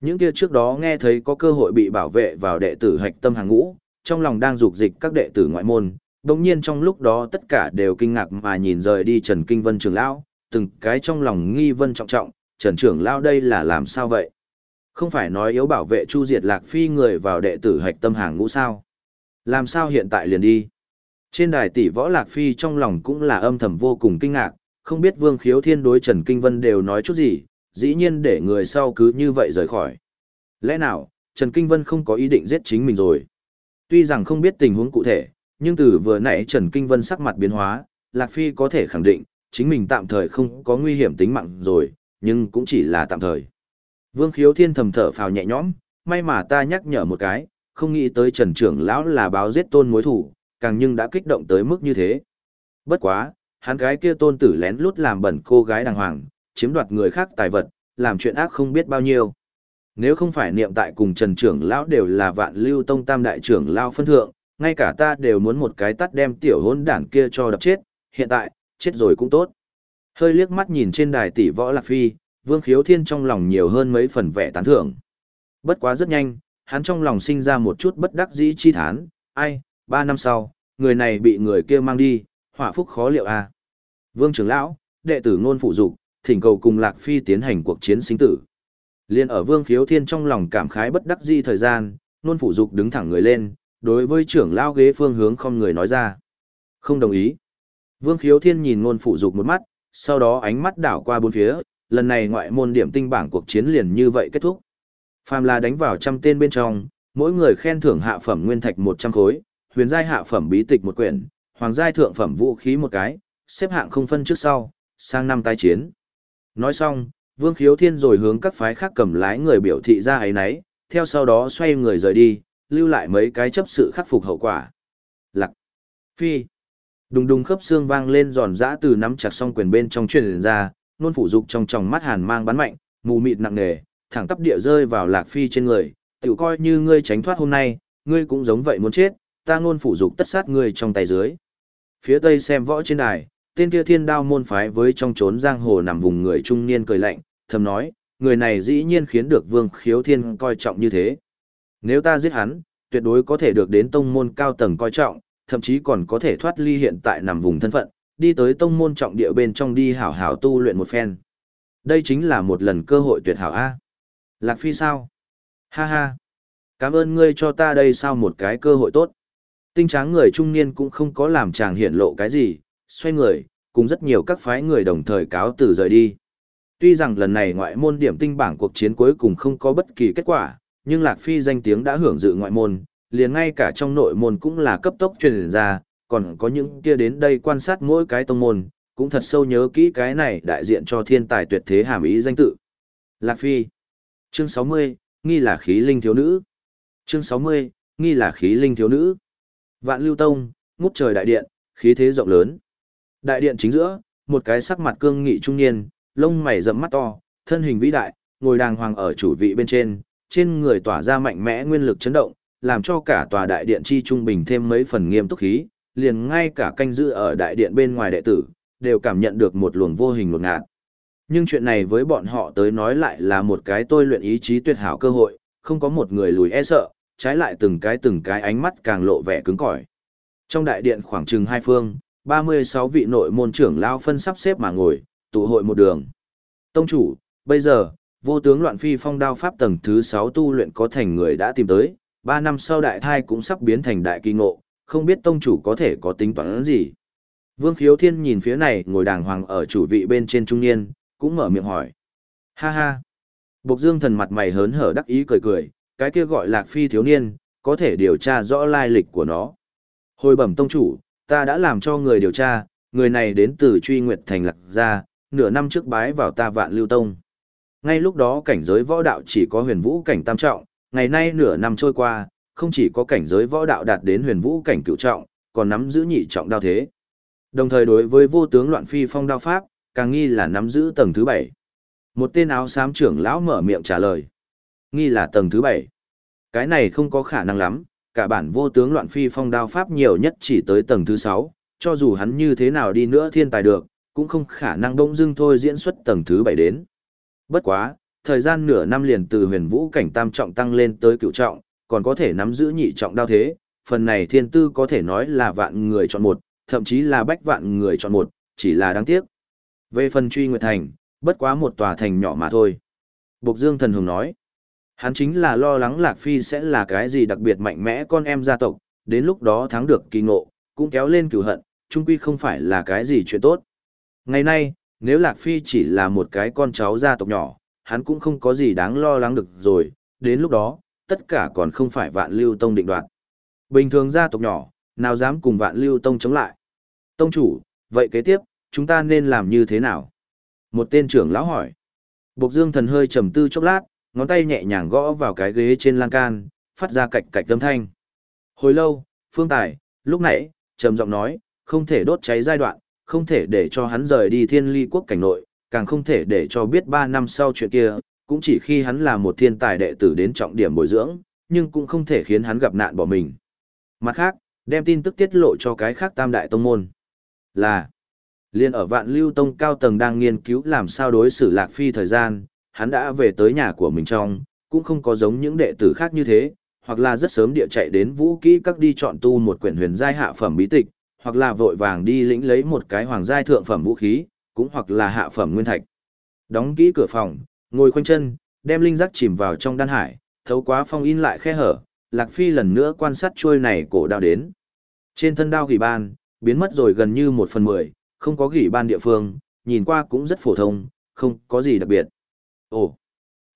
Những kia trước đó nghe thấy có cơ hội bị bảo vệ vào đệ tử hạch tâm hàng ngũ, trong lòng đang dục dịch các đệ tử ngoại môn, đồng nhiên trong lúc đó tất cả đều kinh ngạc mà nhìn rời đi Trần Kinh Vân trưởng lão, từng cái trong lòng nghi vân trọng trọng, Trần trưởng lão đây là làm sao vậy? Không phải nói yếu bảo vệ Chu Diệt Lạc Phi người vào đệ tử hạch tâm hàng ngũ sao? Làm sao hiện tại liền đi? Trên đài tỷ võ Lạc Phi trong lòng cũng là âm thầm vô cùng kinh ngạc, không biết Vương Khiếu Thiên đối Trần Kinh Vân đều nói chút gì, dĩ nhiên để người sau cứ như vậy rời khỏi. Lẽ nào, Trần Kinh Vân không có ý định giết chính mình rồi? Tuy rằng không biết tình huống cụ thể, nhưng từ vừa nãy Trần Kinh Vân sắc mặt biến hóa, Lạc Phi có thể khẳng định, chính mình tạm thời không có nguy hiểm tính mạng rồi, nhưng cũng chỉ là tạm thời. Vương Khiếu Thiên thầm thở phào nhẹ nhõm, may mà ta nhắc nhở một cái, không nghĩ tới Trần trưởng lão là báo giết tôn mối thủ, càng nhưng đã kích động tới mức như thế. Bất quá, hắn gái kia tôn tử lén lút làm bẩn cô gái đàng hoàng, chiếm đoạt người khác tài vật, làm chuyện ác không biết bao nhiêu. Nếu không phải niệm tại cùng Trần trưởng lão đều là vạn lưu tông tam đại trưởng lão phân thượng, ngay cả ta đều muốn một cái tắt đem tiểu hỗn đản kia cho đập chết, hiện tại, chết rồi cũng tốt. Hơi liếc mắt nhìn trên đài tỷ võ lạc phi, vương khiếu thiên trong lòng nhiều hơn mấy phần vẻ tán thưởng. Bất quá rất nhanh, hắn trong lòng sinh ra một chút bất đắc dĩ chi thán, ai, ba năm sau, người này bị người kia mang đi, hỏa phúc khó liệu à. Vương trưởng lão, đệ tử ngôn phụ dục, thỉnh cầu cùng Lạc Phi tiến hành cuộc chiến sinh tử. Liên ở Vương Khiếu Thiên trong lòng cảm khái bất đắc di thời gian, nôn phụ dục đứng thẳng người lên, đối với trưởng lao ghế phương hướng không người nói ra. Không đồng ý. Vương Khiếu Thiên nhìn nôn phụ dục một mắt, sau đó ánh mắt đảo qua bốn phía, lần này ngoại môn điểm tinh bảng cuộc chiến liền như vậy kết thúc. Phàm là đánh vào trăm tên bên trong, mỗi người khen thưởng hạ phẩm nguyên thạch 100 khối, huyền giai hạ phẩm bí tịch một quyển, hoàng giai thượng phẩm vũ khí một cái, xếp hạng không phân trước sau, sang năm tái chiến. Nói xong, Vương Khiếu Thiên rồi hướng các phái khác cầm lái người biểu thị ra ấy nấy, theo sau đó xoay người rời đi, lưu lại mấy cái chấp sự khắc phục hậu quả. Lặc. Phi. Đùng đùng khớp xương vang lên giòn giã từ nắm chặt song quyền bên trong truyền ra, nôn phủ dục trong tròng mắt hàn mang bắn mạnh, mù mịt nặng nề, thẳng tắp địa rơi vào Lạc Phi trên người, tiểu coi như ngươi tránh thoát hôm nay, ngươi cũng giống vậy muốn chết, ta ngôn phủ dục tất sát ngươi trong tay dưới. Phía tây xem võ trên đài, tên kia thiên đao môn phái với trong trốn giang hồ nằm vùng người trung niên cười lạnh, thầm nói, người này dĩ nhiên khiến được vương khiếu thiên coi trọng như thế. Nếu ta giết hắn, tuyệt đối có thể được đến tông môn cao tầng coi trọng, thậm chí còn có thể thoát ly hiện tại nằm vùng thân phận, đi tới tông môn trọng địa bên trong đi hảo hảo tu luyện một phen. Đây chính là một lần cơ hội tuyệt hảo A. Lạc Phi sao? Ha ha. Cảm ơn ngươi cho ta đây sao một cái cơ hội tốt. Tinh tráng người trung niên cũng không có làm chàng hiện lộ cái gì, xoay người, cùng rất nhiều các phái người đồng thời cáo từ rời đi. Tuy rằng lần này ngoại môn điểm tinh bảng cuộc chiến cuối cùng không có bất kỳ kết quả, nhưng Lạc Phi danh tiếng đã hưởng dự ngoại môn, liền ngay cả trong nội môn cũng là cấp tốc truyền ra, còn có những kia đến đây quan sát mỗi cái tông môn, cũng thật sâu nhớ kỹ cái này đại diện cho thiên tài tuyệt thế hàm ý danh tự. Lạc Phi Chương 60, nghi là khí linh thiếu nữ. Chương 60, nghi là khí linh thiếu nữ. Vạn lưu tông, ngút trời đại điện, khí thế rộng lớn. Đại điện chính giữa, một cái sắc mặt cương nghị trung niên, lông mày rậm mắt to, thân hình vĩ đại, ngồi đàng hoàng ở chủ vị bên trên, trên người tỏa ra mạnh mẽ nguyên lực chấn động, làm cho cả tòa đại điện chi trung bình thêm mấy phần nghiêm túc khí, liền ngay cả canh giữ ở đại điện bên ngoài đệ tử, đều cảm nhận được một luồng vô hình ngột ngạt. Nhưng chuyện này với bọn họ tới nói lại là một cái tôi luyện ý chí tuyệt hảo cơ hội, không có một người lùi e sợ, trái lại từng cái từng cái ánh mắt càng lộ vẻ cứng cỏi. Trong đại điện khoảng chừng hai phương, 36 vị nội môn trưởng lao phân sắp xếp mà ngồi, tụ hội một đường. Tông chủ, bây giờ, vô tướng loạn phi phong đao pháp tầng thứ 6 tu luyện có thành người đã tìm tới, 3 năm sau đại thai cũng sắp biến thành đại kỳ ngộ, không biết tông chủ có thể có tính toán gì. Vương Khiếu Thiên nhìn phía này ngồi đàng hoàng ở chủ vị bên trên trung niên, cũng mở miệng hỏi. Ha ha. Bộc Dương thần mặt mày hớn hở đắc ý cười cười, cái kia gọi lạc phi thiếu niên, có thể điều tra rõ lai lịch của nó. Hồi bẩm tông chủ, ta đã làm cho người điều tra, người này đến từ truy nguyệt thành lạc gia, nửa năm trước bái vào ta vạn lưu tông. Ngay lúc đó cảnh giới võ đạo chỉ có huyền vũ cảnh tam trọng, ngày nay nửa năm trôi qua, không chỉ có cảnh giới võ đạo đạt đến huyền vũ cảnh cửu trọng, còn nắm giữ nhị trọng đao thế. Đồng thời đối với vô tướng loạn phi phong đao pháp, càng nghi là nắm giữ tầng thứ bảy. Một tên áo xám trưởng lão mở miệng trả lời. Nghi là tầng thứ bảy. Cái này không có khả năng lắm, cả bản vô tướng loạn phi phong đao pháp nhiều nhất chỉ tới tầng thứ sáu, cho dù hắn như thế nào đi nữa thiên tài được, cũng không khả năng bỗng dưng thôi diễn xuất tầng thứ bảy đến. Bất quá, thời gian nửa năm liền từ huyền vũ cảnh tam trọng tăng lên tới cựu trọng, còn có thể nắm giữ nhị trọng đao thế, phần này thiên tư có thể nói là vạn người chọn một, thậm chí là bách vạn người chọn một, chỉ là đáng tiếc. Về phần truy nguyệt thành, bất quá một tòa thành nhỏ mà thôi. Bộc Dương Thần Hùng nói, hắn chính là lo lắng Lạc Phi sẽ là cái gì đặc biệt mạnh mẽ con em gia tộc, đến lúc đó thắng được kỳ ngộ, cũng kéo lên cửu hận, chung quy không phải là cái gì chuyện tốt. Ngày nay, nếu Lạc Phi chỉ là một cái con cháu gia tộc nhỏ, hắn cũng không có gì đáng lo lắng được rồi, đến lúc đó, tất cả còn không phải vạn lưu tông định đoạt. Bình thường gia tộc nhỏ, nào dám cùng vạn lưu tông chống lại. Tông chủ, vậy kế tiếp, chúng ta nên làm như thế nào? Một tên trưởng lão hỏi. Bộc dương thần hơi trầm tư chốc lát, ngón tay nhẹ nhàng gõ vào cái ghế trên lan can, phát ra cạch cạch âm thanh. Hồi lâu, phương tài, lúc nãy, trầm giọng nói, không thể đốt cháy giai đoạn, không thể để cho hắn rời đi thiên ly quốc cảnh nội, càng không thể để cho biết ba năm sau chuyện kia, cũng chỉ khi hắn là một thiên tài đệ tử đến trọng điểm bồi dưỡng, nhưng cũng không thể khiến hắn gặp nạn bỏ mình. Mặt khác, đem tin tức tiết lộ cho cái khác tam đại tông môn. Là, liên ở vạn lưu tông cao tầng đang nghiên cứu làm sao đối xử lạc phi thời gian, hắn đã về tới nhà của mình trong, cũng không có giống những đệ tử khác như thế, hoặc là rất sớm địa chạy đến vũ kỹ các đi chọn tu một quyển huyền giai hạ phẩm bí tịch, hoặc là vội vàng đi lĩnh lấy một cái hoàng giai thượng phẩm vũ khí, cũng hoặc là hạ phẩm nguyên thạch. Đóng kỹ cửa phòng, ngồi khoanh chân, đem linh giác chìm vào trong đan hải, thấu quá phong in lại khe hở, Lạc Phi lần nữa quan sát chuôi này cổ đao đến. Trên thân đao gỉ ban, biến mất rồi gần như một phần mười, không có gỉ ban địa phương, nhìn qua cũng rất phổ thông, không có gì đặc biệt. Ồ,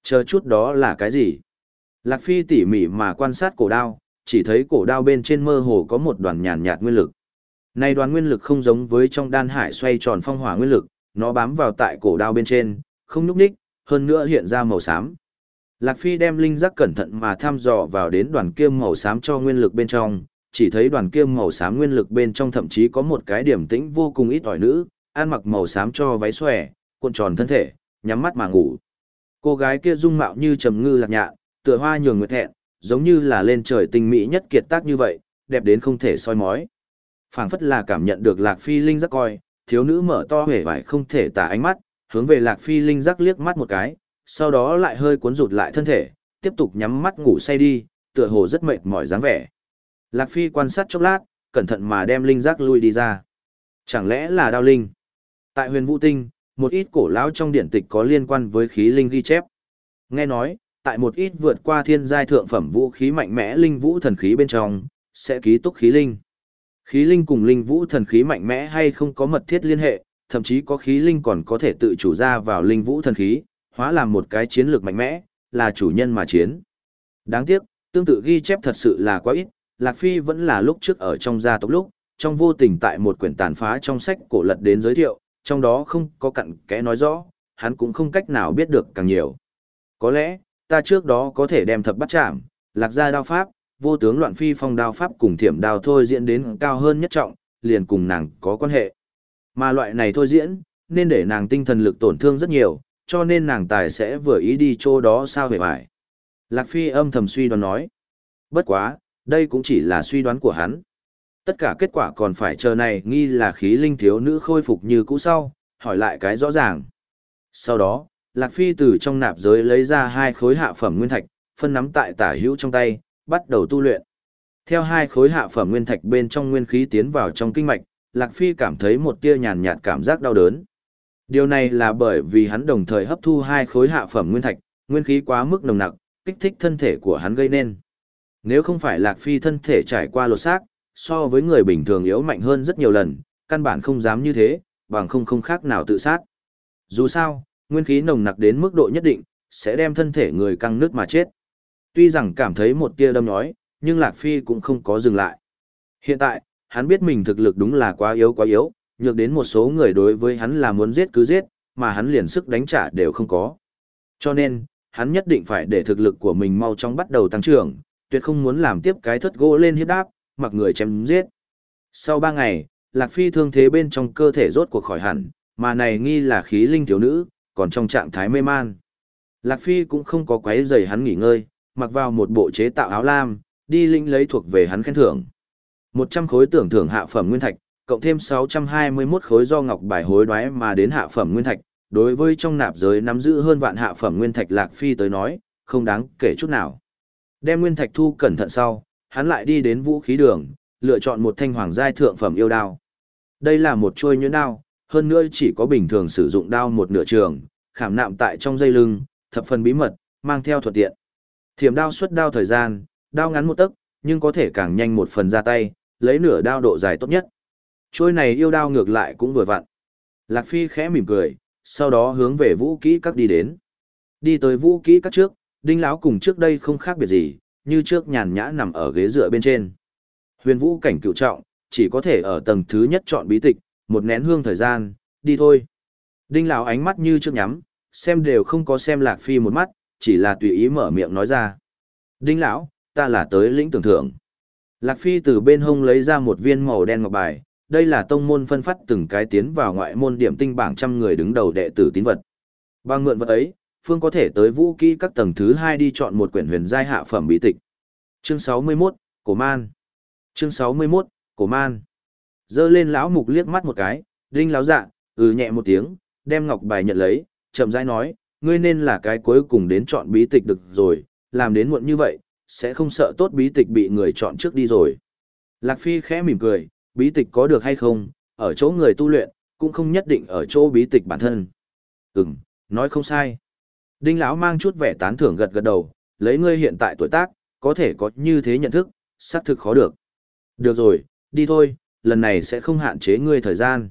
chờ chút đó là cái gì? Lạc Phi tỉ mỉ mà quan sát cổ đao, chỉ thấy cổ đao bên trên mơ hồ có một đoàn nhàn nhạt nguyên lực. Này đoàn nguyên lực không giống với trong đan hải xoay tròn phong hỏa nguyên lực, nó bám vào tại cổ đao bên trên, không nhúc nhích, hơn nữa hiện ra màu xám. Lạc Phi đem linh giác cẩn thận mà thăm dò vào đến đoàn kiêm màu xám cho nguyên lực bên trong, chỉ thấy đoàn kiêm màu xám nguyên lực bên trong thậm chí có một cái điểm tĩnh vô cùng ít ỏi nữ, ăn mặc màu xám cho váy xòe, cuộn tròn thân thể, nhắm mắt mà ngủ. Cô gái kia dung mạo như trầm ngư lạc nhạ, tựa hoa nhường nguyệt thẹn, giống như là lên trời tinh mỹ nhất kiệt tác như vậy, đẹp đến không thể soi mói. Phảng phất là cảm nhận được Lạc Phi linh giác coi, thiếu nữ mở to hể vải không thể tả ánh mắt, hướng về Lạc Phi linh giác liếc mắt một cái, sau đó lại hơi cuốn rụt lại thân thể, tiếp tục nhắm mắt ngủ say đi, tựa hồ rất mệt mỏi dáng vẻ. Lạc Phi quan sát chốc lát, cẩn thận mà đem linh giác lui đi ra. Chẳng lẽ là đao linh? Tại huyền vũ tinh, một ít cổ lão trong điển tịch có liên quan với khí linh ghi chép. Nghe nói, tại một ít vượt qua thiên giai thượng phẩm vũ khí mạnh mẽ linh vũ thần khí bên trong, sẽ ký túc khí linh. Khí linh cùng linh vũ thần khí mạnh mẽ hay không có mật thiết liên hệ, thậm chí có khí linh còn có thể tự chủ ra vào linh vũ thần khí, hóa làm một cái chiến lược mạnh mẽ, là chủ nhân mà chiến. Đáng tiếc, tương tự ghi chép thật sự là quá ít, Lạc Phi vẫn là lúc trước ở trong gia tộc lúc, trong vô tình tại một quyển tàn phá trong sách cổ lật đến giới thiệu, trong đó không có cặn kẽ nói rõ, hắn cũng không cách nào biết được càng nhiều. Có lẽ, ta trước đó có thể đem thập bắt chạm, lạc gia đao pháp, vô tướng loạn phi phong đao pháp cùng thiểm đao thôi diễn đến cao hơn nhất trọng, liền cùng nàng có quan hệ. Mà loại này thôi diễn, nên để nàng tinh thần lực tổn thương rất nhiều, cho nên nàng tài sẽ vừa ý đi chỗ đó sao về vải. Lạc Phi âm thầm suy đoán nói. Bất quá, đây cũng chỉ là suy đoán của hắn. Tất cả kết quả còn phải chờ này nghi là khí linh thiếu nữ khôi phục như cũ sau, hỏi lại cái rõ ràng. Sau đó, Lạc Phi từ trong nạp giới lấy ra hai khối hạ phẩm nguyên thạch, phân nắm tại tả hữu trong tay, bắt đầu tu luyện. Theo hai khối hạ phẩm nguyên thạch bên trong nguyên khí tiến vào trong kinh mạch, Lạc Phi cảm thấy một tia nhàn nhạt cảm giác đau đớn. Điều này là bởi vì hắn đồng thời hấp thu hai khối hạ phẩm nguyên thạch, nguyên khí quá mức nồng nặc, kích thích thân thể của hắn gây nên. Nếu không phải Lạc Phi thân thể trải qua lột xác, so với người bình thường yếu mạnh hơn rất nhiều lần, căn bản không dám như thế, bằng không không khác nào tự sát. Dù sao, nguyên khí nồng nặc đến mức độ nhất định, sẽ đem thân thể người căng nước mà chết. Tuy rằng cảm thấy một tia đâm nhói, nhưng Lạc Phi cũng không có dừng lại. Hiện tại, hắn biết mình thực lực đúng là quá yếu quá yếu, nhược đến một số người đối với hắn là muốn giết cứ giết, mà hắn liền sức đánh trả đều không có. Cho nên, hắn nhất định phải để thực lực của mình mau chóng bắt đầu tăng trưởng, tuyệt không muốn làm tiếp cái thất gỗ lên hiếp đáp, mặc người chém giết. Sau ba ngày, Lạc Phi thương thế bên trong cơ thể rốt cuộc khỏi hẳn, mà này nghi là khí linh thiếu nữ, còn trong trạng thái mê man. Lạc Phi cũng không có quấy giày hắn nghỉ ngơi, mặc vào một bộ chế tạo áo lam, đi linh lấy thuộc về hắn khen thưởng. 100 khối tưởng thưởng hạ phẩm nguyên thạch, cộng thêm 621 khối do ngọc bài hối đoái mà đến hạ phẩm nguyên thạch, đối với trong nạp giới nắm giữ hơn vạn hạ phẩm nguyên thạch Lạc Phi tới nói, không đáng kể chút nào. Đem nguyên thạch thu cẩn thận sau, hắn lại đi đến vũ khí đường, lựa chọn một thanh hoàng giai thượng phẩm yêu đao. Đây là một chuôi nhuyễn đao, hơn nữa chỉ có bình thường sử dụng đao một nửa trường, khảm nạm tại trong dây lưng, thập phần bí mật, mang theo thuận tiện. Thiểm đao xuất đao thời gian, đao ngắn một tấc, nhưng có thể càng nhanh một phần ra tay, lấy nửa đao độ dài tốt nhất. chuôi này yêu đao ngược lại cũng vừa vặn. Lạc Phi khẽ mỉm cười, sau đó hướng về vũ kỹ các đi đến. Đi tới vũ kỹ các trước, đinh lão cùng trước đây không khác biệt gì, như trước nhàn nhã nằm ở ghế dựa bên trên. Huyền vũ cảnh cựu trọng, chỉ có thể ở tầng thứ nhất chọn bí tịch, một nén hương thời gian, đi thôi. Đinh lão ánh mắt như trước nhắm, xem đều không có xem Lạc Phi một mắt, chỉ là tùy ý mở miệng nói ra. Đinh lão, ta là tới lĩnh tưởng thưởng. Lạc Phi từ bên hông lấy ra một viên màu đen ngọc bài, đây là tông môn phân phát từng cái tiến vào ngoại môn điểm tinh bảng trăm người đứng đầu đệ tử tín vật. Bằng mượn vật ấy, Phương có thể tới vũ kỹ các tầng thứ hai đi chọn một quyển huyền giai hạ phẩm bí tịch. Chương 61, Cổ Man. Chương 61, Cổ Man. Dơ lên lão mục liếc mắt một cái, đinh lão dạ, ừ nhẹ một tiếng, đem ngọc bài nhận lấy, chậm rãi nói, ngươi nên là cái cuối cùng đến chọn bí tịch được rồi, làm đến muộn như vậy, sẽ không sợ tốt bí tịch bị người chọn trước đi rồi. Lạc Phi khẽ mỉm cười, bí tịch có được hay không, ở chỗ người tu luyện, cũng không nhất định ở chỗ bí tịch bản thân. Ừm, nói không sai. Đinh lão mang chút vẻ tán thưởng gật gật đầu, lấy ngươi hiện tại tuổi tác, có thể có như thế nhận thức, xác thực khó được. Được rồi, đi thôi, lần này sẽ không hạn chế ngươi thời gian.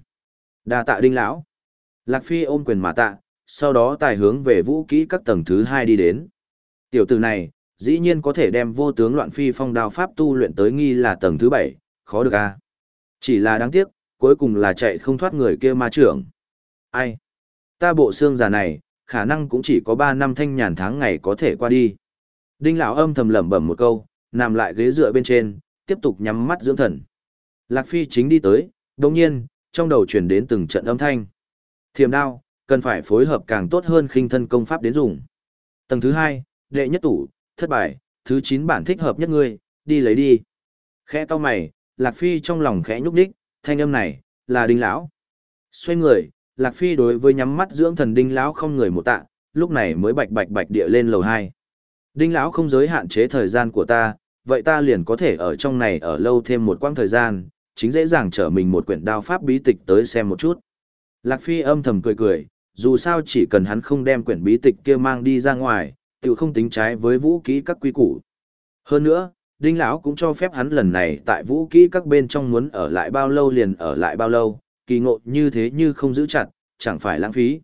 Đa tạ đinh lão. Lạc Phi ôm quyền mà tạ, sau đó tài hướng về vũ kỹ các tầng thứ hai đi đến. Tiểu tử này, dĩ nhiên có thể đem vô tướng loạn phi phong đao pháp tu luyện tới nghi là tầng thứ bảy, khó được a. À? Chỉ là đáng tiếc, cuối cùng là chạy không thoát người kia ma trưởng. Ai? Ta bộ xương già này, khả năng cũng chỉ có ba năm thanh nhàn tháng ngày có thể qua đi. Đinh lão âm thầm lẩm bẩm một câu, nằm lại ghế dựa bên trên, tiếp tục nhắm mắt dưỡng thần. Lạc Phi chính đi tới, đồng nhiên, trong đầu chuyển đến từng trận âm thanh. Thiềm đao, cần phải phối hợp càng tốt hơn khinh thân công pháp đến dùng. Tầng thứ hai, đệ nhất tủ, thất bài, thứ chín bản thích hợp nhất ngươi, đi lấy đi. Khẽ cau mày, Lạc Phi trong lòng khẽ nhúc đích, thanh âm này, là đinh lão. Xoay người, Lạc Phi đối với nhắm mắt dưỡng thần đinh lão không người một tạ, lúc này mới bạch bạch bạch địa lên lầu hai. Đinh lão không giới hạn chế thời gian của ta, vậy ta liền có thể ở trong này ở lâu thêm một quãng thời gian, chính dễ dàng trở mình một quyển đao pháp bí tịch tới xem một chút. Lạc Phi âm thầm cười cười, dù sao chỉ cần hắn không đem quyển bí tịch kia mang đi ra ngoài, tự không tính trái với vũ kỹ các quy củ. Hơn nữa, Đinh lão cũng cho phép hắn lần này tại vũ kỹ các bên trong muốn ở lại bao lâu liền ở lại bao lâu, kỳ ngộ như thế như không giữ chặt, chẳng phải lãng phí.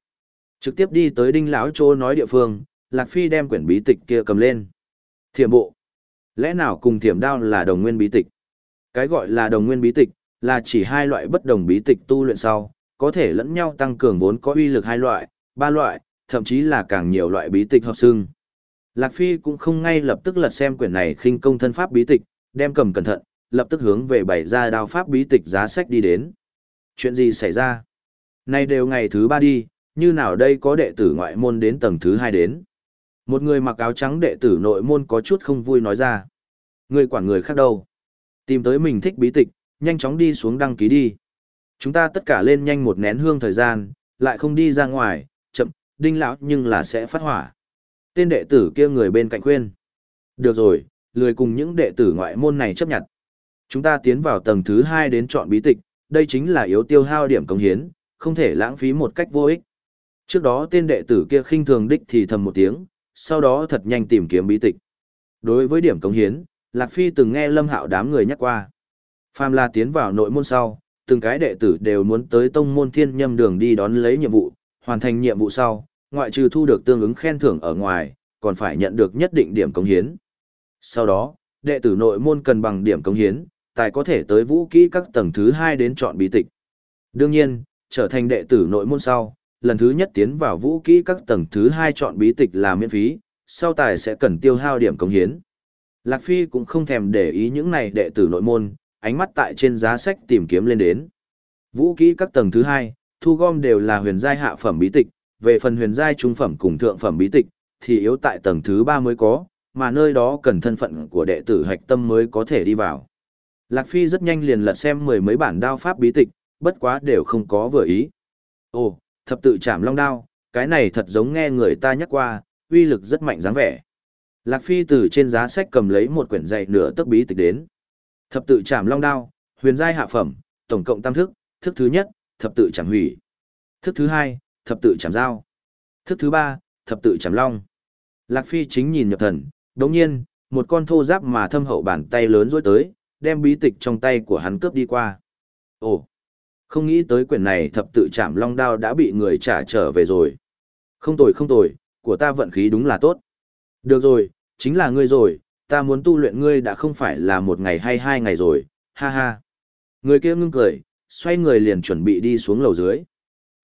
Trực tiếp đi tới Đinh lão chỗ nói địa phương, Lạc Phi đem quyển bí tịch kia cầm lên. Thiểm bộ. Lẽ nào cùng thiểm đao là đồng nguyên bí tịch? Cái gọi là đồng nguyên bí tịch, là chỉ hai loại bất đồng bí tịch tu luyện sau, có thể lẫn nhau tăng cường vốn có uy lực hai loại, ba loại, thậm chí là càng nhiều loại bí tịch hợp xương. Lạc Phi cũng không ngay lập tức lật xem quyển này khinh công thân pháp bí tịch, đem cầm cẩn thận, lập tức hướng về bảy ra đao pháp bí tịch giá sách đi đến. Chuyện gì xảy ra? Nay đều ngày thứ ba đi, như nào đây có đệ tử ngoại môn đến tầng thứ hai đến. Một người mặc áo trắng đệ tử nội môn có chút không vui nói ra. Người quản người khác đâu? Tìm tới mình thích bí tịch, nhanh chóng đi xuống đăng ký đi. Chúng ta tất cả lên nhanh một nén hương thời gian, lại không đi ra ngoài, chậm, đinh lão nhưng là sẽ phát hỏa. Tên đệ tử kia người bên cạnh khuyên. Được rồi, lười cùng những đệ tử ngoại môn này chấp nhận. Chúng ta tiến vào tầng thứ hai đến chọn bí tịch, đây chính là yếu tiêu hao điểm công hiến, không thể lãng phí một cách vô ích. Trước đó tên đệ tử kia khinh thường đích thì thầm một tiếng, sau đó thật nhanh tìm kiếm bí tịch. Đối với điểm công hiến, Lạc Phi từng nghe Lâm Hạo đám người nhắc qua. Phàm La tiến vào nội môn sau, từng cái đệ tử đều muốn tới tông môn thiên nhâm đường đi đón lấy nhiệm vụ, hoàn thành nhiệm vụ sau, ngoại trừ thu được tương ứng khen thưởng ở ngoài, còn phải nhận được nhất định điểm công hiến. Sau đó, đệ tử nội môn cần bằng điểm công hiến, tài có thể tới vũ kỹ các tầng thứ hai đến chọn bí tịch. Đương nhiên, trở thành đệ tử nội môn sau, lần thứ nhất tiến vào vũ kỹ các tầng thứ hai chọn bí tịch là miễn phí, sau tài sẽ cần tiêu hao điểm cống hiến. Lạc Phi cũng không thèm để ý những này đệ tử nội môn, ánh mắt tại trên giá sách tìm kiếm lên đến. Vũ kỹ các tầng thứ hai, thu gom đều là huyền giai hạ phẩm bí tịch, về phần huyền giai trung phẩm cùng thượng phẩm bí tịch, thì yếu tại tầng thứ ba mới có, mà nơi đó cần thân phận của đệ tử hạch tâm mới có thể đi vào. Lạc Phi rất nhanh liền lật xem mười mấy bản đao pháp bí tịch, bất quá đều không có vừa ý. Ồ, thập tự chạm long đao, cái này thật giống nghe người ta nhắc qua, uy lực rất mạnh dáng vẻ. Lạc Phi từ trên giá sách cầm lấy một quyển dạy nửa tấc bí tịch đến. Thập tự chạm long đao, huyền giai hạ phẩm, tổng cộng tam thức, thức thứ nhất, thập tự chạm hủy. Thức thứ hai, thập tự chạm dao. Thức thứ ba, thập tự chạm long. Lạc Phi chính nhìn nhập thần, đồng nhiên, một con thô giáp mà thâm hậu bàn tay lớn rối tới, đem bí tịch trong tay của hắn cướp đi qua. Ồ, không nghĩ tới quyển này thập tự chạm long đao đã bị người trả trở về rồi. Không tồi không tồi, của ta vận khí đúng là tốt. Được rồi, chính là ngươi rồi, ta muốn tu luyện ngươi đã không phải là một ngày hay hai ngày rồi, ha ha. Người kia ngưng cười, xoay người liền chuẩn bị đi xuống lầu dưới.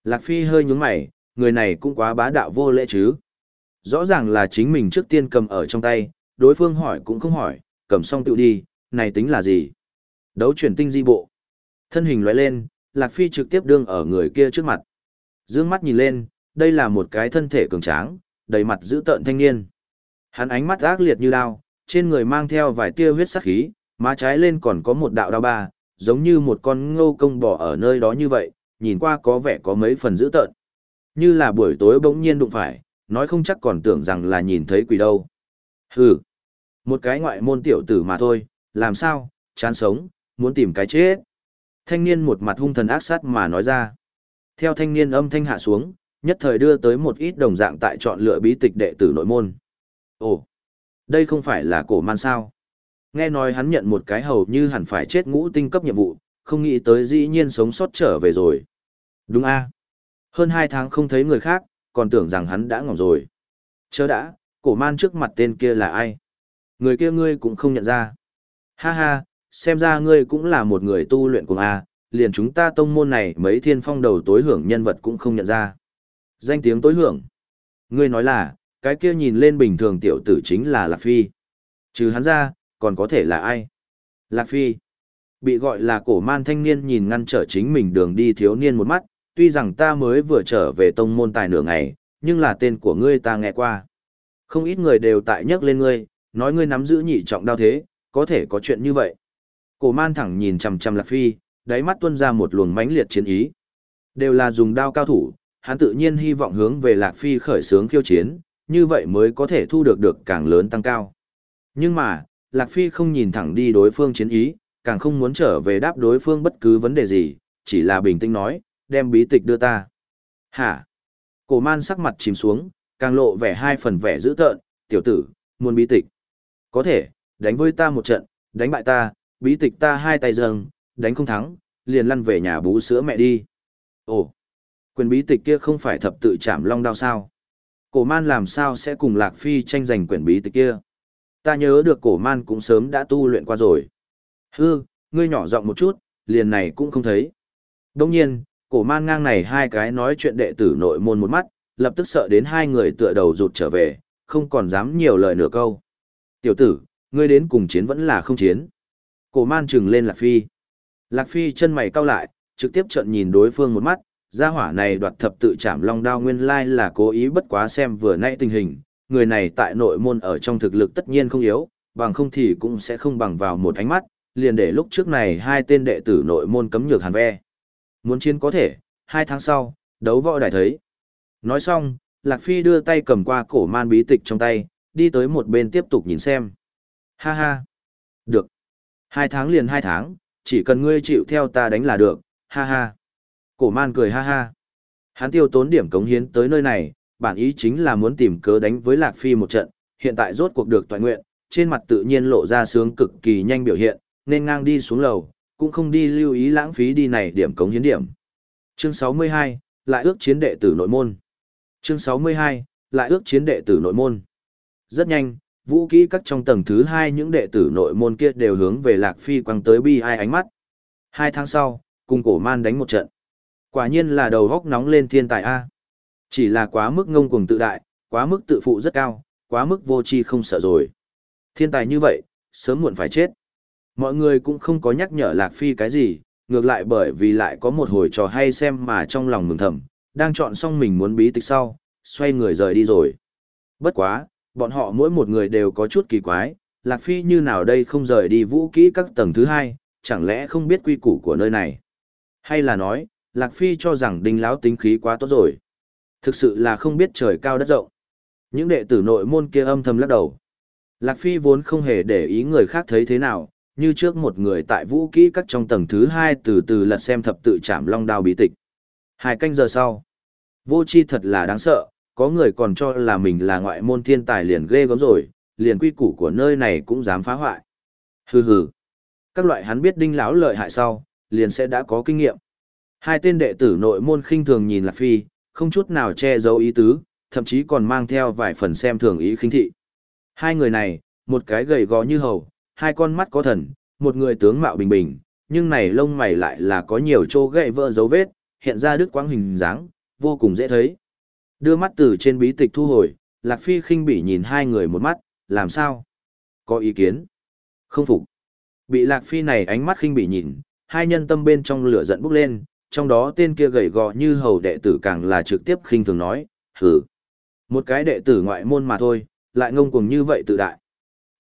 Lạc Phi hơi nhúng mày, người này cũng quá bá đạo vô lễ chứ. Rõ ràng là chính mình trước tiên cầm ở trong tay, đối phương hỏi cũng không hỏi, cầm xong tự đi, này tính là gì? Đấu chuyển tinh di bộ. Thân hình lóe lên, Lạc Phi trực tiếp đương ở người kia trước mặt. Dương mắt nhìn lên, đây là một cái thân thể cường tráng, đầy mặt dữ tợn thanh niên. Hắn ánh mắt ác liệt như đao, trên người mang theo vài tia huyết sắc khí, má trái lên còn có một đạo đao ba, giống như một con ngô công bò ở nơi đó như vậy, nhìn qua có vẻ có mấy phần dữ tợn. Như là buổi tối bỗng nhiên đụng phải, nói không chắc còn tưởng rằng là nhìn thấy quỷ đâu. Hừ, một cái ngoại môn tiểu tử mà thôi, làm sao, chán sống, muốn tìm cái chết. Thanh niên một mặt hung thần ác sát mà nói ra. Theo thanh niên âm thanh hạ xuống, nhất thời đưa tới một ít đồng dạng tại chọn lựa bí tịch đệ tử nội môn. Ồ, đây không phải là cổ man sao? Nghe nói hắn nhận một cái hầu như hẳn phải chết ngũ tinh cấp nhiệm vụ, không nghĩ tới dĩ nhiên sống sót trở về rồi. Đúng a Hơn hai tháng không thấy người khác, còn tưởng rằng hắn đã ngỏng rồi. Chớ đã, cổ man trước mặt tên kia là ai? Người kia ngươi cũng không nhận ra. Ha ha, xem ra ngươi cũng là một người tu luyện cùng A, liền chúng ta tông môn này mấy thiên phong đầu tối hưởng nhân vật cũng không nhận ra. Danh tiếng tối hưởng. Ngươi nói là, cái kia nhìn lên bình thường tiểu tử chính là Lạc Phi. Trừ hắn ra, còn có thể là ai? Lạc Phi. Bị gọi là cổ man thanh niên nhìn ngăn trở chính mình đường đi thiếu niên một mắt, tuy rằng ta mới vừa trở về tông môn tài nửa ngày, nhưng là tên của ngươi ta nghe qua. Không ít người đều tại nhắc lên ngươi, nói ngươi nắm giữ nhị trọng đao thế, có thể có chuyện như vậy. Cổ man thẳng nhìn chằm chằm Lạc Phi, đáy mắt tuôn ra một luồng mãnh liệt chiến ý. Đều là dùng đao cao thủ, hắn tự nhiên hy vọng hướng về Lạc Phi khởi sướng khiêu chiến, như vậy mới có thể thu được được càng lớn tăng cao. Nhưng mà, Lạc Phi không nhìn thẳng đi đối phương chiến ý, càng không muốn trở về đáp đối phương bất cứ vấn đề gì, chỉ là bình tĩnh nói, đem bí tịch đưa ta. Hả? Cổ man sắc mặt chìm xuống, càng lộ vẻ hai phần vẻ dữ tợn, tiểu tử, muốn bí tịch. Có thể, đánh với ta một trận, đánh bại ta, bí tịch ta hai tay dâng, đánh không thắng, liền lăn về nhà bú sữa mẹ đi. Ồ, quyền bí tịch kia không phải thập tự chạm long đao sao? Cổ man làm sao sẽ cùng Lạc Phi tranh giành quyền bí tịch kia? Ta nhớ được cổ man cũng sớm đã tu luyện qua rồi. Hư, ngươi nhỏ giọng một chút, liền này cũng không thấy. Đông nhiên, cổ man ngang này hai cái nói chuyện đệ tử nội môn một mắt, lập tức sợ đến hai người tựa đầu rụt trở về, không còn dám nhiều lời nửa câu. Tiểu tử, ngươi đến cùng chiến vẫn là không chiến. Cổ man trừng lên Lạc Phi. Lạc Phi chân mày cau lại, trực tiếp trợn nhìn đối phương một mắt, gia hỏa này đoạt thập tự chạm long đao nguyên lai là cố ý bất quá xem vừa nãy tình hình, người này tại nội môn ở trong thực lực tất nhiên không yếu, bằng không thì cũng sẽ không bằng vào một ánh mắt, liền để lúc trước này hai tên đệ tử nội môn cấm nhược hàn ve. Muốn chiến có thể, hai tháng sau, đấu võ đại thấy. Nói xong, Lạc Phi đưa tay cầm qua cổ man bí tịch trong tay, đi tới một bên tiếp tục nhìn xem. Ha ha. Được. Hai tháng liền hai tháng, chỉ cần ngươi chịu theo ta đánh là được, ha ha. Cổ man cười ha ha. Hắn tiêu tốn điểm cống hiến tới nơi này, bản ý chính là muốn tìm cớ đánh với Lạc Phi một trận, hiện tại rốt cuộc được toàn nguyện, trên mặt tự nhiên lộ ra sướng cực kỳ nhanh biểu hiện, nên ngang đi xuống lầu, cũng không đi lưu ý lãng phí đi này điểm cống hiến điểm. Chương 62, lại ước chiến đệ tử nội môn. Chương 62, lại ước chiến đệ tử nội môn. Rất nhanh, vũ kỹ các trong tầng thứ hai những đệ tử nội môn kia đều hướng về Lạc Phi quăng tới bi ai ánh mắt. Hai tháng sau, cùng cổ man đánh một trận. Quả nhiên là đầu góc nóng lên thiên tài A. Chỉ là quá mức ngông cuồng tự đại, quá mức tự phụ rất cao, quá mức vô tri không sợ rồi. Thiên tài như vậy, sớm muộn phải chết. Mọi người cũng không có nhắc nhở Lạc Phi cái gì, ngược lại bởi vì lại có một hồi trò hay xem mà trong lòng mừng thầm, đang chọn xong mình muốn bí tịch sau, xoay người rời đi rồi. Bất quá, bọn họ mỗi một người đều có chút kỳ quái, Lạc Phi như nào đây không rời đi vũ kỹ các tầng thứ hai, chẳng lẽ không biết quy củ của nơi này? Hay là nói, Lạc Phi cho rằng đinh lão tính khí quá tốt rồi? Thực sự là không biết trời cao đất rộng. Những đệ tử nội môn kia âm thầm lắc đầu. Lạc Phi vốn không hề để ý người khác thấy thế nào, như trước một người tại vũ kỹ các trong tầng thứ hai từ từ lật xem thập tự chạm long đao bí tịch. Hai canh giờ sau, vô chi thật là đáng sợ, có người còn cho là mình là ngoại môn thiên tài liền ghê gớm rồi, liền quy củ của nơi này cũng dám phá hoại. Hừ hừ. Các loại hắn biết đinh lão lợi hại sau, liền sẽ đã có kinh nghiệm. Hai tên đệ tử nội môn khinh thường nhìn Lạc Phi, không chút nào che giấu ý tứ, thậm chí còn mang theo vài phần xem thường ý khinh thị. Hai người này, một cái gầy gò như hầu, hai con mắt có thần, một người tướng mạo bình bình, nhưng này lông mày lại là có nhiều chỗ gậy vỡ dấu vết, hiện ra đứt quãng hình dáng, vô cùng dễ thấy. Đưa mắt từ trên bí tịch thu hồi, Lạc Phi khinh bỉ nhìn hai người một mắt, làm sao? Có ý kiến? Không phục. Bị Lạc Phi này ánh mắt khinh bỉ nhìn, hai nhân tâm bên trong lửa giận bốc lên, trong đó tên kia gầy gò như hầu đệ tử càng là trực tiếp khinh thường nói, hử. Một cái đệ tử ngoại môn mà thôi, lại ngông cuồng như vậy tự đại.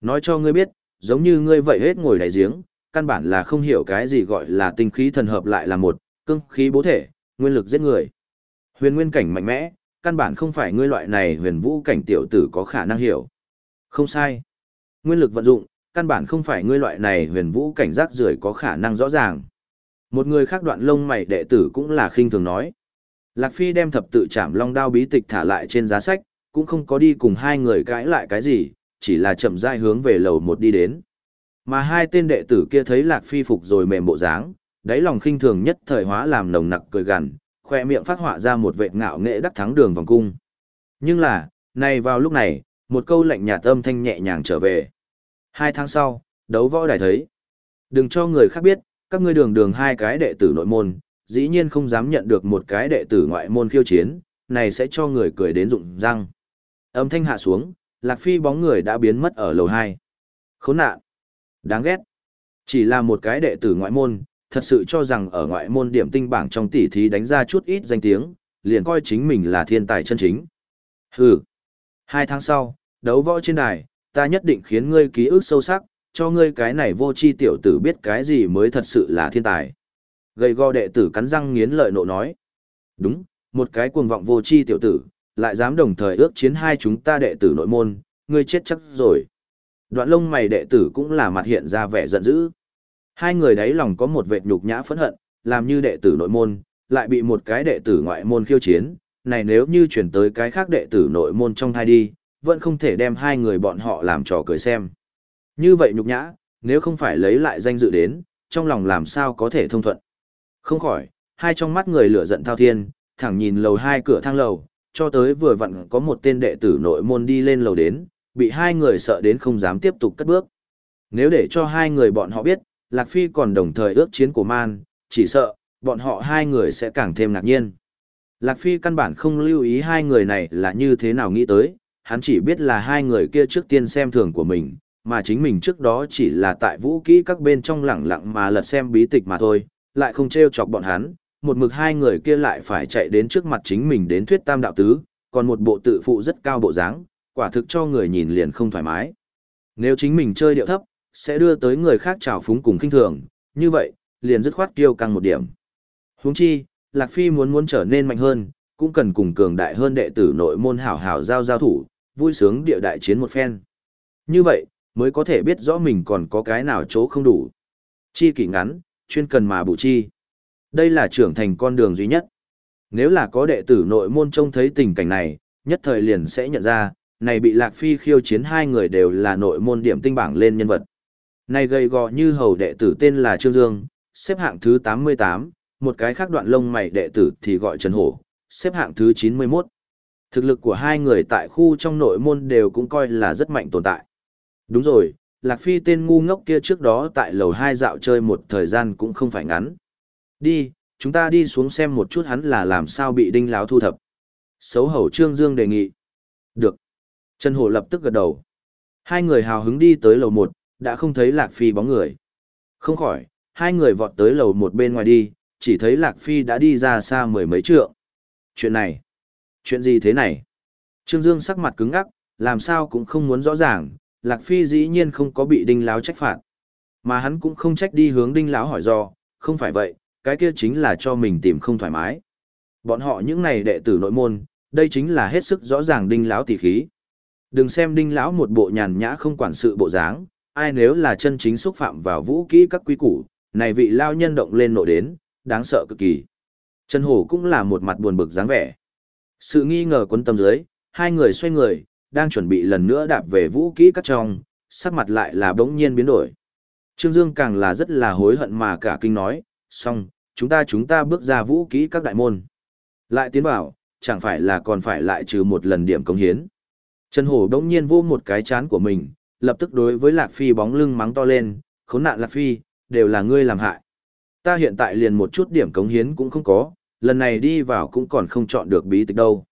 Nói cho ngươi biết, giống như ngươi vậy hết ngồi đại giếng, căn bản là không hiểu cái gì gọi là tinh khí thần hợp lại là một, cương khí bố thể, nguyên lực giết người. Huyền nguyên cảnh mạnh mẽ, căn bản không phải ngươi loại này huyền vũ cảnh tiểu tử có khả năng hiểu. Không sai. Nguyên lực vận dụng, căn bản không phải ngươi loại này huyền vũ cảnh giác rưởi có khả năng rõ ràng. Một người khác đoạn lông mày đệ tử cũng là khinh thường nói. Lạc Phi đem thập tự chạm long đao bí tịch thả lại trên giá sách, cũng không có đi cùng hai người cãi lại cái gì, chỉ là chậm rãi hướng về lầu một đi đến. Mà hai tên đệ tử kia thấy Lạc Phi phục rồi mềm bộ dáng, đáy lòng khinh thường nhất thời hóa làm nồng nặc cười gằn, khoe miệng phát họa ra một vệt ngạo nghệ đắc thắng đường vòng cung. Nhưng là, này vào lúc này, một câu lạnh nhạt âm thanh nhẹ nhàng trở về. Hai tháng sau, đấu võ đài thấy. Đừng cho người khác biết, các ngươi đường đường hai cái đệ tử nội môn, dĩ nhiên không dám nhận được một cái đệ tử ngoại môn khiêu chiến, này sẽ cho người cười đến rụng răng. Âm thanh hạ xuống, Lạc Phi bóng người đã biến mất ở lầu 2. Khốn nạn! Đáng ghét! Chỉ là một cái đệ tử ngoại môn, thật sự cho rằng ở ngoại môn điểm tinh bảng trong tỷ thí đánh ra chút ít danh tiếng, liền coi chính mình là thiên tài chân chính. Hừ! Hai tháng sau, đấu võ trên đài, ta nhất định khiến ngươi ký ức sâu sắc, cho ngươi cái này vô chi tiểu tử biết cái gì mới thật sự là thiên tài. Gầy go đệ tử cắn răng nghiến lợi nộ nói. Đúng, một cái cuồng vọng vô chi tiểu tử, lại dám đồng thời ước chiến hai chúng ta đệ tử nội môn, ngươi chết chắc rồi. Đoạn lông mày đệ tử cũng là mặt hiện ra vẻ giận dữ. Hai người đấy lòng có một vệt nhục nhã phẫn hận, làm như đệ tử nội môn, lại bị một cái đệ tử ngoại môn khiêu chiến, này nếu như chuyển tới cái khác đệ tử nội môn trong thai đi, vẫn không thể đem hai người bọn họ làm trò cười xem. Như vậy nhục nhã, nếu không phải lấy lại danh dự đến, trong lòng làm sao có thể thông thuận. Không khỏi, hai trong mắt người lửa giận thao thiên, thẳng nhìn lầu hai cửa thang lầu, cho tới vừa vặn có một tên đệ tử nội môn đi lên lầu đến, bị hai người sợ đến không dám tiếp tục cất bước. Nếu để cho hai người bọn họ biết, Lạc Phi còn đồng thời ước chiến của man, chỉ sợ, bọn họ hai người sẽ càng thêm ngạc nhiên. Lạc Phi căn bản không lưu ý hai người này là như thế nào nghĩ tới, hắn chỉ biết là hai người kia trước tiên xem thường của mình, mà chính mình trước đó chỉ là tại vũ kỹ các bên trong lẳng lặng mà lật xem bí tịch mà thôi, lại không treo chọc bọn hắn, một mực hai người kia lại phải chạy đến trước mặt chính mình đến thuyết tam đạo tứ, còn một bộ tự phụ rất cao bộ dáng, quả thực cho người nhìn liền không thoải mái. Nếu chính mình chơi điệu thấp, sẽ đưa tới người khác trào phúng cùng kinh thường, như vậy, liền dứt khoát kiêu căng một điểm. Huống chi, Lạc Phi muốn muốn trở nên mạnh hơn, cũng cần cùng cường đại hơn đệ tử nội môn hảo hảo giao giao thủ, vui sướng địa đại chiến một phen. Như vậy, mới có thể biết rõ mình còn có cái nào chỗ không đủ. Chi kỷ ngắn, chuyên cần mà bù chi. Đây là trưởng thành con đường duy nhất. Nếu là có đệ tử nội môn trông thấy tình cảnh này, nhất thời liền sẽ nhận ra, này bị Lạc Phi khiêu chiến hai người đều là nội môn điểm tinh bảng lên nhân vật. Này gầy gò như hầu đệ tử tên là Trương Dương, xếp hạng thứ 88, một cái khác đoạn lông mày đệ tử thì gọi Trần Hổ, xếp hạng thứ 91. Thực lực của hai người tại khu trong nội môn đều cũng coi là rất mạnh tồn tại. Đúng rồi, Lạc Phi tên ngu ngốc kia trước đó tại lầu 2 dạo chơi một thời gian cũng không phải ngắn. Đi, chúng ta đi xuống xem một chút hắn là làm sao bị đinh láo thu thập. Xấu hầu Trương Dương đề nghị. Được. Trần Hổ lập tức gật đầu. Hai người hào hứng đi tới lầu 1, đã không thấy Lạc Phi bóng người. Không khỏi, hai người vọt tới lầu một bên ngoài đi, chỉ thấy Lạc Phi đã đi ra xa mười mấy trượng. Chuyện này, chuyện gì thế này? Trương Dương sắc mặt cứng ngắc, làm sao cũng không muốn rõ ràng, Lạc Phi dĩ nhiên không có bị đinh láo trách phạt. Mà hắn cũng không trách đi hướng đinh láo hỏi do, không phải vậy, cái kia chính là cho mình tìm không thoải mái. Bọn họ những này đệ tử nội môn, Đây chính là hết sức rõ ràng đinh lão tỷ khí. Đừng xem đinh lão một bộ nhàn nhã không quản sự bộ dáng, ai nếu là chân chính xúc phạm vào vũ kỹ các quý củ, này vị lao nhân động lên nộ đến, đáng sợ cực kỳ. Trần Hổ cũng là một mặt buồn bực dáng vẻ. Sự nghi ngờ quấn tâm dưới, hai người xoay người, đang chuẩn bị lần nữa đạp về vũ kỹ các trong, sắc mặt lại là bỗng nhiên biến đổi. Trương Dương càng là rất là hối hận mà cả kinh nói, xong, chúng ta chúng ta bước ra vũ kỹ các đại môn. Lại tiến vào, chẳng phải là còn phải lại trừ một lần điểm công hiến. Trần Hổ đống nhiên vô một cái chán của mình, lập tức đối với Lạc Phi bóng lưng mắng to lên, khốn nạn Lạc Phi, đều là ngươi làm hại. Ta hiện tại liền một chút điểm cống hiến cũng không có, lần này đi vào cũng còn không chọn được bí tịch đâu.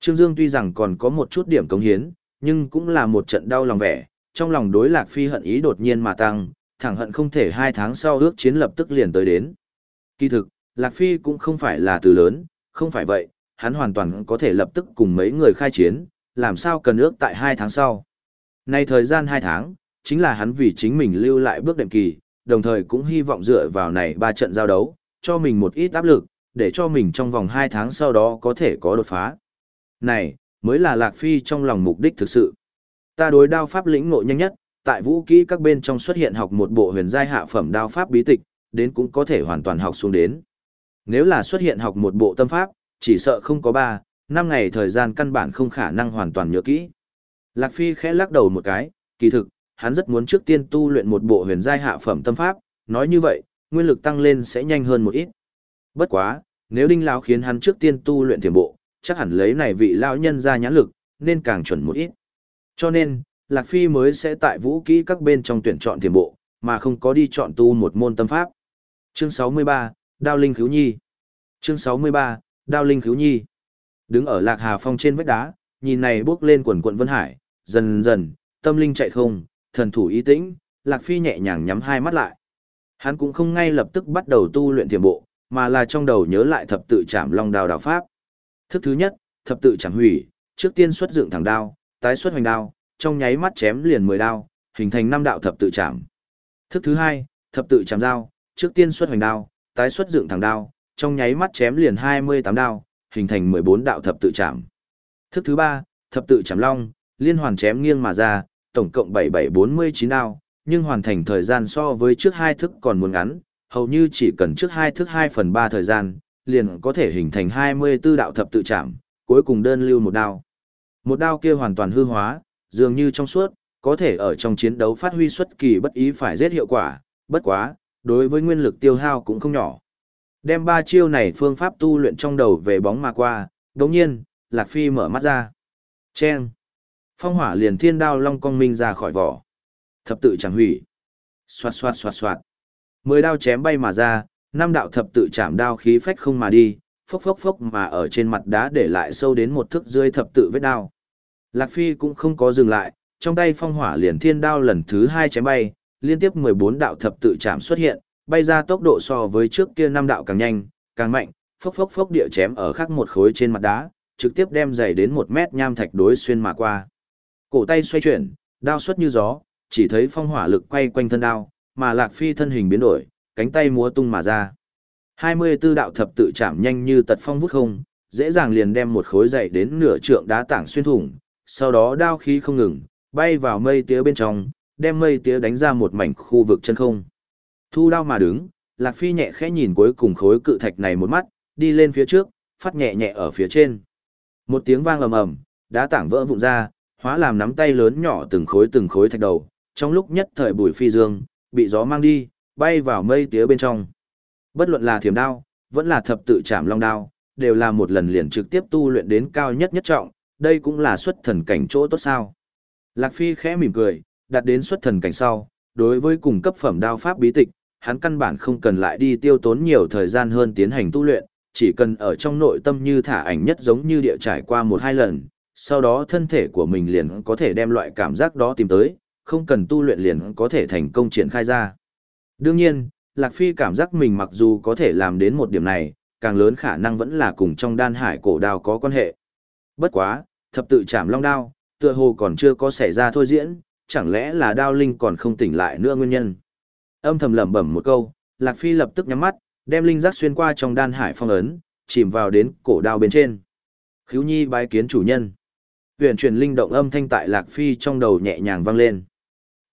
Trương Dương tuy rằng còn có một chút điểm cống hiến, nhưng cũng là một trận đau lòng vẻ, trong lòng đối Lạc Phi hận ý đột nhiên mà tăng, thẳng hận không thể hai tháng sau ước chiến lập tức liền tới đến. Kỳ thực, Lạc Phi cũng không phải là từ lớn, không phải vậy, hắn hoàn toàn có thể lập tức cùng mấy người khai chiến, làm sao cần ước tại hai tháng sau. Nay thời gian hai tháng, chính là hắn vì chính mình lưu lại bước đệm kỳ, đồng thời cũng hy vọng dựa vào này ba trận giao đấu, cho mình một ít áp lực, để cho mình trong vòng hai tháng sau đó có thể có đột phá. Này, mới là Lạc Phi trong lòng mục đích thực sự. Ta đối đao pháp lĩnh ngộ nhanh nhất, tại vũ kỹ các bên trong xuất hiện học một bộ huyền giai hạ phẩm đao pháp bí tịch, đến cũng có thể hoàn toàn học xuống đến. Nếu là xuất hiện học một bộ tâm pháp, chỉ sợ không có 3, 5 ngày thời gian căn bản không khả năng hoàn toàn nhớ kỹ. Lạc Phi khẽ lắc đầu một cái, kỳ thực, hắn rất muốn trước tiên tu luyện một bộ huyền giai hạ phẩm tâm pháp, nói như vậy, nguyên lực tăng lên sẽ nhanh hơn một ít. Bất quá, nếu Đinh lão khiến hắn trước tiên tu luyện thiểm bộ, chắc hẳn lấy này vị lão nhân ra nhãn lực, nên càng chuẩn một ít. Cho nên, Lạc Phi mới sẽ tại vũ kỹ các bên trong tuyển chọn thiểm bộ, mà không có đi chọn tu một môn tâm pháp. Chương 63, Đao Linh Khứu Nhi Chương 63, Đao Linh Khứu Nhi Đứng ở Lạc Hà Phong trên vách đá, nhìn này bước lên quần quận Vân Hải, dần dần, tâm linh chạy không, thần thủ ý tĩnh, Lạc Phi nhẹ nhàng nhắm hai mắt lại. Hắn cũng không ngay lập tức bắt đầu tu luyện thiền bộ, mà là trong đầu nhớ lại thập tự chạm long đào đạo pháp. Thức thứ nhất, thập tự chạm hủy, trước tiên xuất dựng thẳng đao, tái xuất hoành đao, trong nháy mắt chém liền 10 đao, hình thành năm đạo thập tự chạm. Thức thứ hai, thập tự chạm dao, trước tiên xuất hoành đao, tái xuất dựng thẳng đao, trong nháy mắt chém liền 28 đao, hình thành 14 đạo thập tự chạm. Thức thứ ba, thập tự chạm long, liên hoàn chém nghiêng mà ra, tổng cộng 7749 đao, nhưng hoàn thành thời gian so với trước hai thức còn muốn ngắn, hầu như chỉ cần trước hai thức 2 phần 3 thời gian, liền có thể hình thành 24 đạo thập tự chạm, cuối cùng đơn lưu một đao. Một đao kia hoàn toàn hư hóa, dường như trong suốt, có thể ở trong chiến đấu phát huy xuất kỳ bất ý phải giết hiệu quả, bất quá, đối với nguyên lực tiêu hao cũng không nhỏ. Đem ba chiêu này phương pháp tu luyện trong đầu về bóng mà qua, đồng nhiên, Lạc Phi mở mắt ra. Chen! Phong hỏa liền thiên đao long cong minh ra khỏi vỏ. Thập tự chẳng hủy. Xoạt xoạt xoạt xoạt. Mười đao chém bay mà ra, năm đạo thập tự chạm đao khí phách không mà đi, phốc phốc phốc mà ở trên mặt đá để lại sâu đến một thước dưới thập tự vết đao. Lạc Phi cũng không có dừng lại, trong tay phong hỏa liền thiên đao lần thứ hai chém bay, liên tiếp 14 đạo thập tự chạm xuất hiện, bay ra tốc độ so với trước kia năm đạo càng nhanh, càng mạnh, phốc phốc phốc địa chém ở khắc một khối trên mặt đá, trực tiếp đem dày đến một mét nham thạch đối xuyên mà qua. Cổ tay xoay chuyển, đao xuất như gió, chỉ thấy phong hỏa lực quay quanh thân đao, mà Lạc Phi thân hình biến đổi, cánh tay múa tung mà ra. 24 đạo thập tự chạm nhanh như tật phong vút không, dễ dàng liền đem một khối dày đến nửa trượng đá tảng xuyên thủng, sau đó đao khí không ngừng, bay vào mây tía bên trong, đem mây tía đánh ra một mảnh khu vực chân không. Thu đao mà đứng, Lạc Phi nhẹ khẽ nhìn cuối cùng khối cự thạch này một mắt, đi lên phía trước, phát nhẹ nhẹ ở phía trên. Một tiếng vang ầm ầm, đá tảng vỡ vụn ra, hóa làm nắm tay lớn nhỏ từng khối từng khối thạch đầu, trong lúc nhất thời bùi phi dương, bị gió mang đi, bay vào mây tía bên trong. Bất luận là thiểm đao, vẫn là thập tự chạm long đao, đều là một lần liền trực tiếp tu luyện đến cao nhất nhất trọng, đây cũng là xuất thần cảnh chỗ tốt sao. Lạc Phi khẽ mỉm cười, đặt đến xuất thần cảnh sau, đối với cùng cấp phẩm đao pháp bí tịch, hắn căn bản không cần lại đi tiêu tốn nhiều thời gian hơn tiến hành tu luyện, chỉ cần ở trong nội tâm như thả ảnh nhất giống như địa trải qua một hai lần, sau đó thân thể của mình liền có thể đem loại cảm giác đó tìm tới, không cần tu luyện liền có thể thành công triển khai ra. Đương nhiên, Lạc Phi cảm giác mình mặc dù có thể làm đến một điểm này, càng lớn khả năng vẫn là cùng trong đan hải cổ đao có quan hệ. Bất quá, thập tự chạm long đao, tựa hồ còn chưa có xảy ra thôi diễn, chẳng lẽ là đao linh còn không tỉnh lại nữa nguyên nhân. Âm thầm lẩm bẩm một câu, Lạc Phi lập tức nhắm mắt, đem linh giác xuyên qua trong đan hải phong ấn, chìm vào đến cổ đao bên trên. Khíu nhi bái kiến chủ nhân. Huyền truyền linh động âm thanh tại Lạc Phi trong đầu nhẹ nhàng vang lên.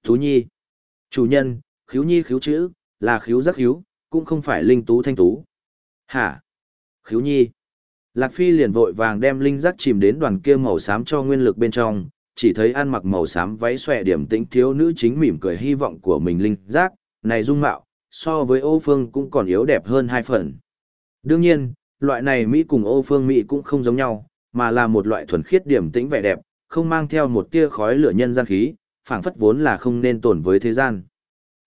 Thú nhi. Chủ nhân, khíu nhi khíu chữ, là khíu giác khíu, cũng không phải linh tú thanh tú. Hả? Khíu nhi. Lạc Phi liền vội vàng đem linh giác chìm đến đoàn kia màu xám cho nguyên lực bên trong, chỉ thấy ăn mặc màu xám váy xòe điểm tĩnh thiếu nữ chính mỉm cười hy vọng của mình linh giác, này dung mạo, so với ô phương cũng còn yếu đẹp hơn hai phần. Đương nhiên, loại này Mỹ cùng ô phương Mỹ cũng không giống nhau, mà là một loại thuần khiết điểm tĩnh vẻ đẹp, không mang theo một tia khói lửa nhân gian khí, phảng phất vốn là không nên tồn với thế gian.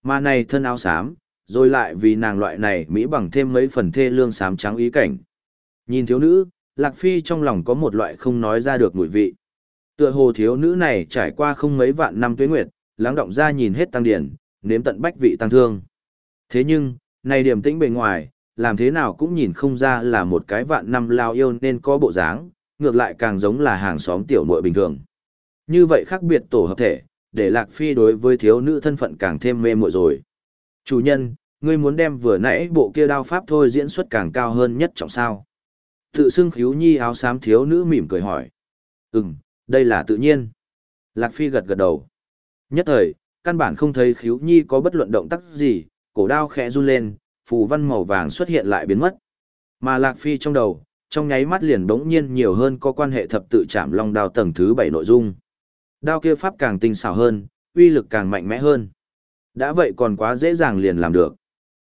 Mà này thân áo xám, rồi lại vì nàng loại này Mỹ bằng thêm mấy phần thê lương xám trắng ý cảnh. Nhìn thiếu nữ, Lạc Phi trong lòng có một loại không nói ra được mùi vị. Tựa hồ thiếu nữ này trải qua không mấy vạn năm tuế nguyệt, lắng động ra nhìn hết tăng điển, nếm tận bách vị tăng thương. Thế nhưng, này điểm tĩnh bề ngoài, làm thế nào cũng nhìn không ra là một cái vạn năm lao yêu nên có bộ dáng, ngược lại càng giống là hàng xóm tiểu muội bình thường. Như vậy khác biệt tổ hợp thể, để Lạc Phi đối với thiếu nữ thân phận càng thêm mê muội rồi. Chủ nhân, ngươi muốn đem vừa nãy bộ kia đao pháp thôi diễn xuất càng cao hơn nhất trọng sao. Tự xưng khíu nhi áo xám thiếu nữ mỉm cười hỏi. Ừm, đây là tự nhiên. Lạc Phi gật gật đầu. Nhất thời, căn bản không thấy khíu nhi có bất luận động tác gì, cổ đao khẽ run lên, phù văn màu vàng xuất hiện lại biến mất. Mà Lạc Phi trong đầu, trong nháy mắt liền bỗng nhiên nhiều hơn có quan hệ thập tự chạm long đao tầng thứ 7 nội dung. Đao kia pháp càng tinh xảo hơn, uy lực càng mạnh mẽ hơn. Đã vậy còn quá dễ dàng liền làm được.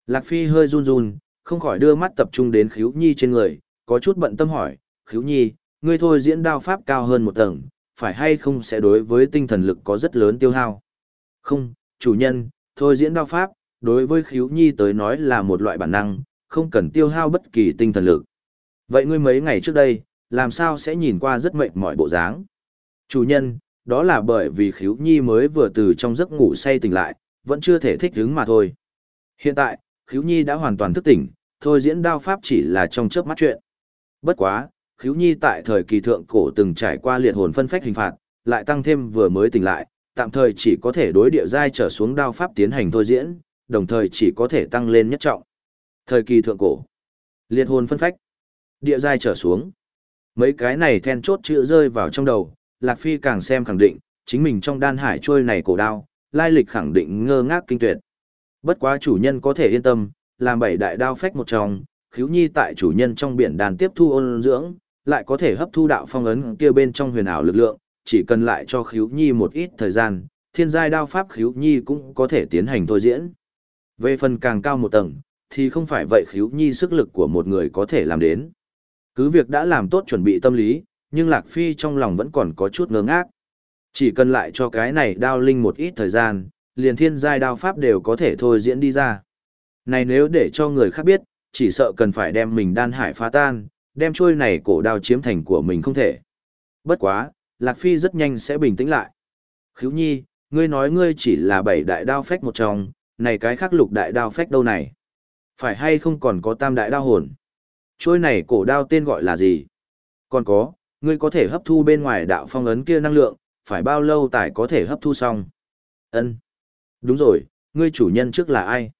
Lạc Phi hơi run run, không khỏi đưa mắt tập trung đến khíu nhi trên người, có chút bận tâm hỏi, khíu nhi, ngươi thôi diễn đao pháp cao hơn một tầng, phải hay không sẽ đối với tinh thần lực có rất lớn tiêu hao? Không, chủ nhân, thôi diễn đao pháp, đối với khíu nhi tới nói là một loại bản năng, không cần tiêu hao bất kỳ tinh thần lực. Vậy ngươi mấy ngày trước đây, làm sao sẽ nhìn qua rất mệt mỏi bộ dáng? Chủ nhân, đó là bởi vì khiếu nhi mới vừa từ trong giấc ngủ say tỉnh lại, vẫn chưa thể thích ứng mà thôi. Hiện tại, khiếu nhi đã hoàn toàn thức tỉnh, thôi diễn đao pháp chỉ là trong chớp mắt chuyện. Bất quá, khiếu nhi tại thời kỳ thượng cổ từng trải qua liệt hồn phân phách hình phạt, lại tăng thêm vừa mới tỉnh lại, tạm thời chỉ có thể đối địa giai trở xuống đao pháp tiến hành thôi diễn, đồng thời chỉ có thể tăng lên nhất trọng. Thời kỳ thượng cổ, liệt hồn phân phách, địa giai trở xuống. Mấy cái này then chốt chữ rơi vào trong đầu, Lạc Phi càng xem khẳng định, chính mình trong đan hải trôi này cổ đao, lai lịch khẳng định ngơ ngác kinh tuyệt. Bất quá chủ nhân có thể yên tâm, làm bảy đại đao phách một trong, khiếu nhi tại chủ nhân trong biển đàn tiếp thu ôn dưỡng, lại có thể hấp thu đạo phong ấn kia bên trong huyền ảo lực lượng, chỉ cần lại cho khiếu nhi một ít thời gian, thiên giai đao pháp khiếu nhi cũng có thể tiến hành thôi diễn. Về phần càng cao một tầng, thì không phải vậy khiếu nhi sức lực của một người có thể làm đến. Cứ việc đã làm tốt chuẩn bị tâm lý, nhưng Lạc Phi trong lòng vẫn còn có chút ngơ ngác. Chỉ cần lại cho cái này đao linh một ít thời gian, liền thiên giai đao pháp đều có thể thôi diễn đi ra. Này nếu để cho người khác biết, chỉ sợ cần phải đem mình đan hải phá tan, đem trôi này cổ đao chiếm thành của mình không thể. Bất quá, Lạc Phi rất nhanh sẽ bình tĩnh lại. Khíu nhi, ngươi nói ngươi chỉ là bảy đại đao phách một trong, này cái khác lục đại đao phách đâu này? Phải hay không còn có tam đại đao hồn? Trôi này cổ đao tên gọi là gì? Còn có, ngươi có thể hấp thu bên ngoài đạo phong ấn kia năng lượng, phải bao lâu tài có thể hấp thu xong? Ân, Đúng rồi, ngươi chủ nhân trước là ai?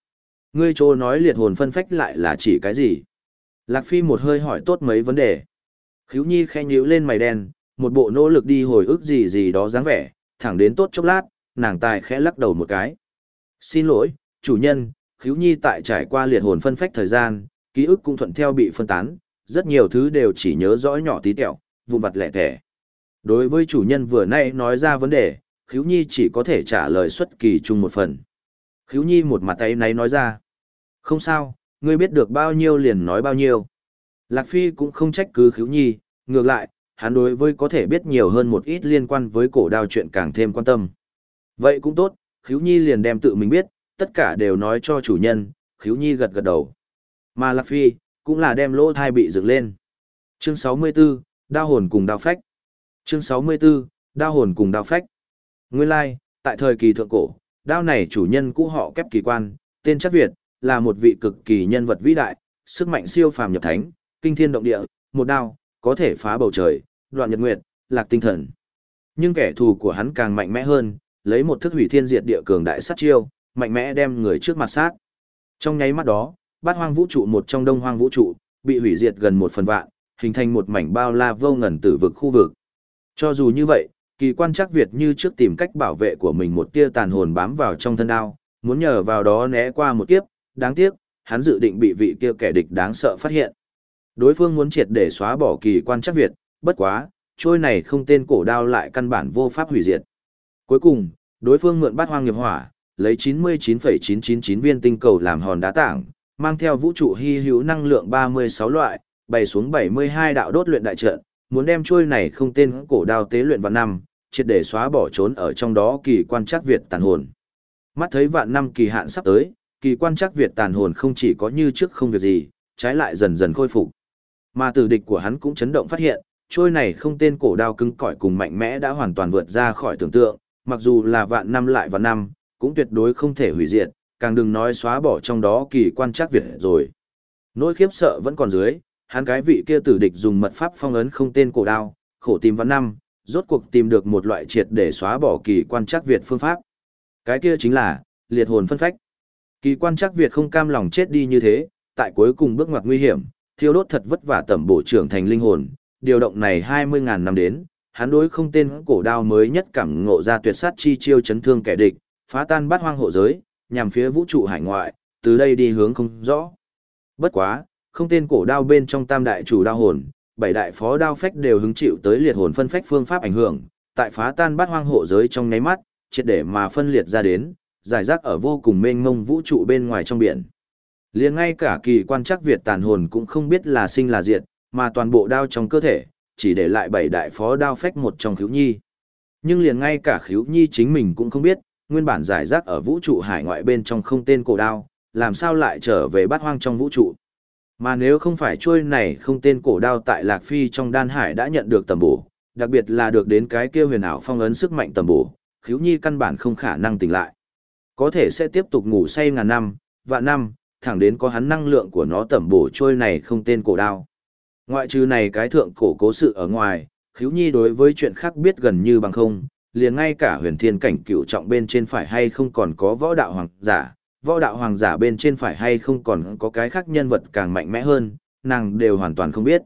Ngươi chỗ nói liệt hồn phân phách lại là chỉ cái gì? Lạc Phi một hơi hỏi tốt mấy vấn đề. Khíu Nhi khe nhíu lên mày đen, một bộ nỗ lực đi hồi ức gì gì đó dáng vẻ, thẳng đến tốt chốc lát, nàng tài khẽ lắc đầu một cái. Xin lỗi, chủ nhân, Khíu Nhi tại trải qua liệt hồn phân phách thời gian, ký ức cũng thuận theo bị phân tán, rất nhiều thứ đều chỉ nhớ rõ nhỏ tí tẹo, vụn vặt lẻ tẻ. Đối với chủ nhân vừa nay nói ra vấn đề, Khíu Nhi chỉ có thể trả lời xuất kỳ chung một phần. Khíu Nhi một mặt tay náy nói ra. Không sao, ngươi biết được bao nhiêu liền nói bao nhiêu. Lạc Phi cũng không trách cứ Khíu Nhi, ngược lại, hắn đối với có thể biết nhiều hơn một ít liên quan với cổ đao chuyện càng thêm quan tâm. Vậy cũng tốt, Khíu Nhi liền đem tự mình biết, tất cả đều nói cho chủ nhân, Khíu Nhi gật gật đầu. Mà Lạc Phi, cũng là đem lỗ thai bị dựng lên. Chương 64, Đao hồn cùng đao phách. Chương 64, Đao hồn cùng đao phách. Nguyên lai, like, tại thời kỳ thượng cổ, đao này chủ nhân cũ họ kép kỳ quan, tên chắc Việt, là một vị cực kỳ nhân vật vĩ đại, sức mạnh siêu phàm nhập thánh, kinh thiên động địa, một đao, có thể phá bầu trời, đoạn nhật nguyệt, lạc tinh thần. Nhưng kẻ thù của hắn càng mạnh mẽ hơn, lấy một thức hủy thiên diệt địa cường đại sát chiêu, mạnh mẽ đem người trước mặt sát. Trong nháy mắt đó, bát hoang vũ trụ một trong đông hoang vũ trụ, bị hủy diệt gần một phần vạn, hình thành một mảnh bao la vô ngần tử vực khu vực. Cho dù như vậy, kỳ quan chắc Việt như trước tìm cách bảo vệ của mình một tia tàn hồn bám vào trong thân đao, muốn nhờ vào đó né qua một kiếp, đáng tiếc, hắn dự định bị vị kia kẻ địch đáng sợ phát hiện. Đối phương muốn triệt để xóa bỏ kỳ quan chắc Việt, bất quá, trôi này không tên cổ đao lại căn bản vô pháp hủy diệt. Cuối cùng, đối phương mượn bát hoang nghiệp hỏa, lấy 99,999 viên tinh cầu làm hòn đá tảng, mang theo vũ trụ hy hữu năng lượng 36 loại, bày xuống 72 đạo đốt luyện đại trận, muốn đem trôi này không tên cổ đao tế luyện vào năm, triệt để xóa bỏ trốn ở trong đó kỳ quan chắc Việt tàn hồn. Mắt thấy vạn năm kỳ hạn sắp tới, kỳ quan chắc Việt tàn hồn không chỉ có như trước không việc gì, trái lại dần dần khôi phục. Mà tử địch của hắn cũng chấn động phát hiện, trôi này không tên cổ đao cứng cỏi cùng mạnh mẽ đã hoàn toàn vượt ra khỏi tưởng tượng, mặc dù là vạn năm lại vạn năm, cũng tuyệt đối không thể hủy diệt, càng đừng nói xóa bỏ trong đó kỳ quan chắc Việt rồi. Nỗi khiếp sợ vẫn còn dưới, hắn cái vị kia tử địch dùng mật pháp phong ấn không tên cổ đao, khổ tìm vạn năm, rốt cuộc tìm được một loại triệt để xóa bỏ kỳ quan chắc Việt phương pháp. Cái kia chính là, liệt hồn phân phách. Kỳ quan chắc Việt không cam lòng chết đi như thế, tại cuối cùng bước ngoặt nguy hiểm, thiêu đốt thật vất vả tẩm bổ trưởng thành linh hồn, điều động này 20.000 năm đến, hắn đối không tên cổ đao mới nhất cảm ngộ ra tuyệt sát chi chiêu chấn thương kẻ địch, phá tan bát hoang hộ giới, nhằm phía vũ trụ hải ngoại, từ đây đi hướng không rõ. Bất quá, không tên cổ đao bên trong tam đại chủ đao hồn, bảy đại phó đao phách đều hứng chịu tới liệt hồn phân phách phương pháp ảnh hưởng, tại phá tan bát hoang hộ giới trong nháy mắt, triệt để mà phân liệt ra đến, giải rác ở vô cùng mênh mông vũ trụ bên ngoài trong biển. Liền ngay cả kỳ quan chắc Việt tàn hồn cũng không biết là sinh là diệt, mà toàn bộ đao trong cơ thể, chỉ để lại bảy đại phó đao phách một trong khiếu nhi. Nhưng liền ngay cả khiếu nhi chính mình cũng không biết, nguyên bản giải rác ở vũ trụ hải ngoại bên trong không tên cổ đao, làm sao lại trở về bát hoang trong vũ trụ. Mà nếu không phải chuôi này không tên cổ đao tại Lạc Phi trong đan hải đã nhận được tầm bổ, đặc biệt là được đến cái kia huyền ảo phong ấn sức mạnh tầm bổ, khiếu nhi căn bản không khả năng tỉnh lại. Có thể sẽ tiếp tục ngủ say ngàn năm, vạn năm, thẳng đến có hắn năng lượng của nó tầm bổ trôi này không tên cổ đao. Ngoại trừ này cái thượng cổ cố sự ở ngoài, khiếu nhi đối với chuyện khác biết gần như bằng không, liền ngay cả huyền thiên cảnh cựu trọng bên trên phải hay không còn có võ đạo hoàng giả, võ đạo hoàng giả bên trên phải hay không còn có cái khác nhân vật càng mạnh mẽ hơn, nàng đều hoàn toàn không biết.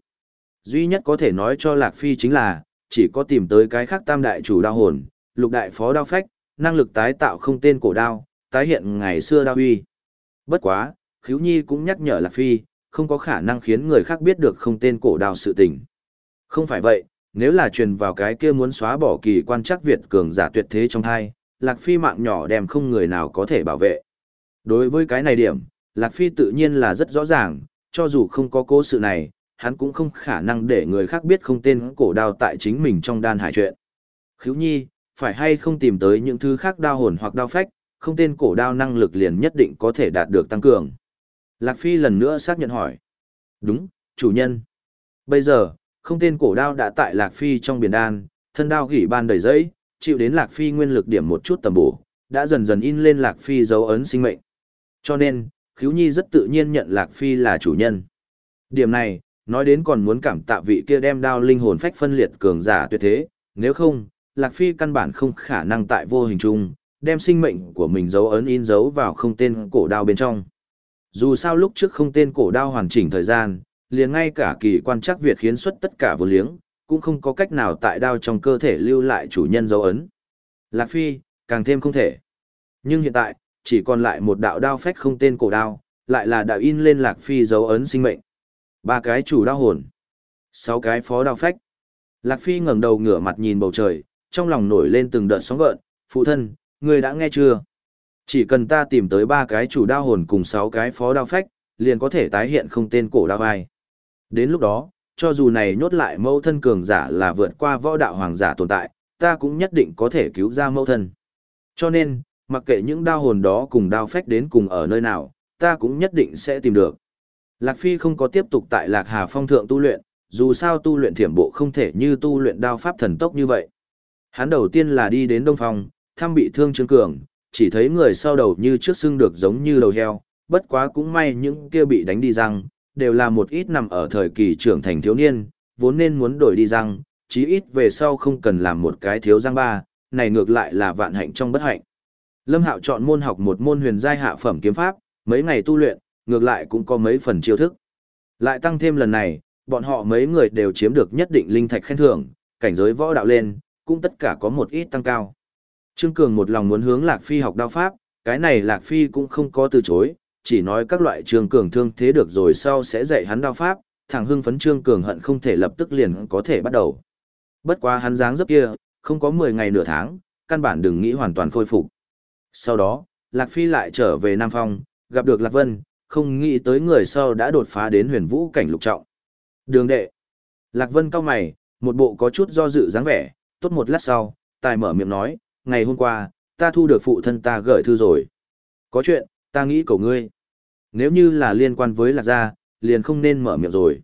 Duy nhất có thể nói cho Lạc Phi chính là, chỉ có tìm tới cái khác tam đại chủ đao hồn, lục đại phó đao phách, năng lực tái tạo không tên cổ đao, tái hiện ngày xưa đao uy. Bất quá, khiếu nhi cũng nhắc nhở Lạc Phi, không có khả năng khiến người khác biết được không tên cổ đao sự tình. Không phải vậy, nếu là truyền vào cái kia muốn xóa bỏ kỳ quan chắc Việt cường giả tuyệt thế trong thai, Lạc Phi mạng nhỏ đem không người nào có thể bảo vệ. Đối với cái này điểm, Lạc Phi tự nhiên là rất rõ ràng, cho dù không có cố sự này, hắn cũng không khả năng để người khác biết không tên cổ đao tại chính mình trong đan hải chuyện. Khíu nhi, phải hay không tìm tới những thứ khác đao hồn hoặc đao phách, không tên cổ đao năng lực liền nhất định có thể đạt được tăng cường. Lạc Phi lần nữa xác nhận hỏi. Đúng, chủ nhân. Bây giờ, không tên cổ đao đã tại Lạc Phi trong biển đan, thân đao gỉ ban đầy giấy, chịu đến Lạc Phi nguyên lực điểm một chút tầm bổ, đã dần dần in lên Lạc Phi dấu ấn sinh mệnh. Cho nên, Khiếu Nhi rất tự nhiên nhận Lạc Phi là chủ nhân. Điểm này, nói đến còn muốn cảm tạ vị kia đem đao linh hồn phách phân liệt cường giả tuyệt thế, nếu không, Lạc Phi căn bản không khả năng tại vô hình chung, đem sinh mệnh của mình dấu ấn in dấu vào không tên cổ đao bên trong. Dù sao lúc trước không tên cổ đao hoàn chỉnh thời gian, liền ngay cả kỳ quan chắc Việt khiến xuất tất cả vô liếng, cũng không có cách nào tại đao trong cơ thể lưu lại chủ nhân dấu ấn. Lạc Phi, càng thêm không thể. Nhưng hiện tại, chỉ còn lại một đạo đao phách không tên cổ đao, lại là đạo in lên Lạc Phi dấu ấn sinh mệnh. Ba cái chủ đao hồn, sáu cái phó đao phách. Lạc Phi ngẩng đầu ngửa mặt nhìn bầu trời, trong lòng nổi lên từng đợt sóng gợn, phụ thân, người đã nghe chưa? Chỉ cần ta tìm tới ba cái chủ đao hồn cùng sáu cái phó đao phách, liền có thể tái hiện không tên cổ đao vai. Đến lúc đó, cho dù này nhốt lại mẫu thân cường giả là vượt qua võ đạo hoàng giả tồn tại, ta cũng nhất định có thể cứu ra mẫu thân. Cho nên, mặc kệ những đao hồn đó cùng đao phách đến cùng ở nơi nào, ta cũng nhất định sẽ tìm được. Lạc Phi không có tiếp tục tại Lạc Hà Phong thượng tu luyện, dù sao tu luyện thiểm bộ không thể như tu luyện đao pháp thần tốc như vậy. Hắn đầu tiên là đi đến Đông Phong, thăm bị thương Trương Cường, chỉ thấy người sau đầu như trước xương được giống như đầu heo, bất quá cũng may những kia bị đánh đi răng, đều là một ít nằm ở thời kỳ trưởng thành thiếu niên, vốn nên muốn đổi đi răng, chí ít về sau không cần làm một cái thiếu răng ba, này ngược lại là vạn hạnh trong bất hạnh. Lâm Hạo chọn môn học một môn huyền giai hạ phẩm kiếm pháp, mấy ngày tu luyện, ngược lại cũng có mấy phần chiêu thức. Lại tăng thêm lần này, Bọn họ mấy người đều chiếm được nhất định linh thạch khen thưởng, cảnh giới võ đạo lên, cũng tất cả có một ít tăng cao. Trương Cường một lòng muốn hướng Lạc Phi học đao pháp, cái này Lạc Phi cũng không có từ chối, chỉ nói các loại Trương Cường thương thế được rồi sau sẽ dạy hắn đao pháp, thằng hưng phấn Trương Cường hận không thể lập tức liền có thể bắt đầu. Bất quá hắn dáng dấp kia, không có 10 ngày nửa tháng, căn bản đừng nghĩ hoàn toàn khôi phục. Sau đó, Lạc Phi lại trở về Nam Phong, gặp được Lạc Vân, không nghĩ tới người sau đã đột phá đến huyền vũ cảnh lục trọng. Đường đệ. Lạc Vân cao mày, một bộ có chút do dự dáng vẻ, tốt một lát sau, tài mở miệng nói, ngày hôm qua, ta thu được phụ thân ta gửi thư rồi. Có chuyện, ta nghĩ cầu ngươi. Nếu như là liên quan với Lạc Gia, liền không nên mở miệng rồi.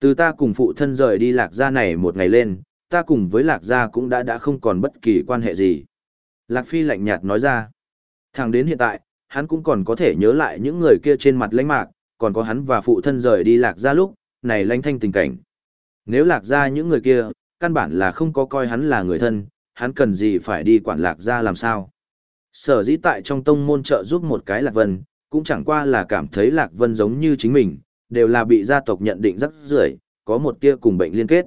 Từ ta cùng phụ thân rời đi Lạc Gia này một ngày lên, ta cùng với Lạc Gia cũng đã đã không còn bất kỳ quan hệ gì. Lạc Phi lạnh nhạt nói ra. Thẳng đến hiện tại, hắn cũng còn có thể nhớ lại những người kia trên mặt lãnh mạc, còn có hắn và phụ thân rời đi Lạc Gia lúc, này lãnh thanh tình cảnh. Nếu Lạc Gia những người kia, căn bản là không có coi hắn là người thân, hắn cần gì phải đi quản Lạc Gia làm sao. Sở dĩ tại trong tông môn trợ giúp một cái Lạc Vân, cũng chẳng qua là cảm thấy Lạc Vân giống như chính mình, đều là bị gia tộc nhận định rất rưởi, có một tia cùng bệnh liên kết.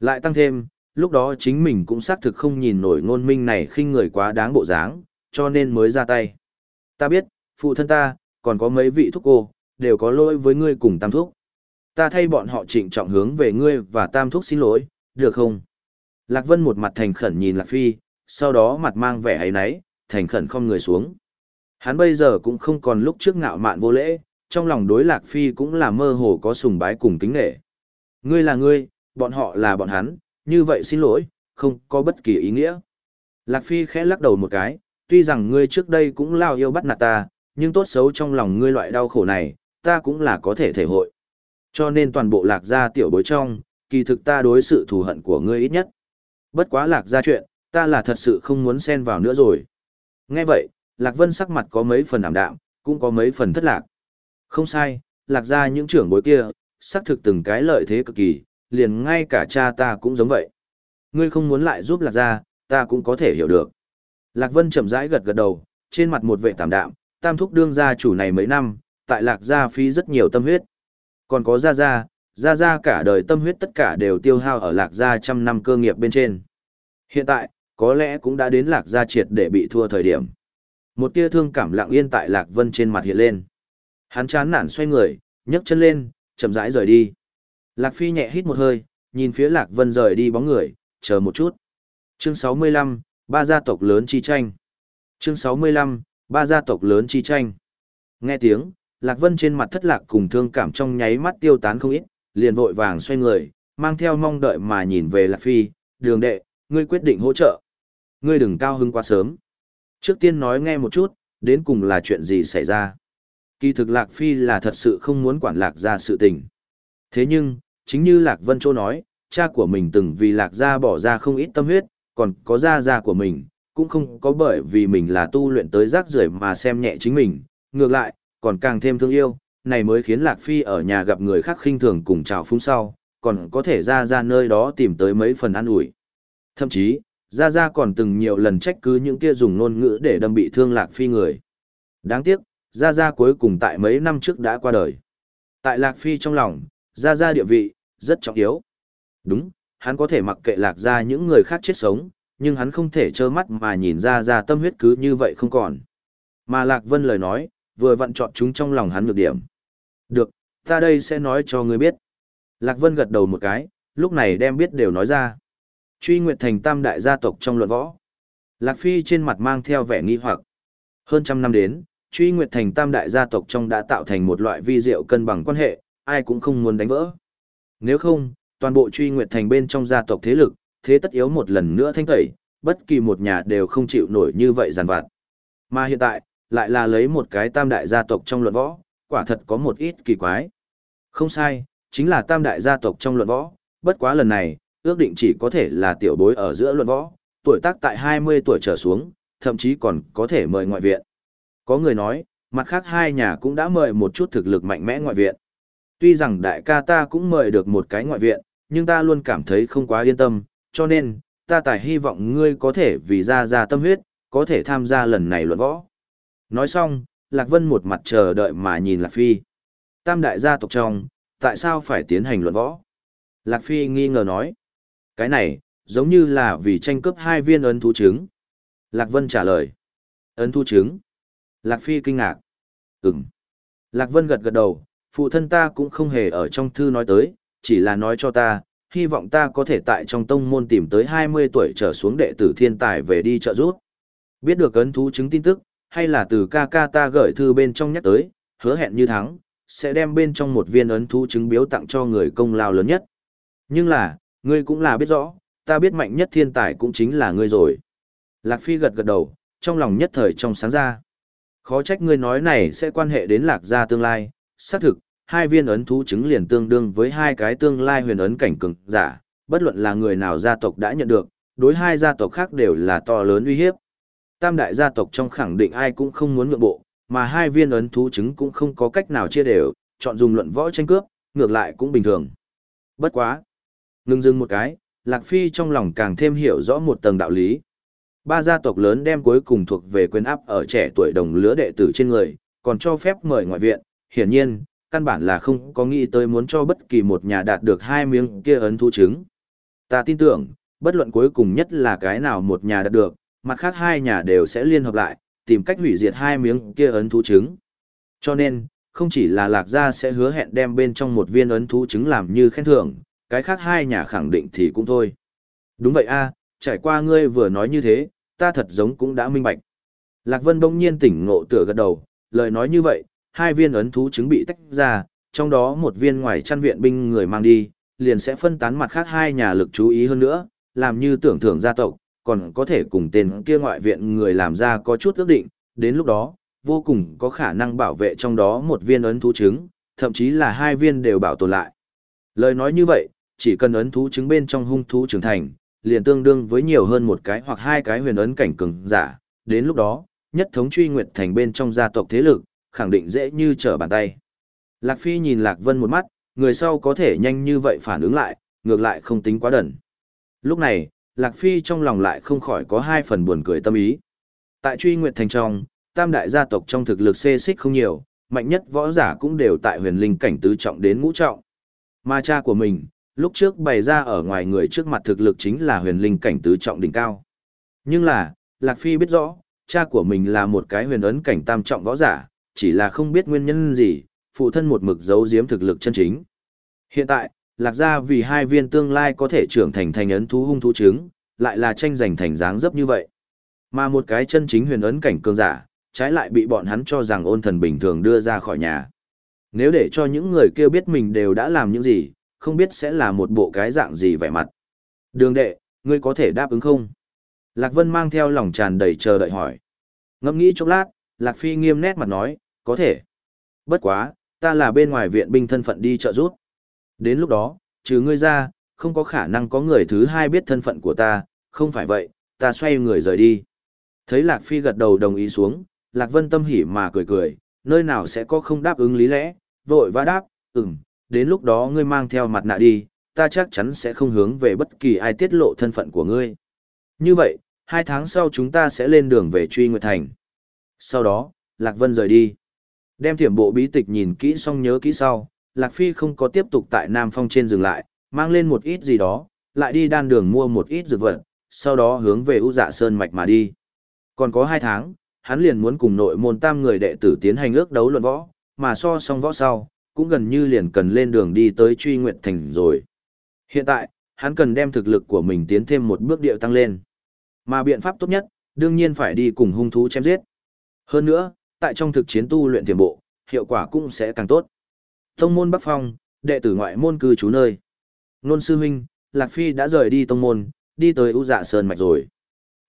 Lại tăng thêm, lúc đó chính mình cũng xác thực không nhìn nổi ngôn minh này khinh người quá đáng bộ dáng, cho nên mới ra tay. Ta biết, phụ thân ta, còn có mấy vị thúc cô, đều có lỗi với ngươi cùng tam thúc. Ta thay bọn họ trịnh trọng hướng về ngươi và tam thúc xin lỗi, được không? Lạc Vân một mặt thành khẩn nhìn Lạc Phi, sau đó mặt mang vẻ ấy náy, thành khẩn không người xuống. Hắn bây giờ cũng không còn lúc trước ngạo mạn vô lễ, trong lòng đối Lạc Phi cũng là mơ hồ có sùng bái cùng kính nghệ. Ngươi là ngươi, bọn họ là bọn hắn, như vậy xin lỗi, không có bất kỳ ý nghĩa. Lạc Phi khẽ lắc đầu một cái, tuy rằng ngươi trước đây cũng lao yêu bắt nạt ta, nhưng tốt xấu trong lòng ngươi loại đau khổ này, ta cũng là có thể thể hội. Cho nên toàn bộ lạc gia tiểu bối trong, kỳ thực ta đối sự thù hận của ngươi ít nhất. Bất quá lạc gia chuyện, ta là thật sự không muốn xen vào nữa rồi. Nghe vậy, lạc vân sắc mặt có mấy phần ảm đạm, cũng có mấy phần thất lạc. Không sai, lạc gia những trưởng bối kia, xác thực từng cái lợi thế cực kỳ, liền ngay cả cha ta cũng giống vậy. Ngươi không muốn lại giúp lạc gia, ta cũng có thể hiểu được. Lạc Vân chậm rãi gật gật đầu, trên mặt một vệ tạm đạm, tam thúc đương gia chủ này mấy năm, tại lạc gia phí rất nhiều tâm huyết. Còn có gia gia, gia gia cả đời tâm huyết tất cả đều tiêu hao ở lạc gia trăm năm cơ nghiệp bên trên. Hiện tại, có lẽ cũng đã đến lạc gia triệt để bị thua thời điểm. Một tia thương cảm lặng yên tại lạc vân trên mặt hiện lên. Hắn chán nản xoay người, nhấc chân lên, chậm rãi rời đi. Lạc Phi nhẹ hít một hơi, nhìn phía Lạc Vân rời đi bóng người, chờ một chút. Chương 65, ba gia tộc lớn chi tranh. Chương 65, ba gia tộc lớn chi tranh. Nghe tiếng, Lạc Vân trên mặt thất lạc cùng thương cảm trong nháy mắt tiêu tán không ít, liền vội vàng xoay người, mang theo mong đợi mà nhìn về Lạc Phi, đường đệ, ngươi quyết định hỗ trợ. Ngươi đừng cao hứng quá sớm. Trước tiên nói nghe một chút, đến cùng là chuyện gì xảy ra. Kỳ thực Lạc Phi là thật sự không muốn quản Lạc ra sự tình. Thế nhưng, chính như Lạc Vân Châu nói, cha của mình từng vì Lạc gia bỏ ra không ít tâm huyết, còn có gia gia của mình, cũng không có bởi vì mình là tu luyện tới rác rưởi mà xem nhẹ chính mình, ngược lại, còn càng thêm thương yêu, này mới khiến Lạc Phi ở nhà gặp người khác khinh thường cùng chào phúng sau, còn có thể ra ra nơi đó tìm tới mấy phần ăn ủi. Thậm chí, Gia Gia còn từng nhiều lần trách cứ những kia dùng ngôn ngữ để đâm bị thương Lạc Phi người. Đáng tiếc, Gia Gia cuối cùng tại mấy năm trước đã qua đời. Tại Lạc Phi trong lòng, Gia Gia địa vị, rất trọng yếu. Đúng, hắn có thể mặc kệ Lạc Gia những người khác chết sống, nhưng hắn không thể trơ mắt mà nhìn Gia Gia tâm huyết cứ như vậy không còn. Mà Lạc Vân lời nói, vừa vặn chọn chúng trong lòng hắn nhược điểm. Được, ta đây sẽ nói cho ngươi biết. Lạc Vân gật đầu một cái, lúc này đem biết đều nói ra. Truy Nguyệt Thành tam đại gia tộc trong luận võ. Lạc Phi trên mặt mang theo vẻ nghi hoặc. Hơn trăm năm đến, Truy Nguyệt Thành tam đại gia tộc trong đã tạo thành một loại vi diệu cân bằng quan hệ, ai cũng không muốn đánh vỡ. Nếu không, toàn bộ Truy Nguyệt Thành bên trong gia tộc thế lực, thế tất yếu một lần nữa thanh tẩy, bất kỳ một nhà đều không chịu nổi như vậy giàn vặt. Mà hiện tại, lại là lấy một cái tam đại gia tộc trong luận võ, quả thật có một ít kỳ quái. Không sai, chính là tam đại gia tộc trong luận võ, bất quá lần này, ước định chỉ có thể là tiểu bối ở giữa luận võ, tuổi tác tại 20 tuổi trở xuống, thậm chí còn có thể mời ngoại viện. Có người nói, mặt khác hai nhà cũng đã mời một chút thực lực mạnh mẽ ngoại viện. Tuy rằng đại ca ta cũng mời được một cái ngoại viện, nhưng ta luôn cảm thấy không quá yên tâm, cho nên, ta tài hy vọng ngươi có thể vì ra ra tâm huyết, có thể tham gia lần này luận võ. Nói xong, Lạc Vân một mặt chờ đợi mà nhìn Lạc Phi. Tam đại gia tộc trong, tại sao phải tiến hành luận võ? Lạc Phi nghi ngờ nói. Cái này, giống như là vì tranh cướp hai viên ấn thú trứng. Lạc Vân trả lời. Ấn thú trứng. Lạc Phi kinh ngạc. Ừm. Lạc Vân gật gật đầu, phụ thân ta cũng không hề ở trong thư nói tới, chỉ là nói cho ta, hy vọng ta có thể tại trong tông môn tìm tới 20 tuổi trở xuống đệ tử thiên tài về đi trợ giúp. Biết được ấn thú chứng tin tức, hay là từ ca ca ta gửi thư bên trong nhắc tới, hứa hẹn như thắng, sẽ đem bên trong một viên ấn thú chứng biếu tặng cho người công lao lớn nhất. Nhưng là, ngươi cũng là biết rõ, ta biết mạnh nhất thiên tài cũng chính là ngươi rồi. Lạc Phi gật gật đầu, trong lòng nhất thời trong sáng ra. Khó trách ngươi nói này sẽ quan hệ đến lạc gia tương lai, xác thực, hai viên ấn thú chứng liền tương đương với hai cái tương lai huyền ấn cảnh cường giả, bất luận là người nào gia tộc đã nhận được, đối hai gia tộc khác đều là to lớn uy hiếp. Tam đại gia tộc trong khẳng định ai cũng không muốn nhượng bộ, mà hai viên ấn thú chứng cũng không có cách nào chia đều, chọn dùng luận võ tranh cướp, ngược lại cũng bình thường. Bất quá. Ngưng dưng một cái, Lạc Phi trong lòng càng thêm hiểu rõ một tầng đạo lý. Ba gia tộc lớn đem cuối cùng thuộc về quyền áp ở trẻ tuổi đồng lứa đệ tử trên người, còn cho phép mời ngoại viện, hiển nhiên, căn bản là không có nghĩ tới muốn cho bất kỳ một nhà đạt được hai miếng kia ấn thu chứng. Ta tin tưởng, bất luận cuối cùng nhất là cái nào một nhà đạt được, mặt khác hai nhà đều sẽ liên hợp lại, tìm cách hủy diệt hai miếng kia ấn thú trứng. Cho nên, không chỉ là lạc gia sẽ hứa hẹn đem bên trong một viên ấn thú trứng làm như khen thưởng, cái khác hai nhà khẳng định thì cũng thôi. Đúng vậy a, trải qua ngươi vừa nói như thế, ta thật giống cũng đã minh bạch. Lạc Vân bỗng nhiên tỉnh ngộ tựa gật đầu, lời nói như vậy, hai viên ấn thú chứng bị tách ra, trong đó một viên ngoài chăn viện binh người mang đi, liền sẽ phân tán mặt khác hai nhà lực chú ý hơn nữa, làm như tưởng thưởng gia tộc, còn có thể cùng tên kia ngoại viện người làm ra có chút ước định, đến lúc đó, vô cùng có khả năng bảo vệ trong đó một viên ấn thú chứng thậm chí là hai viên đều bảo tồn lại. Lời nói như vậy, chỉ cần ấn thú chứng bên trong hung thú trưởng thành, liền tương đương với nhiều hơn một cái hoặc hai cái huyền ấn cảnh cường giả, đến lúc đó, nhất thống truy nguyệt thành bên trong gia tộc thế lực, khẳng định dễ như trở bàn tay. Lạc Phi nhìn Lạc Vân một mắt, người sau có thể nhanh như vậy phản ứng lại, ngược lại không tính quá đần. Lúc này, Lạc Phi trong lòng lại không khỏi có hai phần buồn cười tâm ý. Tại truy nguyệt thành trong, tam đại gia tộc trong thực lực xê xích không nhiều, mạnh nhất võ giả cũng đều tại huyền linh cảnh tứ trọng đến ngũ trọng. Mà cha của mình, lúc trước bày ra ở ngoài người trước mặt thực lực chính là huyền linh cảnh tứ trọng đỉnh cao. Nhưng là, Lạc Phi biết rõ, cha của mình là một cái huyền ấn cảnh tam trọng võ giả, chỉ là không biết nguyên nhân gì, phụ thân một mực giấu giếm thực lực chân chính. Hiện tại, lạc gia vì hai viên tương lai có thể trưởng thành thành ấn thú hung thú trứng, lại là tranh giành thành dáng dấp như vậy. Mà một cái chân chính huyền ấn cảnh cường giả, trái lại bị bọn hắn cho rằng ôn thần bình thường đưa ra khỏi nhà. Nếu để cho những người kêu biết mình đều đã làm những gì, không biết sẽ là một bộ cái dạng gì vẻ mặt. Đường đệ, ngươi có thể đáp ứng không? Lạc Vân mang theo lòng tràn đầy chờ đợi hỏi. Ngẫm nghĩ chốc lát, Lạc Phi nghiêm nét mặt nói, có thể. Bất quá, ta là bên ngoài viện binh thân phận đi trợ giúp. Đến lúc đó, trừ ngươi ra, không có khả năng có người thứ hai biết thân phận của ta, không phải vậy, ta xoay người rời đi. Thấy Lạc Phi gật đầu đồng ý xuống, Lạc Vân tâm hỉ mà cười cười, nơi nào sẽ có không đáp ứng lý lẽ, vội vã đáp, ừm, đến lúc đó ngươi mang theo mặt nạ đi, ta chắc chắn sẽ không hướng về bất kỳ ai tiết lộ thân phận của ngươi. Như vậy, hai tháng sau chúng ta sẽ lên đường về truy nguyệt thành. Sau đó, Lạc Vân rời đi. Đem thiểm bộ bí tịch nhìn kỹ xong nhớ kỹ sau, Lạc Phi không có tiếp tục tại Nam Phong trên dừng lại, mang lên một ít gì đó, lại đi đan đường mua một ít dược vật, sau đó hướng về U Dạ Sơn mạch mà đi. Còn có hai tháng, hắn liền muốn cùng nội môn tam người đệ tử tiến hành ước đấu luận võ, mà so xong võ sau, cũng gần như liền cần lên đường đi tới truy nguyện thành rồi. Hiện tại, hắn cần đem thực lực của mình tiến thêm một bước điệu tăng lên. Mà biện pháp tốt nhất, đương nhiên phải đi cùng hung thú chém giết. Hơn nữa, tại trong thực chiến tu luyện tiềm bộ, hiệu quả cũng sẽ càng tốt. Tông môn Bắc Phong, đệ tử ngoại môn cư trú nơi. Nôn sư huynh, Lạc Phi đã rời đi tông môn, đi tới U Dạ Sơn mạch rồi.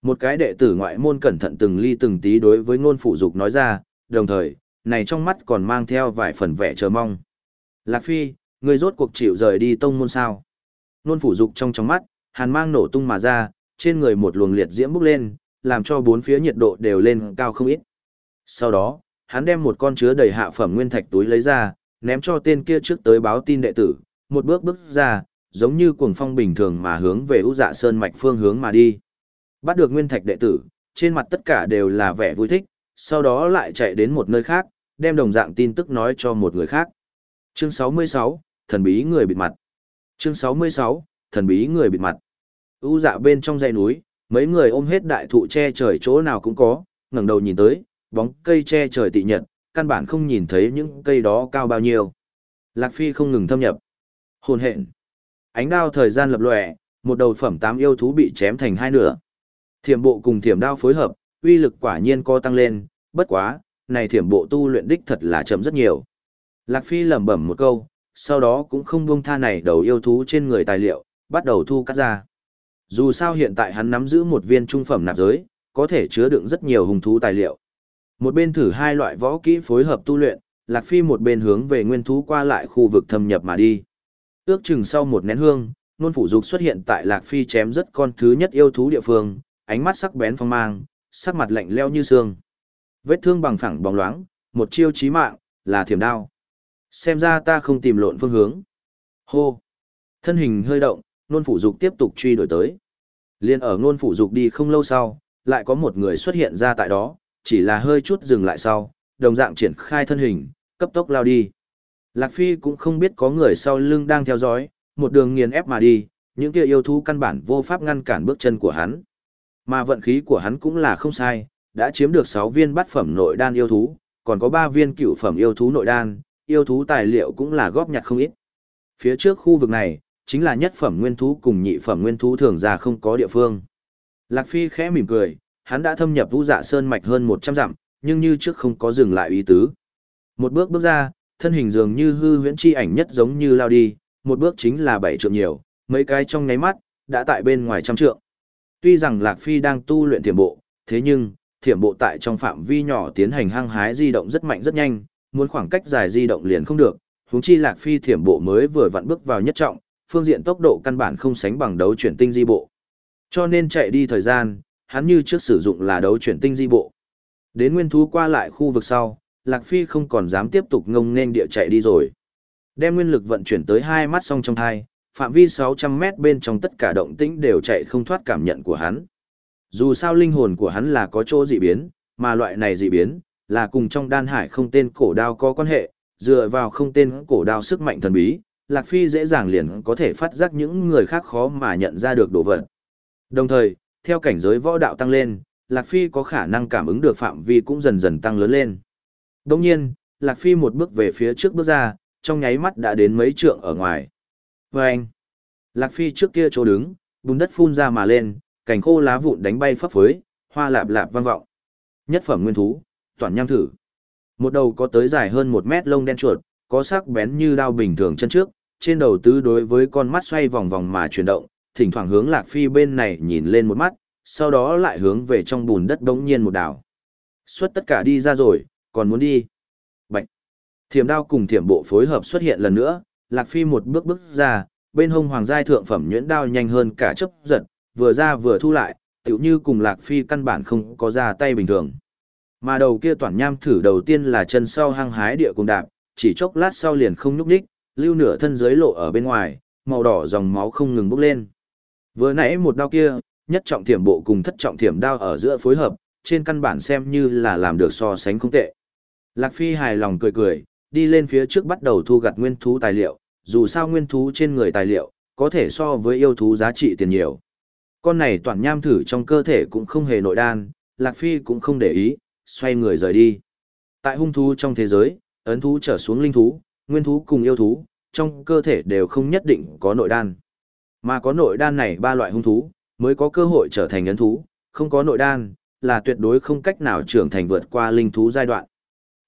Một cái đệ tử ngoại môn cẩn thận từng ly từng tí đối với ngôn phụ dục nói ra, đồng thời, này trong mắt còn mang theo vài phần vẻ chờ mong. Lạc Phi, người rốt cuộc chịu rời đi tông môn sao? Nôn phủ dục trong trong mắt, hàn mang nổ tung mà ra, trên người một luồng liệt diễm bốc lên, làm cho bốn phía nhiệt độ đều lên cao không ít. Sau đó, hắn đem một con chứa đầy hạ phẩm nguyên thạch túi lấy ra, ném cho tên kia trước tới báo tin đệ tử, một bước bước ra, giống như cuồng phong bình thường mà hướng về U Dạ Sơn mạch phương hướng mà đi. Bắt được nguyên thạch đệ tử, trên mặt tất cả đều là vẻ vui thích, sau đó lại chạy đến một nơi khác, đem đồng dạng tin tức nói cho một người khác. Chương 66, thần bí người bịt mặt. Chương 66, thần bí người bịt mặt. U dạ bên trong dãy núi, mấy người ôm hết đại thụ che trời chỗ nào cũng có, ngẩng đầu nhìn tới, bóng cây che trời tị nhật, căn bản không nhìn thấy những cây đó cao bao nhiêu. Lạc Phi không ngừng thâm nhập. Hồn hện. Ánh đao thời gian lập lòe, một đầu phẩm tám yêu thú bị chém thành hai nửa. Thiểm bộ cùng thiểm đao phối hợp, uy lực quả nhiên co tăng lên, bất quá, này thiểm bộ tu luyện đích thật là chậm rất nhiều. Lạc Phi lẩm bẩm một câu, sau đó cũng không buông tha này đầu yêu thú trên người tài liệu, bắt đầu thu cắt ra. Dù sao hiện tại hắn nắm giữ một viên trung phẩm nạp giới, có thể chứa đựng rất nhiều hung thú tài liệu. Một bên thử hai loại võ kỹ phối hợp tu luyện, Lạc Phi một bên hướng về nguyên thú qua lại khu vực thâm nhập mà đi. Ước chừng sau một nén hương, nôn phủ dục xuất hiện tại Lạc Phi chém rất con thứ nhất yêu thú địa phương, ánh mắt sắc bén phong mang, sắc mặt lạnh leo như xương. Vết thương bằng phẳng bóng loáng, một chiêu chí mạng, là thiểm đao. Xem ra ta không tìm lộn phương hướng. Hô! Thân hình hơi động, nôn phủ dục tiếp tục truy đuổi tới. Liên ở nôn phủ dục đi không lâu sau, lại có một người xuất hiện ra tại đó, chỉ là hơi chút dừng lại sau, đồng dạng triển khai thân hình, cấp tốc lao đi. Lạc Phi cũng không biết có người sau lưng đang theo dõi, một đường nghiền ép mà đi, những kia yêu thú căn bản vô pháp ngăn cản bước chân của hắn. Mà vận khí của hắn cũng là không sai, đã chiếm được 6 viên bát phẩm nội đan yêu thú, còn có 3 viên cựu phẩm yêu thú nội đan, yêu thú tài liệu cũng là góp nhặt không ít. Phía trước khu vực này, chính là nhất phẩm nguyên thú cùng nhị phẩm nguyên thú thường ra không có địa phương. Lạc Phi khẽ mỉm cười, hắn đã thâm nhập vũ dạ sơn mạch hơn 100 dặm, nhưng như trước không có dừng lại ý tứ. Một bước bước ra, thân hình dường như hư huyễn chi ảnh nhất giống như lao đi, một bước chính là bảy trượng nhiều, mấy cái trong nháy mắt, đã tại bên ngoài trăm trượng. Tuy rằng Lạc Phi đang tu luyện thiểm bộ, thế nhưng, thiểm bộ tại trong phạm vi nhỏ tiến hành hăng hái di động rất mạnh rất nhanh, muốn khoảng cách dài di động liền không được, huống chi Lạc Phi thiểm bộ mới vừa vặn bước vào nhất trọng, phương diện tốc độ căn bản không sánh bằng đấu chuyển tinh di bộ. Cho nên chạy đi thời gian, hắn như trước sử dụng là đấu chuyển tinh di bộ. Đến nguyên thú qua lại khu vực sau, Lạc Phi không còn dám tiếp tục ngông nên địa chạy đi rồi. Đem nguyên lực vận chuyển tới hai mắt song trong thai, phạm vi 600 mét bên trong tất cả động tĩnh đều chạy không thoát cảm nhận của hắn. Dù sao linh hồn của hắn là có chỗ dị biến, mà loại này dị biến, là cùng trong đan hải không tên cổ đao có quan hệ, dựa vào không tên cổ đao sức mạnh thần bí, Lạc Phi dễ dàng liền có thể phát giác những người khác khó mà nhận ra được đồ vật. Đồng thời, theo cảnh giới võ đạo tăng lên, Lạc Phi có khả năng cảm ứng được phạm vi cũng dần dần tăng lớn lên. Đồng nhiên, Lạc Phi một bước về phía trước bước ra, trong nháy mắt đã đến mấy trượng ở ngoài. Và anh, Lạc Phi trước kia chỗ đứng, bùn đất phun ra mà lên, cành khô lá vụn đánh bay phấp phới, hoa lạp lạp vang vọng. Nhất phẩm nguyên thú, toàn nham thử. Một đầu có tới dài hơn một mét lông đen chuột, có sắc bén như đao bình thường chân trước, trên đầu tứ đối với con mắt xoay vòng vòng mà chuyển động, thỉnh thoảng hướng Lạc Phi bên này nhìn lên một mắt, sau đó lại hướng về trong bùn đất đống nhiên một đảo. Xuất tất cả đi ra rồi, còn muốn đi. Bạch. Thiểm đao cùng thiểm bộ phối hợp xuất hiện lần nữa, Lạc Phi một bước bước ra, bên hông hoàng giai thượng phẩm nhuyễn đao nhanh hơn cả chấp giật, vừa ra vừa thu lại, tựu như cùng Lạc Phi căn bản không có ra tay bình thường. Mà đầu kia toàn nham thử đầu tiên là chân sau hăng hái địa cùng đạp, chỉ chốc lát sau liền không nhúc đích, lưu nửa thân dưới lộ ở bên ngoài, màu đỏ dòng máu không ngừng bốc lên. Vừa nãy một đao kia, nhất trọng thiểm bộ cùng thất trọng thiểm đao ở giữa phối hợp, trên căn bản xem như là làm được so sánh không tệ. Lạc Phi hài lòng cười cười, đi lên phía trước bắt đầu thu gặt nguyên thú tài liệu, dù sao nguyên thú trên người tài liệu, có thể so với yêu thú giá trị tiền nhiều. Con này toàn nham thử trong cơ thể cũng không hề nội đan, Lạc Phi cũng không để ý, xoay người rời đi. Tại hung thú trong thế giới, ấn thú trở xuống linh thú, nguyên thú cùng yêu thú, trong cơ thể đều không nhất định có nội đan. Mà có nội đan này ba loại hung thú, mới có cơ hội trở thành ấn thú, không có nội đan, là tuyệt đối không cách nào trưởng thành vượt qua linh thú giai đoạn.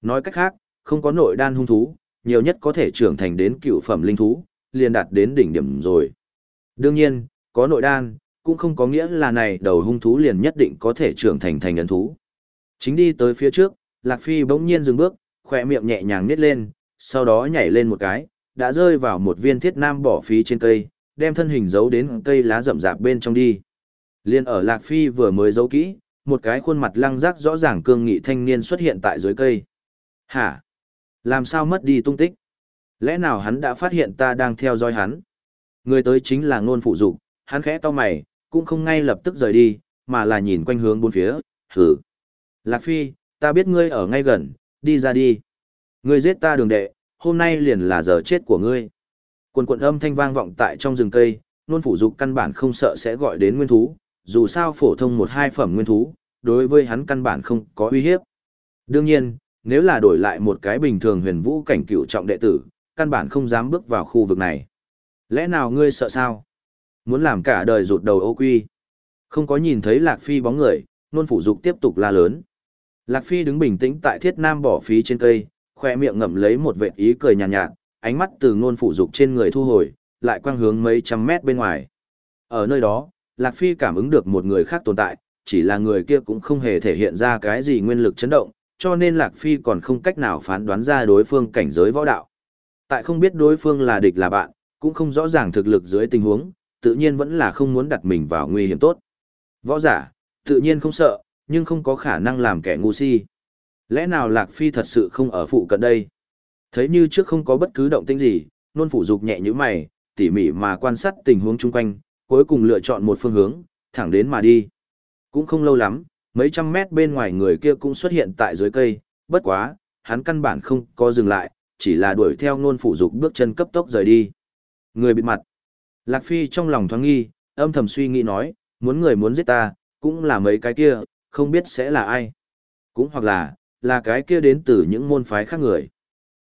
Nói cách khác, không có nội đan hung thú, nhiều nhất có thể trưởng thành đến cựu phẩm linh thú, liền đạt đến đỉnh điểm rồi. Đương nhiên, có nội đan, cũng không có nghĩa là này đầu hung thú liền nhất định có thể trưởng thành thành ấn thú. Chính đi tới phía trước, Lạc Phi bỗng nhiên dừng bước, khỏe miệng nhẹ nhàng nít lên, sau đó nhảy lên một cái, đã rơi vào một viên thiết nam bỏ phí trên cây, đem thân hình giấu đến cây lá rậm rạp bên trong đi. Liên ở Lạc Phi vừa mới giấu kỹ, một cái khuôn mặt lăng rác rõ ràng cương nghị thanh niên xuất hiện tại dưới cây. Hả? Làm sao mất đi tung tích? Lẽ nào hắn đã phát hiện ta đang theo dõi hắn? Người tới chính là ngôn phụ dục, hắn khẽ to mày, cũng không ngay lập tức rời đi, mà là nhìn quanh hướng bốn phía, hử. Lạc Phi, ta biết ngươi ở ngay gần, đi ra đi. Ngươi giết ta đường đệ, hôm nay liền là giờ chết của ngươi. Quần quần âm thanh vang vọng tại trong rừng cây, nôn phủ dục căn bản không sợ sẽ gọi đến nguyên thú, dù sao phổ thông một hai phẩm nguyên thú, đối với hắn căn bản không có uy hiếp. Đương nhiên, nếu là đổi lại một cái bình thường huyền vũ cảnh cựu trọng đệ tử, căn bản không dám bước vào khu vực này. Lẽ nào ngươi sợ sao? Muốn làm cả đời rụt đầu ô quy. Không có nhìn thấy Lạc Phi bóng người, nôn phủ dục tiếp tục la lớn. Lạc Phi đứng bình tĩnh tại thiết nam bỏ phí trên cây, khoe miệng ngậm lấy một vệt ý cười nhàn nhạt, nhạt, ánh mắt từ nôn phủ dục trên người thu hồi, lại quang hướng mấy trăm mét bên ngoài. Ở nơi đó, Lạc Phi cảm ứng được một người khác tồn tại, chỉ là người kia cũng không hề thể hiện ra cái gì nguyên lực chấn động, cho nên Lạc Phi còn không cách nào phán đoán ra đối phương cảnh giới võ đạo. Tại không biết đối phương là địch là bạn, cũng không rõ ràng thực lực dưới tình huống, tự nhiên vẫn là không muốn đặt mình vào nguy hiểm tốt. Võ giả, tự nhiên không sợ, nhưng không có khả năng làm kẻ ngu si. Lẽ nào Lạc Phi thật sự không ở phụ cận đây? Thấy như trước không có bất cứ động tĩnh gì, nôn phủ dục nhẹ như mày, tỉ mỉ mà quan sát tình huống chung quanh, cuối cùng lựa chọn một phương hướng, thẳng đến mà đi. Cũng không lâu lắm, mấy trăm mét bên ngoài người kia cũng xuất hiện tại dưới cây, bất quá, hắn căn bản không có dừng lại, chỉ là đuổi theo nôn phụ dục bước chân cấp tốc rời đi. Người bịt mặt. Lạc Phi trong lòng thoáng nghi, âm thầm suy nghĩ nói, muốn người muốn giết ta, cũng là mấy cái kia, không biết sẽ là ai. Cũng hoặc là, là cái kia đến từ những môn phái khác người.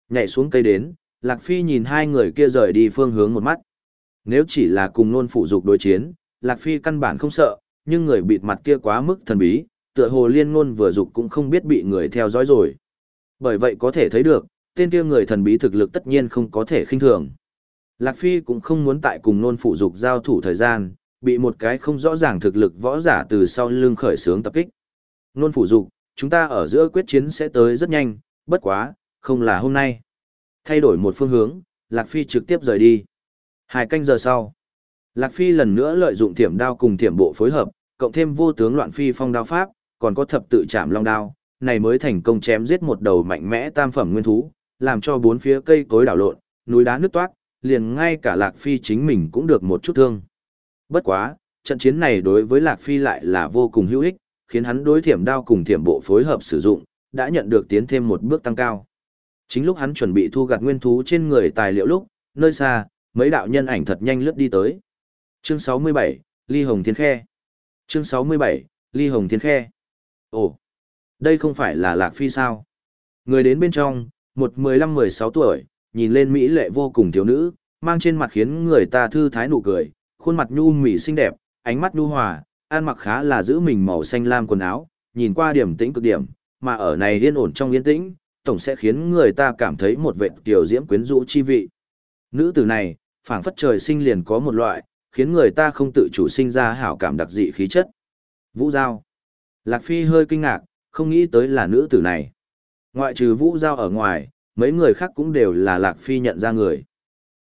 Nhảy xuống cây đến, Lạc Phi nhìn hai người kia rời đi phương hướng một mắt. Nếu chỉ là cùng nôn phụ dục đối chiến, Lạc Phi căn bản không sợ, nhưng người bịt mặt kia quá mức thần bí, tựa hồ liên ngôn vừa dục cũng không biết bị người theo dõi rồi. Bởi vậy có thể thấy được, tên kia người thần bí thực lực tất nhiên không có thể khinh thường. Lạc Phi cũng không muốn tại cùng nôn phụ dục giao thủ thời gian, bị một cái không rõ ràng thực lực võ giả từ sau lưng khởi sướng tập kích. Nôn phụ dục, chúng ta ở giữa quyết chiến sẽ tới rất nhanh, bất quá, không là hôm nay. Thay đổi một phương hướng, Lạc Phi trực tiếp rời đi. Hai canh giờ sau, Lạc Phi lần nữa lợi dụng thiểm đao cùng thiểm bộ phối hợp, cộng thêm vô tướng loạn phi phong đao pháp, còn có thập tự chạm long đao, này mới thành công chém giết một đầu mạnh mẽ tam phẩm nguyên thú, làm cho bốn phía cây cối đảo lộn, núi đá nứt toát, liền ngay cả Lạc Phi chính mình cũng được một chút thương. Bất quá, trận chiến này đối với Lạc Phi lại là vô cùng hữu ích, khiến hắn đối thiểm đao cùng thiểm bộ phối hợp sử dụng, đã nhận được tiến thêm một bước tăng cao. Chính lúc hắn chuẩn bị thu gặt nguyên thú trên người tài liệu lúc, nơi xa, mấy đạo nhân ảnh thật nhanh lướt đi tới. Chương 67, Ly Hồng Thiên Khe. Chương 67, Ly Hồng Thiên Khe. Ồ, đây không phải là Lạc Phi sao? Người đến bên trong, một 15-16 tuổi, nhìn lên Mỹ lệ vô cùng thiếu nữ, mang trên mặt khiến người ta thư thái nụ cười, khuôn mặt nhu mỉ xinh đẹp, ánh mắt nhu hòa, ăn mặc khá là giữ mình màu xanh lam quần áo, nhìn qua điểm tĩnh cực điểm, mà ở này yên ổn trong yên tĩnh, tổng sẽ khiến người ta cảm thấy một vệ tiểu diễm quyến rũ chi vị. Nữ tử này, phảng phất trời sinh liền có một loại, khiến người ta không tự chủ sinh ra hảo cảm đặc dị khí chất. Vũ Giao. Lạc Phi hơi kinh ngạc, không nghĩ tới là nữ tử này. Ngoại trừ Vũ Giao ở ngoài, mấy người khác cũng đều là Lạc Phi nhận ra người.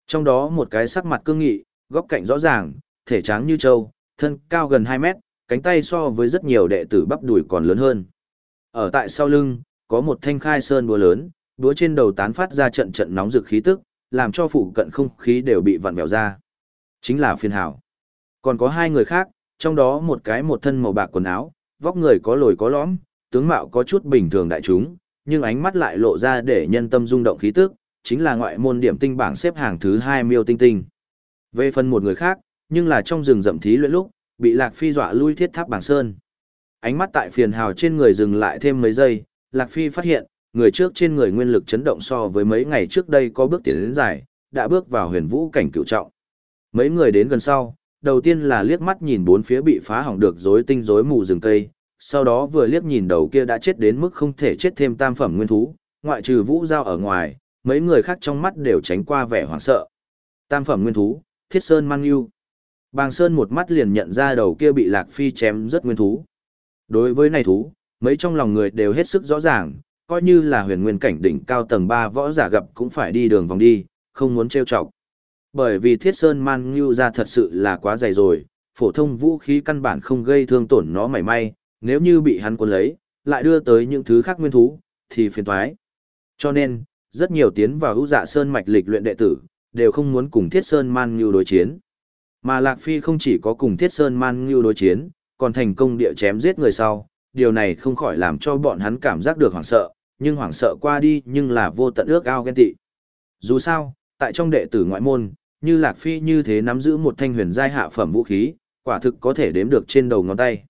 Trong đó một cái sắc mặt cương nghị, góc cạnh rõ ràng, thể tráng như trâu, thân cao gần 2 mét, cánh tay so với rất nhiều đệ tử bắp đùi còn lớn hơn. Ở tại sau lưng, có một thanh khai sơn búa lớn, búa trên đầu tán phát ra trận trận nóng rực khí tức, làm cho phụ cận không khí đều bị vặn vẹo ra. Chính là phiên hảo. Còn có hai người khác, trong đó một cái một thân màu bạc quần áo, vóc người có lồi có lõm, tướng mạo có chút bình thường đại chúng, nhưng ánh mắt lại lộ ra để nhân tâm rung động khí tức, chính là ngoại môn điểm tinh bảng xếp hàng thứ hai miêu tinh tinh. Về phần một người khác, nhưng là trong rừng rậm thí luyện lúc, bị Lạc Phi dọa lui thiết tháp bảng sơn. Ánh mắt tại phiền hào trên người dừng lại thêm mấy giây, Lạc Phi phát hiện, người trước trên người nguyên lực chấn động so với mấy ngày trước đây có bước tiến đến dài, đã bước vào huyền vũ cảnh cựu trọng. Mấy người đến gần sau, đầu tiên là liếc mắt nhìn bốn phía bị phá hỏng được rối tinh rối mù rừng cây, sau đó vừa liếc nhìn đầu kia đã chết đến mức không thể chết thêm tam phẩm nguyên thú, ngoại trừ vũ giao ở ngoài, mấy người khác trong mắt đều tránh qua vẻ hoảng sợ. Tam phẩm nguyên thú, thiết sơn mang yêu. Bàng Sơn một mắt liền nhận ra đầu kia bị Lạc Phi chém rất nguyên thú. Đối với này thú, mấy trong lòng người đều hết sức rõ ràng, coi như là huyền nguyên cảnh đỉnh cao tầng 3 võ giả gặp cũng phải đi đường vòng đi, không muốn trêu chọc. Bởi vì Thiết Sơn Man ngưu ra thật sự là quá dày rồi, phổ thông vũ khí căn bản không gây thương tổn nó mảy may, nếu như bị hắn cuốn lấy, lại đưa tới những thứ khác nguyên thú, thì phiền toái. Cho nên, rất nhiều tiến vào hữu dạ sơn mạch lịch luyện đệ tử, đều không muốn cùng Thiết Sơn Man ngưu đối chiến. Mà Lạc Phi không chỉ có cùng Thiết Sơn Man Ngưu đối chiến, còn thành công địa chém giết người sau, điều này không khỏi làm cho bọn hắn cảm giác được hoảng sợ, nhưng hoảng sợ qua đi nhưng là vô tận ước ao ghen tị. Dù sao, tại trong đệ tử ngoại môn, như Lạc Phi như thế nắm giữ một thanh huyền giai hạ phẩm vũ khí, quả thực có thể đếm được trên đầu ngón tay.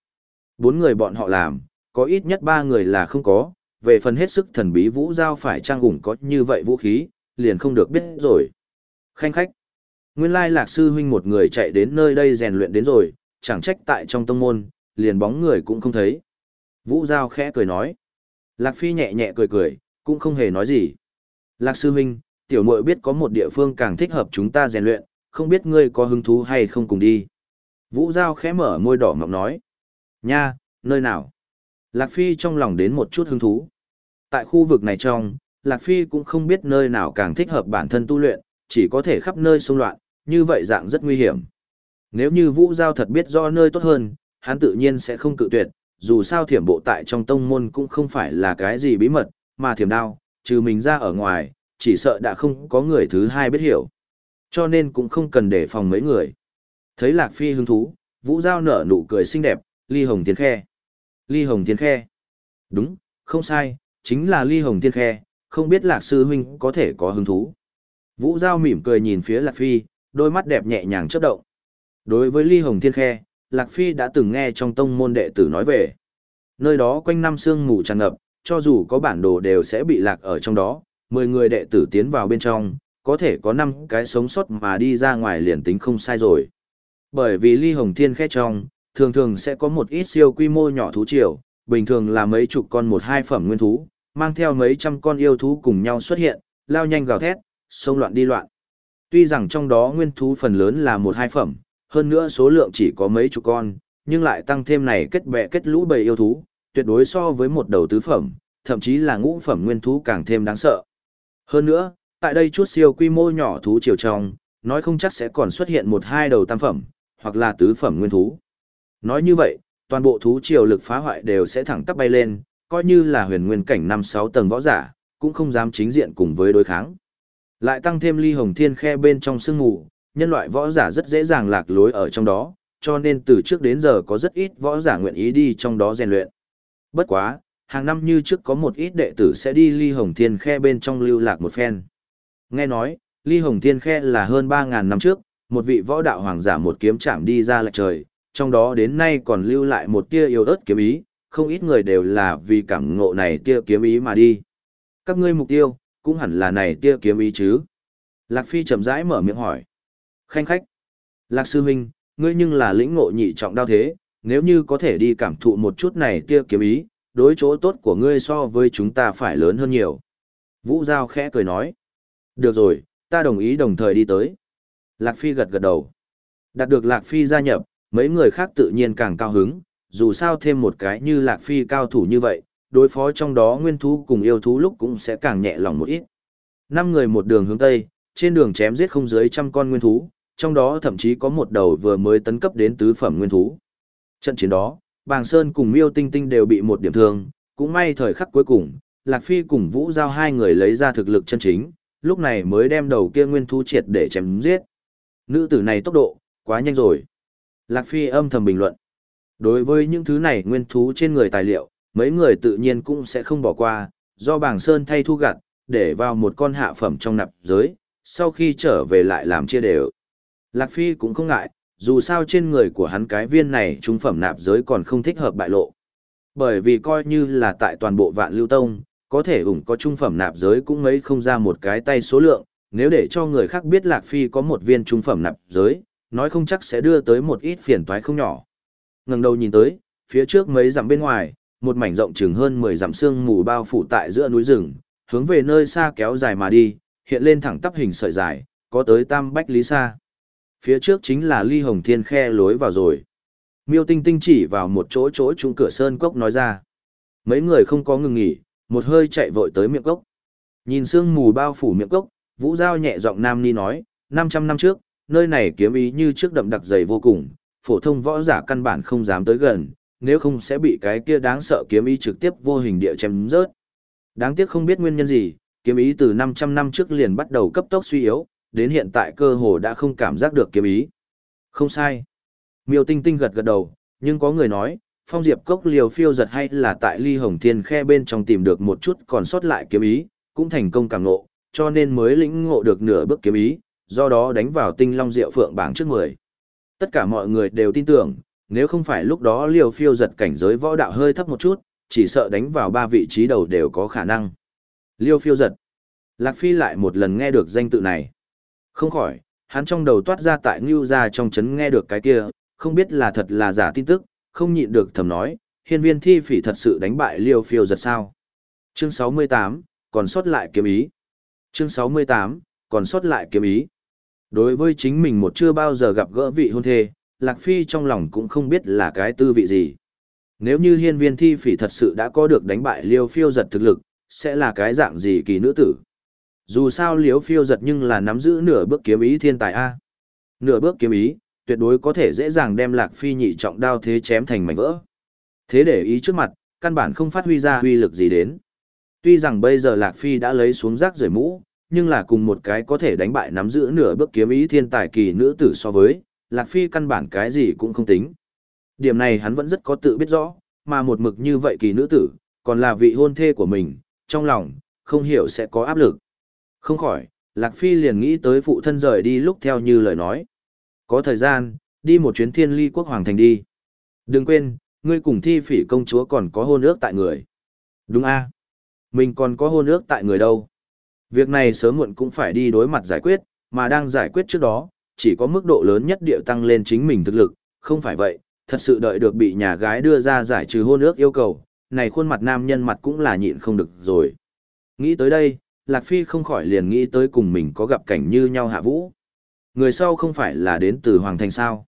Bốn người bọn họ làm, có ít nhất ba người là không có, về phần hết sức thần bí vũ giao phải trang ủng có như vậy vũ khí, liền không được biết rồi. Khanh khách. Nguyên lai lạc sư huynh một người chạy đến nơi đây rèn luyện đến rồi, chẳng trách tại trong tông môn, liền bóng người cũng không thấy. Vũ giao khẽ cười nói. Lạc phi nhẹ nhẹ cười cười, cũng không hề nói gì. Lạc sư huynh, tiểu muội biết có một địa phương càng thích hợp chúng ta rèn luyện, không biết ngươi có hứng thú hay không cùng đi. Vũ giao khẽ mở môi đỏ mọng nói. Nha, nơi nào? Lạc Phi trong lòng đến một chút hứng thú. Tại khu vực này trong, Lạc Phi cũng không biết nơi nào càng thích hợp bản thân tu luyện, chỉ có thể khắp nơi xung loạn, như vậy dạng rất nguy hiểm. Nếu như Vũ Giao thật biết do nơi tốt hơn, hắn tự nhiên sẽ không cự tuyệt, dù sao thiểm bộ tại trong tông môn cũng không phải là cái gì bí mật, mà thiểm đao, trừ mình ra ở ngoài, chỉ sợ đã không có người thứ hai biết hiểu. Cho nên cũng không cần để phòng mấy người. Thấy Lạc Phi hứng thú, Vũ Giao nở nụ cười xinh đẹp, ly hồng thiên khe. Ly hồng thiên khe. Đúng, không sai, chính là ly hồng thiên khe, không biết lạc sư huynh có thể có hứng thú. Vũ Giao mỉm cười nhìn phía Lạc Phi, đôi mắt đẹp nhẹ nhàng chớp động. Đối với ly hồng thiên khe, Lạc Phi đã từng nghe trong tông môn đệ tử nói về. Nơi đó quanh năm sương mù tràn ngập, cho dù có bản đồ đều sẽ bị lạc ở trong đó, Mười người đệ tử tiến vào bên trong, có thể có năm cái sống sót mà đi ra ngoài liền tính không sai rồi. Bởi vì ly hồng thiên khe trong, thường thường sẽ có một ít siêu quy mô nhỏ thú triều, bình thường là mấy chục con một hai phẩm nguyên thú, mang theo mấy trăm con yêu thú cùng nhau xuất hiện, lao nhanh gào thét, xông loạn đi loạn. Tuy rằng trong đó nguyên thú phần lớn là một hai phẩm, hơn nữa số lượng chỉ có mấy chục con, nhưng lại tăng thêm này kết bè kết lũ bầy yêu thú, tuyệt đối so với một đầu tứ phẩm, thậm chí là ngũ phẩm nguyên thú càng thêm đáng sợ. Hơn nữa, tại đây chút siêu quy mô nhỏ thú chiều trong, nói không chắc sẽ còn xuất hiện một hai đầu tam phẩm, hoặc là tứ phẩm nguyên thú. Nói như vậy, toàn bộ thú triều lực phá hoại đều sẽ thẳng tắp bay lên, coi như là huyền nguyên cảnh 5-6 tầng võ giả, cũng không dám chính diện cùng với đối kháng. Lại tăng thêm ly hồng thiên khe bên trong sương ngủ, nhân loại võ giả rất dễ dàng lạc lối ở trong đó, cho nên từ trước đến giờ có rất ít võ giả nguyện ý đi trong đó rèn luyện. Bất quá, hàng năm như trước có một ít đệ tử sẽ đi ly hồng thiên khe bên trong lưu lạc một phen. Nghe nói, ly hồng thiên khe là hơn 3.000 năm trước, một vị võ đạo hoàng giả một kiếm chạm đi ra lệch trời, trong đó đến nay còn lưu lại một tia yêu ớt kiếm ý, không ít người đều là vì cảm ngộ này tia kiếm ý mà đi. Các ngươi mục tiêu, cũng hẳn là này tia kiếm ý chứ. Lạc Phi chậm rãi mở miệng hỏi. Khanh khách. Lạc Sư Minh, ngươi nhưng là lĩnh ngộ nhị trọng đao thế, nếu như có thể đi cảm thụ một chút này tia kiếm ý, đối chỗ tốt của ngươi so với chúng ta phải lớn hơn nhiều. Vũ Giao khẽ cười nói. Được rồi, ta đồng ý đồng thời đi tới. Lạc Phi gật gật đầu. Đạt được Lạc Phi gia nhập, mấy người khác tự nhiên càng cao hứng, dù sao thêm một cái như Lạc Phi cao thủ như vậy, đối phó trong đó nguyên thú cùng yêu thú lúc cũng sẽ càng nhẹ lòng một ít. Năm người một đường hướng Tây, trên đường chém giết không dưới trăm con nguyên thú, trong đó thậm chí có một đầu vừa mới tấn cấp đến tứ phẩm nguyên thú. Trận chiến đó, Bàng Sơn cùng Miêu Tinh Tinh đều bị một điểm thương, cũng may thời khắc cuối cùng, Lạc Phi cùng Vũ Giao hai người lấy ra thực lực chân chính, lúc này mới đem đầu kia nguyên thú triệt để chém giết. Nữ tử này tốc độ, quá nhanh rồi. Lạc Phi âm thầm bình luận. Đối với những thứ này nguyên thú trên người tài liệu, mấy người tự nhiên cũng sẽ không bỏ qua, do Bàng sơn thay thu gặt, để vào một con hạ phẩm trong nạp giới, sau khi trở về lại làm chia đều. Lạc Phi cũng không ngại, dù sao trên người của hắn cái viên này trung phẩm nạp giới còn không thích hợp bại lộ. Bởi vì coi như là tại toàn bộ vạn lưu tông, có thể ủng có trung phẩm nạp giới cũng mấy không ra một cái tay số lượng, nếu để cho người khác biết Lạc Phi có một viên trung phẩm nạp giới, nói không chắc sẽ đưa tới một ít phiền toái không nhỏ. Ngẩng đầu nhìn tới, phía trước mấy dặm bên ngoài, một mảnh rộng chừng hơn 10 dặm sương mù bao phủ tại giữa núi rừng, hướng về nơi xa kéo dài mà đi, hiện lên thẳng tắp hình sợi dài, có tới tam bách lý xa. Phía trước chính là ly hồng thiên khe lối vào rồi. Miêu Tinh Tinh chỉ vào một chỗ chỗ trung cửa sơn cốc nói ra. Mấy người không có ngừng nghỉ, một hơi chạy vội tới miệng cốc. Nhìn sương mù bao phủ miệng cốc, Vũ Giao nhẹ giọng nam ni nói, 500 năm trước, nơi này kiếm ý như trước đậm đặc dày vô cùng, phổ thông võ giả căn bản không dám tới gần, nếu không sẽ bị cái kia đáng sợ kiếm ý trực tiếp vô hình địa chém rớt. Đáng tiếc không biết nguyên nhân gì, kiếm ý từ 500 năm trước liền bắt đầu cấp tốc suy yếu, đến hiện tại cơ hồ đã không cảm giác được kiếm ý. Không sai. Miêu Tinh Tinh gật gật đầu, nhưng có người nói, Phong Diệp Cốc liều phiêu giật hay là tại Ly Hồng Thiên khe bên trong tìm được một chút còn sót lại kiếm ý, cũng thành công cảm ngộ, cho nên mới lĩnh ngộ được nửa bước kiếm ý, do đó đánh vào tinh long diệu phượng bảng trước 10. Tất cả mọi người đều tin tưởng, nếu không phải lúc đó liều phiêu giật cảnh giới võ đạo hơi thấp một chút, chỉ sợ đánh vào ba vị trí đầu đều có khả năng. Liêu phiêu giật. Lạc Phi lại một lần nghe được danh tự này. Không khỏi, hắn trong đầu toát ra tại ngưu ra trong chấn nghe được cái kia, không biết là thật là giả tin tức, không nhịn được thầm nói, hiên viên thi phỉ thật sự đánh bại liêu phiêu giật sao. Chương 68, còn sót lại kiếm ý. Chương 68, còn sót lại kiếm ý. Đối với chính mình một chưa bao giờ gặp gỡ vị hôn thê, Lạc Phi trong lòng cũng không biết là cái tư vị gì. Nếu như hiên viên thi phỉ thật sự đã có được đánh bại liêu phiêu giật thực lực, sẽ là cái dạng gì kỳ nữ tử. Dù sao liếu phiêu giật nhưng là nắm giữ nửa bước kiếm ý thiên tài A. Nửa bước kiếm ý, tuyệt đối có thể dễ dàng đem Lạc Phi nhị trọng đao thế chém thành mảnh vỡ. Thế để ý trước mặt, căn bản không phát huy ra uy lực gì đến. Tuy rằng bây giờ Lạc Phi đã lấy xuống rác rời mũ, nhưng là cùng một cái có thể đánh bại nắm giữ nửa bước kiếm ý thiên tài kỳ nữ tử so với, Lạc Phi căn bản cái gì cũng không tính. Điểm này hắn vẫn rất có tự biết rõ, mà một mực như vậy kỳ nữ tử, còn là vị hôn thê của mình, trong lòng, không hiểu sẽ có áp lực. Không khỏi, Lạc Phi liền nghĩ tới phụ thân rời đi lúc theo như lời nói. Có thời gian, đi một chuyến thiên ly quốc hoàng thành đi. Đừng quên, ngươi cùng thi phỉ công chúa còn có hôn ước tại người. Đúng a Mình còn có hôn ước tại người đâu. Việc này sớm muộn cũng phải đi đối mặt giải quyết, mà đang giải quyết trước đó, chỉ có mức độ lớn nhất địa tăng lên chính mình thực lực, không phải vậy, thật sự đợi được bị nhà gái đưa ra giải trừ hôn ước yêu cầu, này khuôn mặt nam nhân mặt cũng là nhịn không được rồi. Nghĩ tới đây, Lạc Phi không khỏi liền nghĩ tới cùng mình có gặp cảnh như nhau hạ vũ. Người sau không phải là đến từ Hoàng Thành sao.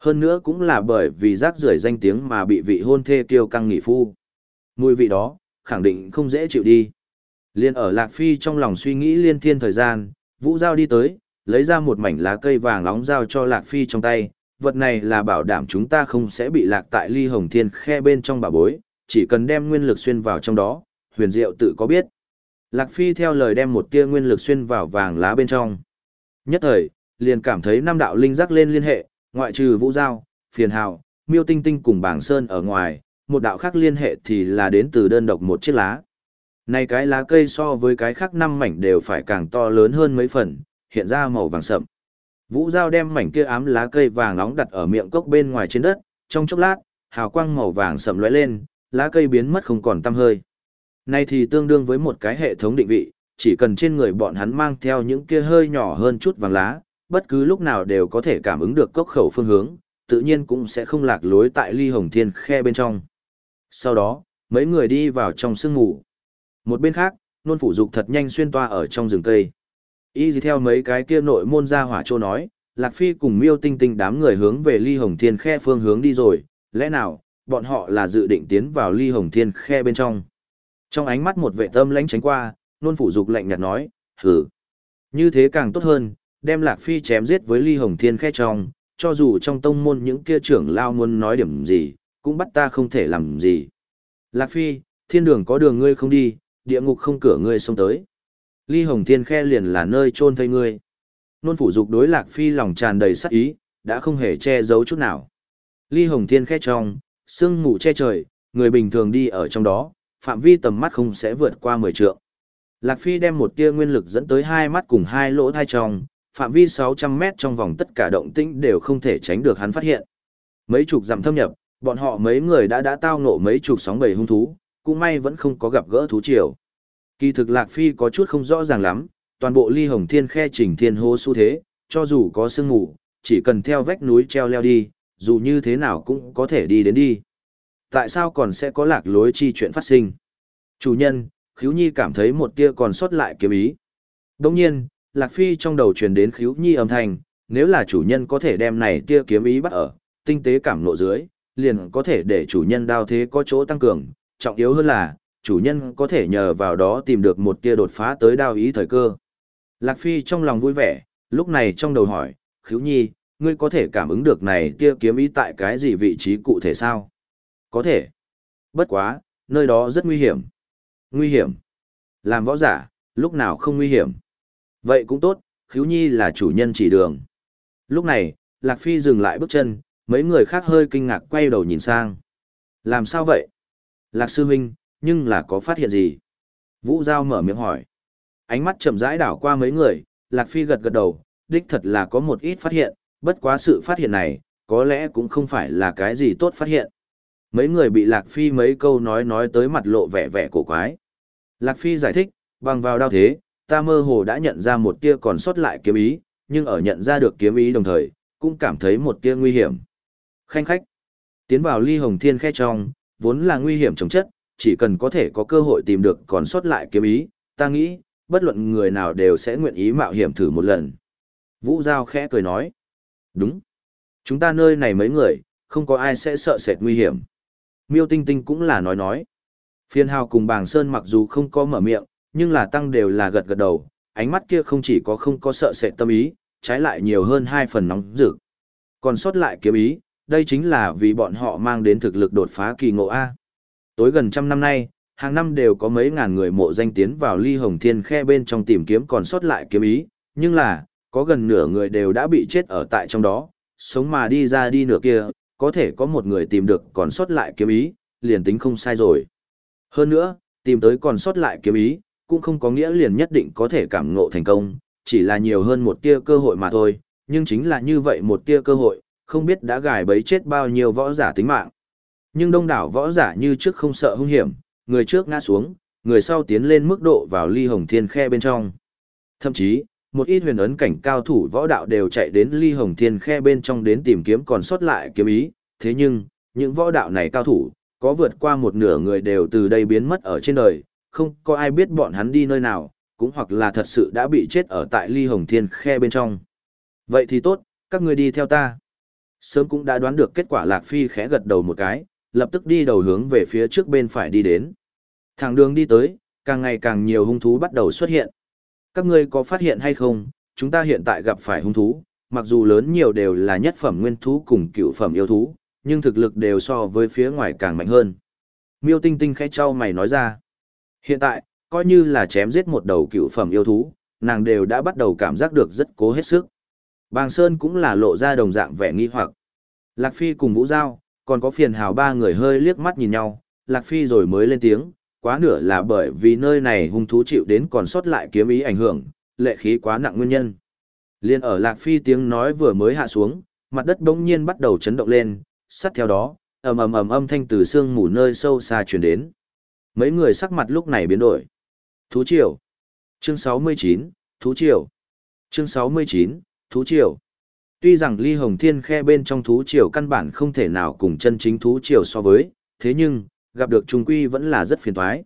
Hơn nữa cũng là bởi vì rác rưởi danh tiếng mà bị vị hôn thê kiêu căng nghỉ phu. Mùi vị đó, khẳng định không dễ chịu đi. Liên ở Lạc Phi trong lòng suy nghĩ liên thiên thời gian, Vũ Giao đi tới, lấy ra một mảnh lá cây vàng nóng giao cho Lạc Phi trong tay. Vật này là bảo đảm chúng ta không sẽ bị lạc tại ly hồng thiên khe bên trong bà bối, chỉ cần đem nguyên lực xuyên vào trong đó, huyền diệu tự có biết. Lạc Phi theo lời đem một tia nguyên lực xuyên vào vàng lá bên trong. Nhất thời, liền cảm thấy năm đạo linh giác lên liên hệ, ngoại trừ Vũ Giao, Phiền Hào, Miêu Tinh Tinh cùng Bảng Sơn ở ngoài, một đạo khác liên hệ thì là đến từ đơn độc một chiếc lá. Này cái lá cây so với cái khác năm mảnh đều phải càng to lớn hơn mấy phần, hiện ra màu vàng sậm. Vũ Giao đem mảnh kia ám lá cây vàng nóng đặt ở miệng cốc bên ngoài trên đất, trong chốc lát, hào quang màu vàng sậm lóe lên, lá cây biến mất không còn tăm hơi nay thì tương đương với một cái hệ thống định vị, chỉ cần trên người bọn hắn mang theo những kia hơi nhỏ hơn chút vàng lá, bất cứ lúc nào đều có thể cảm ứng được cốc khẩu phương hướng, tự nhiên cũng sẽ không lạc lối tại ly hồng thiên khe bên trong. Sau đó, mấy người đi vào trong sương ngủ. Một bên khác, nôn phủ dục thật nhanh xuyên toa ở trong rừng cây. Y gì theo mấy cái kia nội môn ra hỏa trô nói, Lạc Phi cùng miêu tinh tinh đám người hướng về ly hồng thiên khe phương hướng đi rồi, lẽ nào, bọn họ là dự định tiến vào ly hồng thiên khe bên trong. Trong ánh mắt một vệ tâm lãnh tránh qua, nôn phủ dục lạnh nhạt nói, hử. Như thế càng tốt hơn, đem Lạc Phi chém giết với ly hồng thiên khe trong, cho dù trong tông môn những kia trưởng lao muốn nói điểm gì, cũng bắt ta không thể làm gì. Lạc Phi, thiên đường có đường ngươi không đi, địa ngục không cửa ngươi xông tới. Ly hồng thiên khe liền là nơi chôn thây ngươi. Nôn phủ dục đối Lạc Phi lòng tràn đầy sắc ý, đã không hề che giấu chút nào. Ly hồng thiên khe trong, sương mù che trời, người bình thường đi ở trong đó, phạm vi tầm mắt không sẽ vượt qua 10 trượng. Lạc Phi đem một tia nguyên lực dẫn tới hai mắt cùng hai lỗ thai trong, phạm vi 600 mét trong vòng tất cả động tĩnh đều không thể tránh được hắn phát hiện. Mấy chục dặm thâm nhập, bọn họ mấy người đã đã tao ngộ mấy chục sóng bầy hung thú, cũng may vẫn không có gặp gỡ thú triều. Kỳ thực Lạc Phi có chút không rõ ràng lắm, toàn bộ ly hồng thiên khe chỉnh thiên hô xu thế, cho dù có sương mù, chỉ cần theo vách núi treo leo đi, dù như thế nào cũng có thể đi đến đi. Tại sao còn sẽ có lạc lối chi chuyện phát sinh? Chủ nhân, Khíu Nhi cảm thấy một tia còn sót lại kiếm ý. Đồng nhiên, Lạc Phi trong đầu truyền đến Khíu Nhi âm thanh, nếu là chủ nhân có thể đem này tia kiếm ý bắt ở, tinh tế cảm nộ dưới, liền có thể để chủ nhân đao thế có chỗ tăng cường, trọng yếu hơn là, chủ nhân có thể nhờ vào đó tìm được một tia đột phá tới đao ý thời cơ. Lạc Phi trong lòng vui vẻ, lúc này trong đầu hỏi, Khíu Nhi, ngươi có thể cảm ứng được này tia kiếm ý tại cái gì vị trí cụ thể sao? Có thể. Bất quá, nơi đó rất nguy hiểm. Nguy hiểm. Làm võ giả, lúc nào không nguy hiểm. Vậy cũng tốt, khiếu Nhi là chủ nhân chỉ đường. Lúc này, Lạc Phi dừng lại bước chân, mấy người khác hơi kinh ngạc quay đầu nhìn sang. Làm sao vậy? Lạc Sư huynh, nhưng là có phát hiện gì? Vũ Giao mở miệng hỏi. Ánh mắt chậm rãi đảo qua mấy người, Lạc Phi gật gật đầu, đích thật là có một ít phát hiện, bất quá sự phát hiện này, có lẽ cũng không phải là cái gì tốt phát hiện. Mấy người bị Lạc Phi mấy câu nói nói tới mặt lộ vẻ vẻ cổ quái. Lạc Phi giải thích, bằng vào đao thế, ta mơ hồ đã nhận ra một tia còn sót lại kiếm ý, nhưng ở nhận ra được kiếm ý đồng thời, cũng cảm thấy một tia nguy hiểm. Khanh khách, tiến vào ly hồng thiên khe trong, vốn là nguy hiểm chống chất, chỉ cần có thể có cơ hội tìm được còn sót lại kiếm ý, ta nghĩ, bất luận người nào đều sẽ nguyện ý mạo hiểm thử một lần. Vũ Giao khẽ cười nói, đúng, chúng ta nơi này mấy người, không có ai sẽ sợ sệt nguy hiểm. Miêu Tinh Tinh cũng là nói nói. Phiên hào cùng bàng sơn mặc dù không có mở miệng, nhưng là tăng đều là gật gật đầu, ánh mắt kia không chỉ có không có sợ sệt tâm ý, trái lại nhiều hơn hai phần nóng rực. Còn sót lại kiếm ý, đây chính là vì bọn họ mang đến thực lực đột phá kỳ ngộ A. Tối gần trăm năm nay, hàng năm đều có mấy ngàn người mộ danh tiến vào ly hồng thiên khe bên trong tìm kiếm còn sót lại kiếm ý, nhưng là, có gần nửa người đều đã bị chết ở tại trong đó, sống mà đi ra đi nửa kia, có thể có một người tìm được còn sót lại kiếm ý, liền tính không sai rồi. Hơn nữa, tìm tới còn sót lại kiếm ý, cũng không có nghĩa liền nhất định có thể cảm ngộ thành công, chỉ là nhiều hơn một tia cơ hội mà thôi, nhưng chính là như vậy một tia cơ hội, không biết đã gài bấy chết bao nhiêu võ giả tính mạng. Nhưng đông đảo võ giả như trước không sợ hung hiểm, người trước ngã xuống, người sau tiến lên mức độ vào ly hồng thiên khe bên trong. Thậm chí, một ít huyền ấn cảnh cao thủ võ đạo đều chạy đến ly hồng thiên khe bên trong đến tìm kiếm còn sót lại kiếm ý, thế nhưng, những võ đạo này cao thủ, có vượt qua một nửa người đều từ đây biến mất ở trên đời, không có ai biết bọn hắn đi nơi nào, cũng hoặc là thật sự đã bị chết ở tại ly hồng thiên khe bên trong. Vậy thì tốt, các ngươi đi theo ta. Sớm cũng đã đoán được kết quả Lạc Phi khẽ gật đầu một cái, lập tức đi đầu hướng về phía trước bên phải đi đến. Thẳng đường đi tới, càng ngày càng nhiều hung thú bắt đầu xuất hiện. Các ngươi có phát hiện hay không, chúng ta hiện tại gặp phải hung thú, mặc dù lớn nhiều đều là nhất phẩm nguyên thú cùng cựu phẩm yêu thú, nhưng thực lực đều so với phía ngoài càng mạnh hơn. Miêu Tinh Tinh khẽ trao mày nói ra. Hiện tại, coi như là chém giết một đầu cựu phẩm yêu thú, nàng đều đã bắt đầu cảm giác được rất cố hết sức. Bàng Sơn cũng là lộ ra đồng dạng vẻ nghi hoặc. Lạc Phi cùng Vũ Giao, còn có phiền hào ba người hơi liếc mắt nhìn nhau, Lạc Phi rồi mới lên tiếng, quá nửa là bởi vì nơi này hung thú chịu đến còn sót lại kiếm ý ảnh hưởng, lệ khí quá nặng nguyên nhân. Liên ở Lạc Phi tiếng nói vừa mới hạ xuống, mặt đất bỗng nhiên bắt đầu chấn động lên, sát theo đó, ầm ầm ầm âm thanh từ xương mù nơi sâu xa truyền đến. Mấy người sắc mặt lúc này biến đổi. Thú triều. Chương 69, Thú triều. Chương 69, Thú triều. Tuy rằng ly hồng thiên khe bên trong thú triều căn bản không thể nào cùng chân chính thú triều so với, thế nhưng, gặp được trung quy vẫn là rất phiền toái.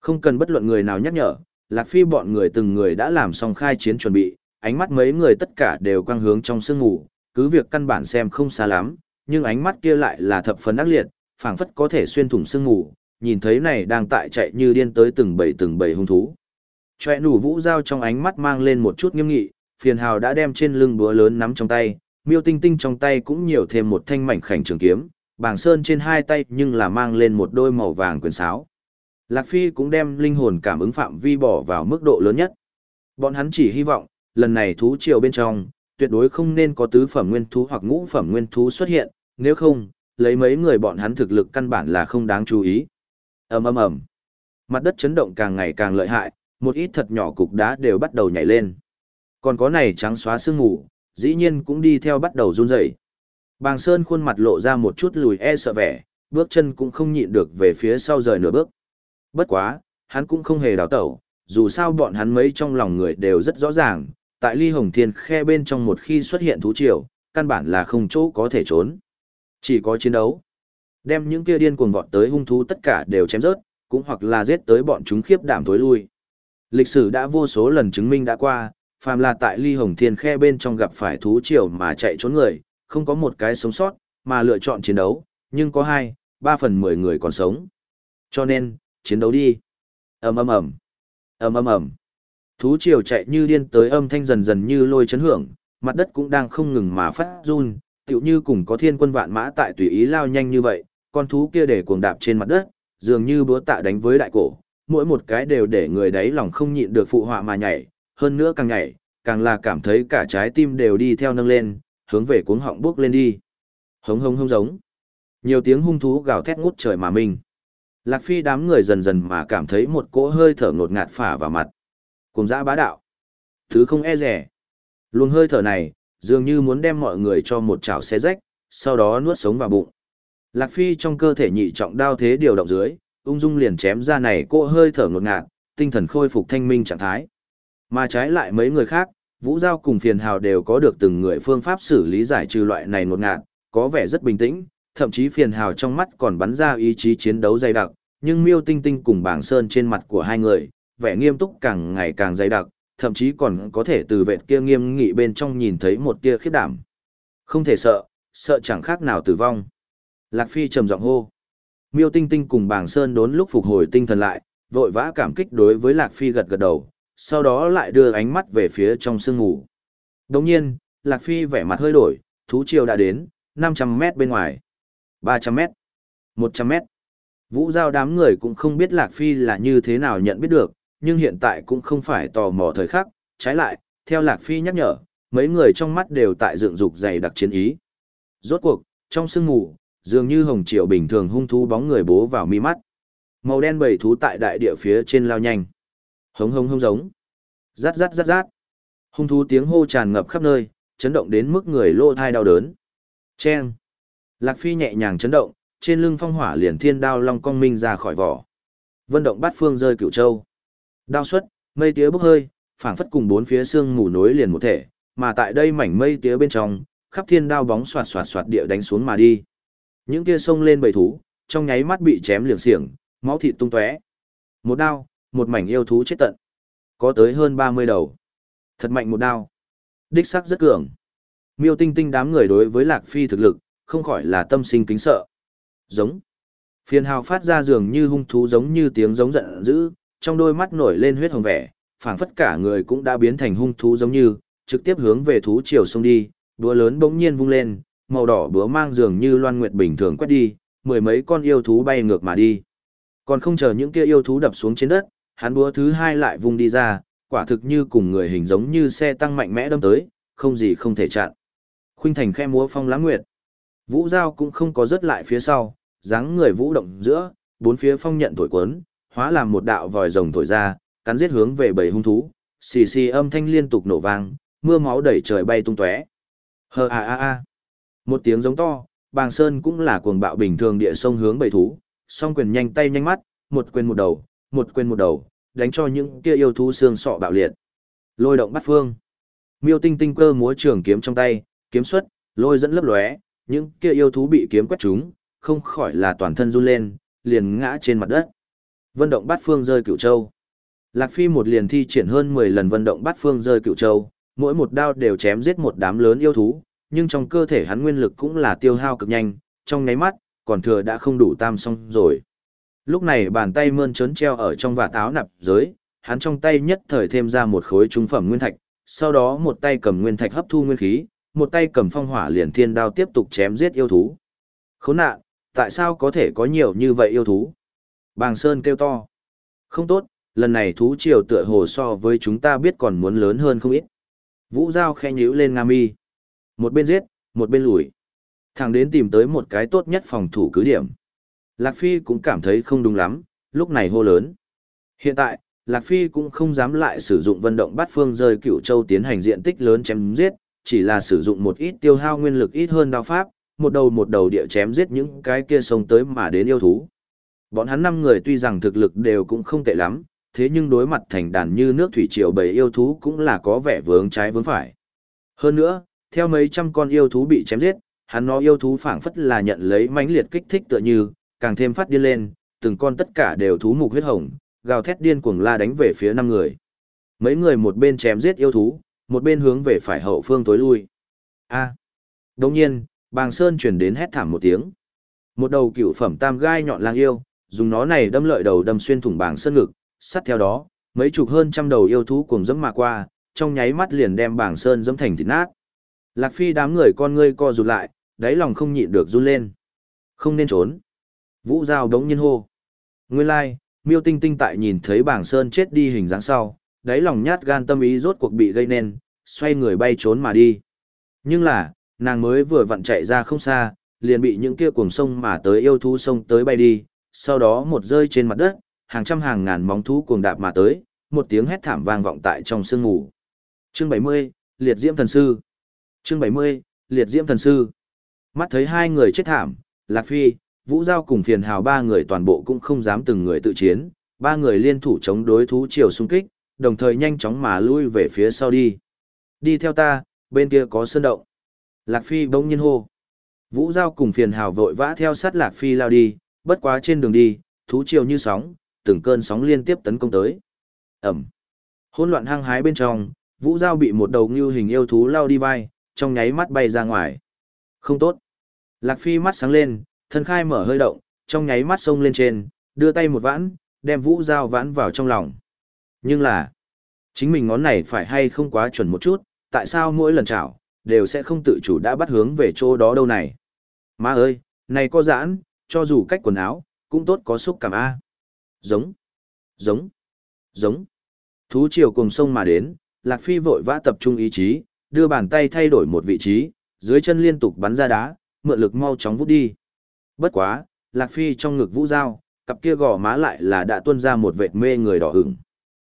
Không cần bất luận người nào nhắc nhở, Lạc Phi bọn người từng người đã làm xong khai chiến chuẩn bị, ánh mắt mấy người tất cả đều quang hướng trong sương ngủ, cứ việc căn bản xem không xa lắm, nhưng ánh mắt kia lại là thập phần ác liệt, phảng phất có thể xuyên thủng sương ngủ, nhìn thấy này đang tại chạy như điên tới từng bầy từng bầy hung thú. Choe nủ vũ dao trong ánh mắt mang lên một chút nghiêm nghị, phiền hào đã đem trên lưng búa lớn nắm trong tay, miêu tinh tinh trong tay cũng nhiều thêm một thanh mảnh khảnh trường kiếm, bảng sơn trên hai tay nhưng là mang lên một đôi màu vàng quyền sáo. Lạc Phi cũng đem linh hồn cảm ứng phạm vi bỏ vào mức độ lớn nhất. Bọn hắn chỉ hy vọng, lần này thú triều bên trong, tuyệt đối không nên có tứ phẩm nguyên thú hoặc ngũ phẩm nguyên thú xuất hiện, nếu không, lấy mấy người bọn hắn thực lực căn bản là không đáng chú ý. ầm ầm ầm, mặt đất chấn động càng ngày càng lợi hại, một ít thật nhỏ cục đá đều bắt đầu nhảy lên. Còn có này trắng xóa sương ngủ dĩ nhiên cũng đi theo bắt đầu run rẩy. Bàng Sơn khuôn mặt lộ ra một chút lùi e sợ vẻ, bước chân cũng không nhịn được về phía sau rời nửa bước. Bất quá, hắn cũng không hề đào tẩu, dù sao bọn hắn mấy trong lòng người đều rất rõ ràng, tại ly hồng thiên khe bên trong một khi xuất hiện thú triều, căn bản là không chỗ có thể trốn. Chỉ có chiến đấu. Đem những kia điên cuồng vọt tới hung thú tất cả đều chém rớt, cũng hoặc là giết tới bọn chúng khiếp đảm tối lui. Lịch sử đã vô số lần chứng minh đã qua, phàm là tại ly hồng thiên khe bên trong gặp phải thú triều mà chạy trốn người, không có một cái sống sót, mà lựa chọn chiến đấu, nhưng có hai, ba phần mười người còn sống. Cho nên, chiến đấu đi. ầm ầm ầm, ầm ầm ầm. Thú triều chạy như điên tới âm thanh dần dần như lôi chấn hưởng, mặt đất cũng đang không ngừng mà phát run, tựu như cùng có thiên quân vạn mã tại tùy ý lao nhanh như vậy, con thú kia để cuồng đạp trên mặt đất, dường như búa tạ đánh với đại cổ, mỗi một cái đều để người đấy lòng không nhịn được phụ họa mà nhảy, hơn nữa càng nhảy, càng là cảm thấy cả trái tim đều đi theo nâng lên, hướng về cuống họng bước lên đi. Hống hống hống giống. Nhiều tiếng hung thú gào thét ngút trời mà mình. Lạc Phi đám người dần dần mà cảm thấy một cỗ hơi thở ngột ngạt phả vào mặt. Cùng dã bá đạo. Thứ không e rẻ. Luồng hơi thở này, dường như muốn đem mọi người cho một chảo xe rách, sau đó nuốt sống vào bụng. Lạc Phi trong cơ thể nhị trọng đao thế điều động dưới, ung dung liền chém ra này cô hơi thở ngột ngạt, tinh thần khôi phục thanh minh trạng thái. Mà trái lại mấy người khác, Vũ Giao cùng Phiền Hào đều có được từng người phương pháp xử lý giải trừ loại này ngột ngạt, có vẻ rất bình tĩnh, thậm chí Phiền Hào trong mắt còn bắn ra ý chí chiến đấu dày đặc, nhưng Miêu Tinh Tinh cùng Bảng Sơn trên mặt của hai người, vẻ nghiêm túc càng ngày càng dày đặc, thậm chí còn có thể từ vệt kia nghiêm nghị bên trong nhìn thấy một tia khiếp đảm. Không thể sợ, sợ chẳng khác nào tử vong. Lạc Phi trầm giọng hô. Miêu Tinh Tinh cùng Bàng Sơn đốn lúc phục hồi tinh thần lại, vội vã cảm kích đối với Lạc Phi gật gật đầu, sau đó lại đưa ánh mắt về phía trong sương ngủ. Đồng nhiên, Lạc Phi vẻ mặt hơi đổi, thú triều đã đến, 500 mét bên ngoài, 300 mét, 100 mét. Vũ giao đám người cũng không biết Lạc Phi là như thế nào nhận biết được, nhưng hiện tại cũng không phải tò mò thời khắc, trái lại, theo Lạc Phi nhắc nhở, mấy người trong mắt đều tại dựng dục dày đặc chiến ý. Rốt cuộc, trong sương ngủ, dường như hồng triều bình thường hung thú bóng người bố vào mi mắt. Màu đen bầy thú tại đại địa phía trên lao nhanh. Hống hống hống giống. Rát rát rát rát. Hung thú tiếng hô tràn ngập khắp nơi, chấn động đến mức người lô thai đau đớn. Chen. Lạc Phi nhẹ nhàng chấn động, trên lưng phong hỏa liền thiên đao long cong minh ra khỏi vỏ. Vân động bát phương rơi cửu châu. Đao xuất, mây tía bốc hơi, phảng phất cùng bốn phía xương mù nối liền một thể, mà tại đây mảnh mây tía bên trong, khắp thiên đao bóng xoạt xoạt xoạt địa đánh xuống mà đi. Những kia sông lên bầy thú, trong nháy mắt bị chém liệng xiềng, máu thịt tung tóe. Một đao, một mảnh yêu thú chết tận. Có tới hơn 30 đầu. Thật mạnh một đao. Đích sắc rất cường. Miêu Tinh Tinh đám người đối với Lạc Phi thực lực, không khỏi là tâm sinh kính sợ. Giống. Phiền hào phát ra dường như hung thú giống như tiếng giống giận dữ, trong đôi mắt nổi lên huyết hồng vẻ, phảng phất cả người cũng đã biến thành hung thú giống như, trực tiếp hướng về thú chiều sông đi, đũa lớn bỗng nhiên vung lên, màu đỏ búa mang dường như loan nguyệt bình thường quét đi, mười mấy con yêu thú bay ngược mà đi. Còn không chờ những kia yêu thú đập xuống trên đất, hắn búa thứ hai lại vung đi ra, quả thực như cùng người hình giống như xe tăng mạnh mẽ đâm tới, không gì không thể chặn. Khuynh thành khe múa phong lãng nguyệt. Vũ Giao cũng không có rớt lại phía sau, dáng người vũ động giữa, bốn phía phong nhận thổi cuốn, hóa làm một đạo vòi rồng thổi ra, cắn giết hướng về bầy hung thú, xì xì âm thanh liên tục nổ vang, mưa máu đẩy trời bay tung tóe. hơ a a a. Một tiếng giống to, Bàng Sơn cũng là cuồng bạo bình thường địa sông hướng bầy thú, song quyền nhanh tay nhanh mắt, một quyền một đầu, một quên một đầu, đánh cho những kia yêu thú xương sọ bạo liệt. Lôi động bắt phương. Miêu Tinh Tinh cơ múa trường kiếm trong tay, kiếm xuất, lôi dẫn lấp lóe, những kia yêu thú bị kiếm quét trúng, không khỏi là toàn thân run lên, liền ngã trên mặt đất. Vân động bát phương rơi cửu châu. Lạc Phi một liền thi triển hơn 10 lần vận động bát phương rơi cửu châu, mỗi một đao đều chém giết một đám lớn yêu thú, nhưng trong cơ thể hắn nguyên lực cũng là tiêu hao cực nhanh, trong nháy mắt, còn thừa đã không đủ tam xong rồi. Lúc này bàn tay mơn trớn treo ở trong vạt áo nạp giới, hắn trong tay nhất thời thêm ra một khối trung phẩm nguyên thạch, sau đó một tay cầm nguyên thạch hấp thu nguyên khí, một tay cầm phong hỏa liền thiên đao tiếp tục chém giết yêu thú. Khốn nạn, tại sao có thể có nhiều như vậy yêu thú? Bàng Sơn kêu to. Không tốt, lần này thú triều tựa hồ so với chúng ta biết còn muốn lớn hơn không ít. Vũ Giao khe nhíu lên Nga mi. Một bên giết, một bên lùi. Thằng đến tìm tới một cái tốt nhất phòng thủ cứ điểm. Lạc Phi cũng cảm thấy không đúng lắm, lúc này hô lớn. Hiện tại, Lạc Phi cũng không dám lại sử dụng vận động bắt phương rơi cửu châu tiến hành diện tích lớn chém giết, chỉ là sử dụng một ít tiêu hao nguyên lực ít hơn đao pháp, một đầu một đầu địa chém giết những cái kia sông tới mà đến yêu thú. Bọn hắn năm người tuy rằng thực lực đều cũng không tệ lắm, thế nhưng đối mặt thành đàn như nước thủy triều bầy yêu thú cũng là có vẻ vướng trái vướng phải. Hơn nữa, theo mấy trăm con yêu thú bị chém giết, hắn nó yêu thú phảng phất là nhận lấy mãnh liệt kích thích tựa như, càng thêm phát điên lên, từng con tất cả đều thú mục huyết hồng, gào thét điên cuồng la đánh về phía năm người. Mấy người một bên chém giết yêu thú, một bên hướng về phải hậu phương tối lui. A. À. Đồng nhiên, Bàng Sơn chuyển đến hét thảm một tiếng. Một đầu cựu phẩm tam gai nhọn lang yêu, dùng nó này đâm lợi đầu đâm xuyên thủng Bàng Sơn ngực, sát theo đó, mấy chục hơn trăm đầu yêu thú cùng dẫm mà qua, trong nháy mắt liền đem Bàng Sơn dẫm thành thịt nát. Lạc Phi đám người con ngươi co rụt lại, đáy lòng không nhịn được run lên. Không nên trốn. Vũ Giao đống nhiên hô. Nguyên lai, like, miêu tinh tinh tại nhìn thấy bảng sơn chết đi hình dáng sau, đáy lòng nhát gan tâm ý rốt cuộc bị gây nên, xoay người bay trốn mà đi. Nhưng là, nàng mới vừa vặn chạy ra không xa, liền bị những kia cuồng sông mà tới yêu thú sông tới bay đi, sau đó một rơi trên mặt đất, hàng trăm hàng ngàn móng thú cuồng đạp mà tới, một tiếng hét thảm vang vọng tại trong sương ngủ. Chương 70, liệt diễm thần sư. Chương 70, liệt diễm thần sư. Mắt thấy hai người chết thảm, Lạc Phi, Vũ Giao cùng phiền hào ba người toàn bộ cũng không dám từng người tự chiến, ba người liên thủ chống đối thú triều xung kích, đồng thời nhanh chóng mà lui về phía sau đi. Đi theo ta, bên kia có sơn động. Lạc Phi bỗng nhiên hô. Vũ Giao cùng phiền hào vội vã theo sát Lạc Phi lao đi, bất quá trên đường đi, thú triều như sóng, từng cơn sóng liên tiếp tấn công tới. Ẩm. Hỗn loạn hăng hái bên trong, Vũ Giao bị một đầu ngưu hình yêu thú lao đi vai, trong nháy mắt bay ra ngoài. Không tốt. Lạc Phi mắt sáng lên, thân khai mở hơi động, trong nháy mắt sông lên trên, đưa tay một vãn, đem Vũ Giao vãn vào trong lòng. Nhưng là, chính mình ngón này phải hay không quá chuẩn một chút, tại sao mỗi lần chảo, đều sẽ không tự chủ đã bắt hướng về chỗ đó đâu này. Má ơi, này có giãn, cho dù cách quần áo, cũng tốt có xúc cảm A. Giống, giống, giống. Thú triều cùng sông mà đến, Lạc Phi vội vã tập trung ý chí, đưa bàn tay thay đổi một vị trí, dưới chân liên tục bắn ra đá, mượn lực mau chóng vút đi. Bất quá, Lạc Phi trong ngực vũ dao, cặp kia gò má lại là đã tuôn ra một vệt mê người đỏ hửng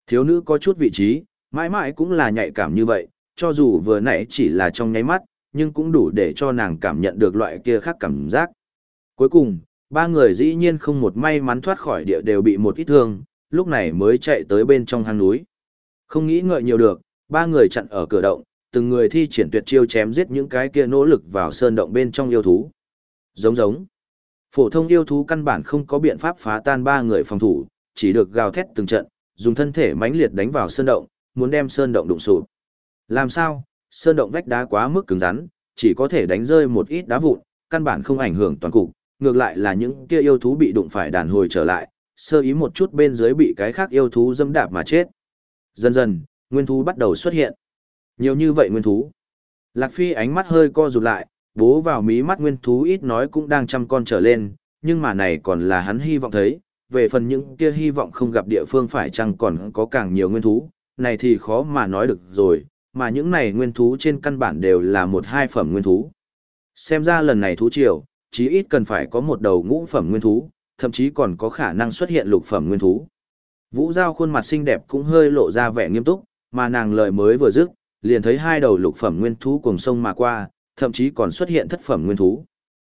Thiếu nữ có chút vị trí, mãi mãi cũng là nhạy cảm như vậy, cho dù vừa nãy chỉ là trong nháy mắt, nhưng cũng đủ để cho nàng cảm nhận được loại kia khác cảm giác. Cuối cùng, ba người dĩ nhiên không một may mắn thoát khỏi địa đều bị một ít thương, lúc này mới chạy tới bên trong hang núi. Không nghĩ ngợi nhiều được, ba người chặn ở cửa động, từng người thi triển tuyệt chiêu chém giết những cái kia nỗ lực vào sơn động bên trong yêu thú. Giống giống. Phổ thông yêu thú căn bản không có biện pháp phá tan ba người phòng thủ, chỉ được gào thét từng trận, dùng thân thể mãnh liệt đánh vào sơn động, muốn đem sơn động đụng sụp. Làm sao? Sơn động vách đá quá mức cứng rắn, chỉ có thể đánh rơi một ít đá vụn, căn bản không ảnh hưởng toàn cục, ngược lại là những kia yêu thú bị đụng phải đàn hồi trở lại, sơ ý một chút bên dưới bị cái khác yêu thú dâm đạp mà chết. Dần dần, nguyên thú bắt đầu xuất hiện. Nhiều như vậy nguyên thú. Lạc Phi ánh mắt hơi co rụt lại, bố vào mí mắt nguyên thú ít nói cũng đang chăm con trở lên, nhưng mà này còn là hắn hy vọng thấy, về phần những kia hy vọng không gặp địa phương phải chăng còn có càng nhiều nguyên thú, này thì khó mà nói được rồi, mà những này nguyên thú trên căn bản đều là một hai phẩm nguyên thú. Xem ra lần này thú triều, chí ít cần phải có một đầu ngũ phẩm nguyên thú, thậm chí còn có khả năng xuất hiện lục phẩm nguyên thú. Vũ Giao khuôn mặt xinh đẹp cũng hơi lộ ra vẻ nghiêm túc, mà nàng lời mới vừa dứt, liền thấy hai đầu lục phẩm nguyên thú cùng sông mà qua, thậm chí còn xuất hiện thất phẩm nguyên thú.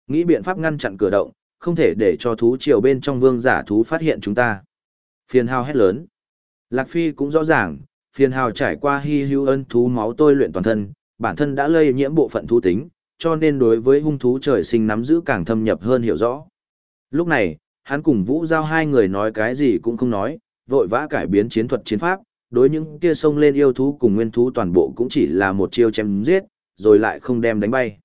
Nghĩ biện pháp ngăn chặn cửa động, không thể để cho thú triều bên trong vương giả thú phát hiện chúng ta. Phiền hào hét lớn. Lạc Phi cũng rõ ràng, phiền hào trải qua hy hữu ân thú máu tôi luyện toàn thân, bản thân đã lây nhiễm bộ phận thú tính, cho nên đối với hung thú trời sinh nắm giữ càng thâm nhập hơn hiểu rõ. Lúc này, hắn cùng Vũ Giao hai người nói cái gì cũng không nói, vội vã cải biến chiến thuật chiến pháp, đối những kia sông lên yêu thú cùng nguyên thú toàn bộ cũng chỉ là một chiêu chém giết, rồi lại không đem đánh bay.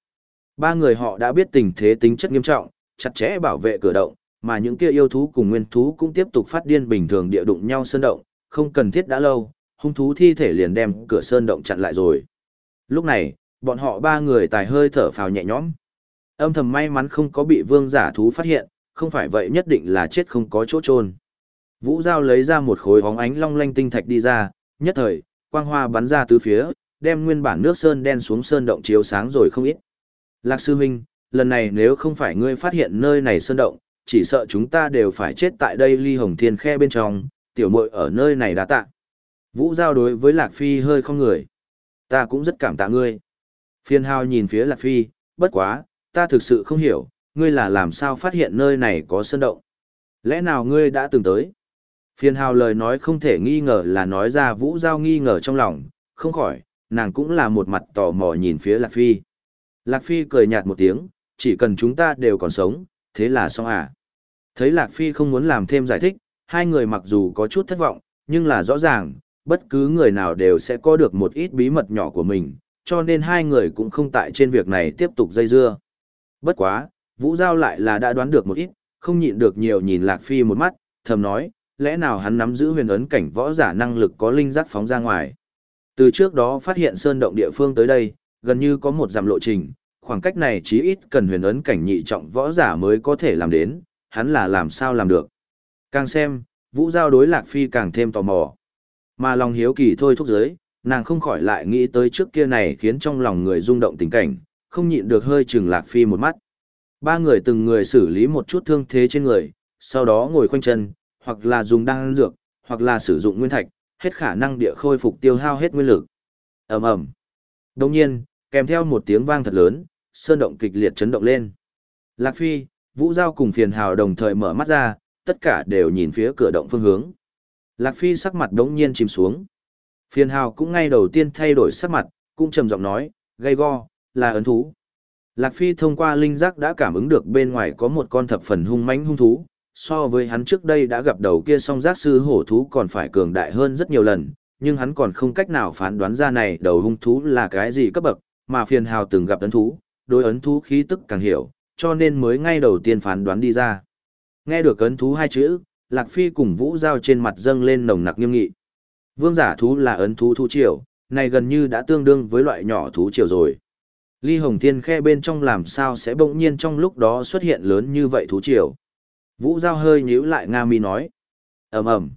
Ba người họ đã biết tình thế tính chất nghiêm trọng, chặt chẽ bảo vệ cửa động, mà những kia yêu thú cùng nguyên thú cũng tiếp tục phát điên bình thường địa đụng nhau sơn động, không cần thiết đã lâu, hung thú thi thể liền đem cửa sơn động chặn lại rồi. Lúc này, bọn họ ba người tài hơi thở phào nhẹ nhõm. Âm thầm may mắn không có bị vương giả thú phát hiện, không phải vậy nhất định là chết không có chỗ trôn. Vũ Giao lấy ra một khối hóng ánh long lanh tinh thạch đi ra, nhất thời, quang hoa bắn ra từ phía, đem nguyên bản nước sơn đen xuống sơn động chiếu sáng rồi không ít. Lạc sư huynh, lần này nếu không phải ngươi phát hiện nơi này sơn động, chỉ sợ chúng ta đều phải chết tại đây ly hồng thiên khe bên trong, tiểu muội ở nơi này đã tạ. Vũ Giao đối với Lạc Phi hơi không người. Ta cũng rất cảm tạ ngươi. Phiên hào nhìn phía Lạc Phi, bất quá, ta thực sự không hiểu, ngươi là làm sao phát hiện nơi này có sơn động. Lẽ nào ngươi đã từng tới? Phiên hào lời nói không thể nghi ngờ là nói ra Vũ Giao nghi ngờ trong lòng, không khỏi, nàng cũng là một mặt tò mò nhìn phía Lạc Phi. Lạc Phi cười nhạt một tiếng, chỉ cần chúng ta đều còn sống, thế là xong à. Thấy Lạc Phi không muốn làm thêm giải thích, hai người mặc dù có chút thất vọng, nhưng là rõ ràng, bất cứ người nào đều sẽ có được một ít bí mật nhỏ của mình, cho nên hai người cũng không tại trên việc này tiếp tục dây dưa. Bất quá, Vũ Giao lại là đã đoán được một ít, không nhịn được nhiều nhìn Lạc Phi một mắt, thầm nói, lẽ nào hắn nắm giữ huyền ấn cảnh võ giả năng lực có linh giác phóng ra ngoài. Từ trước đó phát hiện sơn động địa phương tới đây, gần như có một dặm lộ trình, khoảng cách này chí ít cần huyền ấn cảnh nhị trọng võ giả mới có thể làm đến, hắn là làm sao làm được. Càng xem, Vũ Giao đối Lạc Phi càng thêm tò mò. Mà lòng hiếu kỳ thôi thúc giới, nàng không khỏi lại nghĩ tới trước kia này khiến trong lòng người rung động tình cảnh, không nhịn được hơi chừng Lạc Phi một mắt. Ba người từng người xử lý một chút thương thế trên người, sau đó ngồi khoanh chân, hoặc là dùng đan dược, hoặc là sử dụng nguyên thạch, hết khả năng địa khôi phục tiêu hao hết nguyên lực. Ầm ầm. Đồng nhiên, kèm theo một tiếng vang thật lớn, sơn động kịch liệt chấn động lên. Lạc Phi, Vũ Giao cùng phiền hào đồng thời mở mắt ra, tất cả đều nhìn phía cửa động phương hướng. Lạc Phi sắc mặt đống nhiên chìm xuống. Phiền hào cũng ngay đầu tiên thay đổi sắc mặt, cũng trầm giọng nói, gây go, là ấn thú. Lạc Phi thông qua linh giác đã cảm ứng được bên ngoài có một con thập phần hung mãnh hung thú, so với hắn trước đây đã gặp đầu kia song giác sư hổ thú còn phải cường đại hơn rất nhiều lần, nhưng hắn còn không cách nào phán đoán ra này đầu hung thú là cái gì cấp bậc, mà phiền hào từng gặp ấn thú, đối ấn thú khí tức càng hiểu, cho nên mới ngay đầu tiên phán đoán đi ra. Nghe được ấn thú hai chữ, Lạc Phi cùng Vũ Giao trên mặt dâng lên nồng nặc nghiêm nghị. Vương giả thú là ấn thú thú triều, này gần như đã tương đương với loại nhỏ thú triều rồi. Ly Hồng Thiên khe bên trong làm sao sẽ bỗng nhiên trong lúc đó xuất hiện lớn như vậy thú triều. Vũ Giao hơi nhíu lại Nga mi nói. ầm ầm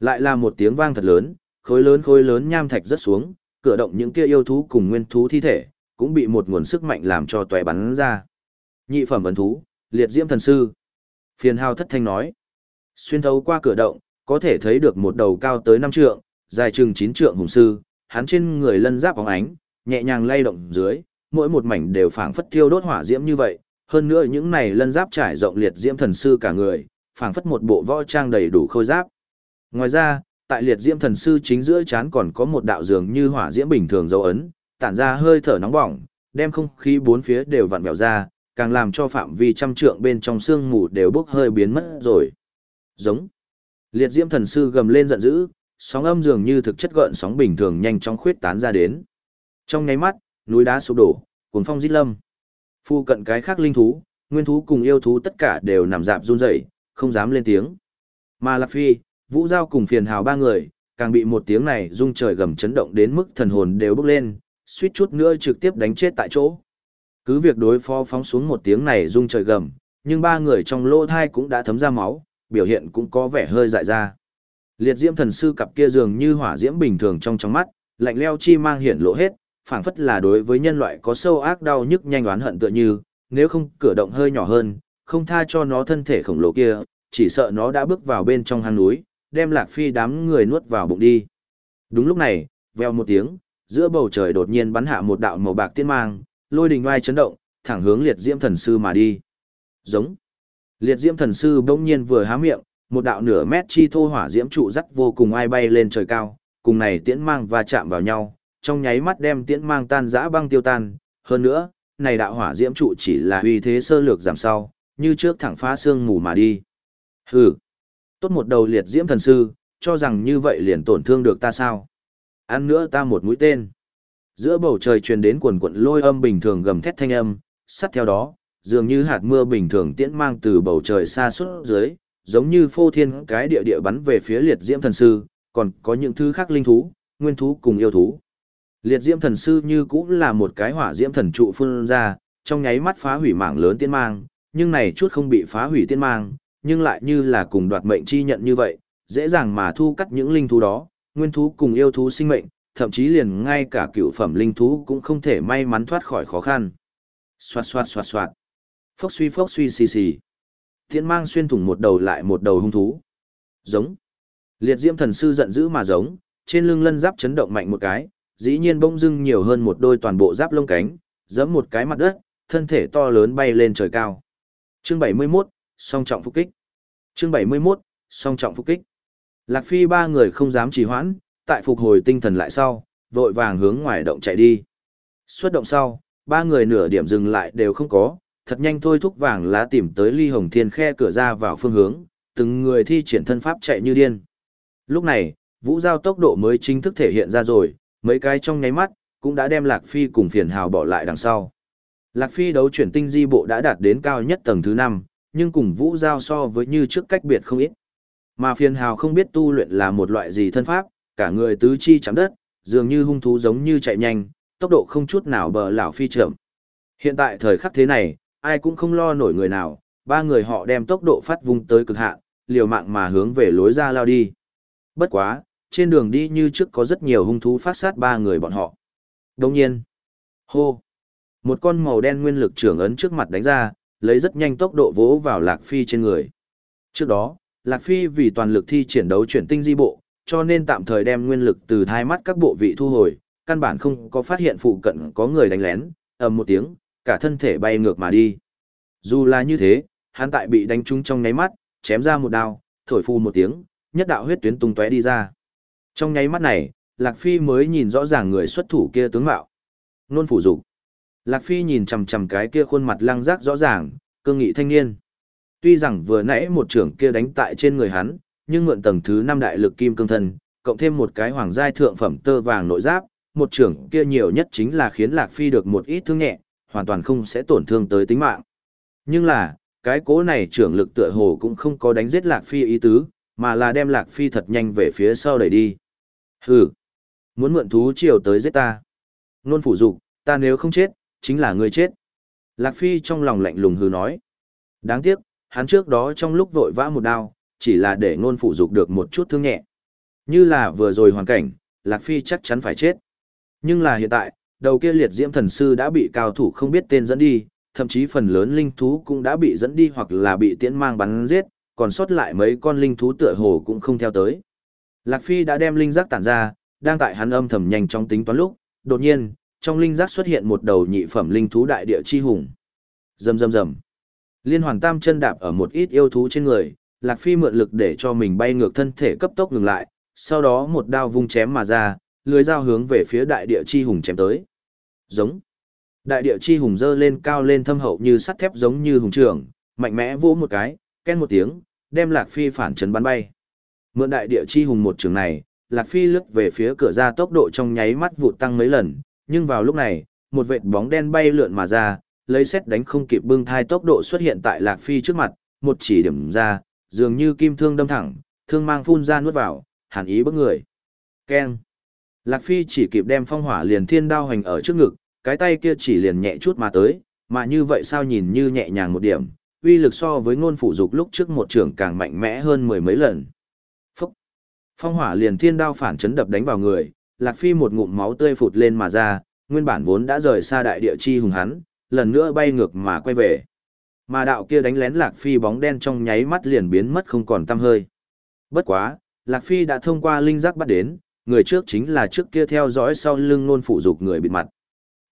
Lại là một tiếng vang thật lớn, khối lớn khối lớn nham thạch rất xuống, cửa động những kia yêu thú cùng nguyên thú thi thể, cũng bị một nguồn sức mạnh làm cho tòe bắn ra. Nhị phẩm ấn thú, liệt diễm thần sư. Phiền hào thất thanh nói. Xuyên thấu qua cửa động, có thể thấy được một đầu cao tới 5 trượng, dài chừng 9 trượng hùng sư, hắn trên người lân giáp bóng ánh, nhẹ nhàng lay động dưới, mỗi một mảnh đều phảng phất thiêu đốt hỏa diễm như vậy, hơn nữa những này lân giáp trải rộng liệt diễm thần sư cả người, phảng phất một bộ võ trang đầy đủ khôi giáp. Ngoài ra, tại liệt diễm thần sư chính giữa chán còn có một đạo dường như hỏa diễm bình thường dấu ấn, tản ra hơi thở nóng bỏng, đem không khí bốn phía đều vặn vẹo ra, càng làm cho phạm vi trăm trượng bên trong xương mù đều bốc hơi biến mất rồi. Giống. Liệt diễm thần sư gầm lên giận dữ, sóng âm dường như thực chất gợn sóng bình thường nhanh chóng khuyết tán ra đến. Trong nháy mắt, núi đá sụp đổ, cuồng phong rít lâm. Phu cận cái khác linh thú, nguyên thú cùng yêu thú tất cả đều nằm dạp run rẩy, không dám lên tiếng. Mà Lạc Phi, Vũ Giao cùng phiền hào ba người, càng bị một tiếng này rung trời gầm chấn động đến mức thần hồn đều bốc lên, suýt chút nữa trực tiếp đánh chết tại chỗ. Cứ việc đối phó phóng xuống một tiếng này rung trời gầm, nhưng ba người trong lỗ thai cũng đã thấm ra máu, biểu hiện cũng có vẻ hơi dại ra. Liệt diễm thần sư cặp kia dường như hỏa diễm bình thường trong trong mắt, lạnh leo chi mang hiển lộ hết, phảng phất là đối với nhân loại có sâu ác đau nhức nhanh oán hận tựa như, nếu không cửa động hơi nhỏ hơn, không tha cho nó thân thể khổng lồ kia, chỉ sợ nó đã bước vào bên trong hang núi, đem lạc phi đám người nuốt vào bụng đi. Đúng lúc này, veo một tiếng, giữa bầu trời đột nhiên bắn hạ một đạo màu bạc tiên mang, lôi đình oai chấn động, thẳng hướng liệt diễm thần sư mà đi. Giống. Liệt diễm thần sư bỗng nhiên vừa há miệng, một đạo nửa mét chi thô hỏa diễm trụ dắt vô cùng ai bay lên trời cao, cùng này tiễn mang va chạm vào nhau, trong nháy mắt đem tiễn mang tan giã băng tiêu tan, hơn nữa, này đạo hỏa diễm trụ chỉ là uy thế sơ lược giảm sau, như trước thẳng phá xương mù mà đi. Hừ, tốt một đầu liệt diễm thần sư, cho rằng như vậy liền tổn thương được ta sao? Ăn nữa ta một mũi tên. Giữa bầu trời truyền đến quần quận lôi âm bình thường gầm thét thanh âm, sát theo đó, dường như hạt mưa bình thường tiễn mang từ bầu trời xa suốt dưới, giống như phô thiên cái địa địa bắn về phía liệt diễm thần sư, còn có những thứ khác linh thú, nguyên thú cùng yêu thú. Liệt diễm thần sư như cũng là một cái hỏa diễm thần trụ phun ra, trong nháy mắt phá hủy mảng lớn tiên mang, nhưng này chút không bị phá hủy tiên mang, nhưng lại như là cùng đoạt mệnh chi nhận như vậy, dễ dàng mà thu cắt những linh thú đó, nguyên thú cùng yêu thú sinh mệnh, thậm chí liền ngay cả cựu phẩm linh thú cũng không thể may mắn thoát khỏi khó khăn. Xoạt xoạt xoạt xoạt. Phốc suy phốc suy xì xì. Tiễn mang xuyên thủng một đầu lại một đầu hung thú. Giống. Liệt diễm thần sư giận dữ mà giống, trên lưng lân giáp chấn động mạnh một cái, dĩ nhiên bỗng dưng nhiều hơn một đôi toàn bộ giáp lông cánh, giẫm một cái mặt đất, thân thể to lớn bay lên trời cao. Chương 71, song trọng phục kích. Chương 71, song trọng phục kích. Lạc Phi ba người không dám trì hoãn, tại phục hồi tinh thần lại sau, vội vàng hướng ngoài động chạy đi. Xuất động sau, ba người nửa điểm dừng lại đều không có, thật nhanh thôi thúc vàng lá tìm tới ly hồng thiên khe cửa ra vào phương hướng, từng người thi triển thân pháp chạy như điên. Lúc này, vũ giao tốc độ mới chính thức thể hiện ra rồi, mấy cái trong nháy mắt, cũng đã đem Lạc Phi cùng phiền hào bỏ lại đằng sau. Lạc Phi đấu chuyển tinh di bộ đã đạt đến cao nhất tầng thứ 5, nhưng cùng vũ giao so với như trước cách biệt không ít. Mà phiền hào không biết tu luyện là một loại gì thân pháp, cả người tứ chi chạm đất, dường như hung thú giống như chạy nhanh, tốc độ không chút nào bờ lão phi chậm. Hiện tại thời khắc thế này, ai cũng không lo nổi người nào, ba người họ đem tốc độ phát vung tới cực hạn, liều mạng mà hướng về lối ra lao đi. Bất quá, trên đường đi như trước có rất nhiều hung thú phát sát ba người bọn họ. Đồng nhiên, hô, một con màu đen nguyên lực trưởng ấn trước mặt đánh ra, lấy rất nhanh tốc độ vỗ vào Lạc Phi trên người. Trước đó, Lạc Phi vì toàn lực thi triển đấu chuyển tinh di bộ, cho nên tạm thời đem nguyên lực từ thai mắt các bộ vị thu hồi, căn bản không có phát hiện phụ cận có người đánh lén, ầm một tiếng, cả thân thể bay ngược mà đi. Dù là như thế, hắn tại bị đánh trúng trong nháy mắt, chém ra một đao, thổi phu một tiếng, nhất đạo huyết tuyến tung tóe đi ra. Trong nháy mắt này, Lạc Phi mới nhìn rõ ràng người xuất thủ kia tướng mạo. Nôn phủ dục. Lạc Phi nhìn chằm chằm cái kia khuôn mặt lăng giác rõ ràng, cương nghị thanh niên. Tuy rằng vừa nãy một trưởng kia đánh tại trên người hắn, nhưng mượn tầng thứ năm đại lực kim cương thân, cộng thêm một cái hoàng giai thượng phẩm tơ vàng nội giáp, một trưởng kia nhiều nhất chính là khiến Lạc Phi được một ít thương nhẹ, hoàn toàn không sẽ tổn thương tới tính mạng. Nhưng là, cái cố này trưởng lực tựa hồ cũng không có đánh giết Lạc Phi ý tứ, mà là đem Lạc Phi thật nhanh về phía sau đẩy đi. Hừ, muốn mượn thú chiều tới giết ta. Nôn phủ dục, ta nếu không chết, chính là ngươi chết. Lạc Phi trong lòng lạnh lùng hừ nói. Đáng tiếc, hắn trước đó trong lúc vội vã một đao, chỉ là để nôn phủ dục được một chút thương nhẹ. Như là vừa rồi hoàn cảnh, Lạc Phi chắc chắn phải chết. Nhưng là hiện tại, đầu kia liệt diễm thần sư đã bị cao thủ không biết tên dẫn đi, thậm chí phần lớn linh thú cũng đã bị dẫn đi hoặc là bị tiễn mang bắn giết, còn sót lại mấy con linh thú tựa hồ cũng không theo tới. Lạc Phi đã đem linh giác tản ra, đang tại hắn âm thầm nhanh trong tính toán lúc, đột nhiên, trong linh giác xuất hiện một đầu nhị phẩm linh thú đại địa chi hùng. Rầm rầm rầm. Liên hoàn tam chân đạp ở một ít yêu thú trên người, Lạc Phi mượn lực để cho mình bay ngược thân thể cấp tốc ngừng lại, sau đó một đao vung chém mà ra, lưới dao hướng về phía đại địa chi hùng chém tới. Giống. Đại địa chi hùng dơ lên cao lên thâm hậu như sắt thép giống như hùng trưởng, mạnh mẽ vỗ một cái, ken một tiếng, đem Lạc Phi phản chấn bắn bay. Mượn đại địa chi hùng một trường này, Lạc Phi lướt về phía cửa ra tốc độ trong nháy mắt vụt tăng mấy lần, nhưng vào lúc này, một vệt bóng đen bay lượn mà ra, lấy xét đánh không kịp bưng thai tốc độ xuất hiện tại Lạc Phi trước mặt, một chỉ điểm ra, dường như kim thương đâm thẳng, thương mang phun ra nuốt vào, hàn ý bức người. Keng. Lạc Phi chỉ kịp đem phong hỏa liền thiên đao hành ở trước ngực, cái tay kia chỉ liền nhẹ chút mà tới, mà như vậy sao nhìn như nhẹ nhàng một điểm, uy lực so với ngôn phủ dục lúc trước một trưởng càng mạnh mẽ hơn mười mấy lần. Phong hỏa liền thiên đao phản chấn đập đánh vào người, Lạc Phi một ngụm máu tươi phụt lên mà ra, nguyên bản vốn đã rời xa đại địa chi hùng hắn, lần nữa bay ngược mà quay về. Mà đạo kia đánh lén Lạc Phi bóng đen trong nháy mắt liền biến mất không còn tăm hơi. Bất quá, Lạc Phi đã thông qua linh giác bắt đến, người trước chính là trước kia theo dõi sau lưng nôn phụ dục người bịt mặt.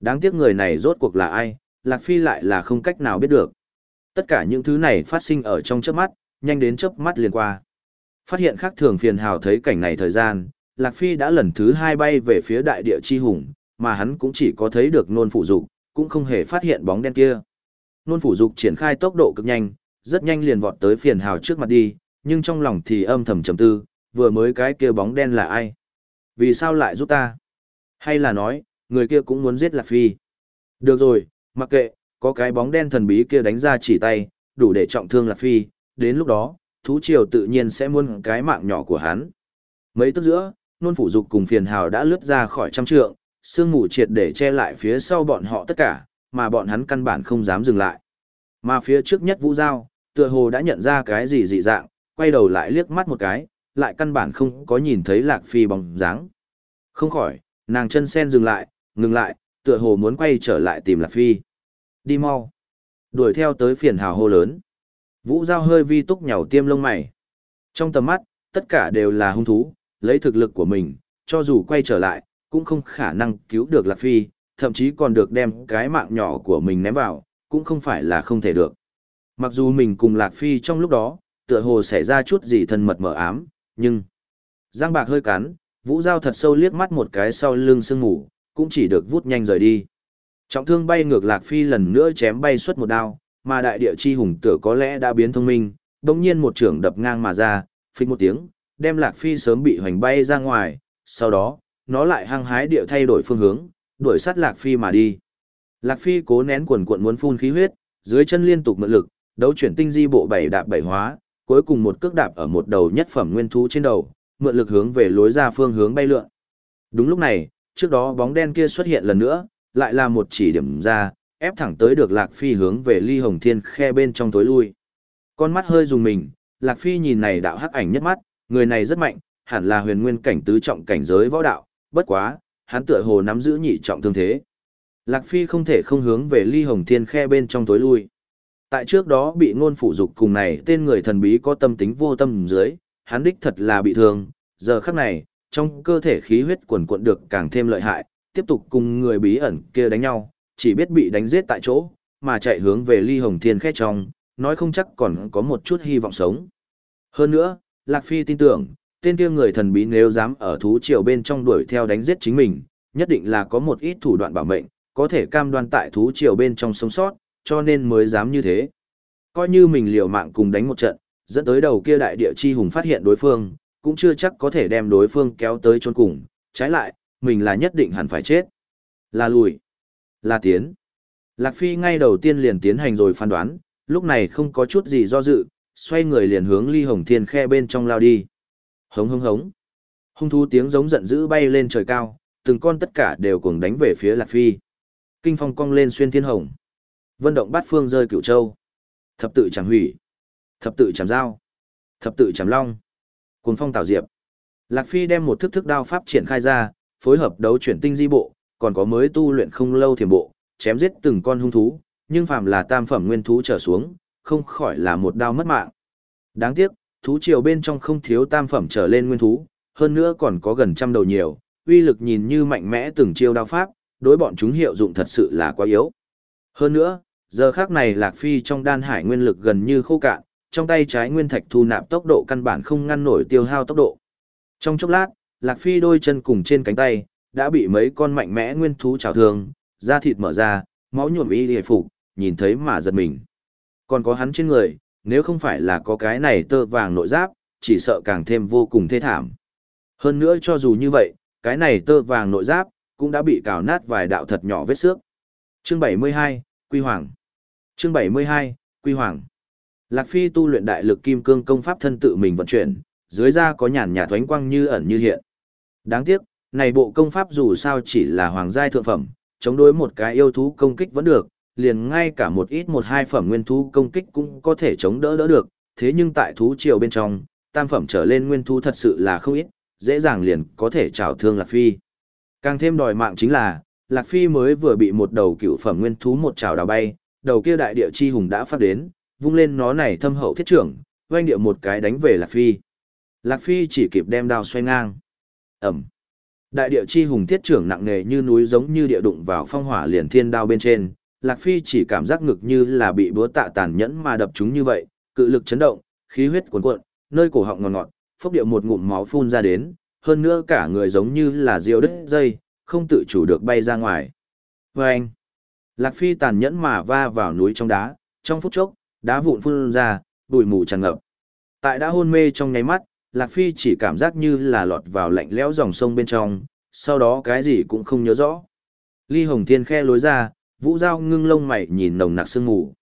Đáng tiếc người này rốt cuộc là ai, Lạc Phi lại là không cách nào biết được. Tất cả những thứ này phát sinh ở trong chớp mắt, nhanh đến chớp mắt liền qua. Phát hiện khác thường phiền hào thấy cảnh này thời gian, Lạc Phi đã lần thứ hai bay về phía đại địa chi hùng, mà hắn cũng chỉ có thấy được nôn phụ dục, cũng không hề phát hiện bóng đen kia. Nôn phụ dục triển khai tốc độ cực nhanh, rất nhanh liền vọt tới phiền hào trước mặt đi, nhưng trong lòng thì âm thầm trầm tư, vừa mới cái kia bóng đen là ai? Vì sao lại giúp ta? Hay là nói, người kia cũng muốn giết Lạc Phi? Được rồi, mặc kệ, có cái bóng đen thần bí kia đánh ra chỉ tay, đủ để trọng thương Lạc Phi, đến lúc đó, thú triều tự nhiên sẽ muôn cái mạng nhỏ của hắn. Mấy tức giữa, nôn phủ dục cùng phiền hào đã lướt ra khỏi trăm trượng, sương mù triệt để che lại phía sau bọn họ tất cả, mà bọn hắn căn bản không dám dừng lại. Mà phía trước nhất Vũ Giao, tựa hồ đã nhận ra cái gì dị dạng, quay đầu lại liếc mắt một cái, lại căn bản không có nhìn thấy Lạc Phi bóng dáng. Không khỏi, nàng chân sen dừng lại, ngừng lại, tựa hồ muốn quay trở lại tìm Lạc Phi. Đi mau. Đuổi theo tới phiền hào hô lớn. Vũ Giao hơi vi túc nhàu tiêm lông mày. Trong tầm mắt, tất cả đều là hung thú, lấy thực lực của mình, cho dù quay trở lại, cũng không khả năng cứu được Lạc Phi, thậm chí còn được đem cái mạng nhỏ của mình ném vào, cũng không phải là không thể được. Mặc dù mình cùng Lạc Phi trong lúc đó, tựa hồ xảy ra chút gì thân mật mở ám, nhưng... Giang bạc hơi cắn, Vũ Giao thật sâu liếc mắt một cái sau lưng sương ngủ, cũng chỉ được vút nhanh rời đi. Trọng thương bay ngược Lạc Phi lần nữa chém bay suốt một đao, mà đại địa chi hùng tựa có lẽ đã biến thông minh, đồng nhiên một trưởng đập ngang mà ra, phích một tiếng, đem Lạc Phi sớm bị hoành bay ra ngoài, sau đó, nó lại hăng hái địa thay đổi phương hướng, đuổi sát Lạc Phi mà đi. Lạc Phi cố nén quần cuộn muốn phun khí huyết, dưới chân liên tục mượn lực, đấu chuyển tinh di bộ bảy đạp bảy hóa, cuối cùng một cước đạp ở một đầu nhất phẩm nguyên thú trên đầu, mượn lực hướng về lối ra phương hướng bay lượn. Đúng lúc này, trước đó bóng đen kia xuất hiện lần nữa, lại là một chỉ điểm ra, ép thẳng tới được Lạc Phi hướng về Ly Hồng Thiên khe bên trong tối lui. Con mắt hơi dùng mình, Lạc Phi nhìn này đạo hắc ảnh nhất mắt, người này rất mạnh, hẳn là huyền nguyên cảnh tứ trọng cảnh giới võ đạo, bất quá, hắn tựa hồ nắm giữ nhị trọng thương thế. Lạc Phi không thể không hướng về Ly Hồng Thiên khe bên trong tối lui. Tại trước đó bị ngôn phụ dục cùng này tên người thần bí có tâm tính vô tâm dưới, hắn đích thật là bị thương, giờ khắc này, trong cơ thể khí huyết quần cuộn được càng thêm lợi hại, tiếp tục cùng người bí ẩn kia đánh nhau, chỉ biết bị đánh giết tại chỗ, mà chạy hướng về ly hồng thiên khét trong, nói không chắc còn có một chút hy vọng sống. Hơn nữa, Lạc Phi tin tưởng, tên kia người thần bí nếu dám ở thú triều bên trong đuổi theo đánh giết chính mình, nhất định là có một ít thủ đoạn bảo mệnh, có thể cam đoan tại thú triều bên trong sống sót, cho nên mới dám như thế. Coi như mình liều mạng cùng đánh một trận, dẫn tới đầu kia đại địa chi hùng phát hiện đối phương, cũng chưa chắc có thể đem đối phương kéo tới chôn cùng, trái lại, mình là nhất định hẳn phải chết. Là lùi, là tiến. Lạc Phi ngay đầu tiên liền tiến hành rồi phán đoán, lúc này không có chút gì do dự, xoay người liền hướng ly hồng thiên khe bên trong lao đi. Hống hống hống. Hung thú tiếng giống giận dữ bay lên trời cao, từng con tất cả đều cùng đánh về phía Lạc Phi. Kinh phong cong lên xuyên thiên hồng. Vân động bát phương rơi cửu châu. Thập tự chẳng hủy. Thập tự chẳng dao. Thập tự chẳng long. Cuồng phong tạo diệp. Lạc Phi đem một thức thức đao pháp triển khai ra, phối hợp đấu chuyển tinh di bộ, còn có mới tu luyện không lâu thiềm bộ, chém giết từng con hung thú, nhưng phàm là tam phẩm nguyên thú trở xuống, không khỏi là một đao mất mạng. Đáng tiếc, thú triều bên trong không thiếu tam phẩm trở lên nguyên thú, hơn nữa còn có gần trăm đầu nhiều, uy lực nhìn như mạnh mẽ từng chiêu đao pháp, đối bọn chúng hiệu dụng thật sự là quá yếu. Hơn nữa, giờ khác này Lạc Phi trong đan hải nguyên lực gần như khô cạn, trong tay trái nguyên thạch thu nạp tốc độ căn bản không ngăn nổi tiêu hao tốc độ. Trong chốc lát, Lạc Phi đôi chân cùng trên cánh tay, đã bị mấy con mạnh mẽ nguyên thú trào thương, da thịt mở ra, máu nhuộm y hề phục, nhìn thấy mà giật mình. Còn có hắn trên người, nếu không phải là có cái này tơ vàng nội giáp, chỉ sợ càng thêm vô cùng thê thảm. Hơn nữa cho dù như vậy, cái này tơ vàng nội giáp, cũng đã bị cào nát vài đạo thật nhỏ vết xước. Chương 72, Quy Hoàng Chương 72, Quy Hoàng Lạc Phi tu luyện đại lực kim cương công pháp thân tự mình vận chuyển, dưới da có nhàn nhạt thoánh quang như ẩn như hiện. Đáng tiếc, này bộ công pháp dù sao chỉ là hoàng giai thượng phẩm, chống đối một cái yêu thú công kích vẫn được, liền ngay cả một ít một hai phẩm nguyên thú công kích cũng có thể chống đỡ đỡ được, thế nhưng tại thú triều bên trong, tam phẩm trở lên nguyên thú thật sự là không ít, dễ dàng liền có thể trào thương Lạc Phi. Càng thêm đòi mạng chính là, Lạc Phi mới vừa bị một đầu cựu phẩm nguyên thú một trào đào bay, đầu kia đại địa chi hùng đã phát đến, vung lên nó này thâm hậu thiết trưởng, oanh địa một cái đánh về Lạc Phi. Lạc Phi chỉ kịp đem đao xoay ngang. Ẩm. Đại địa chi hùng thiết trưởng nặng nề như núi giống như địa đụng vào phong hỏa liền thiên đao bên trên, Lạc Phi chỉ cảm giác ngực như là bị búa tạ tàn nhẫn mà đập chúng như vậy, cự lực chấn động, khí huyết cuồn cuộn, nơi cổ họng ngọt ngọt, phốc điệu một ngụm máu phun ra đến, hơn nữa cả người giống như là diều đứt dây, không tự chủ được bay ra ngoài. Vâng! Lạc Phi tàn nhẫn mà va vào núi trong đá, trong phút chốc, đá vụn phun ra, bụi mù tràn ngập. Tại đã hôn mê trong nháy mắt, Lạc Phi chỉ cảm giác như là lọt vào lạnh lẽo dòng sông bên trong, sau đó cái gì cũng không nhớ rõ. Ly Hồng Thiên khe lối ra, Vũ Giao ngưng lông mày nhìn nồng nặc sương mù.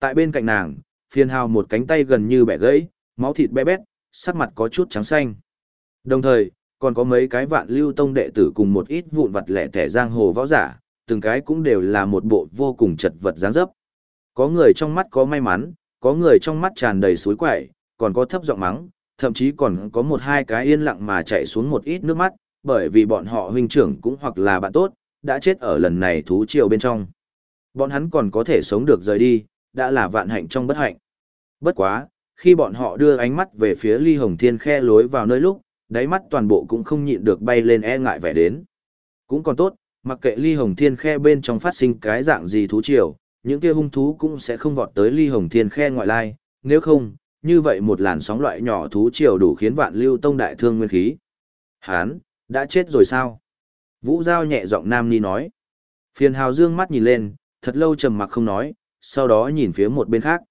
Tại bên cạnh nàng, phiền hào một cánh tay gần như bẻ gãy, máu thịt bé bét, sắc mặt có chút trắng xanh. Đồng thời, còn có mấy cái vạn lưu tông đệ tử cùng một ít vụn vặt lẻ tẻ giang hồ võ giả, từng cái cũng đều là một bộ vô cùng chật vật dáng dấp. Có người trong mắt có may mắn, có người trong mắt tràn đầy suối quẩy, còn có thấp giọng mắng, thậm chí còn có một hai cái yên lặng mà chạy xuống một ít nước mắt, bởi vì bọn họ huynh trưởng cũng hoặc là bạn tốt, đã chết ở lần này thú triều bên trong. Bọn hắn còn có thể sống được rời đi, đã là vạn hạnh trong bất hạnh. Bất quá, khi bọn họ đưa ánh mắt về phía ly hồng thiên khe lối vào nơi lúc, đáy mắt toàn bộ cũng không nhịn được bay lên e ngại vẻ đến. Cũng còn tốt, mặc kệ ly hồng thiên khe bên trong phát sinh cái dạng gì thú triều, những kia hung thú cũng sẽ không vọt tới ly hồng thiên khe ngoại lai, nếu không, như vậy một làn sóng loại nhỏ thú triều đủ khiến vạn lưu tông đại thương nguyên khí. Hán, đã chết rồi sao? Vũ Giao nhẹ giọng nam ni nói. Phiền hào dương mắt nhìn lên, thật lâu trầm mặc không nói, sau đó nhìn phía một bên khác.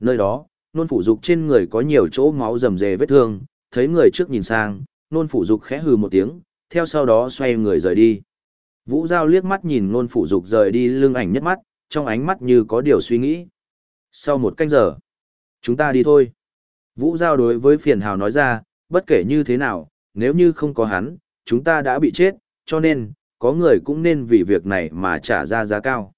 Nơi đó, nôn phủ dục trên người có nhiều chỗ máu rầm rề vết thương, thấy người trước nhìn sang, nôn phủ dục khẽ hừ một tiếng, theo sau đó xoay người rời đi. Vũ Giao liếc mắt nhìn nôn phủ dục rời đi lưng ảnh nhất mắt, trong ánh mắt như có điều suy nghĩ. Sau một canh giờ, chúng ta đi thôi. Vũ Giao đối với phiền hào nói ra, bất kể như thế nào, nếu như không có hắn, chúng ta đã bị chết, cho nên, có người cũng nên vì việc này mà trả ra giá cao.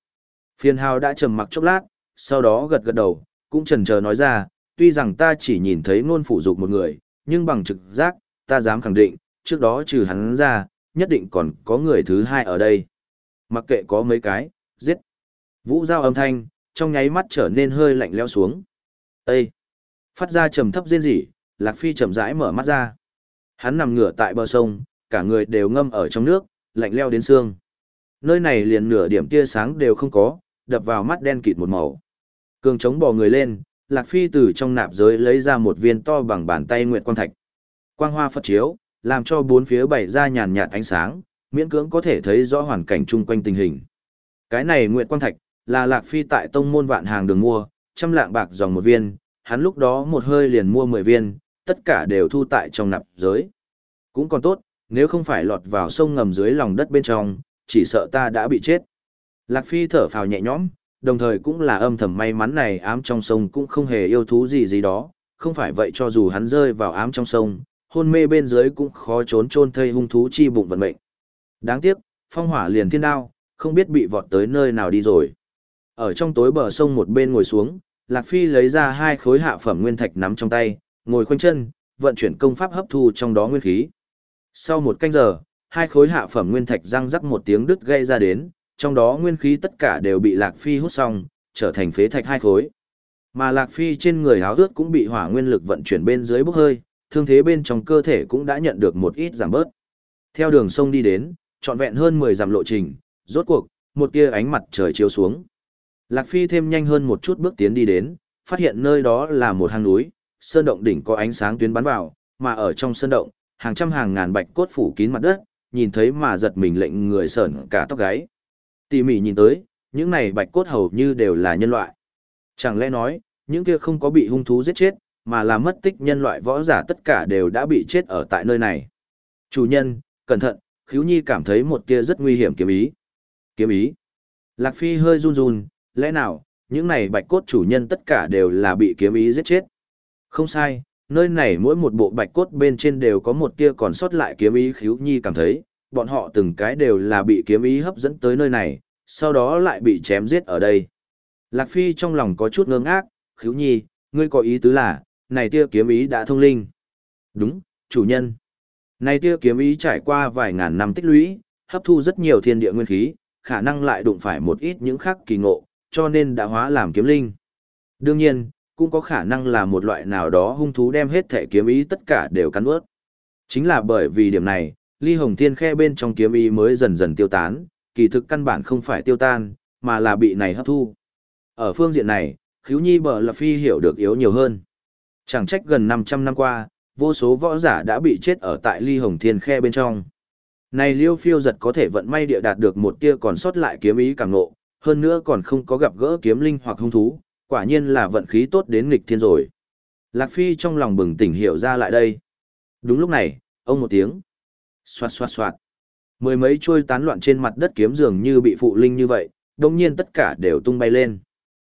Phiền hào đã trầm mặc chốc lát, sau đó gật gật đầu, cũng trần chờ nói ra, tuy rằng ta chỉ nhìn thấy ngôn phụ dục một người, nhưng bằng trực giác, ta dám khẳng định, trước đó trừ hắn ra, nhất định còn có người thứ hai ở đây. Mặc kệ có mấy cái, giết. Vũ giao âm thanh, trong nháy mắt trở nên hơi lạnh leo xuống. Ê! Phát ra trầm thấp rên rỉ, Lạc Phi chậm rãi mở mắt ra. Hắn nằm ngửa tại bờ sông, cả người đều ngâm ở trong nước, lạnh leo đến xương. Nơi này liền nửa điểm tia sáng đều không có, đập vào mắt đen kịt một màu. Cường chống bò người lên, Lạc Phi từ trong nạp giới lấy ra một viên to bằng bàn tay nguyệt quang thạch. Quang hoa phật chiếu, làm cho bốn phía bảy ra nhàn nhạt ánh sáng, miễn cưỡng có thể thấy rõ hoàn cảnh chung quanh tình hình. Cái này nguyệt quang thạch là Lạc Phi tại tông môn vạn hàng đường mua, trăm lạng bạc dòng một viên, hắn lúc đó một hơi liền mua 10 viên, tất cả đều thu tại trong nạp giới. Cũng còn tốt, nếu không phải lọt vào sông ngầm dưới lòng đất bên trong, chỉ sợ ta đã bị chết. Lạc Phi thở phào nhẹ nhõm, đồng thời cũng là âm thầm may mắn này ám trong sông cũng không hề yêu thú gì gì đó, không phải vậy cho dù hắn rơi vào ám trong sông, hôn mê bên dưới cũng khó trốn chôn thây hung thú chi bụng vận mệnh. Đáng tiếc, phong hỏa liền thiên đao, không biết bị vọt tới nơi nào đi rồi. Ở trong tối bờ sông một bên ngồi xuống, Lạc Phi lấy ra hai khối hạ phẩm nguyên thạch nắm trong tay, ngồi khoanh chân, vận chuyển công pháp hấp thu trong đó nguyên khí. Sau một canh giờ, hai khối hạ phẩm nguyên thạch răng rắc một tiếng đứt gây ra đến, trong đó nguyên khí tất cả đều bị Lạc Phi hút xong, trở thành phế thạch hai khối. Mà Lạc Phi trên người háo ướt cũng bị hỏa nguyên lực vận chuyển bên dưới bốc hơi, thương thế bên trong cơ thể cũng đã nhận được một ít giảm bớt. Theo đường sông đi đến, trọn vẹn hơn 10 dặm lộ trình, rốt cuộc, một tia ánh mặt trời chiếu xuống. Lạc Phi thêm nhanh hơn một chút bước tiến đi đến, phát hiện nơi đó là một hang núi, sơn động đỉnh có ánh sáng tuyến bắn vào, mà ở trong sơn động, hàng trăm hàng ngàn bạch cốt phủ kín mặt đất, nhìn thấy mà giật mình lệnh người sởn cả tóc gáy. Tỉ mỉ nhìn tới, những này bạch cốt hầu như đều là nhân loại. Chẳng lẽ nói, những kia không có bị hung thú giết chết, mà là mất tích nhân loại võ giả tất cả đều đã bị chết ở tại nơi này. Chủ nhân, cẩn thận, khiếu nhi cảm thấy một kia rất nguy hiểm kiếm ý. Kiếm ý. Lạc Phi hơi run run, lẽ nào, những này bạch cốt chủ nhân tất cả đều là bị kiếm ý giết chết. Không sai, nơi này mỗi một bộ bạch cốt bên trên đều có một tia còn sót lại kiếm ý khiếu nhi cảm thấy, bọn họ từng cái đều là bị kiếm ý hấp dẫn tới nơi này, sau đó lại bị chém giết ở đây. Lạc Phi trong lòng có chút ngơ ngác, khiếu nhi, ngươi có ý tứ là, này tia kiếm ý đã thông linh. Đúng, chủ nhân. Này tia kiếm ý trải qua vài ngàn năm tích lũy, hấp thu rất nhiều thiên địa nguyên khí, khả năng lại đụng phải một ít những khác kỳ ngộ, cho nên đã hóa làm kiếm linh. Đương nhiên, cũng có khả năng là một loại nào đó hung thú đem hết thể kiếm ý tất cả đều cắn ướt. Chính là bởi vì điểm này, ly hồng thiên khe bên trong kiếm ý mới dần dần tiêu tán, kỳ thực căn bản không phải tiêu tan, mà là bị này hấp thu. Ở phương diện này, khiếu nhi bờ là phi hiểu được yếu nhiều hơn. Chẳng trách gần 500 năm qua, vô số võ giả đã bị chết ở tại ly hồng thiên khe bên trong. Này liêu phiêu giật có thể vận may địa đạt được một tia còn sót lại kiếm ý càng ngộ, hơn nữa còn không có gặp gỡ kiếm linh hoặc hung thú, quả nhiên là vận khí tốt đến nghịch thiên rồi. Lạc Phi trong lòng bừng tỉnh hiểu ra lại đây. Đúng lúc này, ông một tiếng. Xoạt xoạt xoạt. Mười mấy trôi tán loạn trên mặt đất kiếm dường như bị phụ linh như vậy, đồng nhiên tất cả đều tung bay lên.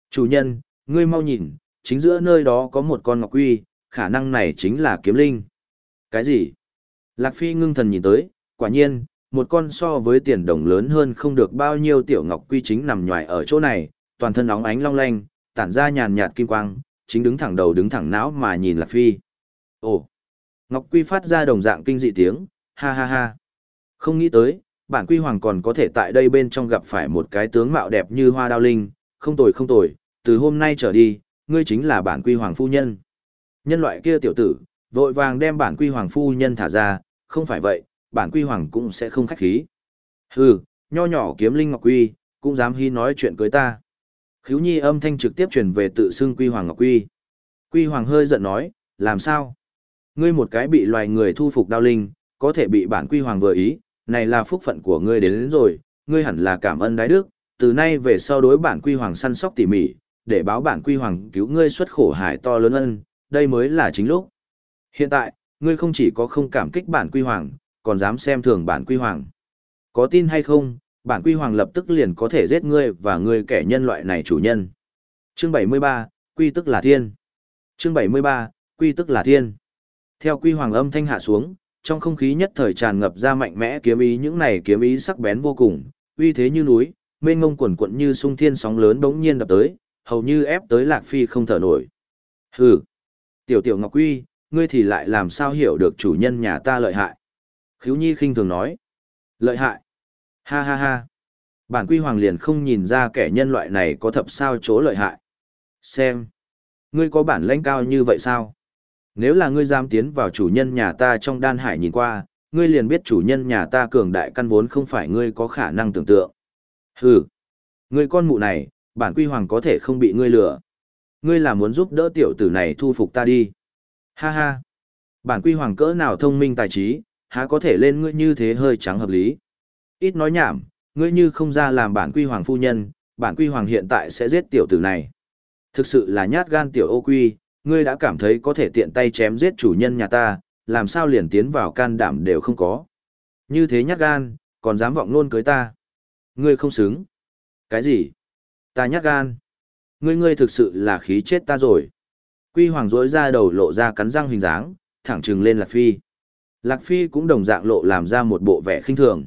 Chủ nhân, ngươi mau nhìn, chính giữa nơi đó có một con ngọc quy, khả năng này chính là kiếm linh. Cái gì? Lạc Phi ngưng thần nhìn tới, quả nhiên, một con so với tiền đồng lớn hơn không được bao nhiêu tiểu ngọc quy chính nằm ngoài ở chỗ này, toàn thân óng ánh long lanh, tản ra nhàn nhạt kim quang, chính đứng thẳng đầu đứng thẳng não mà nhìn Lạc Phi. Ồ! Ngọc Quy phát ra đồng dạng kinh dị tiếng, ha ha ha. Không nghĩ tới, bản Quy Hoàng còn có thể tại đây bên trong gặp phải một cái tướng mạo đẹp như hoa đao linh, không tồi không tồi, từ hôm nay trở đi, ngươi chính là bản Quy Hoàng phu nhân. Nhân loại kia tiểu tử, vội vàng đem bản Quy Hoàng phu nhân thả ra, không phải vậy, bản Quy Hoàng cũng sẽ không khách khí. Hừ, nho nhỏ kiếm linh Ngọc Quy, cũng dám hy nói chuyện cưới ta. Khiếu nhi âm thanh trực tiếp truyền về tự xưng Quy Hoàng Ngọc Quy. Quy Hoàng hơi giận nói, làm sao? Ngươi một cái bị loài người thu phục đao linh, có thể bị bản Quy Hoàng vừa ý, này là phúc phận của ngươi đến, đến rồi, ngươi hẳn là cảm ơn đái đức, từ nay về sau đối bản Quy Hoàng săn sóc tỉ mỉ, để báo bản Quy Hoàng cứu ngươi xuất khổ hải to lớn ân, đây mới là chính lúc. Hiện tại, ngươi không chỉ có không cảm kích bản Quy Hoàng, còn dám xem thường bản Quy Hoàng. Có tin hay không, bản quy hoàng lập tức liền có thể giết ngươi và ngươi kẻ nhân loại này chủ nhân. Chương 73, quy tức là thiên. Chương 73, quy tức là thiên. Theo quy hoàng âm thanh hạ xuống, trong không khí nhất thời tràn ngập ra mạnh mẽ kiếm ý những này kiếm ý sắc bén vô cùng, uy thế như núi, mênh mông quần quận như sung thiên sóng lớn bỗng nhiên đập tới, hầu như ép tới Lạc Phi không thở nổi. Hừ, tiểu tiểu Ngọc Quy, ngươi thì lại làm sao hiểu được chủ nhân nhà ta lợi hại? Khíu Nhi khinh thường nói. Lợi hại. Ha ha ha. Bản quy hoàng liền không nhìn ra kẻ nhân loại này có thập sao chỗ lợi hại. Xem. Ngươi có bản lãnh cao như vậy sao? Nếu là ngươi dám tiến vào chủ nhân nhà ta trong đan hải nhìn qua, ngươi liền biết chủ nhân nhà ta cường đại căn vốn không phải ngươi có khả năng tưởng tượng. Hừ, ngươi con mụ này, bản quy hoàng có thể không bị ngươi lừa. Ngươi là muốn giúp đỡ tiểu tử này thu phục ta đi. Ha ha, bản quy hoàng cỡ nào thông minh tài trí, há có thể lên ngươi như thế hơi trắng hợp lý. Ít nói nhảm, ngươi như không ra làm bản quy hoàng phu nhân, bản quy hoàng hiện tại sẽ giết tiểu tử này. Thực sự là nhát gan tiểu ô quy, ngươi đã cảm thấy có thể tiện tay chém giết chủ nhân nhà ta, làm sao liền tiến vào can đảm đều không có. Như thế nhát gan, còn dám vọng luôn cưới ta. Ngươi không xứng. Cái gì? Ta nhát gan. Ngươi ngươi thực sự là khí chết ta rồi. Quy hoàng rỗi ra đầu lộ ra cắn răng hình dáng, thẳng trừng lên Lạc Phi. Lạc Phi cũng đồng dạng lộ làm ra một bộ vẻ khinh thường.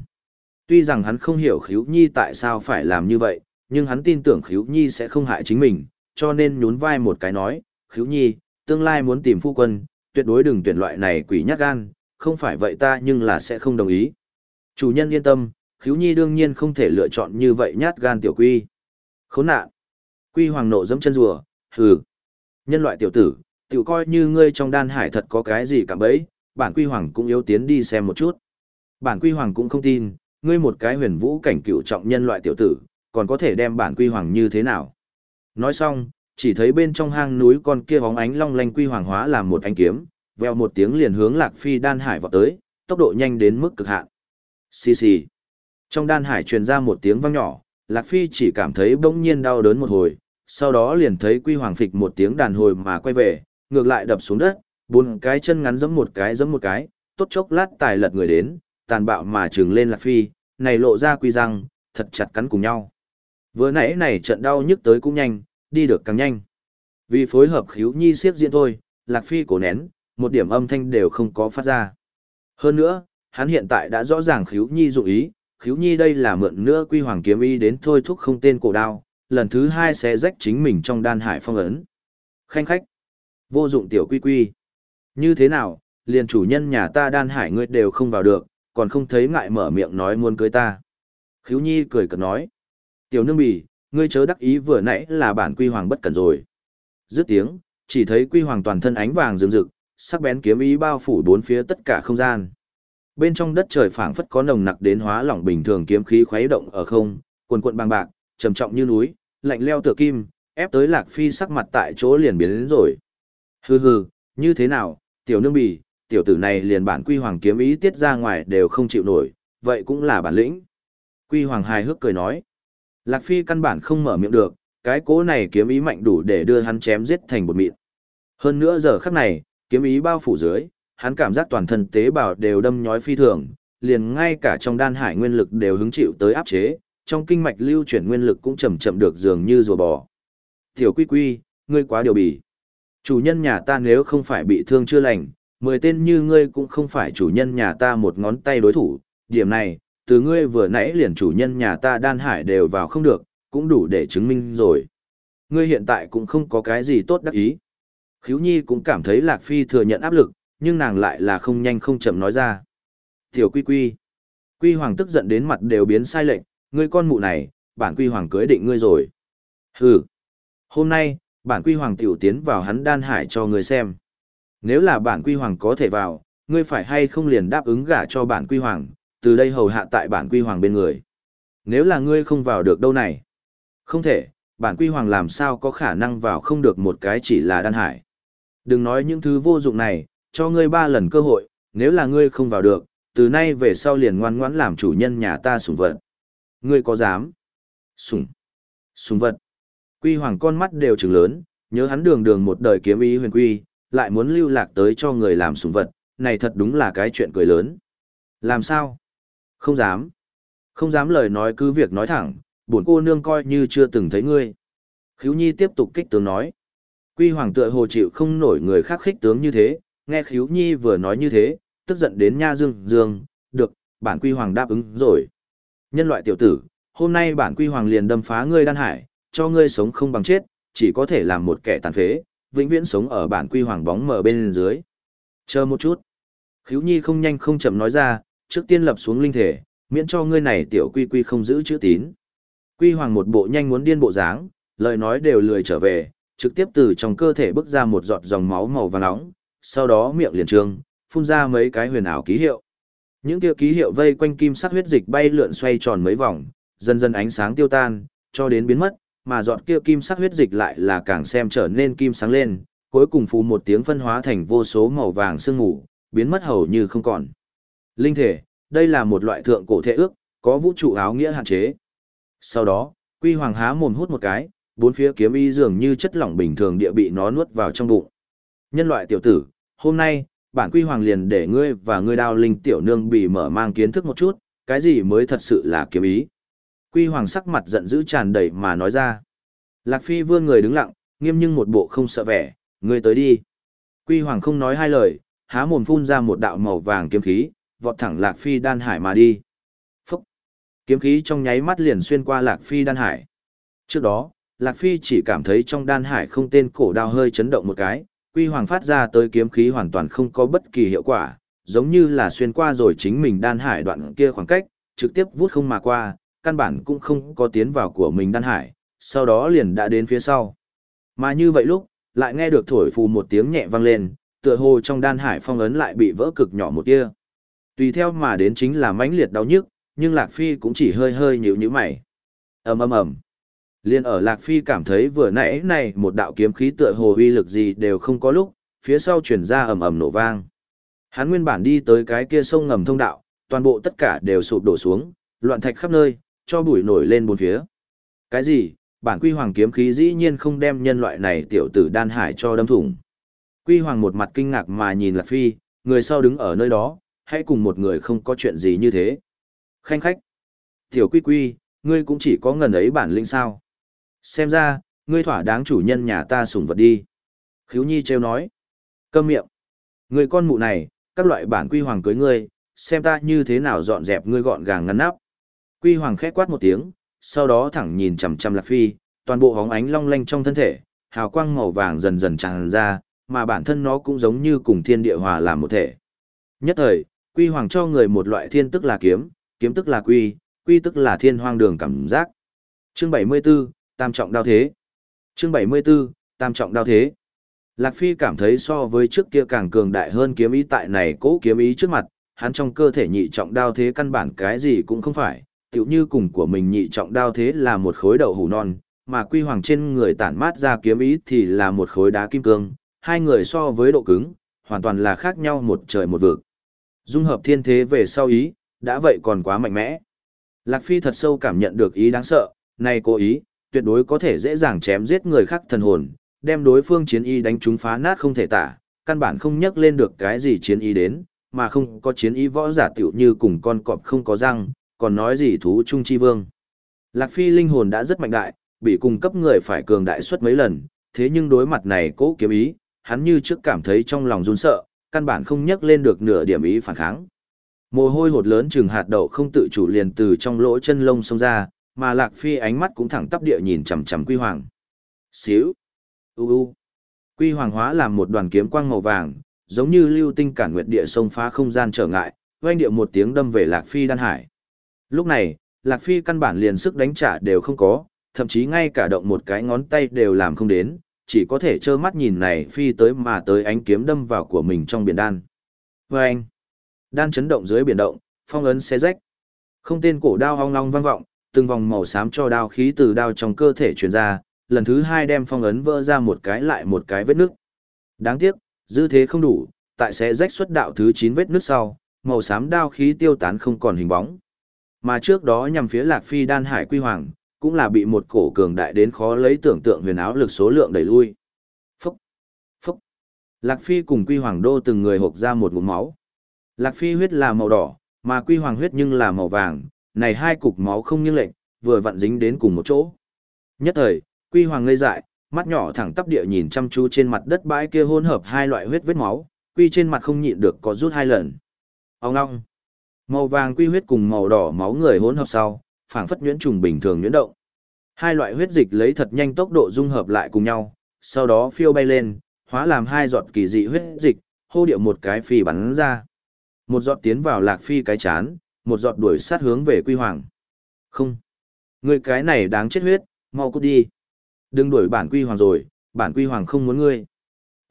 Tuy rằng hắn không hiểu Khíu Nhi tại sao phải làm như vậy, nhưng hắn tin tưởng Khíu Nhi sẽ không hại chính mình, cho nên nhún vai một cái nói, Khíu Nhi, tương lai muốn tìm phu quân, tuyệt đối đừng tuyển loại này quỷ nhát gan, không phải vậy ta nhưng là sẽ không đồng ý. Chủ nhân yên tâm, Khíu Nhi đương nhiên không thể lựa chọn như vậy nhát gan tiểu quy. Khốn nạn. Quy hoàng nộ dẫm chân rùa, hừ. Nhân loại tiểu tử, tiểu coi như ngươi trong đan hải thật có cái gì cả bấy, bản quy hoàng cũng yếu tiến đi xem một chút. Bản quy hoàng cũng không tin, ngươi một cái huyền vũ cảnh cựu trọng nhân loại tiểu tử, còn có thể đem bản quy hoàng như thế nào. Nói xong, chỉ thấy bên trong hang núi con kia bóng ánh long lanh quy hoàng hóa làm một ánh kiếm, veo một tiếng liền hướng lạc phi đan hải vọt tới, tốc độ nhanh đến mức cực hạn. Xì xì. Trong đan hải truyền ra một tiếng vang nhỏ, lạc phi chỉ cảm thấy bỗng nhiên đau đớn một hồi, sau đó liền thấy quy hoàng phịch một tiếng đàn hồi mà quay về, ngược lại đập xuống đất, bốn cái chân ngắn giẫm một cái giẫm một cái, tốt chốc lát tài lật người đến, tàn bạo mà trừng lên lạc phi, này lộ ra quy răng, thật chặt cắn cùng nhau. Vừa nãy này trận đau nhức tới cũng nhanh, đi được càng nhanh. Vì phối hợp khíu nhi siết diễn thôi, lạc phi cổ nén, một điểm âm thanh đều không có phát ra. Hơn nữa, hắn hiện tại đã rõ ràng khíu nhi dụ ý, khíu nhi đây là mượn nữa quy hoàng kiếm y đến thôi thúc không tên cổ đao, lần thứ hai sẽ rách chính mình trong đan hải phong ấn. Khanh khách, vô dụng tiểu quy quy. Như thế nào, liền chủ nhân nhà ta đan hải ngươi đều không vào được, còn không thấy ngại mở miệng nói muốn cưới ta. Khíu nhi cười cợt nói. Tiểu nương bì, ngươi chớ đắc ý vừa nãy là bản quy hoàng bất cẩn rồi. Dứt tiếng, chỉ thấy quy hoàng toàn thân ánh vàng rực rực, sắc bén kiếm ý bao phủ bốn phía tất cả không gian. Bên trong đất trời phảng phất có nồng nặc đến hóa lỏng bình thường kiếm khí khuấy động ở không, cuồn cuộn bàng bạc, trầm trọng như núi, lạnh leo tựa kim, ép tới Lạc Phi sắc mặt tại chỗ liền biến đến rồi. Hừ hừ, như thế nào, tiểu nương bì, tiểu tử này liền bản quy hoàng kiếm ý tiết ra ngoài đều không chịu nổi, vậy cũng là bản lĩnh. Quy hoàng hài hước cười nói. Lạc Phi căn bản không mở miệng được, cái cố này kiếm ý mạnh đủ để đưa hắn chém giết thành một mịn. Hơn nữa giờ khắc này, kiếm ý bao phủ dưới, hắn cảm giác toàn thân tế bào đều đâm nhói phi thường, liền ngay cả trong đan hải nguyên lực đều hứng chịu tới áp chế, trong kinh mạch lưu chuyển nguyên lực cũng chậm chậm được dường như rùa bò. Tiểu quy quy, ngươi quá điều bỉ. Chủ nhân nhà ta nếu không phải bị thương chưa lành, mười tên như ngươi cũng không phải chủ nhân nhà ta một ngón tay đối thủ, điểm này, từ ngươi vừa nãy liền chủ nhân nhà ta đan hải đều vào không được, cũng đủ để chứng minh rồi. Ngươi hiện tại cũng không có cái gì tốt đắc ý. Khiếu Nhi cũng cảm thấy Lạc Phi thừa nhận áp lực, nhưng nàng lại là không nhanh không chậm nói ra. Tiểu Quy Quy. Quy Hoàng tức giận đến mặt đều biến sai lệnh, ngươi con mụ này, bản Quy Hoàng cưới định ngươi rồi. Hừ. Hôm nay, bản Quy Hoàng tiểu tiến vào hắn đan hải cho ngươi xem. Nếu là bản Quy Hoàng có thể vào, ngươi phải hay không liền đáp ứng gả cho bản Quy Hoàng, từ đây hầu hạ tại bản Quy Hoàng bên người. Nếu là ngươi không vào được đâu này. Không thể, bản Quy Hoàng làm sao có khả năng vào không được một cái chỉ là đan hải. Đừng nói những thứ vô dụng này, cho ngươi ba lần cơ hội, nếu là ngươi không vào được, từ nay về sau liền ngoan ngoãn làm chủ nhân nhà ta sủng vật. Ngươi có dám? Sủng. Sủng vật. Quy hoàng con mắt đều trừng lớn, nhớ hắn đường đường một đời kiếm ý huyền quy, lại muốn lưu lạc tới cho người làm sủng vật, này thật đúng là cái chuyện cười lớn. Làm sao? Không dám. Không dám lời nói cứ việc nói thẳng, buồn cô nương coi như chưa từng thấy ngươi. Khíu nhi tiếp tục kích tướng nói. Quy hoàng tựa hồ chịu không nổi người khác khích tướng như thế, nghe Khíu nhi vừa nói như thế, tức giận đến nha dương dương, được, bản quy hoàng đáp ứng rồi. Nhân loại tiểu tử, hôm nay bản quy hoàng liền đâm phá ngươi đan hải, cho ngươi sống không bằng chết, chỉ có thể làm một kẻ tàn phế, vĩnh viễn sống ở bản quy hoàng bóng mờ bên dưới. Chờ một chút. Khíu nhi không nhanh không chậm nói ra, trước tiên lập xuống linh thể, miễn cho ngươi này tiểu quy quy không giữ chữ tín. Quy hoàng một bộ nhanh muốn điên bộ dáng, lời nói đều lười trở về, trực tiếp từ trong cơ thể bước ra một giọt dòng máu màu vàng nóng, sau đó miệng liền trương, phun ra mấy cái huyền ảo ký hiệu. Những kia ký hiệu vây quanh kim sắc huyết dịch bay lượn xoay tròn mấy vòng, dần dần ánh sáng tiêu tan, cho đến biến mất, mà giọt kia kim sắc huyết dịch lại là càng xem trở nên kim sáng lên, cuối cùng phù một tiếng phân hóa thành vô số màu vàng sương mù, biến mất hầu như không còn. Linh thể, đây là một loại thượng cổ thể ước, có vũ trụ áo nghĩa hạn chế. Sau đó, Quy Hoàng há mồm hút một cái, bốn phía kiếm y dường như chất lỏng bình thường địa bị nó nuốt vào trong bụng. Nhân loại tiểu tử, hôm nay, bản Quy Hoàng liền để ngươi và ngươi đao linh tiểu nương bị mở mang kiến thức một chút, cái gì mới thật sự là kiếm ý. Quy Hoàng sắc mặt giận dữ tràn đầy mà nói ra. Lạc Phi vươn người đứng lặng, nghiêm nhưng một bộ không sợ vẻ, ngươi tới đi. Quy Hoàng không nói hai lời, há mồm phun ra một đạo màu vàng kiếm khí, vọt thẳng Lạc Phi đan hải mà đi. Phúc! Kiếm khí trong nháy mắt liền xuyên qua Lạc Phi đan hải. Trước đó, Lạc Phi chỉ cảm thấy trong đan hải không tên cổ đao hơi chấn động một cái, Quy Hoàng phát ra tới kiếm khí hoàn toàn không có bất kỳ hiệu quả, giống như là xuyên qua rồi chính mình đan hải đoạn kia khoảng cách, trực tiếp vút không mà qua, căn bản cũng không có tiến vào của mình đan hải, sau đó liền đã đến phía sau. Mà như vậy lúc, lại nghe được thổi phù một tiếng nhẹ vang lên, tựa hồ trong đan hải phong ấn lại bị vỡ cực nhỏ một tia. Tùy theo mà đến chính là mãnh liệt đau nhức, nhưng Lạc Phi cũng chỉ hơi hơi nhíu nhíu mày. Ầm ầm ầm. Liên ở Lạc Phi cảm thấy vừa nãy này một đạo kiếm khí tựa hồ uy lực gì đều không có lúc, phía sau chuyển ra ầm ầm nổ vang. Hắn nguyên bản đi tới cái kia sông ngầm thông đạo, toàn bộ tất cả đều sụp đổ xuống, loạn thạch khắp nơi, cho bụi nổi lên bốn phía. Cái gì? Bản quy hoàng kiếm khí dĩ nhiên không đem nhân loại này tiểu tử đan hải cho đâm thủng. Quy hoàng một mặt kinh ngạc mà nhìn Lạc Phi, người sau đứng ở nơi đó, hãy cùng một người không có chuyện gì như thế. Khanh khách. Tiểu quy quy, ngươi cũng chỉ có ngần ấy bản lĩnh sao. Xem ra, ngươi thỏa đáng chủ nhân nhà ta sủng vật đi. Khiếu nhi trêu nói. Câm miệng. Người con mụ này, các loại bản quy hoàng cưới ngươi, xem ta như thế nào dọn dẹp ngươi gọn gàng ngăn nắp. Quy hoàng khẽ quát một tiếng, sau đó thẳng nhìn chằm chằm Lạc Phi, toàn bộ hóng ánh long lanh trong thân thể, hào quang màu vàng dần dần tràn ra, mà bản thân nó cũng giống như cùng thiên địa hòa làm một thể. Nhất thời, Quy hoàng cho người một loại thiên tức là kiếm, kiếm tức là quy, quy tức là thiên hoang đường cảm giác. Chương 74, Tam trọng đao thế. Chương 74, Tam trọng đao thế. Lạc Phi cảm thấy so với trước kia càng cường đại hơn kiếm ý tại này cố kiếm ý trước mặt, hắn trong cơ thể nhị trọng đao thế căn bản cái gì cũng không phải, tựu như cùng của mình nhị trọng đao thế là một khối đậu hủ non, mà quy hoàng trên người tản mát ra kiếm ý thì là một khối đá kim cương, hai người so với độ cứng, hoàn toàn là khác nhau một trời một vực. Dung hợp thiên thế về sau ý, đã vậy còn quá mạnh mẽ. Lạc Phi thật sâu cảm nhận được ý đáng sợ, này cố ý, tuyệt đối có thể dễ dàng chém giết người khác thần hồn, đem đối phương chiến y đánh trúng phá nát không thể tả, căn bản không nhắc lên được cái gì chiến y đến, mà không có chiến y võ giả tiểu như cùng con cọp không có răng, còn nói gì thú trung chi vương. Lạc Phi linh hồn đã rất mạnh đại, bị cung cấp người phải cường đại suất mấy lần, thế nhưng đối mặt này cố kiếm ý, hắn như trước cảm thấy trong lòng run sợ, căn bản không nhắc lên được nửa điểm ý phản kháng. Mồ hôi hột lớn chừng hạt đậu không tự chủ liền từ trong lỗ chân lông xông ra, mà Lạc Phi ánh mắt cũng thẳng tắp địa nhìn chằm chằm Quy Hoàng. Xíu. U u. Quy Hoàng hóa làm một đoàn kiếm quang màu vàng, giống như lưu tinh cản nguyệt địa sông phá không gian trở ngại, oanh địa một tiếng đâm về Lạc Phi đan hải. Lúc này, Lạc Phi căn bản liền sức đánh trả đều không có, thậm chí ngay cả động một cái ngón tay đều làm không đến, chỉ có thể trơ mắt nhìn này Phi tới mà tới ánh kiếm đâm vào của mình trong biển đan. Vâng! Đan chấn động dưới biển động, phong ấn xé rách. Không tên cổ đao hong long vang vọng, từng vòng màu xám cho đao khí từ đao trong cơ thể truyền ra, lần thứ hai đem phong ấn vỡ ra một cái lại một cái vết nước. Đáng tiếc, dư thế không đủ, tại sẽ rách xuất đạo thứ 9 vết nước sau, màu xám đao khí tiêu tán không còn hình bóng. Mà trước đó nhằm phía Lạc Phi đan hải quy hoàng, cũng là bị một cổ cường đại đến khó lấy tưởng tượng huyền áo lực số lượng đẩy lui. Phúc! Phúc! Lạc Phi cùng quy hoàng đô từng người hộp ra một ngụm máu. Lạc Phi huyết là màu đỏ, mà quy hoàng huyết nhưng là màu vàng, này hai cục máu không nghiêng lệch, vừa vặn dính đến cùng một chỗ. Nhất thời, quy hoàng ngây dại, mắt nhỏ thẳng tắp địa nhìn chăm chú trên mặt đất bãi kia hỗn hợp hai loại huyết vết máu, quy trên mặt không nhịn được có rút hai lần. Ông long Màu vàng quy huyết cùng màu đỏ máu người hỗn hợp sau, phảng phất nhuyễn trùng bình thường nhuyễn động. Hai loại huyết dịch lấy thật nhanh tốc độ dung hợp lại cùng nhau, sau đó phiêu bay lên, hóa làm hai giọt kỳ dị huyết dịch, hô điệu một cái phi bắn ra. Một giọt tiến vào lạc phi cái chán, một giọt đuổi sát hướng về quy hoàng. Không. Người cái này đáng chết huyết, mau cút đi. Đừng đuổi bản quy hoàng rồi, bản quy hoàng không muốn ngươi.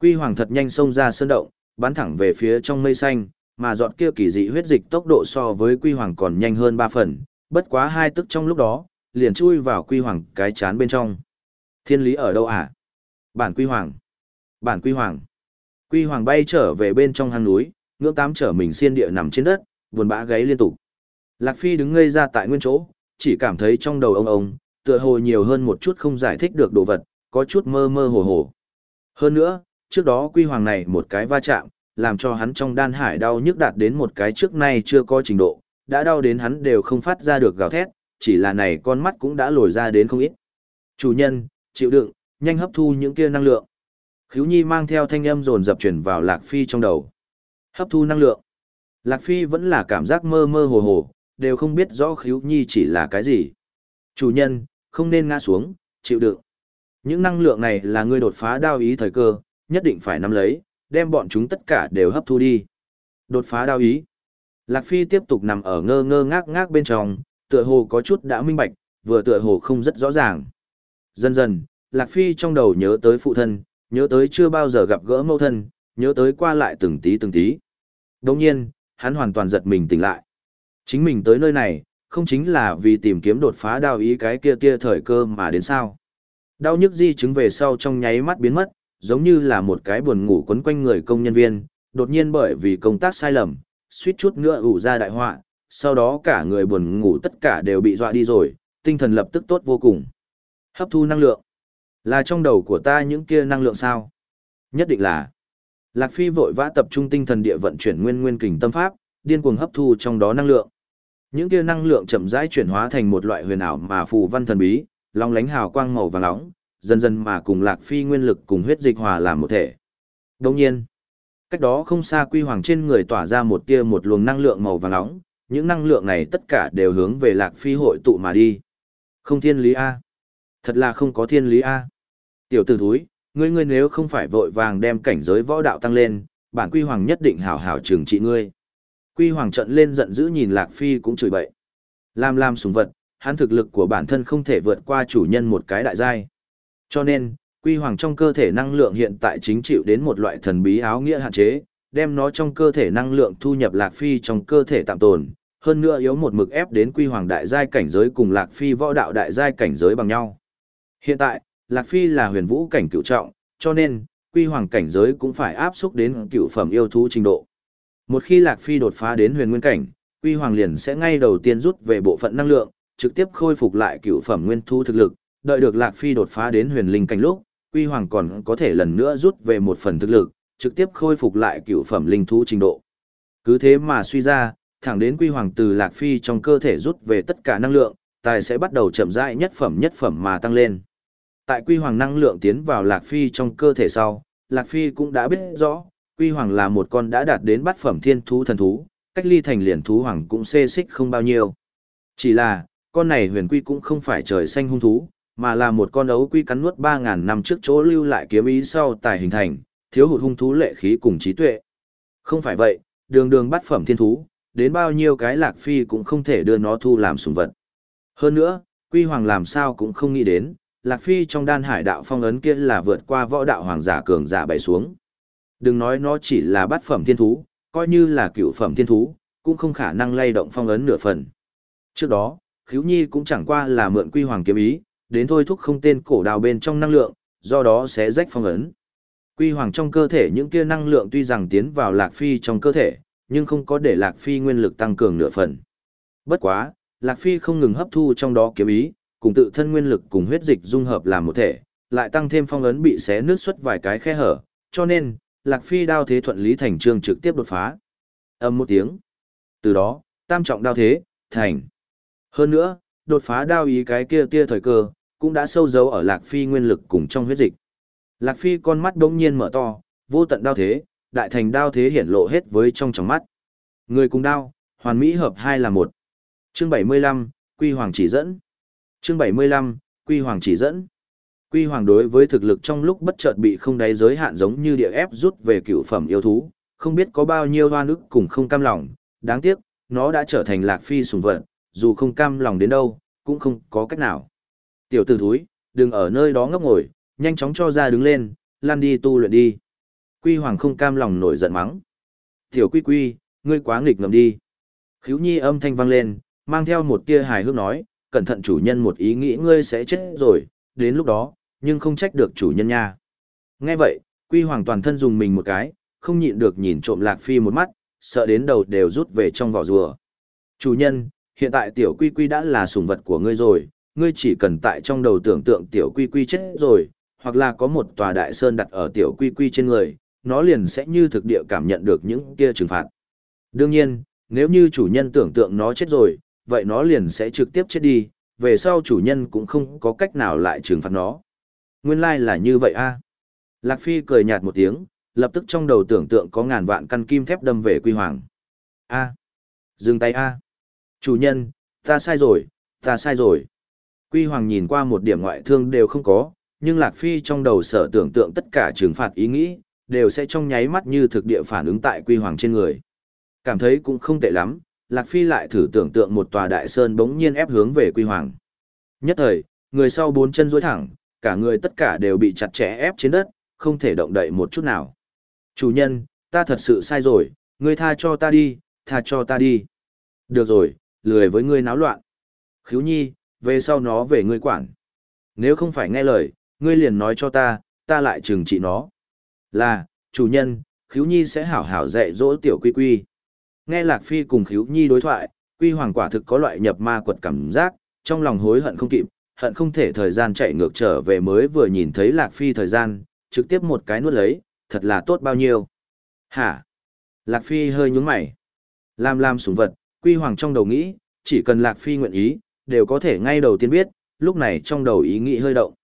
Quy hoàng thật nhanh xông ra sơn động, bắn thẳng về phía trong mây xanh, mà giọt kia kỳ dị huyết dịch tốc độ so với quy hoàng còn nhanh hơn ba phần, bất quá hai tức trong lúc đó, liền chui vào quy hoàng cái chán bên trong. Thiên lý ở đâu à? Bản quy hoàng. Bản quy hoàng. Quy hoàng bay trở về bên trong hang núi, ngưỡng tám trở mình xiên địa nằm trên đất, buồn bã gáy liên tục. Lạc Phi đứng ngây ra tại nguyên chỗ, chỉ cảm thấy trong đầu ông ông, tựa hồ nhiều hơn một chút không giải thích được đồ vật, có chút mơ mơ hồ hồ. Hơn nữa, trước đó quy hoàng này một cái va chạm, làm cho hắn trong đan hải đau nhức đạt đến một cái trước nay chưa có trình độ, đã đau đến hắn đều không phát ra được gào thét, chỉ là này con mắt cũng đã lồi ra đến không ít. Chủ nhân, chịu đựng, nhanh hấp thu những kia năng lượng. Khíu Nhi mang theo thanh âm dồn dập chuyển vào Lạc Phi trong đầu. Hấp thu năng lượng. Lạc Phi vẫn là cảm giác mơ mơ hồ hồ, đều không biết rõ Khíu Nhi chỉ là cái gì. Chủ nhân, không nên ngã xuống, chịu đựng. Những năng lượng này là ngươi đột phá đao ý thời cơ, nhất định phải nắm lấy, đem bọn chúng tất cả đều hấp thu đi. Đột phá đao ý. Lạc Phi tiếp tục nằm ở ngơ ngơ ngác ngác bên trong, tựa hồ có chút đã minh bạch, vừa tựa hồ không rất rõ ràng. Dần dần, Lạc Phi trong đầu nhớ tới phụ thân, nhớ tới chưa bao giờ gặp gỡ mẫu thân, nhớ tới qua lại từng tí từng tí. Đồng nhiên, hắn hoàn toàn giật mình tỉnh lại. Chính mình tới nơi này, không chính là vì tìm kiếm đột phá đao ý cái kia tia thời cơ mà đến sao. Đau nhức di chứng về sau trong nháy mắt biến mất, giống như là một cái buồn ngủ quấn quanh người công nhân viên, đột nhiên bởi vì công tác sai lầm, suýt chút nữa ủ ra đại họa, sau đó cả người buồn ngủ tất cả đều bị dọa đi rồi, tinh thần lập tức tốt vô cùng. Hấp thu năng lượng. Là trong đầu của ta những kia năng lượng sao? Nhất định là. Lạc Phi vội vã tập trung tinh thần địa vận chuyển nguyên nguyên kình tâm pháp, điên cuồng hấp thu trong đó năng lượng. Những kia năng lượng chậm rãi chuyển hóa thành một loại huyền ảo mà phù văn thần bí, long lánh hào quang màu vàng nóng, dần dần mà cùng Lạc Phi nguyên lực cùng huyết dịch hòa làm một thể. Đồng nhiên, cách đó không xa quy hoàng trên người tỏa ra một tia một luồng năng lượng màu vàng nóng, những năng lượng này tất cả đều hướng về Lạc Phi hội tụ mà đi. Không thiên lý A. Thật là không có thiên lý A. Tiểu tử thúi, ngươi ngươi nếu không phải vội vàng đem cảnh giới võ đạo tăng lên, bản quy hoàng nhất định hảo hảo trừng trị ngươi. Quy hoàng trận lên giận dữ nhìn Lạc Phi cũng chửi bậy. Lam lam súng vật, hắn thực lực của bản thân không thể vượt qua chủ nhân một cái đại giai. Cho nên, quy hoàng trong cơ thể năng lượng hiện tại chính chịu đến một loại thần bí áo nghĩa hạn chế, đem nó trong cơ thể năng lượng thu nhập Lạc Phi trong cơ thể tạm tồn, hơn nữa yếu một mực ép đến quy hoàng đại giai cảnh giới cùng Lạc Phi võ đạo đại giai cảnh giới bằng nhau. Hiện tại, Lạc Phi là huyền vũ cảnh cựu trọng, cho nên, quy hoàng cảnh giới cũng phải áp xúc đến cựu phẩm yêu thú trình độ. Một khi Lạc Phi đột phá đến huyền nguyên cảnh, quy hoàng liền sẽ ngay đầu tiên rút về bộ phận năng lượng, trực tiếp khôi phục lại cựu phẩm nguyên thú thực lực, đợi được Lạc Phi đột phá đến huyền linh cảnh lúc, quy hoàng còn có thể lần nữa rút về một phần thực lực, trực tiếp khôi phục lại cựu phẩm linh thú trình độ. Cứ thế mà suy ra, thẳng đến quy hoàng từ Lạc Phi trong cơ thể rút về tất cả năng lượng, tài sẽ bắt đầu chậm rãi nhất phẩm nhất phẩm mà tăng lên. Tại quy hoàng năng lượng tiến vào Lạc Phi trong cơ thể sau, Lạc Phi cũng đã biết rõ, quy hoàng là một con đã đạt đến bát phẩm thiên thú thần thú, cách ly thành liền thú hoàng cũng xê xích không bao nhiêu. Chỉ là, con này huyền quy cũng không phải trời xanh hung thú, mà là một con ấu quy cắn nuốt 3.000 năm trước chỗ lưu lại kiếm ý sau tài hình thành, thiếu hụt hung thú lệ khí cùng trí tuệ. Không phải vậy, đường đường bắt phẩm thiên thú, đến bao nhiêu cái lạc phi cũng không thể đưa nó thu làm sùng vật. Hơn nữa, quy hoàng làm sao cũng không nghĩ đến, lạc phi trong đan hải đạo phong ấn kia là vượt qua võ đạo hoàng giả cường giả bày xuống. Đừng nói nó chỉ là bắt phẩm thiên thú, coi như là cựu phẩm thiên thú, cũng không khả năng lay động phong ấn nửa phần. Trước đó, khiếu nhi cũng chẳng qua là mượn quy hoàng kiếm ý, đến thôi thúc không tên cổ đào bên trong năng lượng, do đó sẽ rách phong ấn. Quy hoàng trong cơ thể những kia năng lượng tuy rằng tiến vào lạc phi trong cơ thể, nhưng không có để lạc phi nguyên lực tăng cường nửa phần. Bất quá, lạc phi không ngừng hấp thu trong đó kiếm ý, cùng tự thân nguyên lực cùng huyết dịch dung hợp làm một thể, lại tăng thêm phong ấn bị xé nước xuất vài cái khe hở, cho nên, lạc phi đao thế thuận lý thành trương trực tiếp đột phá. Âm một tiếng. Từ đó, tam trọng đao thế, thành. Hơn nữa, đột phá đao ý cái kia tia thời cơ, cũng đã sâu dấu ở Lạc Phi nguyên lực cùng trong huyết dịch. Lạc Phi con mắt đống nhiên mở to, vô tận đao thế, đại thành đao thế hiển lộ hết với trong tròng mắt. Người cùng đao, hoàn mỹ hợp hai là một. Chương 75, Quy Hoàng chỉ dẫn. Chương 75, Quy Hoàng chỉ dẫn. Quy Hoàng đối với thực lực trong lúc bất chợt bị không đáy giới hạn giống như địa ép rút về cựu phẩm yêu thú, không biết có bao nhiêu hoa nước cùng không cam lòng, đáng tiếc, nó đã trở thành Lạc Phi sùng vật, dù không cam lòng đến đâu, cũng không có cách nào. Tiểu tử thúi, đừng ở nơi đó ngốc ngồi, nhanh chóng cho ra đứng lên, lăn đi tu luyện đi. Quy Hoàng không cam lòng nổi giận mắng. Tiểu Quy Quy, ngươi quá nghịch ngầm đi. Khíu Nhi âm thanh vang lên, Mang theo một tia hài hước nói, cẩn thận chủ nhân một ý nghĩ ngươi sẽ chết rồi, đến lúc đó, nhưng không trách được chủ nhân nha. Nghe vậy, Quy Hoàng toàn thân dùng mình một cái, không nhịn được nhìn trộm Lạc Phi một mắt, sợ đến đầu đều rút về trong vỏ rùa. Chủ nhân, hiện tại tiểu quy quy đã là sủng vật của ngươi rồi, ngươi chỉ cần tại trong đầu tưởng tượng tiểu quy quy chết rồi, hoặc là có một tòa đại sơn đặt ở tiểu quy quy trên người, nó liền sẽ như thực địa cảm nhận được những kia trừng phạt. Đương nhiên, nếu như chủ nhân tưởng tượng nó chết rồi, vậy nó liền sẽ trực tiếp chết đi, về sau chủ nhân cũng không có cách nào lại trừng phạt nó. Nguyên lai like là như vậy a. Lạc Phi cười nhạt một tiếng, lập tức trong đầu tưởng tượng có ngàn vạn căn kim thép đâm về quy hoàng. A. Dừng tay a. Chủ nhân, ta sai rồi, ta sai rồi. Quy hoàng nhìn qua một điểm ngoại thương đều không có, nhưng Lạc Phi trong đầu sở tưởng tượng tất cả trừng phạt ý nghĩ, đều sẽ trong nháy mắt như thực địa phản ứng tại quy hoàng trên người. Cảm thấy cũng không tệ lắm, Lạc Phi lại thử tưởng tượng một tòa đại sơn bỗng nhiên ép hướng về quy hoàng. Nhất thời, người sau bốn chân duỗi thẳng, cả người tất cả đều bị chặt chẽ ép trên đất, không thể động đậy một chút nào. Chủ nhân, ta thật sự sai rồi, ngươi tha cho ta đi, tha cho ta đi. Được rồi, lười với ngươi náo loạn. Khiếu nhi, về sau nó về ngươi quản. Nếu không phải nghe lời, ngươi liền nói cho ta, ta lại trừng trị nó. Là, chủ nhân, khiếu nhi sẽ hảo hảo dạy dỗ tiểu quy quy. Nghe Lạc Phi cùng khiếu nhi đối thoại, quy hoàng quả thực có loại nhập ma quật cảm giác, trong lòng hối hận không kịp, hận không thể thời gian chạy ngược trở về mới vừa nhìn thấy Lạc Phi thời gian, trực tiếp một cái nuốt lấy, thật là tốt bao nhiêu. Hả? Lạc Phi hơi nhúng mày. làm làm sủng vật, quy hoàng trong đầu nghĩ, chỉ cần Lạc Phi nguyện ý, đều có thể ngay đầu tiên biết, lúc này trong đầu ý nghĩ hơi động.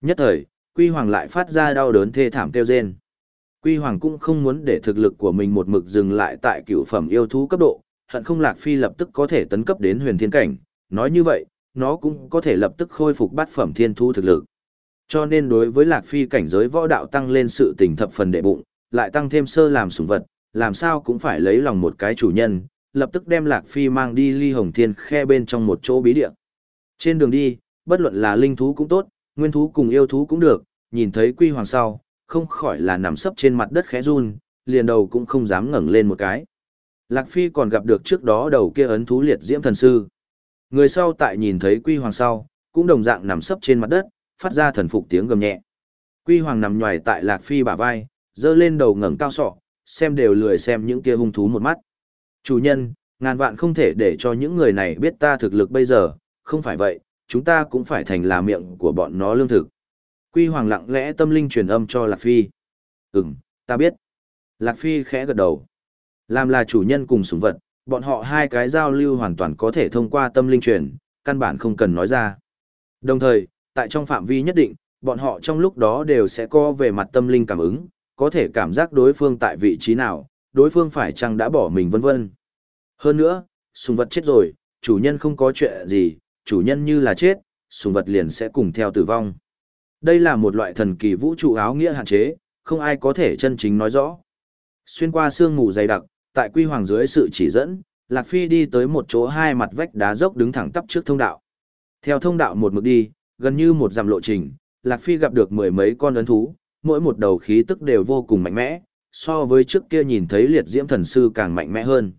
Nhất thời, quy hoàng lại phát ra đau đớn thê thảm kêu rên. Quy hoàng cũng không muốn để thực lực của mình một mực dừng lại tại cựu phẩm yêu thú cấp độ, hận không Lạc Phi lập tức có thể tấn cấp đến huyền thiên cảnh, nói như vậy, nó cũng có thể lập tức khôi phục bát phẩm thiên thu thực lực. Cho nên đối với Lạc Phi cảnh giới võ đạo tăng lên sự tình thập phần đệ bụng, lại tăng thêm sơ làm sủng vật, làm sao cũng phải lấy lòng một cái chủ nhân, lập tức đem Lạc Phi mang đi ly hồng thiên khe bên trong một chỗ bí địa. Trên đường đi, bất luận là linh thú cũng tốt, nguyên thú cùng yêu thú cũng được, nhìn thấy quy hoàng sau, không khỏi là nằm sấp trên mặt đất khẽ run, liền đầu cũng không dám ngẩng lên một cái. Lạc Phi còn gặp được trước đó đầu kia ấn thú liệt diễm thần sư. Người sau tại nhìn thấy quy hoàng sau, cũng đồng dạng nằm sấp trên mặt đất, phát ra thần phục tiếng gầm nhẹ. Quy hoàng nằm nhòi tại Lạc Phi bả vai, dơ lên đầu ngẩng cao sọ, xem đều lười xem những kia hung thú một mắt. Chủ nhân, ngàn vạn không thể để cho những người này biết ta thực lực bây giờ, không phải vậy, chúng ta cũng phải thành là miệng của bọn nó lương thực. Quy hoàng lặng lẽ tâm linh truyền âm cho Lạc Phi. Ừm, ta biết. Lạc Phi khẽ gật đầu. Làm là chủ nhân cùng sủng vật, bọn họ hai cái giao lưu hoàn toàn có thể thông qua tâm linh truyền, căn bản không cần nói ra. Đồng thời, tại trong phạm vi nhất định, bọn họ trong lúc đó đều sẽ có về mặt tâm linh cảm ứng, có thể cảm giác đối phương tại vị trí nào, đối phương phải chăng đã bỏ mình vân vân. Hơn nữa, sùng vật chết rồi, chủ nhân không có chuyện gì, chủ nhân như là chết, sùng vật liền sẽ cùng theo tử vong. Đây là một loại thần kỳ vũ trụ áo nghĩa hạn chế, không ai có thể chân chính nói rõ. Xuyên qua sương mù dày đặc, tại quy hoàng dưới sự chỉ dẫn, Lạc Phi đi tới một chỗ hai mặt vách đá dốc đứng thẳng tắp trước thông đạo. Theo thông đạo một mực đi, gần như một dặm lộ trình, Lạc Phi gặp được mười mấy con ấn thú, mỗi một đầu khí tức đều vô cùng mạnh mẽ, so với trước kia nhìn thấy liệt diễm thần sư càng mạnh mẽ hơn.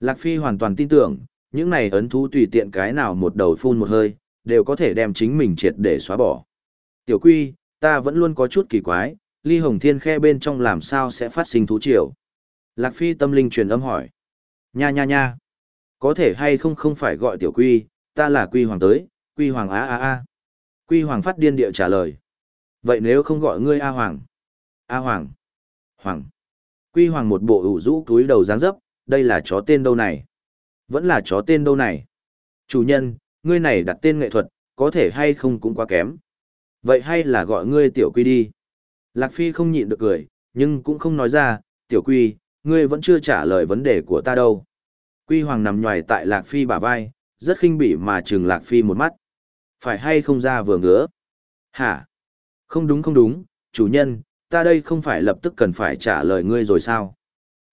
Lạc Phi hoàn toàn tin tưởng, những này ấn thú tùy tiện cái nào một đầu phun một hơi, đều có thể đem chính mình triệt để xóa bỏ. Tiểu quy, ta vẫn luôn có chút kỳ quái, ly hồng thiên khe bên trong làm sao sẽ phát sinh thú triều. Lạc Phi tâm linh truyền âm hỏi. Nha nha nha. Có thể hay không không phải gọi tiểu quy, ta là quy hoàng tới, quy hoàng á á á. Quy Hoàng phát điên địa trả lời. Vậy nếu không gọi ngươi A Hoàng? A Hoàng. Hoàng. Quy Hoàng một bộ ủ rũ túi đầu dáng dấp, đây là chó tên đâu này? Vẫn là chó tên đâu này? Chủ nhân, ngươi này đặt tên nghệ thuật, có thể hay không cũng quá kém. Vậy hay là gọi ngươi tiểu quy đi? Lạc Phi không nhịn được cười, nhưng cũng không nói ra, tiểu quy, ngươi vẫn chưa trả lời vấn đề của ta đâu. Quy Hoàng nằm nhòi tại Lạc Phi bả vai, rất khinh bỉ mà chừng Lạc Phi một mắt phải hay không ra vừa ngứa? Hả? Không đúng không đúng, chủ nhân, ta đây không phải lập tức cần phải trả lời ngươi rồi sao?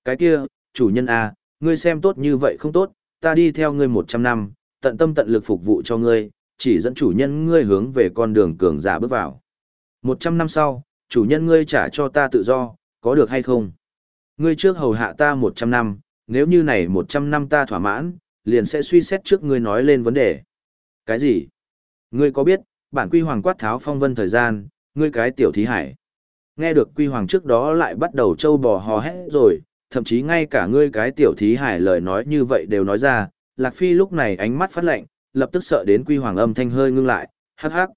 Cái kia, chủ nhân à, ngươi xem tốt như vậy không tốt, ta đi theo ngươi một trăm năm, tận tâm tận lực phục vụ cho ngươi, chỉ dẫn chủ nhân ngươi hướng về con đường cường giả bước vào. Một trăm năm sau, chủ nhân ngươi trả cho ta tự do, có được hay không? Ngươi trước hầu hạ ta một trăm năm, nếu như này một trăm năm ta thỏa mãn, liền sẽ suy xét trước ngươi nói lên vấn đề. Cái gì? Ngươi có biết, bản quy hoàng quát tháo phong vân thời gian, ngươi cái tiểu thí hải. Nghe được quy hoàng trước đó lại bắt đầu trâu bò hò hét rồi, thậm chí ngay cả ngươi cái tiểu thí hải lời nói như vậy đều nói ra, Lạc Phi lúc này ánh mắt phát lạnh, lập tức sợ đến quy hoàng âm thanh hơi ngưng lại, hắc hắc.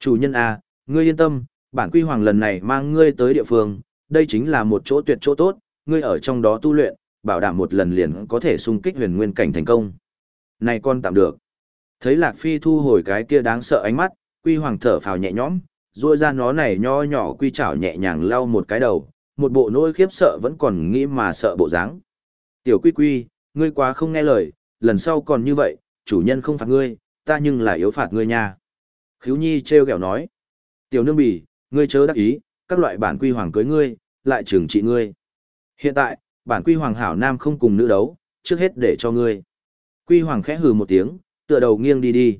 Chủ nhân à, ngươi yên tâm, bản quy hoàng lần này mang ngươi tới địa phương, đây chính là một chỗ tuyệt chỗ tốt, ngươi ở trong đó tu luyện, bảo đảm một lần liền có thể xung kích huyền nguyên cảnh thành công. Này con tạm được. Thấy Lạc Phi thu hồi cái kia đáng sợ ánh mắt, quy hoàng thở phào nhẹ nhõm, ruôi ra nó này nho nhỏ quy chảo nhẹ nhàng lau một cái đầu, một bộ nỗi khiếp sợ vẫn còn nghĩ mà sợ bộ dáng. Tiểu quy quy, ngươi quá không nghe lời, lần sau còn như vậy, chủ nhân không phạt ngươi, ta nhưng là yếu phạt ngươi nha. Khíu nhi treo kẹo nói. Tiểu nương bỉ, ngươi chớ đắc ý, các loại bản quy hoàng cưới ngươi, lại trừng trị ngươi. Hiện tại, bản quy hoàng hảo nam không cùng nữ đấu, trước hết để cho ngươi. Quy hoàng khẽ hừ một tiếng, tựa đầu nghiêng đi đi.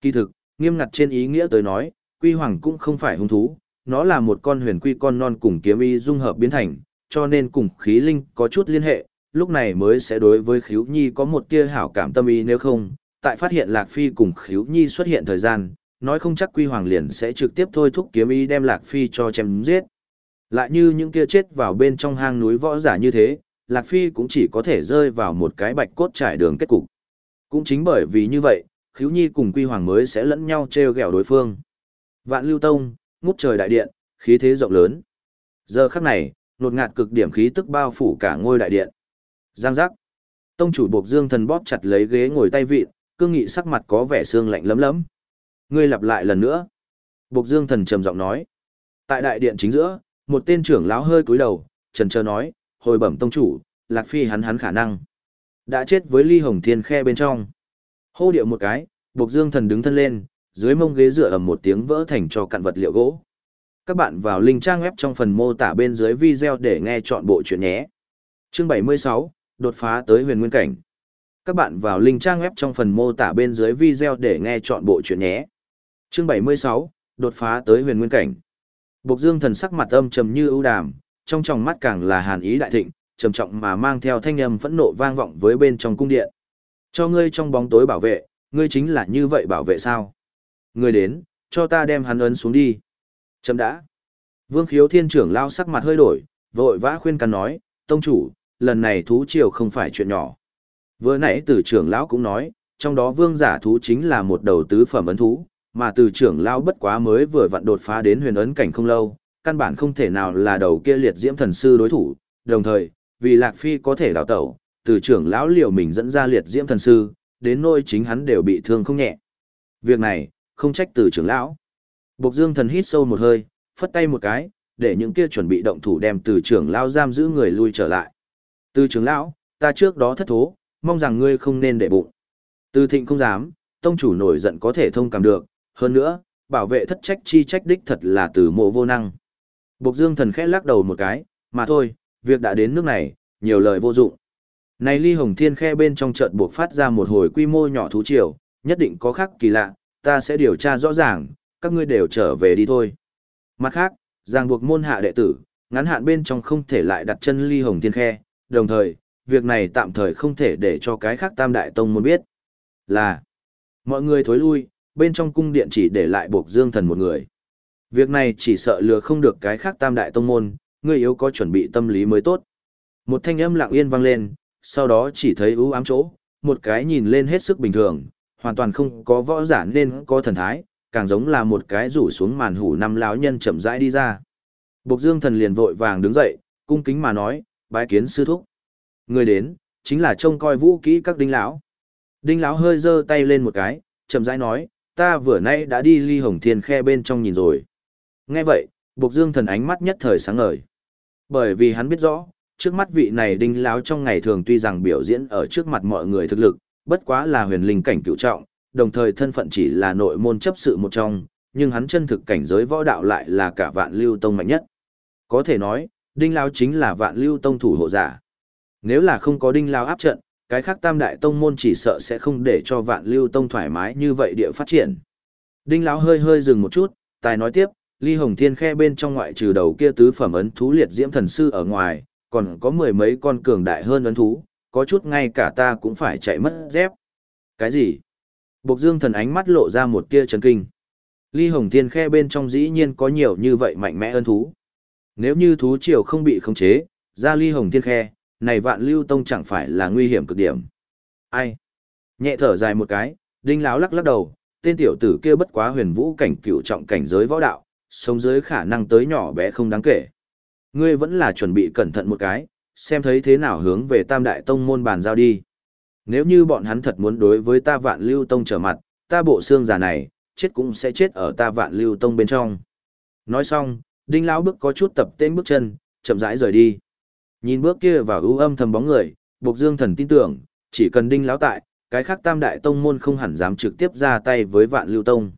Kỳ thực, nghiêm ngặt trên ý nghĩa tới nói, quy hoàng cũng không phải hung thú, nó là một con huyền quy con non cùng kiếm y dung hợp biến thành, cho nên cùng khí linh có chút liên hệ, lúc này mới sẽ đối với khiếu nhi có một tia hảo cảm tâm ý nếu không, tại phát hiện Lạc Phi cùng khiếu nhi xuất hiện thời gian, nói không chắc quy hoàng liền sẽ trực tiếp thôi thúc kiếm y đem Lạc Phi cho chém giết. Lại như những kia chết vào bên trong hang núi võ giả như thế, Lạc Phi cũng chỉ có thể rơi vào một cái bạch cốt trải đường kết cục. Cũng chính bởi vì như vậy, khiếu nhi cùng quy hoàng mới sẽ lẫn nhau treo gẹo đối phương. Vạn lưu tông, ngút trời đại điện, khí thế rộng lớn. Giờ khắc này, nột ngạt cực điểm khí tức bao phủ cả ngôi đại điện. Giang giác. Tông chủ buộc dương thần bóp chặt lấy ghế ngồi tay vịn, cương nghị sắc mặt có vẻ xương lạnh lấm lấm. Ngươi lặp lại lần nữa. Buộc dương thần trầm giọng nói. Tại đại điện chính giữa, một tên trưởng lão hơi cúi đầu, trần trơ nói, hồi bẩm tông chủ, lạc phi hắn hắn khả năng. Đã chết với ly hồng thiên khe bên trong. Hô điệu một cái, buộc dương thần đứng thân lên, dưới mông ghế dựa ầm một tiếng vỡ thành cho cặn vật liệu gỗ. Các bạn vào link trang web trong phần mô tả bên dưới video để nghe chọn bộ chuyện nhé. Chương 76, đột phá tới huyền nguyên cảnh. Các bạn vào link trang web trong phần mô tả bên dưới video để nghe chọn bộ chuyện nhé. Chương 76, đột phá tới huyền nguyên cảnh. Bộc Dương thần sắc mặt âm trầm như ưu đàm, trong tròng mắt càng là hàn ý đại thịnh, trầm trọng mà mang theo thanh âm phẫn nộ vang vọng với bên trong cung điện. Cho ngươi trong bóng tối bảo vệ, ngươi chính là như vậy bảo vệ sao? Người đến, cho ta đem hắn ấn xuống đi. Chấm đã. Vương khiếu thiên trưởng lao sắc mặt hơi đổi, vội vã khuyên can nói, tông chủ, lần này thú triều không phải chuyện nhỏ. Vừa nãy từ trưởng lão cũng nói, trong đó vương giả thú chính là một đầu tứ phẩm ấn thú, mà từ trưởng lão bất quá mới vừa vặn đột phá đến huyền ấn cảnh không lâu, căn bản không thể nào là đầu kia liệt diễm thần sư đối thủ, đồng thời, vì Lạc Phi có thể đào tẩu, từ trưởng lão liều mình dẫn ra liệt diễm thần sư, đến nôi chính hắn đều bị thương không nhẹ. Việc này, không trách từ trưởng lão. Bộc Dương thần hít sâu một hơi, phất tay một cái, để những kia chuẩn bị động thủ đem từ trưởng lão giam giữ người lui trở lại. Từ trưởng lão, ta trước đó thất thố, mong rằng ngươi không nên để bụng. Từ thịnh không dám, tông chủ nổi giận có thể thông cảm được, hơn nữa, bảo vệ thất trách chi trách đích thật là từ mộ vô năng. Bộc Dương thần khẽ lắc đầu một cái, mà thôi, việc đã đến nước này, nhiều lời vô dụng. Này ly hồng thiên khe bên trong trận buộc phát ra một hồi quy mô nhỏ thú triều, nhất định có khác kỳ lạ, ta sẽ điều tra rõ ràng, các ngươi đều trở về đi thôi. Mặt khác, ràng buộc môn hạ đệ tử, ngắn hạn bên trong không thể lại đặt chân ly hồng thiên khe, đồng thời, việc này tạm thời không thể để cho cái khác tam đại tông môn biết. Là, mọi người thối lui, bên trong cung điện chỉ để lại buộc dương thần một người. Việc này chỉ sợ lừa không được cái khác tam đại tông môn, người yếu có chuẩn bị tâm lý mới tốt. Một thanh âm lặng yên vang lên, sau đó chỉ thấy ưu ám chỗ, một cái nhìn lên hết sức bình thường, hoàn toàn không có võ giả nên có thần thái, càng giống là một cái rủ xuống màn hủ năm lão nhân chậm rãi đi ra. Bộc Dương thần liền vội vàng đứng dậy, cung kính mà nói, bái kiến sư thúc. Người đến, chính là trông coi vũ kỹ các đinh lão. Đinh lão hơi giơ tay lên một cái, chậm rãi nói, ta vừa nay đã đi ly hồng thiên khe bên trong nhìn rồi. Nghe vậy, Bộc Dương thần ánh mắt nhất thời sáng ngời. Bởi vì hắn biết rõ, trước mắt vị này đinh lão trong ngày thường tuy rằng biểu diễn ở trước mặt mọi người thực lực, bất quá là huyền linh cảnh cựu trọng, đồng thời thân phận chỉ là nội môn chấp sự một trong, nhưng hắn chân thực cảnh giới võ đạo lại là cả vạn lưu tông mạnh nhất. Có thể nói, đinh Lao chính là vạn lưu tông thủ hộ giả. Nếu là không có đinh Lao áp trận, cái khác tam đại tông môn chỉ sợ sẽ không để cho vạn lưu tông thoải mái như vậy địa phát triển. Đinh lão hơi hơi dừng một chút, tài nói tiếp, ly hồng thiên khe bên trong ngoại trừ đầu kia tứ phẩm ấn thú liệt diễm thần sư ở ngoài, còn có mười mấy con cường đại hơn ấn thú, có chút ngay cả ta cũng phải chạy mất dép. Cái gì? Bộc Dương thần ánh mắt lộ ra một tia chấn kinh. Ly Hồng Thiên khe bên trong dĩ nhiên có nhiều như vậy mạnh mẽ ân thú. Nếu như thú triều không bị khống chế, ra Ly Hồng Thiên khe, này vạn lưu tông chẳng phải là nguy hiểm cực điểm. Ai? Nhẹ thở dài một cái, đinh láo lắc lắc đầu, tên tiểu tử kia bất quá huyền vũ cảnh cựu trọng cảnh giới võ đạo, sống dưới khả năng tới nhỏ bé không đáng kể. Ngươi vẫn là chuẩn bị cẩn thận một cái, xem thấy thế nào hướng về tam đại tông môn bàn giao đi. Nếu như bọn hắn thật muốn đối với ta vạn lưu tông trở mặt, ta bộ xương già này, chết cũng sẽ chết ở ta vạn lưu tông bên trong. Nói xong, đinh lão bước có chút tập tên bước chân, chậm rãi rời đi. Nhìn bước kia vào ưu âm thầm bóng người, Bộc Dương Thần tin tưởng, chỉ cần đinh lão tại, cái khác tam đại tông môn không hẳn dám trực tiếp ra tay với vạn lưu tông.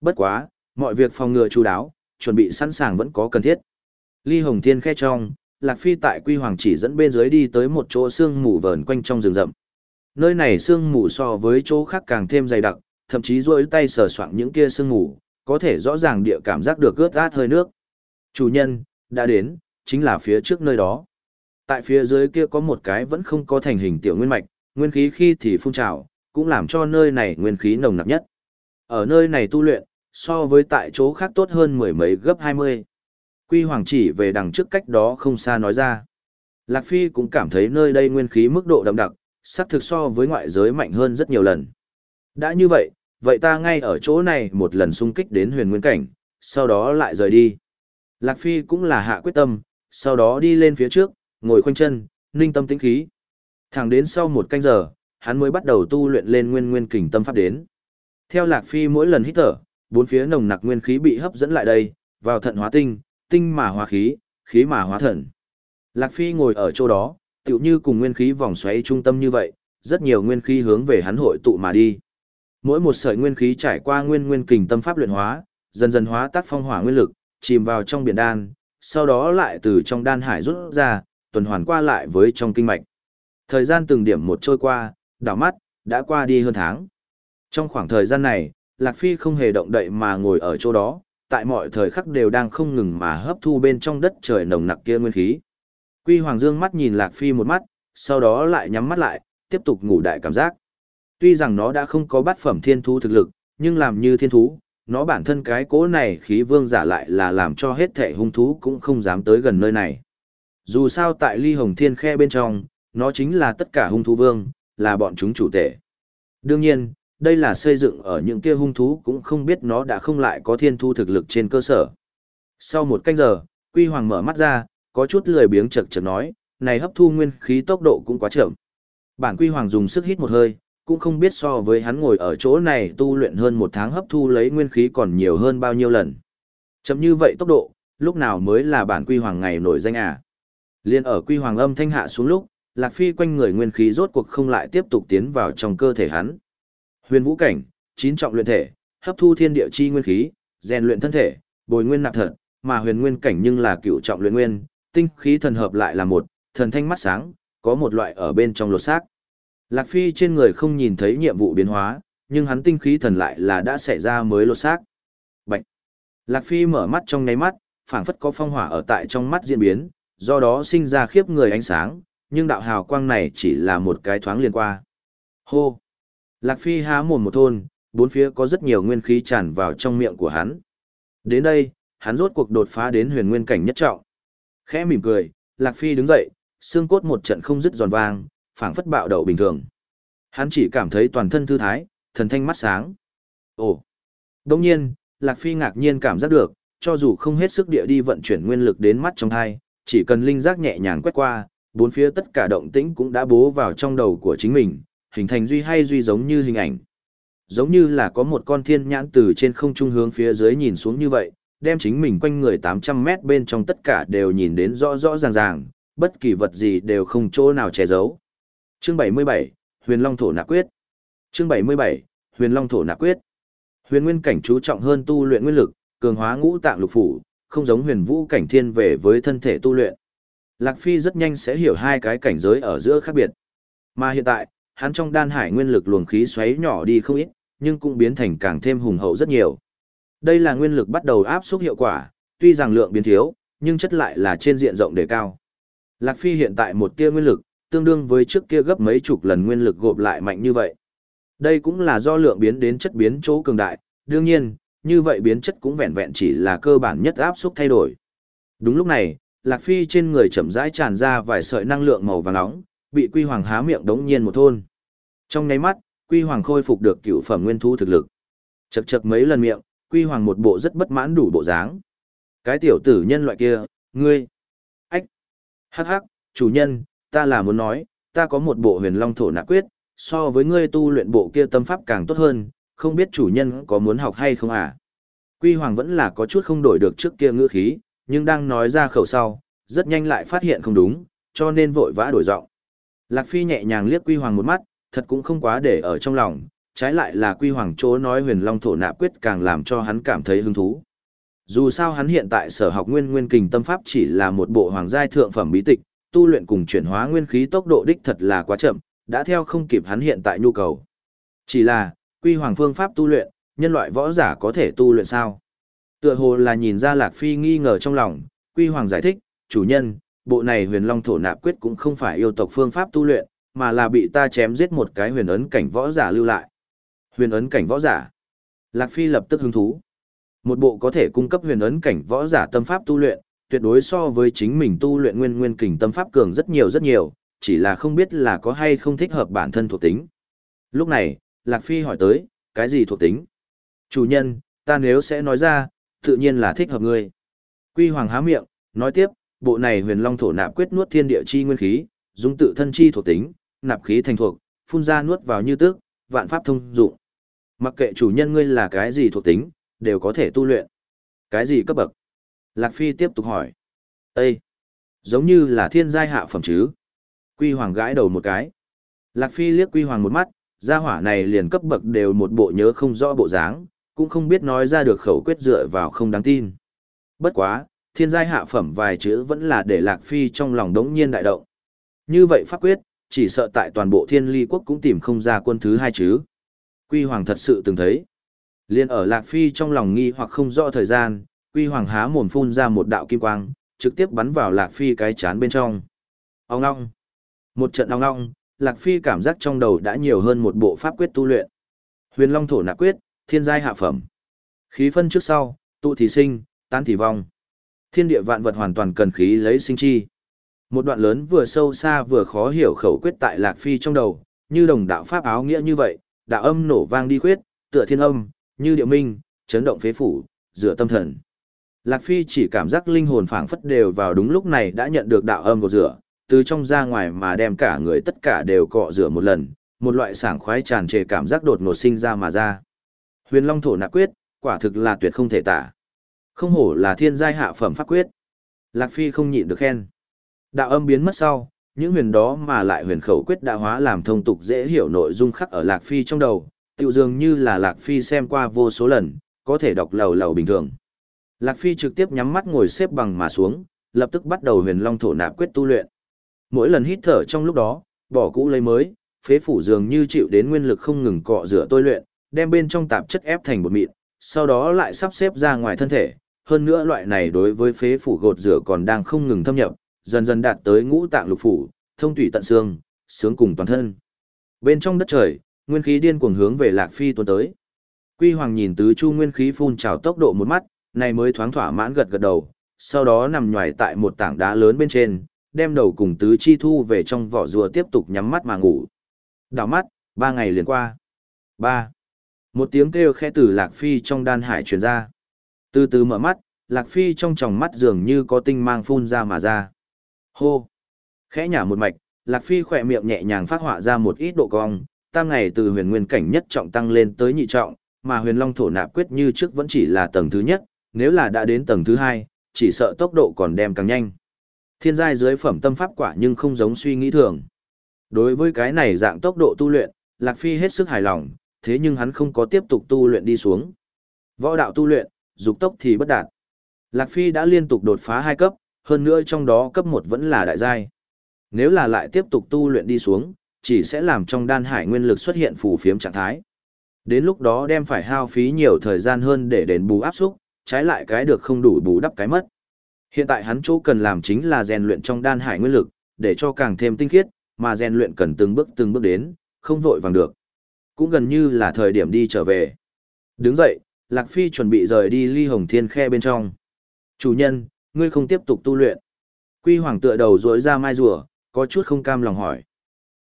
Bất quá, mọi việc phòng ngừa chú đáo, chuẩn bị sẵn sàng vẫn có cần thiết. Ly Hồng Thiên khe trong, Lạc Phi tại Quy Hoàng chỉ dẫn bên dưới đi tới một chỗ sương mù vờn quanh trong rừng rậm. Nơi này sương mù so với chỗ khác càng thêm dày đặc, thậm chí duỗi tay sờ soạng những kia sương mù, có thể rõ ràng địa cảm giác được ướt át hơi nước. Chủ nhân, đã đến, chính là phía trước nơi đó. Tại phía dưới kia có một cái vẫn không có thành hình tiểu nguyên mạch, nguyên khí khi thì phun trào, cũng làm cho nơi này nguyên khí nồng nặc nhất. Ở nơi này tu luyện, so với tại chỗ khác tốt hơn mười mấy gấp 20. Quy Hoàng chỉ về đằng trước cách đó không xa nói ra. Lạc Phi cũng cảm thấy nơi đây nguyên khí mức độ đậm đặc, sắc thực so với ngoại giới mạnh hơn rất nhiều lần. Đã như vậy, vậy ta ngay ở chỗ này một lần xung kích đến huyền nguyên cảnh, sau đó lại rời đi. Lạc Phi cũng là hạ quyết tâm, sau đó đi lên phía trước, ngồi khoanh chân, ninh tâm tĩnh khí. Thẳng đến sau một canh giờ, hắn mới bắt đầu tu luyện lên nguyên nguyên kình tâm pháp đến. Theo Lạc Phi mỗi lần hít thở, bốn phía nồng nặc nguyên khí bị hấp dẫn lại đây, vào thận hóa tinh, tinh mà hóa khí, khí mà hóa thần. Lạc Phi ngồi ở chỗ đó, tựu như cùng nguyên khí vòng xoáy trung tâm như vậy, rất nhiều nguyên khí hướng về hắn hội tụ mà đi. Mỗi một sợi nguyên khí trải qua nguyên nguyên kình tâm pháp luyện hóa, dần dần hóa tác phong hỏa nguyên lực, chìm vào trong biển đan, sau đó lại từ trong đan hải rút ra, tuần hoàn qua lại với trong kinh mạch. Thời gian từng điểm một trôi qua, đảo mắt, đã qua đi hơn tháng. Trong khoảng thời gian này, Lạc Phi không hề động đậy mà ngồi ở chỗ đó, tại mọi thời khắc đều đang không ngừng mà hấp thu bên trong đất trời nồng nặc kia nguyên khí. Quy Hoàng Dương mắt nhìn Lạc Phi một mắt, sau đó lại nhắm mắt lại, tiếp tục ngủ đại cảm giác. Tuy rằng nó đã không có bát phẩm thiên thú thực lực, nhưng làm như thiên thú, nó bản thân cái cỗ này khí vương giả lại là làm cho hết thể hung thú cũng không dám tới gần nơi này. Dù sao tại ly hồng thiên khe bên trong, nó chính là tất cả hung thú vương, là bọn chúng chủ tể. Đương nhiên, đây là xây dựng ở những kia hung thú cũng không biết nó đã không lại có thiên thu thực lực trên cơ sở. Sau một canh giờ, Quy Hoàng mở mắt ra, có chút lười biếng chật chật nói, này hấp thu nguyên khí tốc độ cũng quá chậm. Bản Quy Hoàng dùng sức hít một hơi, cũng không biết so với hắn ngồi ở chỗ này tu luyện hơn một tháng hấp thu lấy nguyên khí còn nhiều hơn bao nhiêu lần. Chậm như vậy tốc độ, lúc nào mới là bản Quy Hoàng ngày nổi danh à. Liên ở Quy Hoàng âm thanh hạ xuống lúc, Lạc Phi quanh người nguyên khí rốt cuộc không lại tiếp tục tiến vào trong cơ thể hắn. Huyền vũ cảnh, chín trọng luyện thể, hấp thu thiên địa chi nguyên khí, rèn luyện thân thể, bồi nguyên nạp thật, mà huyền nguyên cảnh nhưng là cựu trọng luyện nguyên, tinh khí thần hợp lại là một, thần thanh mắt sáng, có một loại ở bên trong lột xác. Lạc Phi trên người không nhìn thấy nhiệm vụ biến hóa, nhưng hắn tinh khí thần lại là đã xảy ra mới lột xác. Bạch. Lạc Phi mở mắt trong nháy mắt, phảng phất có phong hỏa ở tại trong mắt diễn biến, do đó sinh ra khiếp người ánh sáng, nhưng đạo hào quang này chỉ là một cái thoáng liền qua. Hô. Lạc Phi há mồm một thôn, bốn phía có rất nhiều nguyên khí tràn vào trong miệng của hắn. Đến đây, hắn rốt cuộc đột phá đến huyền nguyên cảnh nhất trọng. Khẽ mỉm cười, Lạc Phi đứng dậy, xương cốt một trận không dứt giòn vang, phảng phất bạo đầu bình thường. Hắn chỉ cảm thấy toàn thân thư thái, thần thanh mắt sáng. Ồ! Đông nhiên, Lạc Phi ngạc nhiên cảm giác được, cho dù không hết sức địa đi vận chuyển nguyên lực đến mắt trong thai, chỉ cần linh giác nhẹ nhàng quét qua, bốn phía tất cả động tĩnh cũng đã bố vào trong đầu của chính mình, hình thành duy hay duy giống như hình ảnh. Giống như là có một con thiên nhãn từ trên không trung hướng phía dưới nhìn xuống như vậy, đem chính mình quanh người 800 mét bên trong tất cả đều nhìn đến rõ rõ ràng ràng, bất kỳ vật gì đều không chỗ nào che giấu. Chương 77, Huyền Long Thổ Nạp Quyết Chương 77, Huyền Long Thổ Nạp Quyết Huyền Nguyên Cảnh chú trọng hơn tu luyện nguyên lực, cường hóa ngũ tạng lục phủ, không giống huyền vũ cảnh thiên về với thân thể tu luyện. Lạc Phi rất nhanh sẽ hiểu hai cái cảnh giới ở giữa khác biệt. Mà hiện tại, hắn trong đan hải nguyên lực luồng khí xoáy nhỏ đi không ít, nhưng cũng biến thành càng thêm hùng hậu rất nhiều. Đây là nguyên lực bắt đầu áp suất hiệu quả, tuy rằng lượng biến thiếu, nhưng chất lại là trên diện rộng đề cao. Lạc Phi hiện tại một tia nguyên lực, tương đương với trước kia gấp mấy chục lần nguyên lực gộp lại mạnh như vậy. Đây cũng là do lượng biến đến chất biến chỗ cường đại, đương nhiên, như vậy biến chất cũng vẹn vẹn chỉ là cơ bản nhất áp xúc thay đổi. Đúng lúc này, Lạc Phi trên người chậm rãi tràn ra vài sợi năng lượng màu vàng nóng, bị Quy Hoàng há miệng đống nhiên một thôn. Trong nháy mắt, Quy Hoàng khôi phục được cựu phẩm nguyên thu thực lực. Chậc chậc mấy lần miệng, Quy Hoàng một bộ rất bất mãn đủ bộ dáng. Cái tiểu tử nhân loại kia, ngươi. Ách. Hắc hắc, chủ nhân, ta là muốn nói, ta có một bộ huyền long thổ nạp quyết, so với ngươi tu luyện bộ kia tâm pháp càng tốt hơn, không biết chủ nhân có muốn học hay không à? Quy Hoàng vẫn là có chút không đổi được trước kia ngữ khí, nhưng đang nói ra khẩu sau, rất nhanh lại phát hiện không đúng, cho nên vội vã đổi giọng. Lạc Phi nhẹ nhàng liếc Quy Hoàng một mắt, thật cũng không quá để ở trong lòng, trái lại là Quy Hoàng chỗ nói huyền long thổ nạp quyết càng làm cho hắn cảm thấy hứng thú. Dù sao hắn hiện tại sở học nguyên nguyên kình tâm pháp chỉ là một bộ hoàng giai thượng phẩm bí tịch, tu luyện cùng chuyển hóa nguyên khí tốc độ đích thật là quá chậm, đã theo không kịp hắn hiện tại nhu cầu. Chỉ là, quy hoàng phương pháp tu luyện, nhân loại võ giả có thể tu luyện sao? Tựa hồ là nhìn ra Lạc Phi nghi ngờ trong lòng, quy hoàng giải thích, chủ nhân, bộ này huyền long thổ nạp quyết cũng không phải yêu tộc phương pháp tu luyện, mà là bị ta chém giết một cái huyền ấn cảnh võ giả lưu lại. Huyền ấn cảnh võ giả. Lạc Phi lập tức hứng thú. Một bộ có thể cung cấp huyền ấn cảnh võ giả tâm pháp tu luyện, tuyệt đối so với chính mình tu luyện nguyên nguyên kình tâm pháp cường rất nhiều rất nhiều, chỉ là không biết là có hay không thích hợp bản thân thuộc tính. Lúc này, Lạc Phi hỏi tới, cái gì thuộc tính? Chủ nhân, ta nếu sẽ nói ra, tự nhiên là thích hợp ngươi. Quy Hoàng há miệng, nói tiếp, bộ này huyền long thổ nạp quyết nuốt thiên địa chi nguyên khí, dung tự thân chi thuộc tính, nạp khí thành thuộc, phun ra nuốt vào như tước, vạn pháp thông dụng. Mặc kệ chủ nhân ngươi là cái gì thuộc tính, đều có thể tu luyện. Cái gì cấp bậc? Lạc Phi tiếp tục hỏi. Ê! Giống như là thiên giai hạ phẩm chứ. Quy Hoàng gãi đầu một cái. Lạc Phi liếc Quy Hoàng một mắt, gia hỏa này liền cấp bậc đều một bộ nhớ không rõ bộ dáng, cũng không biết nói ra được khẩu quyết dựa vào không đáng tin. Bất quá, thiên giai hạ phẩm vài chữ vẫn là để Lạc Phi trong lòng đống nhiên đại động. Như vậy pháp quyết, chỉ sợ tại toàn bộ thiên ly quốc cũng tìm không ra quân thứ hai chứ. Quy Hoàng thật sự từng thấy. Liên ở Lạc Phi trong lòng nghi hoặc không rõ thời gian, Quy Hoàng há mồm phun ra một đạo kim quang, trực tiếp bắn vào Lạc Phi cái chán bên trong. Ông ngong. Một trận ong ngong, Lạc Phi cảm giác trong đầu đã nhiều hơn một bộ pháp quyết tu luyện. Huyền Long thổ nạp quyết, thiên giai hạ phẩm. Khí phân trước sau, tụ thì sinh, tán thì vong. Thiên địa vạn vật hoàn toàn cần khí lấy sinh chi. Một đoạn lớn vừa sâu xa vừa khó hiểu khẩu quyết tại Lạc Phi trong đầu, như đồng đạo pháp áo nghĩa như vậy, đạo âm nổ vang đi quyết, tựa thiên âm, như điệu minh, chấn động phế phủ, rửa tâm thần. Lạc Phi chỉ cảm giác linh hồn phảng phất đều vào đúng lúc này đã nhận được đạo âm của rửa, từ trong ra ngoài mà đem cả người tất cả đều cọ rửa một lần, một loại sảng khoái tràn trề cảm giác đột ngột sinh ra mà ra. Huyền Long thổ nạp quyết, quả thực là tuyệt không thể tả. Không hổ là thiên giai hạ phẩm pháp quyết. Lạc Phi không nhịn được khen. Đạo âm biến mất sau, những huyền đó mà lại huyền khẩu quyết đã hóa làm thông tục dễ hiểu nội dung khắc ở Lạc Phi trong đầu, tựu dường như là Lạc Phi xem qua vô số lần, có thể đọc lầu lầu bình thường. Lạc Phi trực tiếp nhắm mắt ngồi xếp bằng mà xuống, lập tức bắt đầu huyền long thổ nạp quyết tu luyện. Mỗi lần hít thở trong lúc đó, bỏ cũ lấy mới, phế phủ dường như chịu đến nguyên lực không ngừng cọ rửa tôi luyện, đem bên trong tạp chất ép thành bột mịn, sau đó lại sắp xếp ra ngoài thân thể. Hơn nữa loại này đối với phế phủ gột rửa còn đang không ngừng thâm nhập, dần dần đạt tới ngũ tạng lục phủ, thông thủy tận xương, sướng cùng toàn thân. Bên trong đất trời, nguyên khí điên cuồng hướng về Lạc Phi tuôn tới. Quy Hoàng nhìn tứ chu nguyên khí phun trào tốc độ một mắt, này mới thoáng thỏa mãn gật gật đầu, sau đó nằm nhòi tại một tảng đá lớn bên trên, đem đầu cùng tứ chi thu về trong vỏ rùa tiếp tục nhắm mắt mà ngủ. Đảo mắt, ba ngày liền qua. ba Một tiếng kêu khẽ từ Lạc Phi trong đan hải truyền ra. Từ từ mở mắt, Lạc Phi trong tròng mắt dường như có tinh mang phun ra mà ra. Hô! Khẽ nhả một mạch, Lạc Phi khỏe miệng nhẹ nhàng phát họa ra một ít độ cong, tam ngày từ huyền nguyên cảnh nhất trọng tăng lên tới nhị trọng, mà huyền long thổ nạp quyết như trước vẫn chỉ là tầng thứ nhất, nếu là đã đến tầng thứ hai, chỉ sợ tốc độ còn đem càng nhanh. Thiên giai dưới phẩm tâm pháp quả nhưng không giống suy nghĩ thường. Đối với cái này dạng tốc độ tu luyện, Lạc Phi hết sức hài lòng, thế nhưng hắn không có tiếp tục tu luyện đi xuống. Võ đạo tu luyện, dục tốc thì bất đạt. Lạc Phi đã liên tục đột phá hai cấp, hơn nữa trong đó cấp một vẫn là đại giai. Nếu là lại tiếp tục tu luyện đi xuống, chỉ sẽ làm trong đan hải nguyên lực xuất hiện phù phiếm trạng thái. Đến lúc đó đem phải hao phí nhiều thời gian hơn để đền bù áp xúc, trái lại cái được không đủ bù đắp cái mất. Hiện tại hắn chỗ cần làm chính là rèn luyện trong đan hải nguyên lực, để cho càng thêm tinh khiết, mà rèn luyện cần từng bước từng bước đến, không vội vàng được. Cũng gần như là thời điểm đi trở về. Đứng dậy, Lạc Phi chuẩn bị rời đi ly hồng thiên khe bên trong. Chủ nhân, ngươi không tiếp tục tu luyện. Quy hoàng tựa đầu rỗi ra mai rùa, có chút không cam lòng hỏi.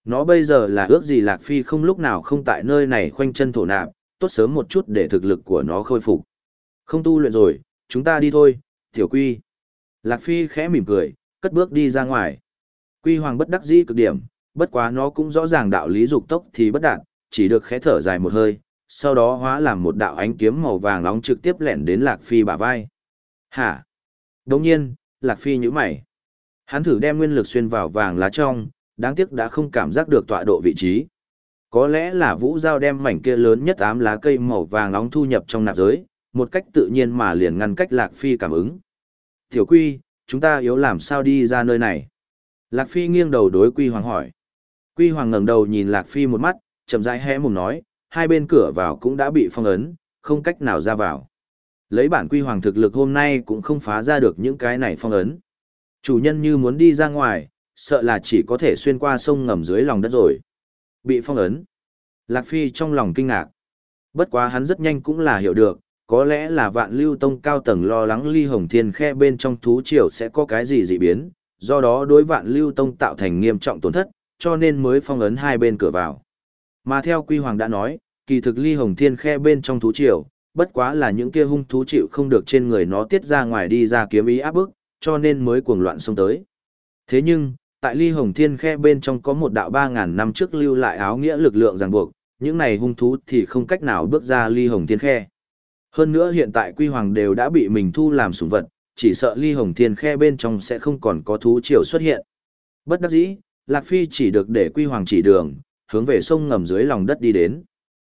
Nó bây giờ là ước gì Lạc Phi không lúc nào không tại nơi này khoanh chân thổ nạp, tốt sớm một chút để thực lực của nó khôi phục. Không tu luyện rồi, chúng ta đi thôi, tiểu quy. Lạc Phi khẽ mỉm cười, cất bước đi ra ngoài. Quy hoàng bất đắc dĩ cực điểm, bất quá nó cũng rõ ràng đạo lý dục tốc thì bất đạt, chỉ được khẽ thở dài một hơi, sau đó hóa làm một đạo ánh kiếm màu vàng nóng trực tiếp lẻn đến Lạc Phi bả vai. Hả? Đồng nhiên, Lạc Phi nhíu mày. Hắn thử đem nguyên lực xuyên vào vàng lá trong, đáng tiếc đã không cảm giác được tọa độ vị trí. Có lẽ là vũ giao đem mảnh kia lớn nhất ám lá cây màu vàng nóng thu nhập trong nạp giới, một cách tự nhiên mà liền ngăn cách Lạc Phi cảm ứng. Tiểu Quy, chúng ta yếu làm sao đi ra nơi này? Lạc Phi nghiêng đầu đối Quy Hoàng hỏi. Quy Hoàng ngẩng đầu nhìn Lạc Phi một mắt, chậm rãi hé mồm nói, hai bên cửa vào cũng đã bị phong ấn, không cách nào ra vào. Lấy bản Quy Hoàng thực lực hôm nay cũng không phá ra được những cái này phong ấn. Chủ nhân như muốn đi ra ngoài, sợ là chỉ có thể xuyên qua sông ngầm dưới lòng đất rồi. Bị phong ấn. Lạc Phi trong lòng kinh ngạc. Bất quá hắn rất nhanh cũng là hiểu được, có lẽ là vạn lưu tông cao tầng lo lắng ly hồng thiên khe bên trong thú triều sẽ có cái gì dị biến, do đó đối vạn lưu tông tạo thành nghiêm trọng tổn thất, cho nên mới phong ấn hai bên cửa vào. Mà theo Quy Hoàng đã nói, kỳ thực ly hồng thiên khe bên trong thú triều, bất quá là những kia hung thú chịu không được trên người nó tiết ra ngoài đi ra kiếm ý áp bức, cho nên mới cuồng loạn xông tới. Thế nhưng, tại ly hồng thiên khe bên trong có một đạo 3.000 năm trước lưu lại áo nghĩa lực lượng ràng buộc, những này hung thú thì không cách nào bước ra ly hồng thiên khe. Hơn nữa hiện tại quy hoàng đều đã bị mình thu làm sủng vật, chỉ sợ ly hồng thiên khe bên trong sẽ không còn có thú triều xuất hiện. Bất đắc dĩ, Lạc Phi chỉ được để quy hoàng chỉ đường, hướng về sông ngầm dưới lòng đất đi đến.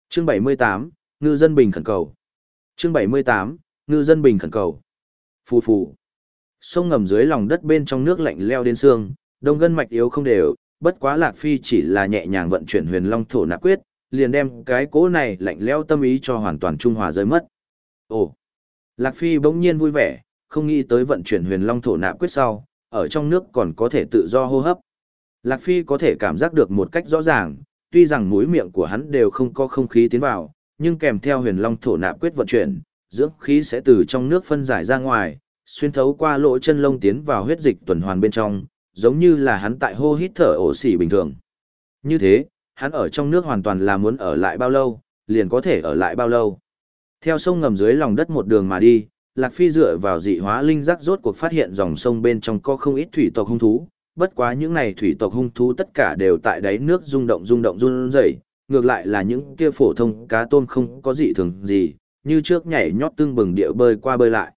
Chương 78, Ngư dân bình khẩn cầu. Chương 78, Ngư dân bình khẩn cầu. Phù phù. Sông ngầm dưới lòng đất bên trong nước lạnh leo đến xương, đông gân mạch yếu không đều, bất quá Lạc Phi chỉ là nhẹ nhàng vận chuyển huyền long thổ nạp quyết, liền đem cái cố này lạnh leo tâm ý cho hoàn toàn trung hòa rơi mất. Ồ! Lạc Phi bỗng nhiên vui vẻ, không nghĩ tới vận chuyển huyền long thổ nạp quyết sau, ở trong nước còn có thể tự do hô hấp. Lạc Phi có thể cảm giác được một cách rõ ràng, tuy rằng mũi miệng của hắn đều không có không khí tiến vào, nhưng kèm theo huyền long thổ nạp quyết vận chuyển, dưỡng khí sẽ từ trong nước phân giải ra ngoài, xuyên thấu qua lỗ chân lông tiến vào huyết dịch tuần hoàn bên trong, giống như là hắn tại hô hít thở ổ xỉ bình thường. Như thế, hắn ở trong nước hoàn toàn là muốn ở lại bao lâu, liền có thể ở lại bao lâu. Theo sông ngầm dưới lòng đất một đường mà đi, Lạc Phi dựa vào dị hóa linh giác rốt cuộc phát hiện dòng sông bên trong có không ít thủy tộc hung thú, bất quá những này thủy tộc hung thú tất cả đều tại đáy nước rung động rung động run rẩy, ngược lại là những kia phổ thông cá tôm không có dị thường gì, như trước nhảy nhót tương bừng địa bơi qua bơi lại.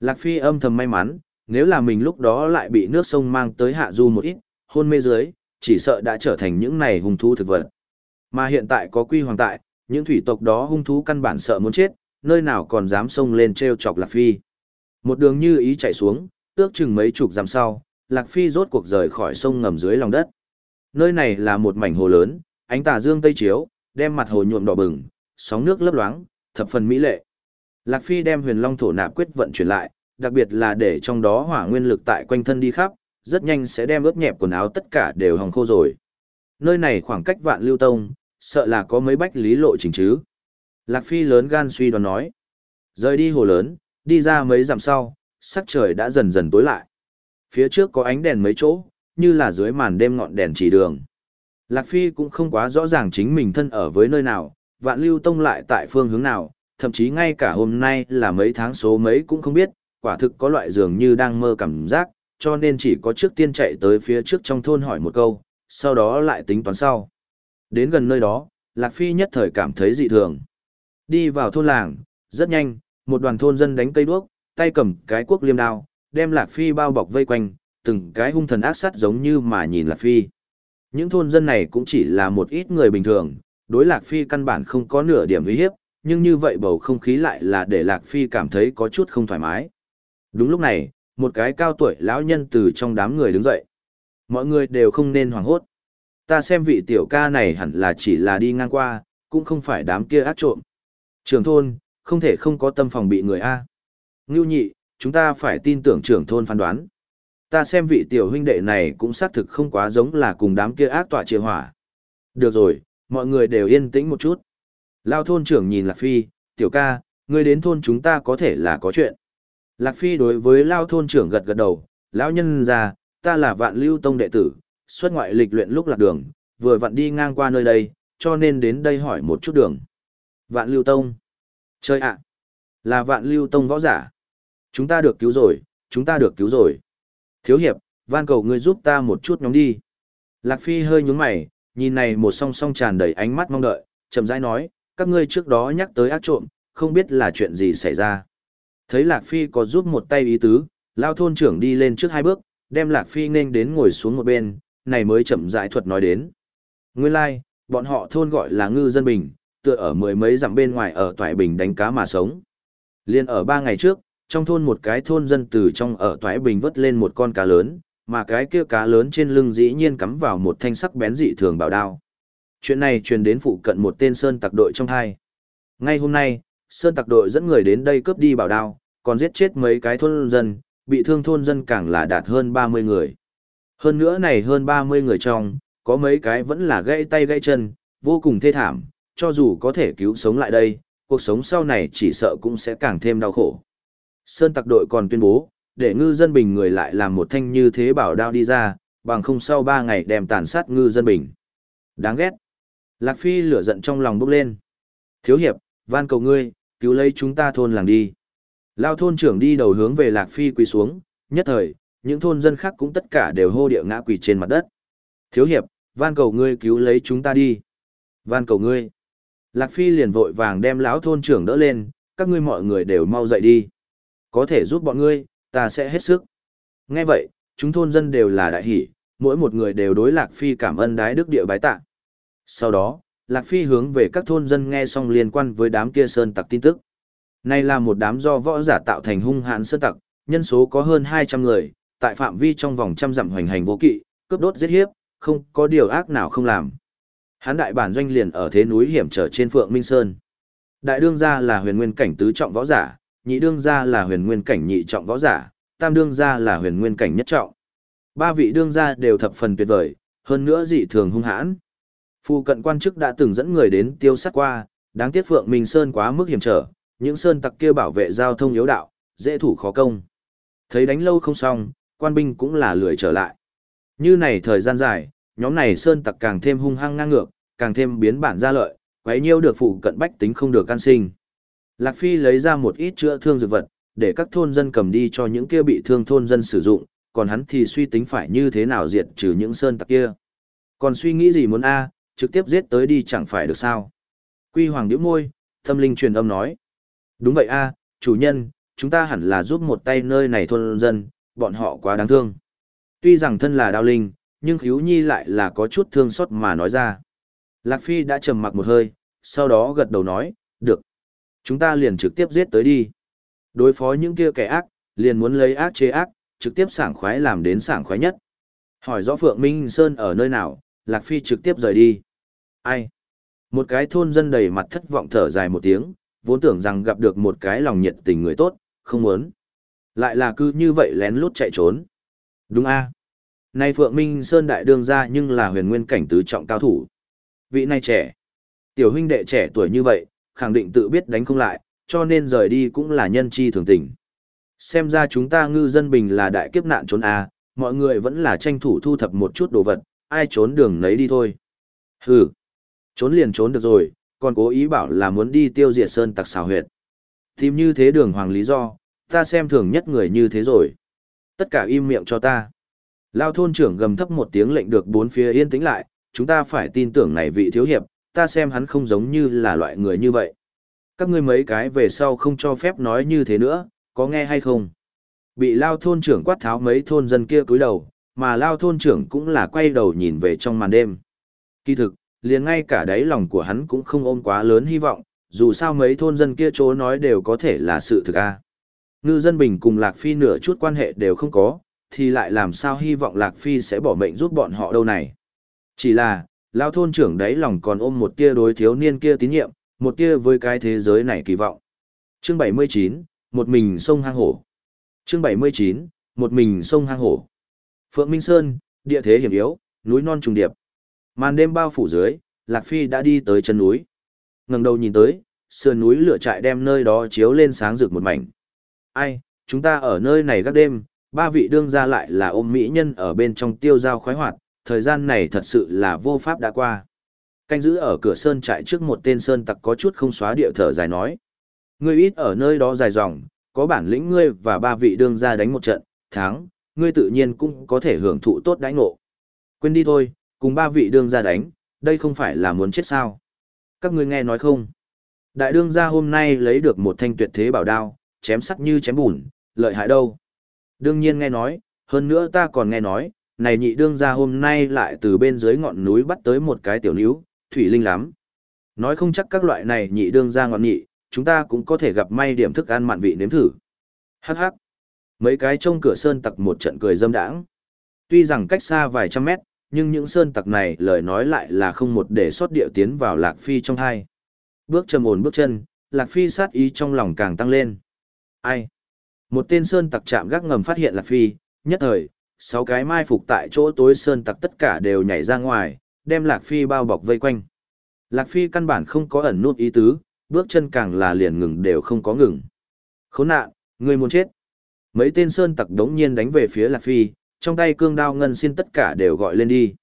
Lạc Phi âm thầm may mắn, nếu là mình lúc đó lại bị nước sông mang tới hạ du một ít, hôn mê dưới, chỉ sợ đã trở thành những này hung thú thực vật. Mà hiện tại có quy hoàng tại, những thủy tộc đó hung thú căn bản sợ muốn chết, nơi nào còn dám xông lên treo chọc Lạc Phi. Một đường như ý chạy xuống, ước chừng mấy chục dặm sau, Lạc Phi rốt cuộc rời khỏi sông ngầm dưới lòng đất. Nơi này là một mảnh hồ lớn, ánh tà dương tây chiếu, đem mặt hồ nhuộm đỏ bừng, sóng nước lấp loáng, thập phần mỹ lệ. Lạc Phi đem huyền long thổ nạp quyết vận chuyển lại, đặc biệt là để trong đó hỏa nguyên lực tại quanh thân đi khắp, rất nhanh sẽ đem ướt nhẹp quần áo tất cả đều hồng khô rồi. Nơi này khoảng cách vạn lưu tông, sợ là có mấy bách lý lộ trình chứ. Lạc Phi lớn gan suy đoán nói. Rời đi hồ lớn, đi ra mấy dặm sau, sắc trời đã dần dần tối lại. Phía trước có ánh đèn mấy chỗ, như là dưới màn đêm ngọn đèn chỉ đường. Lạc Phi cũng không quá rõ ràng chính mình thân ở với nơi nào, vạn lưu tông lại tại phương hướng nào, thậm chí ngay cả hôm nay là mấy tháng số mấy cũng không biết, quả thực có loại dường như đang mơ cảm giác, cho nên chỉ có trước tiên chạy tới phía trước trong thôn hỏi một câu, sau đó lại tính toán sau. Đến gần nơi đó, Lạc Phi nhất thời cảm thấy dị thường. Đi vào thôn làng, rất nhanh, một đoàn thôn dân đánh cây đuốc, tay cầm cái cuốc liêm đao, đem Lạc Phi bao bọc vây quanh, từng cái hung thần ác sát giống như mà nhìn Lạc Phi. Những thôn dân này cũng chỉ là một ít người bình thường, đối Lạc Phi căn bản không có nửa điểm uy hiếp, nhưng như vậy bầu không khí lại là để Lạc Phi cảm thấy có chút không thoải mái. Đúng lúc này, một cái cao tuổi lão nhân từ trong đám người đứng dậy. Mọi người đều không nên hoảng hốt. Ta xem vị tiểu ca này hẳn là chỉ là đi ngang qua, cũng không phải đám kia ác trộm. Trường thôn, không thể không có tâm phòng bị người A. Ngưu nhị, chúng ta phải tin tưởng trưởng thôn phán đoán. Ta xem vị tiểu huynh đệ này cũng xác thực không quá giống là cùng đám kia ác tọa chia hỏa. Được rồi, mọi người đều yên tĩnh một chút. Lao thôn trưởng nhìn Lạc Phi, tiểu ca, ngươi đến thôn chúng ta có thể là có chuyện. Lạc Phi đối với Lao thôn trưởng gật gật đầu, lão nhân già, ta là vạn lưu tông đệ tử, xuất ngoại lịch luyện lúc lạc đường, vừa vặn đi ngang qua nơi đây, cho nên đến đây hỏi một chút đường. Vạn lưu tông. Chơi ạ. Là vạn lưu tông võ giả. Chúng ta được cứu rồi, chúng ta được cứu rồi. Thiếu hiệp, van cầu ngươi giúp ta một chút nhóm đi. Lạc Phi hơi nhúng mày, nhìn này một song song tràn đầy ánh mắt mong đợi, chậm rãi nói, các ngươi trước đó nhắc tới ác trộm, không biết là chuyện gì xảy ra. Thấy Lạc Phi có giúp một tay ý tứ, lao thôn trưởng đi lên trước hai bước, đem Lạc Phi nên đến ngồi xuống một bên, này mới chậm rãi thuật nói đến. Nguyên lai, like, bọn họ thôn gọi là ngư dân bình, tựa ở mười mấy dặm bên ngoài ở Toại Bình đánh cá mà sống. Liên ở ba ngày trước, trong thôn một cái thôn dân từ trong ở toái Bình vớt lên một con cá lớn, mà cái kia cá lớn trên lưng dĩ nhiên cắm vào một thanh sắc bén dị thường bảo đao. Chuyện này truyền đến phụ cận một tên sơn tặc đội trong hai. Ngay hôm nay, sơn tặc đội dẫn người đến đây cướp đi bảo đao, còn giết chết mấy cái thôn dân, bị thương thôn dân càng là đạt hơn 30 người. Hơn nữa này hơn 30 người trong, có mấy cái vẫn là gãy tay gãy chân, vô cùng thê thảm, cho dù có thể cứu sống lại đây, cuộc sống sau này chỉ sợ cũng sẽ càng thêm đau khổ. Sơn tặc đội còn tuyên bố, để ngư dân bình người lại làm một thanh như thế bảo đao đi ra, bằng không sau 3 ngày đem tàn sát ngư dân bình. Đáng ghét. Lạc Phi lửa giận trong lòng bốc lên. Thiếu hiệp, van cầu ngươi, cứu lấy chúng ta thôn làng đi. Lao thôn trưởng đi đầu hướng về Lạc Phi quỳ xuống, nhất thời, những thôn dân khác cũng tất cả đều hô địa ngã quỳ trên mặt đất. Thiếu hiệp, van cầu ngươi cứu lấy chúng ta đi. Van cầu ngươi. Lạc Phi liền vội vàng đem lão thôn trưởng đỡ lên, các ngươi mọi người đều mau dậy đi. Có thể giúp bọn ngươi, ta sẽ hết sức. Nghe vậy, chúng thôn dân đều là đại hỷ, mỗi một người đều đối Lạc Phi cảm ơn đái đức địa bái tạ. Sau đó, Lạc Phi hướng về các thôn dân nghe xong liên quan với đám kia sơn tặc tin tức. Này là một đám do võ giả tạo thành hung hãn sơn tặc, nhân số có hơn 200 người, tại phạm vi trong vòng trăm dặm hoành hành vô kỵ, cướp đốt giết hiếp, không có điều ác nào không làm. Hán đại bản doanh liền ở thế núi hiểm trở trên Phượng Minh Sơn. Đại đương gia là huyền nguyên cảnh tứ trọng võ giả, nhị đương gia là huyền nguyên cảnh nhị trọng võ giả, tam đương gia là huyền nguyên cảnh nhất trọng. Ba vị đương gia đều thập phần tuyệt vời, hơn nữa dị thường hung hãn. Phu cận quan chức đã từng dẫn người đến tiêu sát qua, đáng tiếc Phượng Minh Sơn quá mức hiểm trở, những sơn tặc kia bảo vệ giao thông yếu đạo, dễ thủ khó công. Thấy đánh lâu không xong, quan binh cũng là lười trở lại. Như này thời gian dài, nhóm này sơn tặc càng thêm hung hăng ngang ngược, càng thêm biến bản ra lợi, quấy nhiêu được phụ cận bách tính không được can sinh. Lạc Phi lấy ra một ít chữa thương dược vật, để các thôn dân cầm đi cho những kia bị thương thôn dân sử dụng, còn hắn thì suy tính phải như thế nào diệt trừ những sơn tặc kia. Còn suy nghĩ gì muốn a, trực tiếp giết tới đi chẳng phải được sao? Quy Hoàng nhíu môi, tâm linh truyền âm nói: "Đúng vậy a, chủ nhân, chúng ta hẳn là giúp một tay nơi này thôn dân, bọn họ quá đáng thương." Tuy rằng thân là đao linh, nhưng Khíu Nhi lại là có chút thương xót mà nói ra. Lạc Phi đã trầm mặc một hơi, sau đó gật đầu nói, được. Chúng ta liền trực tiếp giết tới đi. Đối phó những kia kẻ ác, liền muốn lấy ác chế ác, trực tiếp sảng khoái làm đến sảng khoái nhất. Hỏi rõ Phượng Minh Sơn ở nơi nào, Lạc Phi trực tiếp rời đi. Ai? Một cái thôn dân đầy mặt thất vọng thở dài một tiếng, vốn tưởng rằng gặp được một cái lòng nhiệt tình người tốt, không muốn. Lại là cứ như vậy lén lút chạy trốn. Đúng a Nay Phượng Minh Sơn đại đương ra nhưng là huyền nguyên cảnh tứ trọng cao thủ. Vị này trẻ. Tiểu huynh đệ trẻ tuổi như vậy, khẳng định tự biết đánh không lại, cho nên rời đi cũng là nhân chi thường tình. Xem ra chúng ta ngư dân bình là đại kiếp nạn trốn à? mọi người vẫn là tranh thủ thu thập một chút đồ vật, ai trốn đường nấy đi thôi. Hừ, trốn liền trốn được rồi, còn cố ý bảo là muốn đi tiêu diệt sơn tặc xào huyệt. Tìm như thế đường hoàng lý do, ta xem thường nhất người như thế rồi. Tất cả im miệng cho ta. Lao thôn trưởng gầm thấp một tiếng lệnh được bốn phía yên tĩnh lại, chúng ta phải tin tưởng này vị thiếu hiệp, ta xem hắn không giống như là loại người như vậy. Các ngươi mấy cái về sau không cho phép nói như thế nữa, có nghe hay không? Bị Lao thôn trưởng quát tháo mấy thôn dân kia cúi đầu, mà Lao thôn trưởng cũng là quay đầu nhìn về trong màn đêm. Kỳ thực, liền ngay cả đáy lòng của hắn cũng không ôm quá lớn hy vọng, dù sao mấy thôn dân kia chỗ nói đều có thể là sự thực a. Ngư dân bình cùng Lạc Phi nửa chút quan hệ đều không có, thì lại làm sao hy vọng Lạc Phi sẽ bỏ mệnh giúp bọn họ đâu này. Chỉ là, lao thôn trưởng đấy lòng còn ôm một tia đối thiếu niên kia tín nhiệm, một tia với cái thế giới này kỳ vọng. Chương 79, một mình sông hang hổ. Chương 79, một mình sông hang hổ. Phượng Minh Sơn, địa thế hiểm yếu, núi non trùng điệp. Màn đêm bao phủ dưới, Lạc Phi đã đi tới chân núi. Ngẩng đầu nhìn tới, sườn núi lửa trại đem nơi đó chiếu lên sáng rực một mảnh. Ai, chúng ta ở nơi này gác đêm, ba vị đương ra lại là ôm mỹ nhân ở bên trong tiêu giao khoái hoạt, thời gian này thật sự là vô pháp đã qua. Canh giữ ở cửa sơn trại trước một tên sơn tặc có chút không xóa điệu thở dài nói. Ngươi ít ở nơi đó dài dòng, có bản lĩnh ngươi và ba vị đương ra đánh một trận, thắng, ngươi tự nhiên cũng có thể hưởng thụ tốt đãi ngộ. Quên đi thôi, cùng ba vị đương ra đánh, đây không phải là muốn chết sao. Các ngươi nghe nói không? Đại đương gia hôm nay lấy được một thanh tuyệt thế bảo đao, chém sắt như chém bùn, lợi hại đâu. Đương nhiên nghe nói, hơn nữa ta còn nghe nói, này nhị đương gia hôm nay lại từ bên dưới ngọn núi bắt tới một cái tiểu níu, thủy linh lắm. Nói không chắc các loại này nhị đương gia ngọn nhị, chúng ta cũng có thể gặp may điểm thức ăn mặn vị nếm thử. Hắc hắc. Mấy cái trông cửa sơn tặc một trận cười dâm đãng. Tuy rằng cách xa vài trăm mét, nhưng những sơn tặc này lời nói lại là không một để sót điệu tiến vào Lạc Phi trong hai. Bước trầm ổn bước chân, Lạc Phi sát ý trong lòng càng tăng lên. Ai? Một tên sơn tặc chạm gác ngầm phát hiện Lạc Phi, nhất thời, sáu cái mai phục tại chỗ tối sơn tặc tất cả đều nhảy ra ngoài, đem Lạc Phi bao bọc vây quanh. Lạc Phi căn bản không có ẩn nút ý tứ, bước chân càng là liền ngừng đều không có ngừng. Khốn nạn, người muốn chết. Mấy tên sơn tặc đống nhiên đánh về phía Lạc Phi, trong tay cương đao ngân xin tất cả đều gọi lên đi.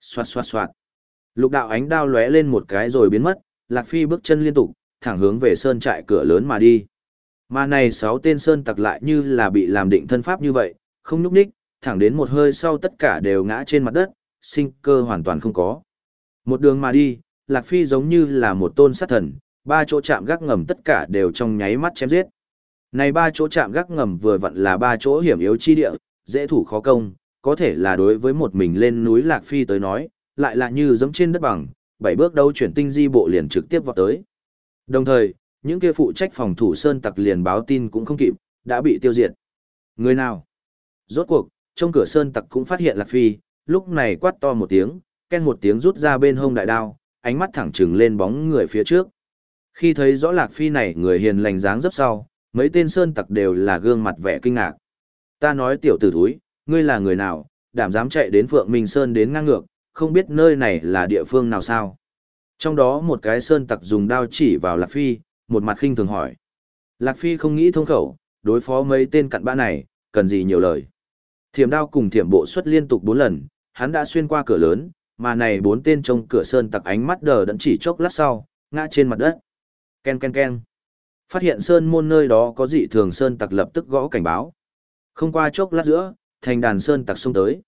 Xoạt xoạt xoạt. Lục đạo ánh đao lóe lên một cái rồi biến mất, Lạc Phi bước chân liên tục, thẳng hướng về sơn trại cửa lớn mà đi. Mà này sáu tên sơn tặc lại như là bị làm định thân pháp như vậy, không nhúc nhích, thẳng đến một hơi sau tất cả đều ngã trên mặt đất, sinh cơ hoàn toàn không có. Một đường mà đi, Lạc Phi giống như là một tôn sát thần, ba chỗ chạm gác ngầm tất cả đều trong nháy mắt chém giết. Này ba chỗ chạm gác ngầm vừa vặn là ba chỗ hiểm yếu chi địa, dễ thủ khó công, có thể là đối với một mình lên núi Lạc Phi tới nói, lại là như giống trên đất bằng, bảy bước đâu chuyển tinh di bộ liền trực tiếp vào tới. Đồng thời, những kia phụ trách phòng thủ sơn tặc liền báo tin cũng không kịp, đã bị tiêu diệt. Người nào? Rốt cuộc, trong cửa sơn tặc cũng phát hiện Lạc Phi, lúc này quát to một tiếng, ken một tiếng rút ra bên hông đại đao, ánh mắt thẳng trừng lên bóng người phía trước. Khi thấy rõ Lạc Phi này người hiền lành dáng dấp sau, mấy tên sơn tặc đều là gương mặt vẻ kinh ngạc. Ta nói tiểu tử thúi, ngươi là người nào, đảm dám chạy đến Phượng Minh Sơn đến ngang ngược, không biết nơi này là địa phương nào sao. Trong đó một cái sơn tặc dùng đao chỉ vào Lạc Phi, một mặt khinh thường hỏi. Lạc Phi không nghĩ thông khẩu, đối phó mấy tên cặn bã này, cần gì nhiều lời. Thiểm đao cùng thiểm bộ xuất liên tục bốn lần, hắn đã xuyên qua cửa lớn, mà này bốn tên trong cửa sơn tặc ánh mắt đờ đẫn chỉ chốc lát sau, ngã trên mặt đất. Ken ken ken. Phát hiện sơn môn nơi đó có dị thường sơn tặc lập tức gõ cảnh báo. Không qua chốc lát giữa, thành đàn sơn tặc xông tới.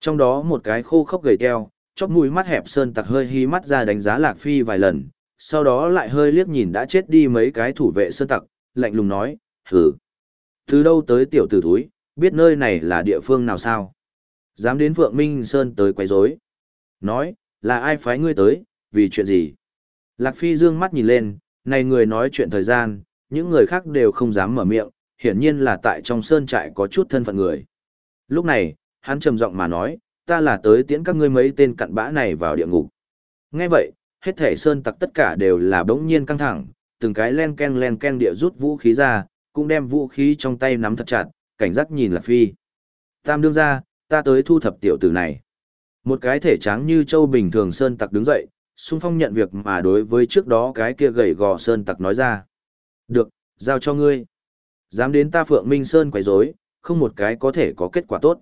Trong đó một cái khô khốc gầy teo, chóp mũi mắt hẹp sơn tặc hơi hí mắt ra đánh giá Lạc Phi vài lần, sau đó lại hơi liếc nhìn đã chết đi mấy cái thủ vệ sơn tặc, lạnh lùng nói, hử. Từ đâu tới tiểu tử thúi, biết nơi này là địa phương nào sao? Dám đến Phượng Minh Sơn tới quấy rối. Nói, là ai phái ngươi tới, vì chuyện gì? Lạc Phi dương mắt nhìn lên, này người nói chuyện thời gian, những người khác đều không dám mở miệng, hiển nhiên là tại trong sơn trại có chút thân phận người. Lúc này, hắn trầm giọng mà nói, ta là tới tiễn các ngươi mấy tên cặn bã này vào địa ngục. Nghe vậy, hết thể sơn tặc tất cả đều là bỗng nhiên căng thẳng, từng cái len ken len ken địa rút vũ khí ra, cũng đem vũ khí trong tay nắm thật chặt, cảnh giác nhìn Lạc Phi. Tam đương ra, ta tới thu thập tiểu tử này. Một cái thể trắng như châu bình thường sơn tặc đứng dậy, xung phong nhận việc mà đối với trước đó cái kia gầy gò sơn tặc nói ra. Được, giao cho ngươi. Dám đến ta Phượng Minh Sơn quấy rối, không một cái có thể có kết quả tốt.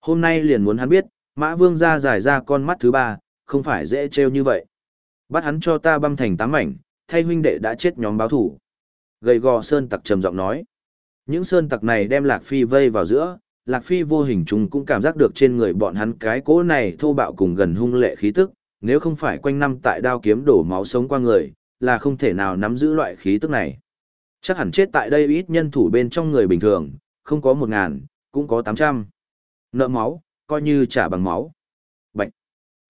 Hôm nay liền muốn hắn biết, Mã Vương ra giải ra con mắt thứ ba, không phải dễ trêu như vậy. Bắt hắn cho ta băm thành tám mảnh, thay huynh đệ đã chết nhóm báo thủ. Gầy gò sơn tặc trầm giọng nói. Những sơn tặc này đem Lạc Phi vây vào giữa, Lạc Phi vô hình chúng cũng cảm giác được trên người bọn hắn cái cỗ này thô bạo cùng gần hung lệ khí tức, nếu không phải quanh năm tại đao kiếm đổ máu sống qua người, là không thể nào nắm giữ loại khí tức này. Chắc hẳn chết tại đây ít nhân thủ bên trong người bình thường, không có một ngàn, cũng có tám trăm. Nợ máu, coi như trả bằng máu. Bệnh,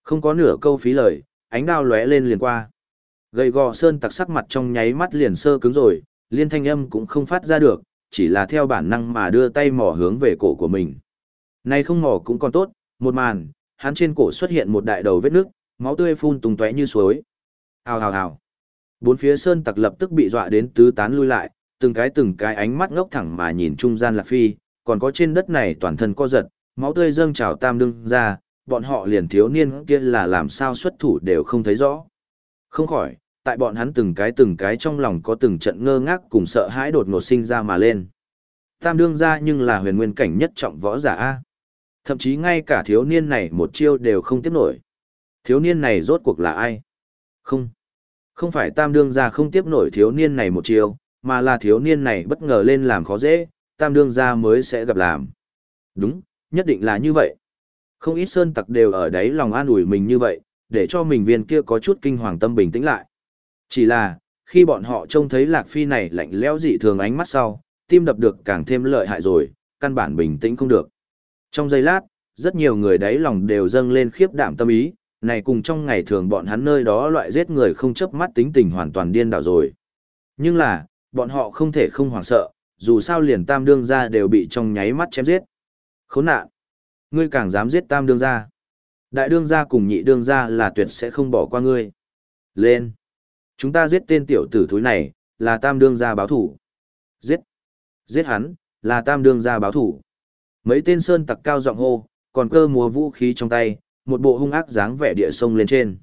Không có nửa câu phí lời, ánh đao lóe lên liền qua. Gầy gò sơn tặc sắc mặt trong nháy mắt liền sơ cứng rồi, liên thanh âm cũng không phát ra được, chỉ là theo bản năng mà đưa tay mò hướng về cổ của mình. nay không mò cũng còn tốt, một màn, hắn trên cổ xuất hiện một đại đầu vết nước, máu tươi phun tung tóe như suối. Hào hào hào. Bốn phía sơn tặc lập tức bị dọa đến tứ tán lui lại, từng cái từng cái ánh mắt ngốc thẳng mà nhìn trung gian Lạc Phi, còn có trên đất này toàn thân co giật, máu tươi dâng trào tam đương ra, bọn họ liền thiếu niên kia là làm sao xuất thủ đều không thấy rõ. Không khỏi, tại bọn hắn từng cái từng cái trong lòng có từng trận ngơ ngác cùng sợ hãi đột ngột sinh ra mà lên. Tam đương ra nhưng là huyền nguyên cảnh nhất trọng võ giả A. Thậm chí ngay cả thiếu niên này một chiêu đều không tiếp nổi. Thiếu niên này rốt cuộc là ai? Không. Không phải tam đương gia không tiếp nổi thiếu niên này một chiêu, mà là thiếu niên này bất ngờ lên làm khó dễ, tam đương gia mới sẽ gặp làm. Đúng, nhất định là như vậy. Không ít sơn tặc đều ở đấy lòng an ủi mình như vậy, để cho mình viên kia có chút kinh hoàng tâm bình tĩnh lại. Chỉ là, khi bọn họ trông thấy lạc phi này lạnh lẽo dị thường ánh mắt sau, tim đập được càng thêm lợi hại rồi, căn bản bình tĩnh không được. Trong giây lát, rất nhiều người đáy lòng đều dâng lên khiếp đảm tâm ý, này cùng trong ngày thường bọn hắn nơi đó loại giết người không chấp mắt tính tình hoàn toàn điên đảo rồi. Nhưng là, bọn họ không thể không hoảng sợ, dù sao liền tam đương gia đều bị trong nháy mắt chém giết. Khốn nạn! Ngươi càng dám giết tam đương gia. Đại đương gia cùng nhị đương gia là tuyệt sẽ không bỏ qua ngươi. Lên! Chúng ta giết tên tiểu tử thúi này, là tam đương gia báo thủ. Giết! Giết hắn, là tam đương gia báo thủ. Mấy tên sơn tặc cao giọng hô, còn cơ múa vũ khí trong tay, một bộ hung ác dáng vẻ địa sông lên trên.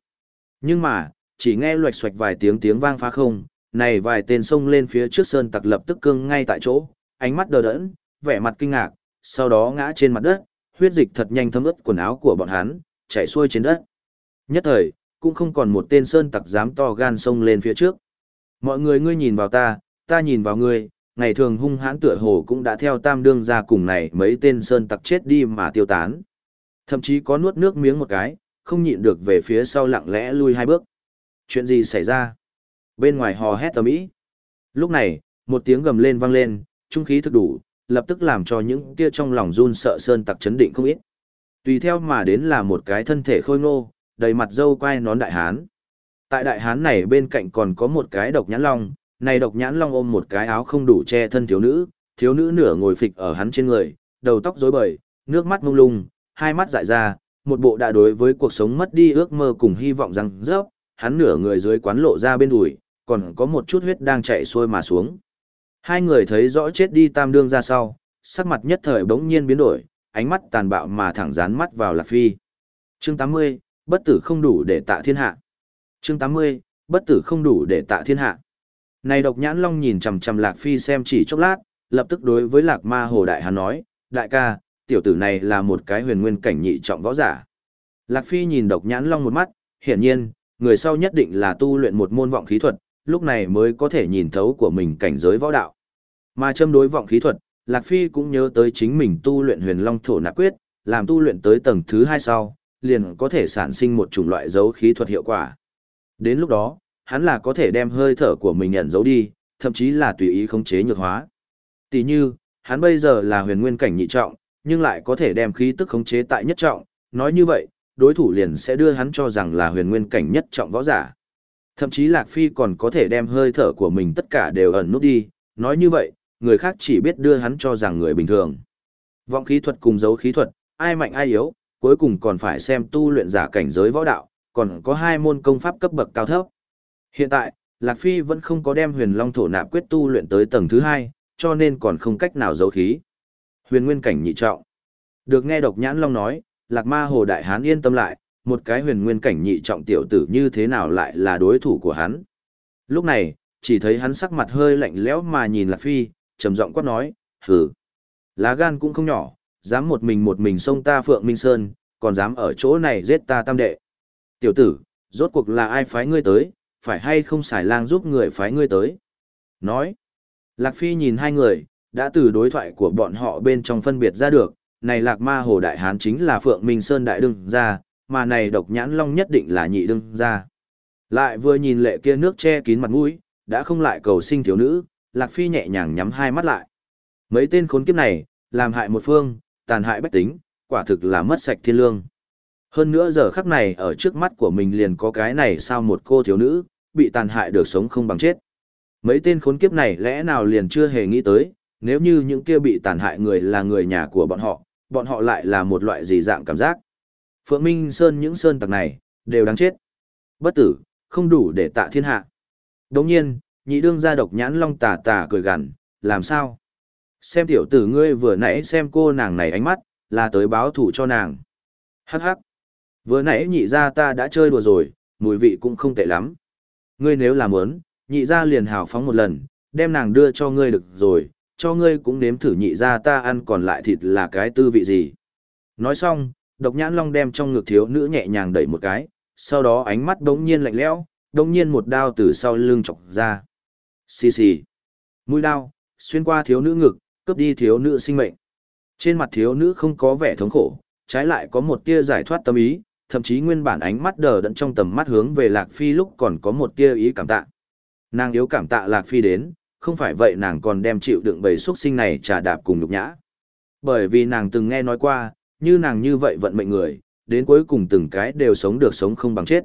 Nhưng mà, chỉ nghe loạch xoạch vài tiếng tiếng vang phá không, này vài tên sông lên phía trước sơn tặc lập tức cương ngay tại chỗ, ánh mắt đờ đẫn, vẻ mặt kinh ngạc, sau đó ngã trên mặt đất, huyết dịch thật nhanh thấm ướt quần áo của bọn hắn, chảy xuôi trên đất. Nhất thời, cũng không còn một tên sơn tặc dám to gan xông lên phía trước. Mọi người ngươi nhìn vào ta, ta nhìn vào ngươi, ngày thường hung hãn tựa hồ cũng đã theo tam đương ra cùng này mấy tên sơn tặc chết đi mà tiêu tán. Thậm chí có nuốt nước miếng một cái, không nhịn được về phía sau lặng lẽ lui hai bước. Chuyện gì xảy ra? Bên ngoài hò hét tầm ý. Lúc này, một tiếng gầm lên vang lên, trung khí thực đủ, lập tức làm cho những kia trong lòng run sợ sơn tặc chấn định không ít. Tùy theo mà đến là một cái thân thể khôi ngô, đầy mặt dâu quai nón đại hán. Tại đại hán này bên cạnh còn có một cái độc nhãn long, này độc nhãn long ôm một cái áo không đủ che thân thiếu nữ, thiếu nữ nửa ngồi phịch ở hắn trên người, đầu tóc rối bời, nước mắt mông lung, hai mắt dại ra, một bộ đã đối với cuộc sống mất đi ước mơ cùng hy vọng rằng rớp, hắn nửa người dưới quán lộ ra bên đùi, còn có một chút huyết đang chạy xuôi mà xuống. Hai người thấy rõ chết đi tam đương ra sau, sắc mặt nhất thời bỗng nhiên biến đổi, ánh mắt tàn bạo mà thẳng dán mắt vào Lạc Phi. Chương 80, bất tử không đủ để tạ thiên hạ. Chương 80, bất tử không đủ để tạ thiên hạ. Này độc nhãn long nhìn chằm chằm Lạc Phi xem chỉ chốc lát, lập tức đối với Lạc Ma Hồ Đại Hán nói, đại ca, tiểu tử này là một cái huyền nguyên cảnh nhị trọng võ giả. Lạc Phi nhìn độc nhãn long một mắt, hiển nhiên, người sau nhất định là tu luyện một môn vọng khí thuật, lúc này mới có thể nhìn thấu của mình cảnh giới võ đạo. Mà châm đối vọng khí thuật, Lạc Phi cũng nhớ tới chính mình tu luyện huyền long thổ nạp quyết, làm tu luyện tới tầng thứ hai sau, liền có thể sản sinh một chủng loại dấu khí thuật hiệu quả. Đến lúc đó, hắn là có thể đem hơi thở của mình nhận dấu đi, thậm chí là tùy ý khống chế nhược hóa. Tỷ như, hắn bây giờ là huyền nguyên cảnh nhị trọng, nhưng lại có thể đem khí tức khống chế tại nhất trọng, nói như vậy, đối thủ liền sẽ đưa hắn cho rằng là huyền nguyên cảnh nhất trọng võ giả. Thậm chí Lạc Phi còn có thể đem hơi thở của mình tất cả đều ẩn nút đi, nói như vậy, người khác chỉ biết đưa hắn cho rằng người bình thường. Vọng khí thuật cùng dấu khí thuật, ai mạnh ai yếu, cuối cùng còn phải xem tu luyện giả cảnh giới võ đạo, còn có hai môn công pháp cấp bậc cao thấp. Hiện tại, Lạc Phi vẫn không có đem huyền long thổ nạp quyết tu luyện tới tầng thứ hai, cho nên còn không cách nào giấu khí. Huyền nguyên cảnh nhị trọng. Được nghe độc nhãn long nói, Lạc Ma Hồ Đại Hán yên tâm lại, một cái huyền nguyên cảnh nhị trọng tiểu tử như thế nào lại là đối thủ của hắn. Lúc này, chỉ thấy hắn sắc mặt hơi lạnh lẽo mà nhìn Lạc Phi, trầm giọng quát nói, hừ. Lá gan cũng không nhỏ, dám một mình một mình xông ta Phượng Minh Sơn, còn dám ở chỗ này giết ta tam đệ. Tiểu tử, rốt cuộc là ai phái ngươi tới, phải hay không xài lang giúp người phái ngươi tới. Nói, Lạc Phi nhìn hai người, đã từ đối thoại của bọn họ bên trong phân biệt ra được, này Lạc Ma Hồ Đại Hán chính là Phượng Minh Sơn Đại Đương gia, mà này độc nhãn long nhất định là nhị đương gia. Lại vừa nhìn lệ kia nước che kín mặt mũi, đã không lại cầu sinh thiếu nữ, Lạc Phi nhẹ nhàng nhắm hai mắt lại. Mấy tên khốn kiếp này, làm hại một phương, tàn hại bách tính, quả thực là mất sạch thiên lương. Hơn nữa giờ khắc này ở trước mắt của mình liền có cái này sao một cô thiếu nữ, bị tàn hại được sống không bằng chết. Mấy tên khốn kiếp này lẽ nào liền chưa hề nghĩ tới, nếu như những kia bị tàn hại người là người nhà của bọn họ, bọn họ lại là một loại gì dạng cảm giác. Phượng Minh Sơn những sơn tặc này, đều đáng chết. Bất tử, không đủ để tạ thiên hạ. Đồng nhiên, nhị đương gia độc nhãn long tà tà cười gằn, làm sao? Xem tiểu tử ngươi vừa nãy xem cô nàng này ánh mắt, là tới báo thủ cho nàng. Hắc hắc. Vừa nãy nhị ra ta đã chơi đùa rồi, mùi vị cũng không tệ lắm. Ngươi nếu làm muốn, nhị ra liền hào phóng một lần, đem nàng đưa cho ngươi được rồi, cho ngươi cũng nếm thử nhị ra ta ăn còn lại thịt là cái tư vị gì. Nói xong, độc nhãn long đem trong ngực thiếu nữ nhẹ nhàng đẩy một cái, sau đó ánh mắt đống nhiên lạnh lẽo, đống nhiên một đao từ sau lưng chọc ra. Xì xì. Mũi đao, xuyên qua thiếu nữ ngực, cướp đi thiếu nữ sinh mệnh. Trên mặt thiếu nữ không có vẻ thống khổ, trái lại có một tia giải thoát tâm ý, thậm chí nguyên bản ánh mắt đờ đẫn trong tầm mắt hướng về Lạc Phi lúc còn có một tia ý cảm tạ. Nàng yếu cảm tạ Lạc Phi đến, không phải vậy nàng còn đem chịu đựng bầy xuất sinh này trà đạp cùng nhục nhã. Bởi vì nàng từng nghe nói qua, như nàng như vậy vận mệnh người, đến cuối cùng từng cái đều sống được sống không bằng chết.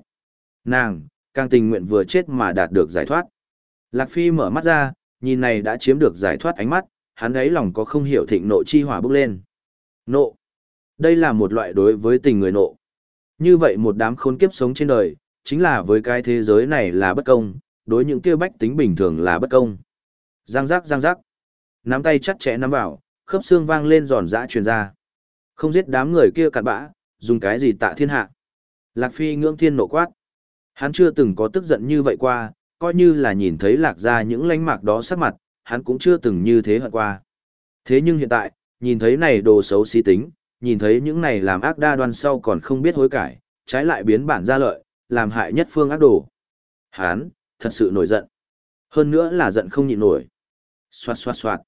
Nàng, càng tình nguyện vừa chết mà đạt được giải thoát. Lạc Phi mở mắt ra, nhìn này đã chiếm được giải thoát ánh mắt, hắn ấy lòng có không hiểu thịnh nộ chi hỏa bốc lên. Nộ. Đây là một loại đối với tình người nộ. Như vậy một đám khốn kiếp sống trên đời, chính là với cái thế giới này là bất công, đối những kia bách tính bình thường là bất công. Giang giác giang giác. Nắm tay chặt chẽ nắm vào, khớp xương vang lên giòn giã truyền ra. Không giết đám người kia cặn bã, dùng cái gì tạ thiên hạ. Lạc Phi ngưỡng thiên nộ quát. Hắn chưa từng có tức giận như vậy qua, coi như là nhìn thấy lạc ra những lánh mạc đó sắc mặt, hắn cũng chưa từng như thế hận qua. Thế nhưng hiện tại, nhìn thấy này đồ xấu xí tính, nhìn thấy những này làm ác đa đoan sau còn không biết hối cải, trái lại biến bản ra lợi, làm hại nhất phương ác đồ. Hắn, thật sự nổi giận. Hơn nữa là giận không nhịn nổi. Xoạt xoạt xoạt.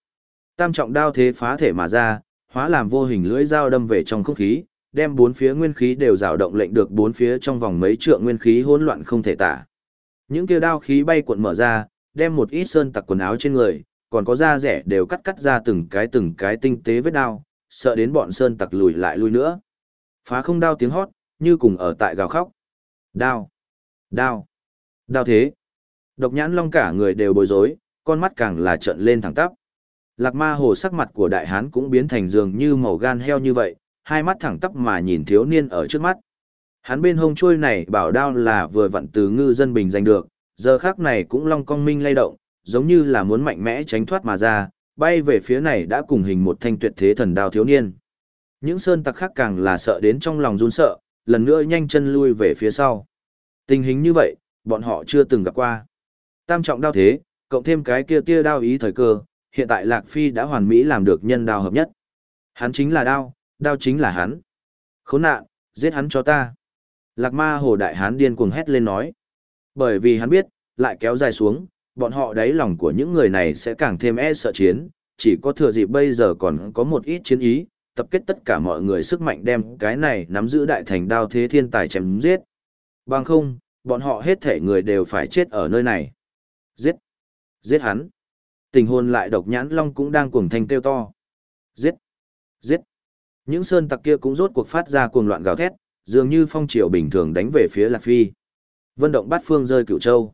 Tam trọng đao thế phá thể mà ra, hóa làm vô hình lưỡi dao đâm về trong không khí, đem bốn phía nguyên khí đều rào động lệnh được bốn phía trong vòng mấy trượng nguyên khí hỗn loạn không thể tả. Những kia đao khí bay cuộn mở ra, đem một ít sơn tặc quần áo trên người, còn có da rẻ đều cắt cắt ra từng cái từng cái tinh tế vết đao, sợ đến bọn sơn tặc lùi lại lui nữa. Phá không đao tiếng hót, như cùng ở tại gào khóc. Đao! Đao! Đao thế! Độc nhãn long cả người đều bối rối, con mắt càng là trợn lên thẳng tắp. Lạc ma hồ sắc mặt của đại hán cũng biến thành dường như màu gan heo như vậy, hai mắt thẳng tắp mà nhìn thiếu niên ở trước mắt. Hắn bên hông trôi này bảo đao là vừa vặn từ ngư dân bình giành được, giờ khác này cũng long cong minh lay động, giống như là muốn mạnh mẽ tránh thoát mà ra, bay về phía này đã cùng hình một thanh tuyệt thế thần đao thiếu niên. Những sơn tặc khác càng là sợ đến trong lòng run sợ, lần nữa nhanh chân lui về phía sau. Tình hình như vậy, bọn họ chưa từng gặp qua. Tam trọng đao thế, cộng thêm cái kia tia đao ý thời cơ, hiện tại Lạc Phi đã hoàn mỹ làm được nhân đao hợp nhất. Hắn chính là đao, đao chính là hắn. Khốn nạn, giết hắn cho ta. Lạc ma hồ đại hán điên cuồng hét lên nói. Bởi vì hắn biết, lại kéo dài xuống, bọn họ đáy lòng của những người này sẽ càng thêm e sợ chiến, chỉ có thừa dịp bây giờ còn có một ít chiến ý, tập kết tất cả mọi người sức mạnh đem cái này nắm giữ đại thành đao thế thiên tài chém giết. Bằng không, bọn họ hết thể người đều phải chết ở nơi này. Giết! Giết hắn! Tình hồn lại độc nhãn long cũng đang cuồng thanh kêu to. Giết! Giết! Những sơn tặc kia cũng rốt cuộc phát ra cuồng loạn gào thét, dường như phong triều bình thường đánh về phía Lạc Phi. Vân động bát phương rơi cựu châu.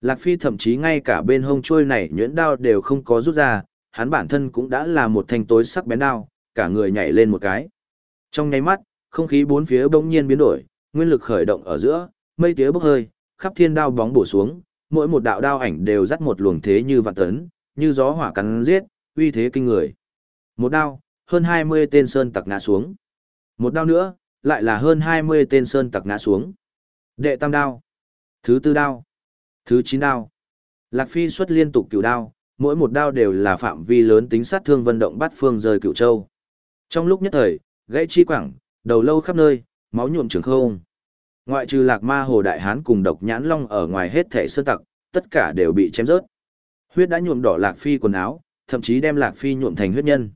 Lạc Phi thậm chí ngay cả bên hông trôi này nhuyễn đao đều không có rút ra, hắn bản thân cũng đã là một thanh tối sắc bén đao, cả người nhảy lên một cái. Trong nháy mắt, không khí bốn phía bỗng nhiên biến đổi, nguyên lực khởi động ở giữa, mây tía bốc hơi, khắp thiên đao bóng bổ xuống, mỗi một đạo đao ảnh đều dắt một luồng thế như vạn tấn, như gió hỏa cắn giết, uy thế kinh người. Một đao, hơn 20 tên sơn tặc ngã xuống. Một đao nữa, lại là hơn 20 tên sơn tặc ngã xuống. Đệ tam đao, thứ tư đao, thứ chín đao. Lạc Phi xuất liên tục cửu đao, mỗi một đao đều là phạm vi lớn tính sát thương vận động bắt phương rời cửu châu. Trong lúc nhất thời, gãy chi quảng, đầu lâu khắp nơi, máu nhuộm trường không. Ngoại trừ Lạc Ma Hồ Đại Hán cùng độc nhãn long ở ngoài hết thể sơn tặc, tất cả đều bị chém rớt. Huyết đã nhuộm đỏ Lạc Phi quần áo, thậm chí đem Lạc Phi nhuộm thành huyết nhân.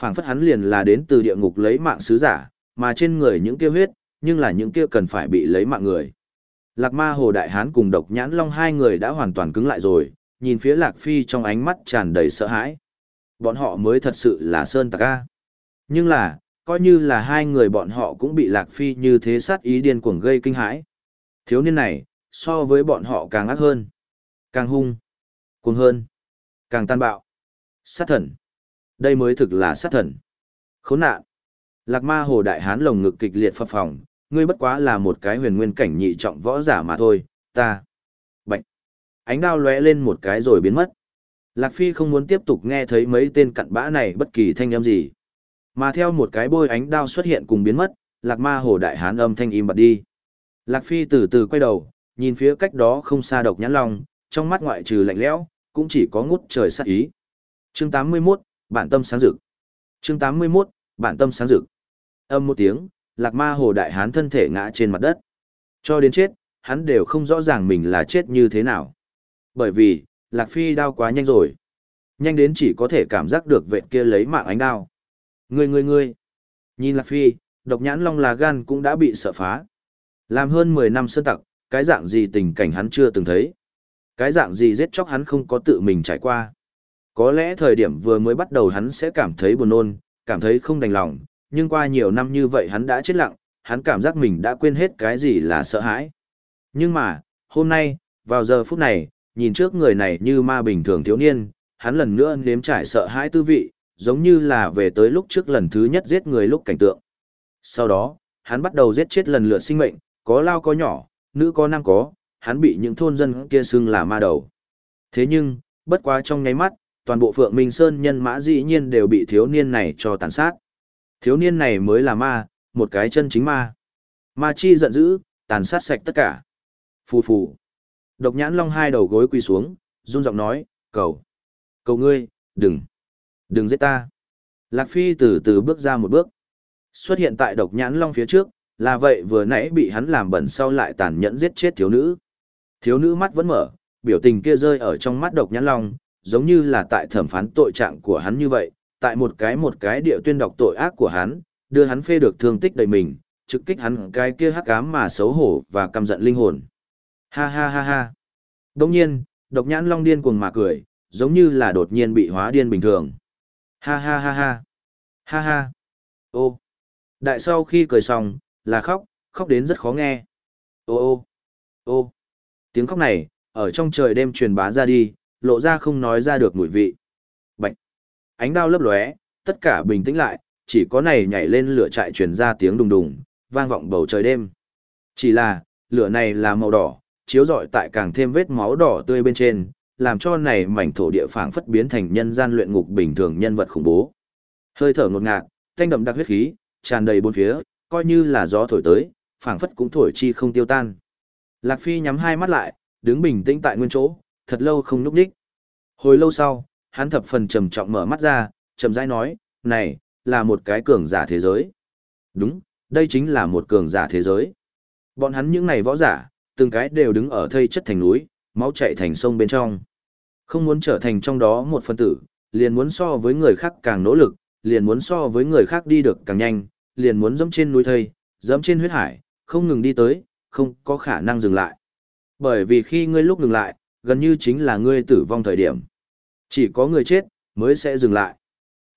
Phảng phất hắn liền là đến từ địa ngục lấy mạng sứ giả, mà trên người những kia huyết, nhưng là những kia cần phải bị lấy mạng người. Lạc Ma Hồ Đại Hán cùng Độc Nhãn Long hai người đã hoàn toàn cứng lại rồi, nhìn phía Lạc Phi trong ánh mắt tràn đầy sợ hãi. Bọn họ mới thật sự là Sơn Tạc A. Nhưng là, coi như là hai người bọn họ cũng bị Lạc Phi như thế sát ý điên cuồng gây kinh hãi. Thiếu niên này, so với bọn họ càng ác hơn, càng hung, cuồng hơn, càng tàn bạo. Sát thần. Đây mới thực là sát thần. Khốn nạn. Lạc ma hồ đại hán lồng ngực kịch liệt phập phồng, ngươi bất quá là một cái huyền nguyên cảnh nhị trọng võ giả mà thôi, ta. Bạch. Ánh đao lóe lên một cái rồi biến mất. Lạc Phi không muốn tiếp tục nghe thấy mấy tên cặn bã này bất kỳ thanh âm gì. Mà theo một cái bôi ánh đao xuất hiện cùng biến mất, lạc ma hồ đại hán âm thanh im bặt đi. Lạc Phi từ từ quay đầu, nhìn phía cách đó không xa độc nhãn long, trong mắt ngoại trừ lạnh lẽo, cũng chỉ có ngút trời sát ý. Chương 81, bản tâm sáng rực. Chương 81, bản tâm sáng rực. Âm một tiếng, Lạc Ma Hồ đại hán thân thể ngã trên mặt đất. Cho đến chết, hắn đều không rõ ràng mình là chết như thế nào. Bởi vì, Lạc Phi đao quá nhanh rồi. Nhanh đến chỉ có thể cảm giác được vệ kia lấy mạng ánh đao. Ngươi ngươi ngươi. Nhìn Lạc Phi, độc nhãn long là gan cũng đã bị sợ phá. Làm hơn 10 năm sơn tặc, cái dạng gì tình cảnh hắn chưa từng thấy. Cái dạng gì giết chóc hắn không có tự mình trải qua. Có lẽ thời điểm vừa mới bắt đầu hắn sẽ cảm thấy buồn nôn, cảm thấy không đành lòng, nhưng qua nhiều năm như vậy hắn đã chết lặng, hắn cảm giác mình đã quên hết cái gì là sợ hãi. Nhưng mà, hôm nay, vào giờ phút này, nhìn trước người này như ma bình thường thiếu niên, hắn lần nữa nếm trải sợ hãi tư vị, giống như là về tới lúc trước lần thứ nhất giết người lúc cảnh tượng. Sau đó, hắn bắt đầu giết chết lần lượt sinh mệnh, có lao có nhỏ, nữ có nam có, hắn bị những thôn dân kia xưng là ma đầu. Thế nhưng, bất quá trong nháy mắt, toàn bộ Phượng Minh Sơn nhân mã dĩ nhiên đều bị thiếu niên này cho tàn sát. Thiếu niên này mới là ma, một cái chân chính ma. Ma chi giận dữ, tàn sát sạch tất cả. Phù phù. Độc nhãn long hai đầu gối quỳ xuống, run giọng nói, cầu. Cầu ngươi, đừng. Đừng giết ta. Lạc Phi từ từ bước ra một bước. Xuất hiện tại độc nhãn long phía trước, là vậy vừa nãy bị hắn làm bẩn sau lại tàn nhẫn giết chết thiếu nữ. Thiếu nữ mắt vẫn mở, biểu tình kia rơi ở trong mắt độc nhãn long, giống như là tại thẩm phán tội trạng của hắn như vậy, tại một cái một cái địa tuyên đọc tội ác của hắn, đưa hắn phê được thương tích đầy mình, trực kích hắn cái kia hắc ám mà xấu hổ và căm giận linh hồn. Ha ha ha ha. Đồng nhiên, độc nhãn long điên cuồng mà cười, giống như là đột nhiên bị hóa điên bình thường. Ha ha ha ha. Ha ha. Ô. Đại sau khi cười xong, là khóc, khóc đến rất khó nghe. Ô ô. Ô. Tiếng khóc này, ở trong trời đêm truyền bá ra đi, lộ ra không nói ra được mùi vị. Ánh đao lấp lóe, tất cả bình tĩnh lại, chỉ có này nhảy lên lửa trại truyền ra tiếng đùng đùng, vang vọng bầu trời đêm. Chỉ là, lửa này là màu đỏ, chiếu rọi tại càng thêm vết máu đỏ tươi bên trên, làm cho này mảnh thổ địa phảng phất biến thành nhân gian luyện ngục bình thường nhân vật khủng bố. Hơi thở ngột ngạt, thanh đậm đặc huyết khí, tràn đầy bốn phía, coi như là gió thổi tới, phảng phất cũng thổi chi không tiêu tan. Lạc Phi nhắm hai mắt lại, đứng bình tĩnh tại nguyên chỗ, thật lâu không nhúc nhích. Hồi lâu sau, hắn thập phần trầm trọng mở mắt ra, trầm rãi nói, này, là một cái cường giả thế giới. Đúng, đây chính là một cường giả thế giới. Bọn hắn những này võ giả, từng cái đều đứng ở thây chất thành núi, máu chạy thành sông bên trong. Không muốn trở thành trong đó một phân tử, liền muốn so với người khác càng nỗ lực, liền muốn so với người khác đi được càng nhanh, liền muốn dẫm trên núi thây, dẫm trên huyết hải, không ngừng đi tới, không có khả năng dừng lại. Bởi vì khi ngươi lúc ngừng lại, gần như chính là ngươi tử vong thời điểm. Chỉ có người chết, mới sẽ dừng lại.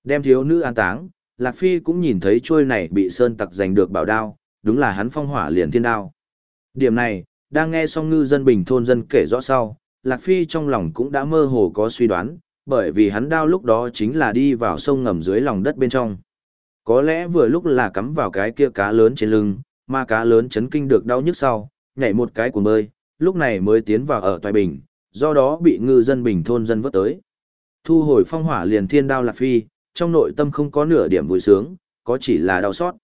Đem thiếu nữ an táng, Lạc Phi cũng nhìn thấy trôi này bị sơn tặc giành được bảo đao, đúng là hắn phong hỏa liền thiên đao. Điểm này, đang nghe xong ngư dân bình thôn dân kể rõ sau, Lạc Phi trong lòng cũng đã mơ hồ có suy đoán, bởi vì hắn đao lúc đó chính là đi vào sông ngầm dưới lòng đất bên trong. Có lẽ vừa lúc là cắm vào cái kia cá lớn trên lưng, mà cá lớn chấn kinh được đau nhức sau, nhảy một cái của bơi, lúc này mới tiến vào ở toài bình, do đó bị ngư dân bình thôn dân vớt tới. Thu hồi phong hỏa liền thiên đao lạc phi, trong nội tâm không có nửa điểm vui sướng, có chỉ là đau xót.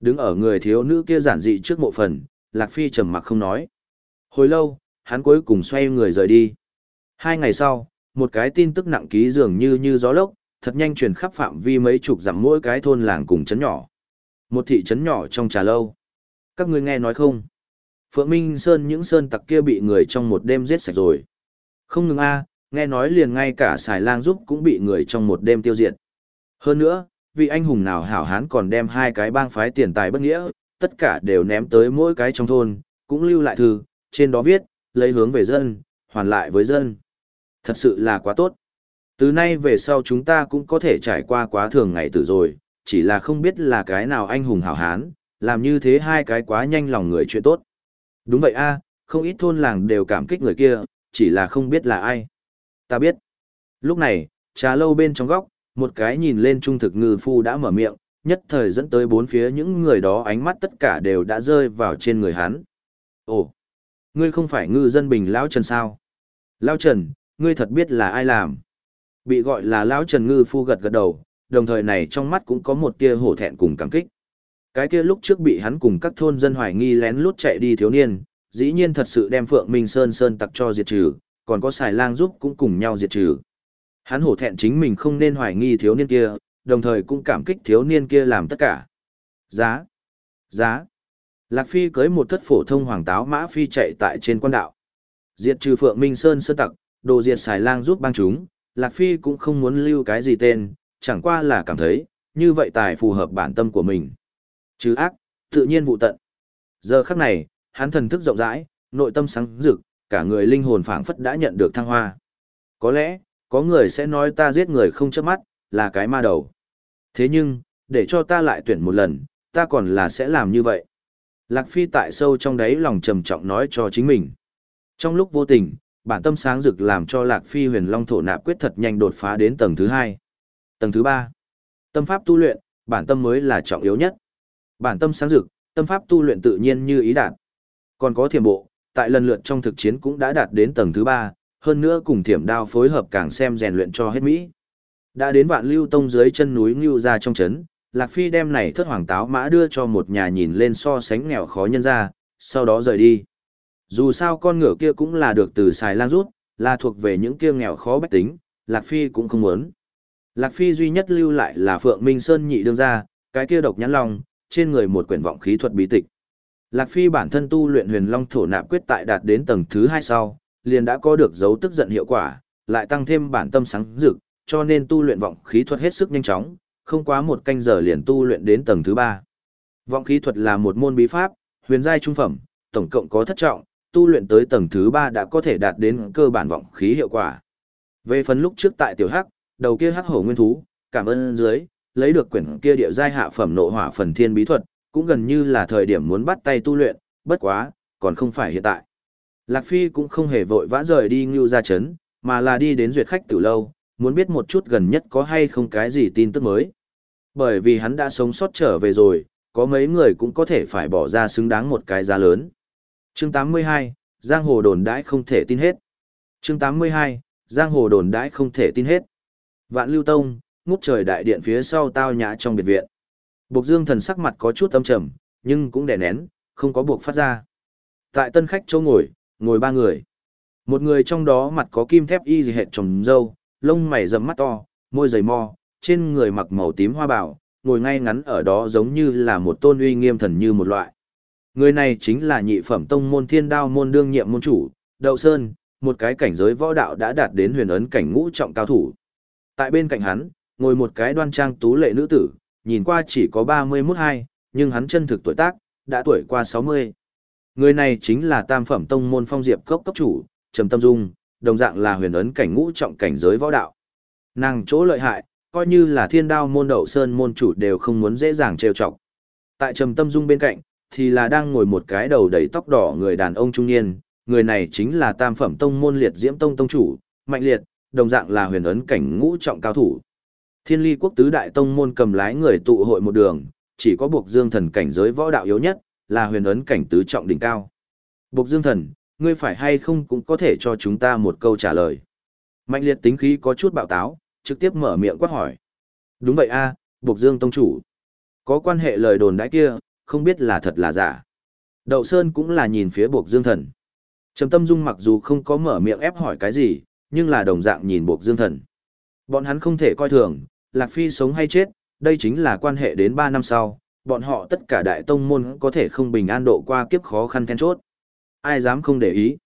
Đứng ở người thiếu nữ kia giản dị trước mộ phần, lạc phi trầm mặc không nói. Hồi lâu, hắn cuối cùng xoay người rời đi. Hai ngày sau, một cái tin tức nặng ký dường như như gió lốc, thật nhanh truyền khắp phạm vi mấy chục dặm mỗi cái thôn làng cùng trấn nhỏ. Một thị trấn nhỏ trong trà lâu. Các ngươi nghe nói không? Phượng Minh Sơn những sơn tặc kia bị người trong một đêm giết sạch rồi. Không ngừng a, nghe nói liền ngay cả xài lang giúp cũng bị người trong một đêm tiêu diệt. Hơn nữa, vị anh hùng nào hảo hán còn đem hai cái bang phái tiền tài bất nghĩa, tất cả đều ném tới mỗi cái trong thôn, cũng lưu lại thư, trên đó viết, lấy hướng về dân, hoàn lại với dân. Thật sự là quá tốt. Từ nay về sau chúng ta cũng có thể trải qua quá thường ngày tử rồi, chỉ là không biết là cái nào anh hùng hảo hán, làm như thế hai cái quá nhanh lòng người chuyện tốt. Đúng vậy a, không ít thôn làng đều cảm kích người kia, chỉ là không biết là ai. Ta biết. Lúc này, trà lâu bên trong góc, một cái nhìn lên trung thực ngư phu đã mở miệng, nhất thời dẫn tới bốn phía những người đó ánh mắt tất cả đều đã rơi vào trên người hắn. Ồ, ngươi không phải ngư dân bình Lão Trần sao? Lão Trần, ngươi thật biết là ai làm? Bị gọi là Lão Trần ngư phu gật gật đầu, đồng thời này trong mắt cũng có một tia hổ thẹn cùng cảm kích. Cái kia lúc trước bị hắn cùng các thôn dân hoài nghi lén lút chạy đi thiếu niên, dĩ nhiên thật sự đem Phượng Minh Sơn Sơn tặc cho diệt trừ, còn có xài lang giúp cũng cùng nhau diệt trừ. Hắn hổ thẹn chính mình không nên hoài nghi thiếu niên kia, đồng thời cũng cảm kích thiếu niên kia làm tất cả. Giá! Giá! Lạc Phi cưới một thất phổ thông hoàng táo mã phi chạy tại trên quan đạo. Diệt trừ Phượng Minh Sơn Sơn tặc, đồ diệt xài lang giúp bang chúng, Lạc Phi cũng không muốn lưu cái gì tên, chẳng qua là cảm thấy, như vậy tài phù hợp bản tâm của mình. Chứ ác, tự nhiên vụ tận. Giờ khắc này, hắn thần thức rộng rãi, nội tâm sáng rực, cả người linh hồn phảng phất đã nhận được thăng hoa. Có lẽ, có người sẽ nói ta giết người không chớp mắt, là cái ma đầu. Thế nhưng, để cho ta lại tuyển một lần, ta còn là sẽ làm như vậy. Lạc Phi tại sâu trong đáy lòng trầm trọng nói cho chính mình. Trong lúc vô tình, bản tâm sáng rực làm cho Lạc Phi huyền long thổ nạp quyết thật nhanh đột phá đến tầng thứ hai. Tầng thứ ba, tâm pháp tu luyện, bản tâm mới là trọng yếu nhất. Bản tâm sáng rực, tâm pháp tu luyện tự nhiên như ý đạt. Còn có thiểm bộ, tại lần lượt trong thực chiến cũng đã đạt đến tầng thứ ba, hơn nữa cùng thiểm đao phối hợp càng xem rèn luyện cho hết Mỹ. Đã đến vạn lưu tông dưới chân núi Ngưu ra trong chấn, Lạc Phi đem này thất hoàng táo mã đưa cho một nhà nhìn lên so sánh nghèo khó nhân ra, sau đó rời đi. Dù sao con ngựa kia cũng là được từ xài lang rút, là thuộc về những kia nghèo khó bách tính, Lạc Phi cũng không muốn. Lạc Phi duy nhất lưu lại là Phượng Minh Sơn nhị đương gia, cái kia độc nhãn long, trên người một quyển vọng khí thuật bí tịch. Lạc Phi bản thân tu luyện huyền long thổ nạp quyết tại đạt đến tầng thứ hai sau, liền đã có được dấu tức giận hiệu quả, lại tăng thêm bản tâm sáng dực, cho nên tu luyện vọng khí thuật hết sức nhanh chóng, không quá một canh giờ liền tu luyện đến tầng thứ ba. Vọng khí thuật là một môn bí pháp, huyền giai trung phẩm, tổng cộng có thất trọng, tu luyện tới tầng thứ ba đã có thể đạt đến cơ bản vọng khí hiệu quả. Về phần lúc trước tại tiểu hắc, đầu kia hắc hổ nguyên thú, cảm ơn dưới, lấy được quyển kia địa giai hạ phẩm nộ hỏa phần thiên bí thuật, cũng gần như là thời điểm muốn bắt tay tu luyện, bất quá, còn không phải hiện tại. Lạc Phi cũng không hề vội vã rời đi ngưu ra chấn, mà là đi đến duyệt khách từ lâu, muốn biết một chút gần nhất có hay không cái gì tin tức mới. Bởi vì hắn đã sống sót trở về rồi, có mấy người cũng có thể phải bỏ ra xứng đáng một cái giá lớn. Chương 82, Giang Hồ đồn đãi không thể tin hết. Chương 82, Giang Hồ đồn đãi không thể tin hết. Vạn Lưu Tông, ngút trời đại điện phía sau tao nhã trong biệt viện. Bộc Dương thần sắc mặt có chút âm trầm, nhưng cũng đè nén, không có buộc phát ra. Tại tân khách chỗ ngồi, ngồi ba người. Một người trong đó mặt có kim thép y gì hệt trồng dâu, lông mày rậm mắt to, môi dày mò, trên người mặc màu tím hoa bảo, ngồi ngay ngắn ở đó giống như là một tôn uy nghiêm thần như một loại. Người này chính là nhị phẩm tông môn thiên đao môn đương nhiệm môn chủ, Đậu Sơn, một cái cảnh giới võ đạo đã đạt đến huyền ấn cảnh ngũ trọng cao thủ. Tại bên cạnh hắn, ngồi một cái đoan trang tú lệ nữ tử, nhìn qua chỉ có 31 hai, nhưng hắn chân thực tuổi tác, đã tuổi qua 60. Người này chính là tam phẩm tông môn phong diệp cốc cấp chủ, Trầm Tâm Dung, đồng dạng là huyền ấn cảnh ngũ trọng cảnh giới võ đạo. Nàng chỗ lợi hại, coi như là thiên đao môn đậu sơn môn chủ đều không muốn dễ dàng trêu chọc. Tại Trầm Tâm Dung bên cạnh, thì là đang ngồi một cái đầu đầy tóc đỏ người đàn ông trung niên, người này chính là tam phẩm tông môn liệt diễm tông tông chủ, mạnh liệt, đồng dạng là huyền ấn cảnh ngũ trọng cao thủ. Thiên ly quốc tứ đại tông môn cầm lái người tụ hội một đường, chỉ có buộc dương thần cảnh giới võ đạo yếu nhất, là huyền ấn cảnh tứ trọng đỉnh cao. Buộc dương thần, ngươi phải hay không cũng có thể cho chúng ta một câu trả lời. Mạnh liệt tính khí có chút bạo táo, trực tiếp mở miệng quát hỏi. Đúng vậy a, à, buộc dương tông chủ. Có quan hệ lời đồn đãi kia, không biết là thật là giả. Đậu Sơn cũng là nhìn phía buộc dương thần. Trầm tâm dung mặc dù không có mở miệng ép hỏi cái gì, nhưng là đồng dạng nhìn buộc dương thần. Bọn hắn không thể coi thường, Lạc Phi sống hay chết, đây chính là quan hệ đến 3 năm sau, bọn họ tất cả đại tông môn có thể không bình an độ qua kiếp khó khăn then chốt. Ai dám không để ý.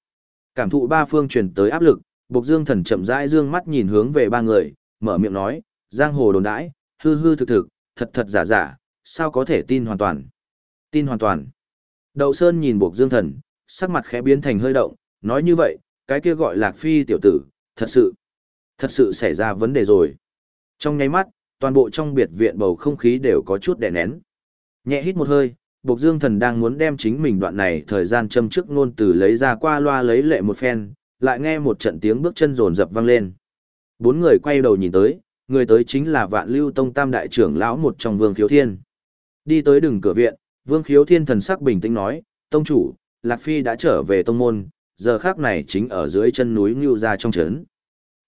Cảm thụ ba phương truyền tới áp lực, Bộc Dương Thần chậm rãi dương mắt nhìn hướng về ba người, mở miệng nói, giang hồ đồn đãi, hư hư thực thực, thật thật giả giả, sao có thể tin hoàn toàn. Tin hoàn toàn. Đậu Sơn nhìn Bộc Dương Thần, sắc mặt khẽ biến thành hơi động, nói như vậy, cái kia gọi Lạc Phi tiểu tử, thật sự, thật sự xảy ra vấn đề rồi. Trong nháy mắt, toàn bộ trong biệt viện bầu không khí đều có chút đè nén. Nhẹ hít một hơi, Bộc Dương Thần đang muốn đem chính mình đoạn này thời gian châm trước ngôn từ lấy ra qua loa lấy lệ một phen, lại nghe một trận tiếng bước chân rồn rập vang lên. Bốn người quay đầu nhìn tới, người tới chính là Vạn Lưu Tông Tam đại trưởng lão một trong Vương Khiếu Thiên. Đi tới đường cửa viện, Vương Khiếu Thiên thần sắc bình tĩnh nói, "Tông chủ, Lạc Phi đã trở về tông môn, giờ khắc này chính ở dưới chân núi Ngưu gia trong trấn."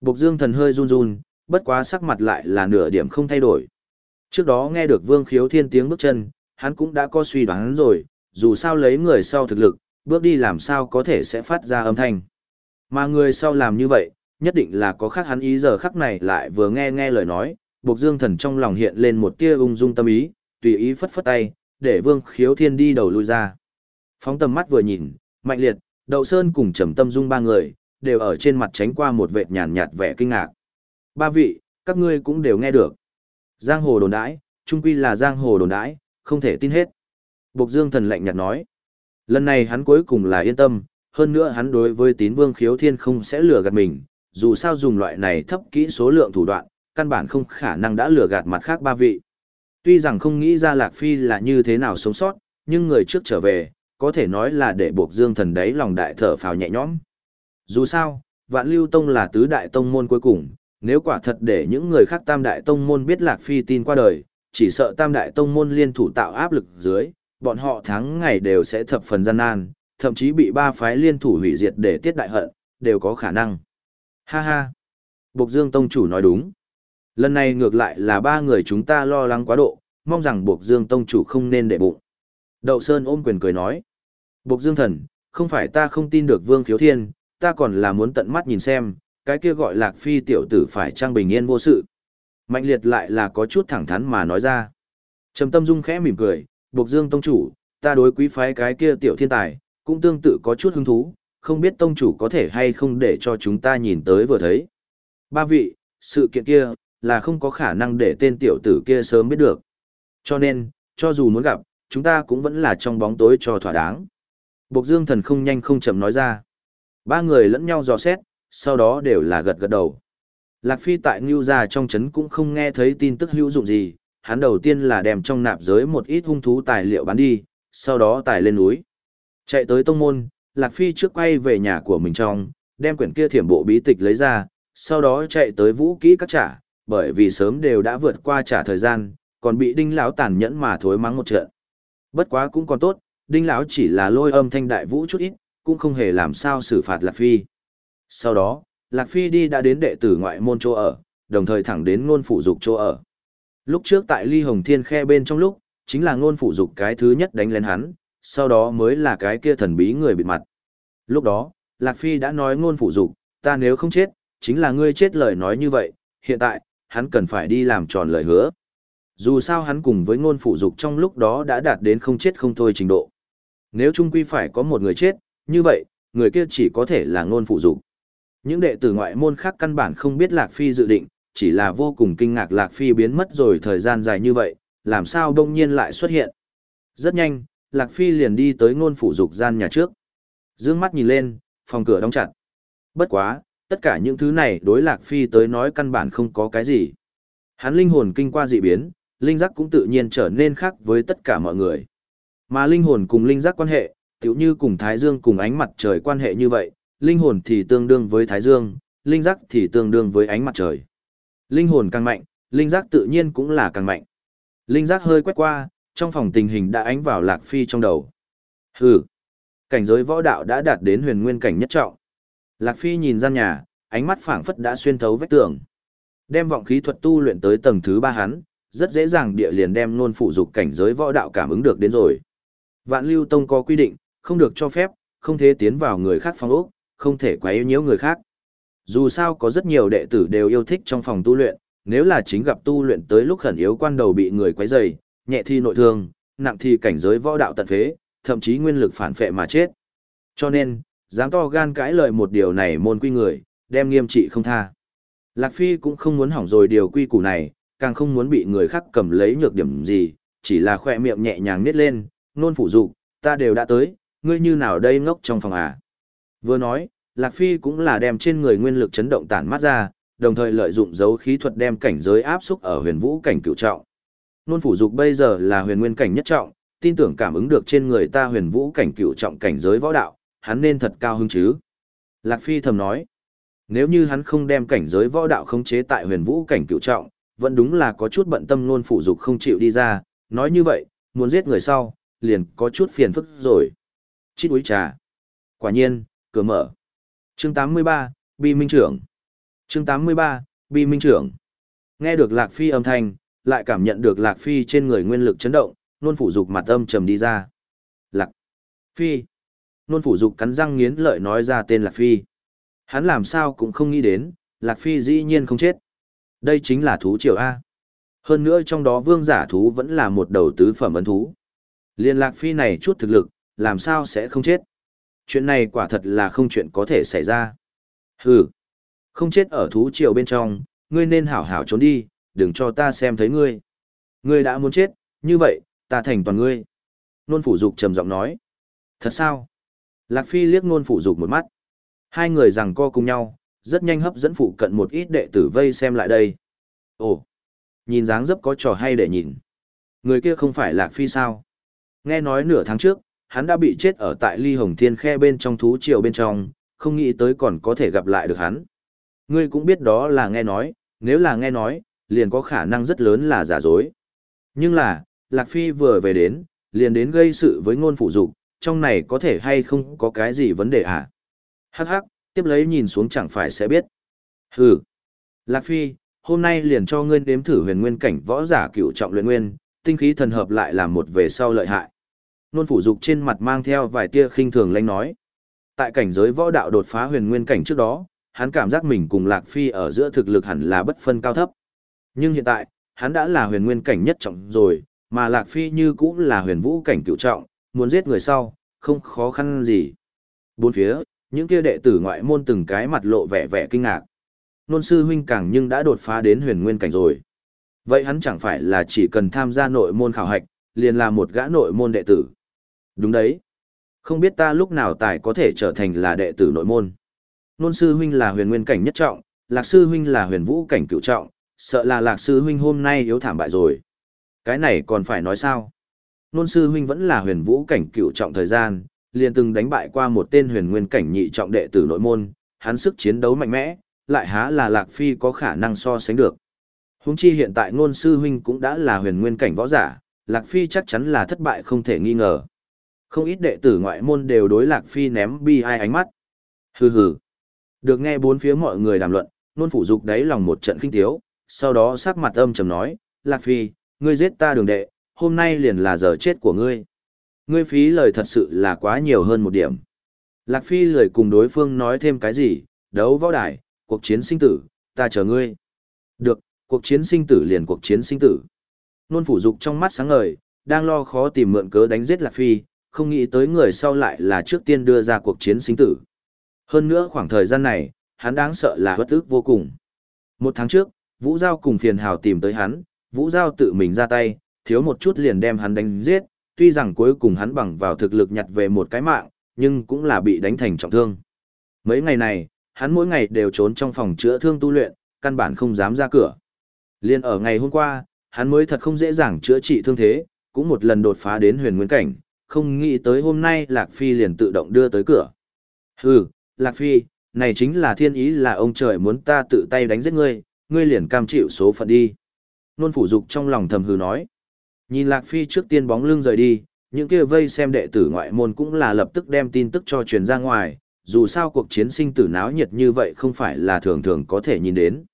Bộc Dương Thần hơi run run, bất quá sắc mặt lại là nửa điểm không thay đổi. Trước đó nghe được Vương Khiếu Thiên tiếng bước chân, hắn cũng đã có suy đoán rồi, dù sao lấy người sau thực lực, bước đi làm sao có thể sẽ phát ra âm thanh. Mà người sau làm như vậy, nhất định là có khác hắn ý giờ khắc này lại vừa nghe nghe lời nói, buộc dương thần trong lòng hiện lên một tia ung dung tâm ý, tùy ý phất phất tay, để vương khiếu thiên đi đầu lui ra. Phóng tầm mắt vừa nhìn, mạnh liệt, đậu sơn cùng trầm tâm dung ba người, đều ở trên mặt tránh qua một vệt nhàn nhạt vẻ kinh ngạc. Ba vị, các ngươi cũng đều nghe được. Giang hồ đồn đãi, trung quy là giang hồ đồn đãi, không thể tin hết. Bộc Dương thần lạnh nhạt nói. Lần này hắn cuối cùng là yên tâm, hơn nữa hắn đối với tín vương khiếu thiên không sẽ lừa gạt mình, dù sao dùng loại này thấp kỹ số lượng thủ đoạn, căn bản không khả năng đã lừa gạt mặt khác ba vị. Tuy rằng không nghĩ ra Lạc Phi là như thế nào sống sót, nhưng người trước trở về, có thể nói là để buộc dương thần đấy lòng đại thở phào nhẹ nhõm. Dù sao, vạn lưu tông là tứ đại tông môn cuối cùng, nếu quả thật để những người khác tam đại tông môn biết Lạc Phi tin qua đời, chỉ sợ tam đại tông môn liên thủ tạo áp lực dưới, bọn họ tháng ngày đều sẽ thập phần gian nan, thậm chí bị ba phái liên thủ hủy diệt để tiết đại hận, đều có khả năng. Ha ha! Bộc Dương Tông chủ nói đúng. Lần này ngược lại là ba người chúng ta lo lắng quá độ, mong rằng Bộc Dương Tông chủ không nên để bụng. Đậu Sơn ôm quyền cười nói. Bộc Dương thần, không phải ta không tin được Vương Khiếu Thiên, ta còn là muốn tận mắt nhìn xem, cái kia gọi Lạc Phi tiểu tử phải trang bình yên vô sự. Mạnh liệt lại là có chút thẳng thắn mà nói ra. Trầm tâm dung khẽ mỉm cười, Bộc Dương Tông chủ, ta đối quý phái cái kia tiểu thiên tài, cũng tương tự có chút hứng thú, không biết tông chủ có thể hay không để cho chúng ta nhìn tới vừa thấy. Ba vị, sự kiện kia, là không có khả năng để tên tiểu tử kia sớm biết được. Cho nên, cho dù muốn gặp, chúng ta cũng vẫn là trong bóng tối cho thỏa đáng. Bộc Dương thần không nhanh không chậm nói ra. Ba người lẫn nhau dò xét, sau đó đều là gật gật đầu. Lạc Phi tại Ngưu Gia trong chấn cũng không nghe thấy tin tức hữu dụng gì, hắn đầu tiên là đem trong nạp giới một ít hung thú tài liệu bán đi, sau đó tài lên núi. Chạy tới tông môn, Lạc Phi trước quay về nhà của mình trong, đem quyển kia thiểm bộ bí tịch lấy ra, sau đó chạy tới vũ kỹ các trả, bởi vì sớm đều đã vượt qua trả thời gian, còn bị đinh lão tàn nhẫn mà thối mắng một trận. Bất quá cũng còn tốt, đinh lão chỉ là lôi âm thanh đại vũ chút ít, cũng không hề làm sao xử phạt Lạc Phi. Sau đó, Lạc Phi đi đã đến đệ tử ngoại môn chỗ ở, đồng thời thẳng đến ngôn phủ dục chỗ ở. Lúc trước tại Ly Hồng Thiên khe bên trong lúc, chính là ngôn phủ dục cái thứ nhất đánh lên hắn, sau đó mới là cái kia thần bí người bịt mặt. Lúc đó, Lạc Phi đã nói ngôn phủ dục, ta nếu không chết, chính là ngươi chết lời nói như vậy, hiện tại, hắn cần phải đi làm tròn lời hứa. Dù sao hắn cùng với ngôn phủ dục trong lúc đó đã đạt đến không chết không thôi trình độ. Nếu trung quy phải có một người chết, như vậy, người kia chỉ có thể là ngôn phủ dục. Những đệ tử ngoại môn khác căn bản không biết Lạc Phi dự định, chỉ là vô cùng kinh ngạc Lạc Phi biến mất rồi thời gian dài như vậy, làm sao đông nhiên lại xuất hiện. Rất nhanh, Lạc Phi liền đi tới ngôn phủ dục gian nhà trước. Dương mắt nhìn lên, phòng cửa đóng chặt. Bất quá, tất cả những thứ này đối Lạc Phi tới nói căn bản không có cái gì. Hắn linh hồn kinh qua dị biến, linh giác cũng tự nhiên trở nên khác với tất cả mọi người. Mà linh hồn cùng linh giác quan hệ, tiểu như cùng Thái Dương cùng ánh mặt trời quan hệ như vậy, linh hồn thì tương đương với Thái Dương, linh giác thì tương đương với ánh mặt trời. Linh hồn càng mạnh, linh giác tự nhiên cũng là càng mạnh. Linh giác hơi quét qua, trong phòng tình hình đã ánh vào Lạc Phi trong đầu. Hừ, cảnh giới võ đạo đã đạt đến huyền nguyên cảnh nhất trọng. Lạc Phi nhìn gian nhà, ánh mắt phảng phất đã xuyên thấu vách tường. Đem vọng khí thuật tu luyện tới tầng thứ ba hắn, rất dễ dàng địa liền đem nôn phụ dục cảnh giới võ đạo cảm ứng được đến rồi. Vạn Lưu Tông có quy định, không được cho phép, không thể tiến vào người khác phòng ốc, không thể quá yêu nhiễu người khác. Dù sao có rất nhiều đệ tử đều yêu thích trong phòng tu luyện, nếu là chính gặp tu luyện tới lúc khẩn yếu quan đầu bị người quấy rầy, nhẹ thì nội thương, nặng thì cảnh giới võ đạo tận phế, thậm chí nguyên lực phản phệ mà chết. Cho nên, dám to gan cãi lời một điều này môn quy người, đem nghiêm trị không tha. Lạc Phi cũng không muốn hỏng rồi điều quy củ này, càng không muốn bị người khác cầm lấy nhược điểm gì, chỉ là khoe miệng nhẹ nhàng nít lên, nôn phủ dục ta đều đã tới, ngươi như nào đây ngốc trong phòng à. Vừa nói, Lạc Phi cũng là đem trên người nguyên lực chấn động tản mát ra, đồng thời lợi dụng dấu khí thuật đem cảnh giới áp xúc ở huyền vũ cảnh cựu trọng. Nôn phủ dục bây giờ là huyền nguyên cảnh nhất trọng, tin tưởng cảm ứng được trên người ta huyền vũ cảnh cựu trọng cảnh giới võ đạo, hắn nên thật cao hứng chứ. Lạc Phi thầm nói, nếu như hắn không đem cảnh giới võ đạo khống chế tại huyền vũ cảnh cựu trọng, vẫn đúng là có chút bận tâm nôn phủ dục không chịu đi ra, nói như vậy, muốn giết người sau, liền có chút phiền phức rồi. Chít úi trà. Quả nhiên, cửa mở. Chương 83, Bi Minh trưởng. Chương 83, Bi Minh trưởng. Nghe được Lạc Phi âm thanh, lại cảm nhận được Lạc Phi trên người nguyên lực chấn động, nôn phủ dục mặt âm trầm đi ra. Lạc Phi. Nôn phủ dục cắn răng nghiến lợi nói ra tên Lạc Phi. Hắn làm sao cũng không nghĩ đến, Lạc Phi dĩ nhiên không chết. Đây chính là thú triều A. Hơn nữa trong đó vương giả thú vẫn là một đầu tứ phẩm ấn thú. Liên Lạc Phi này chút thực lực, làm sao sẽ không chết. Chuyện này quả thật là không chuyện có thể xảy ra. Hừ. Không chết ở thú triều bên trong, ngươi nên hảo hảo trốn đi, đừng cho ta xem thấy ngươi. Ngươi đã muốn chết, như vậy, ta thành toàn ngươi. Nôn phủ dục trầm giọng nói. Thật sao? Lạc Phi liếc nôn phủ dục một mắt. Hai người rằng co cùng nhau, rất nhanh hấp dẫn phụ cận một ít đệ tử vây xem lại đây. Ồ, nhìn dáng dấp có trò hay để nhìn. Người kia không phải Lạc Phi sao? Nghe nói nửa tháng trước, hắn đã bị chết ở tại ly hồng thiên khe bên trong thú triều bên trong, không nghĩ tới còn có thể gặp lại được hắn. Ngươi cũng biết đó là nghe nói, nếu là nghe nói, liền có khả năng rất lớn là giả dối. Nhưng là, Lạc Phi vừa về đến, liền đến gây sự với ngôn phụ dục, trong này có thể hay không có cái gì vấn đề à? Hắc hắc, tiếp lấy nhìn xuống chẳng phải sẽ biết. Hừ. Lạc Phi, hôm nay liền cho ngươi đếm thử huyền nguyên cảnh võ giả cựu trọng luyện nguyên, tinh khí thần hợp lại làm một về sau lợi hại. Nôn phủ dục trên mặt mang theo vài tia khinh thường lanh nói. Tại cảnh giới võ đạo đột phá huyền nguyên cảnh trước đó, hắn cảm giác mình cùng Lạc Phi ở giữa thực lực hẳn là bất phân cao thấp. Nhưng hiện tại, hắn đã là huyền nguyên cảnh nhất trọng rồi, mà Lạc Phi như cũng là huyền vũ cảnh cựu trọng, muốn giết người sau, không khó khăn gì. Bốn phía, những kia đệ tử ngoại môn từng cái mặt lộ vẻ vẻ kinh ngạc. Nôn sư huynh càng nhưng đã đột phá đến huyền nguyên cảnh rồi. Vậy hắn chẳng phải là chỉ cần tham gia nội môn khảo hạch, liền là một gã nội môn đệ tử. Đúng đấy. Không biết ta lúc nào tài có thể trở thành là đệ tử nội môn. Nôn sư huynh là huyền nguyên cảnh nhất trọng, lạc sư huynh là huyền vũ cảnh cựu trọng, sợ là lạc sư huynh hôm nay yếu thảm bại rồi. Cái này còn phải nói sao? Nôn sư huynh vẫn là huyền vũ cảnh cựu trọng thời gian, liền từng đánh bại qua một tên huyền nguyên cảnh nhị trọng đệ tử nội môn, hắn sức chiến đấu mạnh mẽ, lại há là lạc phi có khả năng so sánh được. Húng chi hiện tại nôn sư huynh cũng đã là huyền nguyên cảnh võ giả, lạc phi chắc chắn là thất bại không thể nghi ngờ. Không ít đệ tử ngoại môn đều đối lạc phi ném bi ai ánh mắt. Hừ hừ. Được nghe bốn phía mọi người đàm luận, nôn phủ dục đáy lòng một trận kinh tiếu, sau đó sắc mặt âm trầm nói, Lạc Phi, ngươi giết ta đường đệ, hôm nay liền là giờ chết của ngươi. Ngươi phí lời thật sự là quá nhiều hơn một điểm. Lạc Phi lời cùng đối phương nói thêm cái gì, đấu võ đài, cuộc chiến sinh tử, ta chờ ngươi. Được, cuộc chiến sinh tử liền cuộc chiến sinh tử. Nôn phủ dục trong mắt sáng ngời, đang lo khó tìm mượn cớ đánh giết Lạc Phi, không nghĩ tới người sau lại là trước tiên đưa ra cuộc chiến sinh tử. Hơn nữa khoảng thời gian này, hắn đáng sợ là bất ức vô cùng. Một tháng trước, Vũ Giao cùng phiền hào tìm tới hắn, Vũ Giao tự mình ra tay, thiếu một chút liền đem hắn đánh giết, tuy rằng cuối cùng hắn bằng vào thực lực nhặt về một cái mạng, nhưng cũng là bị đánh thành trọng thương. Mấy ngày này, hắn mỗi ngày đều trốn trong phòng chữa thương tu luyện, căn bản không dám ra cửa. Liên ở ngày hôm qua, hắn mới thật không dễ dàng chữa trị thương thế, cũng một lần đột phá đến huyền nguyên cảnh, không nghĩ tới hôm nay Lạc Phi liền tự động đưa tới cửa. Hừ, Lạc Phi, này chính là thiên ý là ông trời muốn ta tự tay đánh giết ngươi, ngươi liền cam chịu số phận đi. Nôn phủ dục trong lòng thầm hừ nói. Nhìn Lạc Phi trước tiên bóng lưng rời đi, những kia vây xem đệ tử ngoại môn cũng là lập tức đem tin tức cho truyền ra ngoài, dù sao cuộc chiến sinh tử náo nhiệt như vậy không phải là thường thường có thể nhìn đến.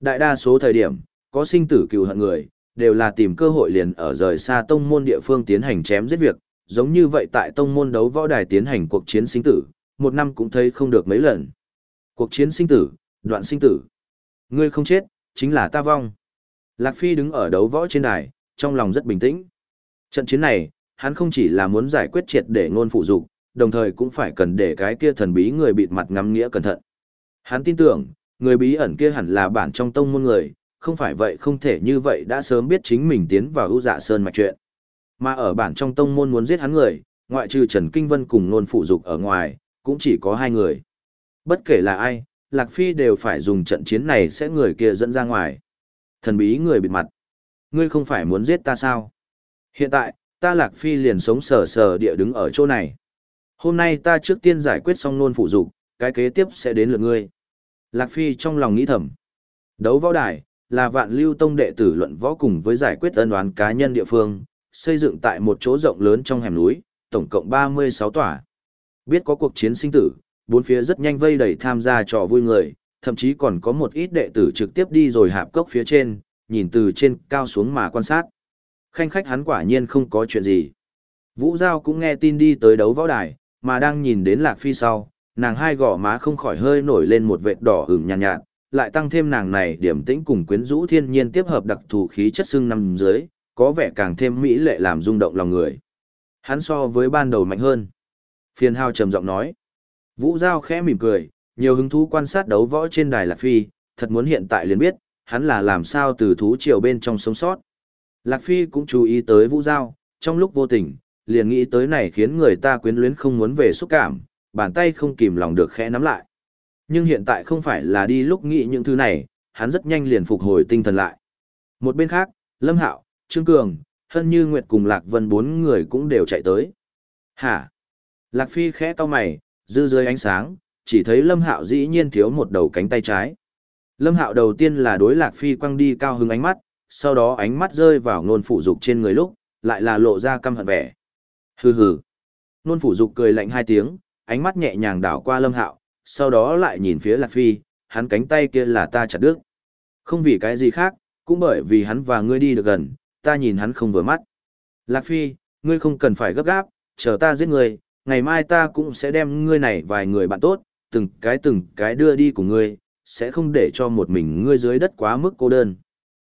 Đại đa số thời điểm, có sinh tử cừu hận người, đều là tìm cơ hội liền ở rời xa tông môn địa phương tiến hành chém giết việc, giống như vậy tại tông môn đấu võ đài tiến hành cuộc chiến sinh tử, một năm cũng thấy không được mấy lần. Cuộc chiến sinh tử, đoạn sinh tử. Ngươi không chết, chính là ta vong. Lạc Phi đứng ở đấu võ trên đài, trong lòng rất bình tĩnh. Trận chiến này, hắn không chỉ là muốn giải quyết triệt để ngôn phụ dục, đồng thời cũng phải cần để cái kia thần bí người bịt mặt ngắm nghĩa cẩn thận. Hắn tin tưởng, người bí ẩn kia hẳn là bản trong tông môn người, không phải vậy không thể như vậy đã sớm biết chính mình tiến vào ưu dạ sơn mạch chuyện. Mà ở bản trong tông môn muốn giết hắn người, ngoại trừ Trần Kinh Vân cùng nôn phụ dục ở ngoài, cũng chỉ có hai người. Bất kể là ai, Lạc Phi đều phải dùng trận chiến này sẽ người kia dẫn ra ngoài. Thần bí người bịt mặt. Ngươi không phải muốn giết ta sao? Hiện tại, ta Lạc Phi liền sống sờ sờ địa đứng ở chỗ này. Hôm nay ta trước tiên giải quyết xong nôn phụ dục, cái kế tiếp sẽ đến lượt ngươi. Lạc Phi trong lòng nghĩ thầm. Đấu võ đài, là vạn lưu tông đệ tử luận võ cùng với giải quyết ân đoán cá nhân địa phương, xây dựng tại một chỗ rộng lớn trong hẻm núi, tổng cộng 36 tòa. Biết có cuộc chiến sinh tử, bốn phía rất nhanh vây đầy tham gia trò vui người, thậm chí còn có một ít đệ tử trực tiếp đi rồi hạp cốc phía trên, nhìn từ trên cao xuống mà quan sát. Khanh khách hắn quả nhiên không có chuyện gì. Vũ Giao cũng nghe tin đi tới đấu võ đài, mà đang nhìn đến Lạc Phi sau, nàng hai gò má không khỏi hơi nổi lên một vệt đỏ ửng nhàn nhạt, nhạt, lại tăng thêm nàng này điểm tĩnh cùng quyến rũ thiên nhiên tiếp hợp đặc thù khí chất xương nằm dưới, có vẻ càng thêm mỹ lệ làm rung động lòng người. Hắn so với ban đầu mạnh hơn. Phiền hao trầm giọng nói. Vũ Giao khẽ mỉm cười, nhiều hứng thú quan sát đấu võ trên đài Lạc Phi, thật muốn hiện tại liền biết, hắn là làm sao từ thú triều bên trong sống sót. Lạc Phi cũng chú ý tới Vũ Giao, trong lúc vô tình, liền nghĩ tới này khiến người ta quyến luyến không muốn về xúc cảm, bàn tay không kìm lòng được khẽ nắm lại. Nhưng hiện tại không phải là đi lúc nghĩ những thứ này, hắn rất nhanh liền phục hồi tinh thần lại. Một bên khác, Lâm Hạo, Trương Cường, Hân Như Nguyệt cùng Lạc Vân bốn người cũng đều chạy tới. Hả? Lạc Phi khẽ cau mày, dư dưới ánh sáng, chỉ thấy Lâm Hạo dĩ nhiên thiếu một đầu cánh tay trái. Lâm Hạo đầu tiên là đối Lạc Phi quăng đi cao hứng ánh mắt, sau đó ánh mắt rơi vào nôn phụ dục trên người lúc, lại là lộ ra căm hận vẻ. Hừ hừ. Nôn phụ dục cười lạnh hai tiếng, ánh mắt nhẹ nhàng đảo qua Lâm Hạo, sau đó lại nhìn phía Lạc Phi, hắn cánh tay kia là ta chặt đứt. Không vì cái gì khác, cũng bởi vì hắn và ngươi đi được gần, ta nhìn hắn không vừa mắt. Lạc Phi, ngươi không cần phải gấp gáp, chờ ta giết ngươi, ngày mai ta cũng sẽ đem ngươi này vài người bạn tốt, từng cái từng cái đưa đi của ngươi, sẽ không để cho một mình ngươi dưới đất quá mức cô đơn.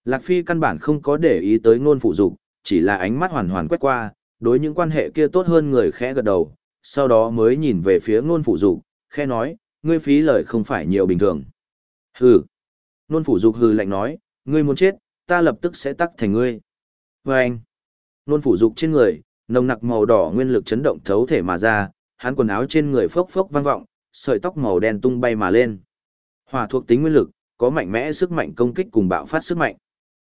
Lạc Phi căn bản không có để ý tới ngôn phụ dục, chỉ là ánh mắt hoàn hoàn quét qua, đối những quan hệ kia tốt hơn người khẽ gật đầu, sau đó mới nhìn về phía ngôn phụ dục, khẽ nói, ngươi phí lời không phải nhiều bình thường. Hừ. Ngôn phụ dục hừ lạnh nói, ngươi muốn chết, ta lập tức sẽ tắc thành ngươi. Và anh. Ngôn dục trên người, nồng nặc màu đỏ nguyên lực chấn động thấu thể mà ra, hắn quần áo trên người phốc phốc vang vọng, sợi tóc màu đen tung bay mà lên. Hỏa thuộc tính nguyên lực, có mạnh mẽ sức mạnh công kích cùng bạo phát sức mạnh.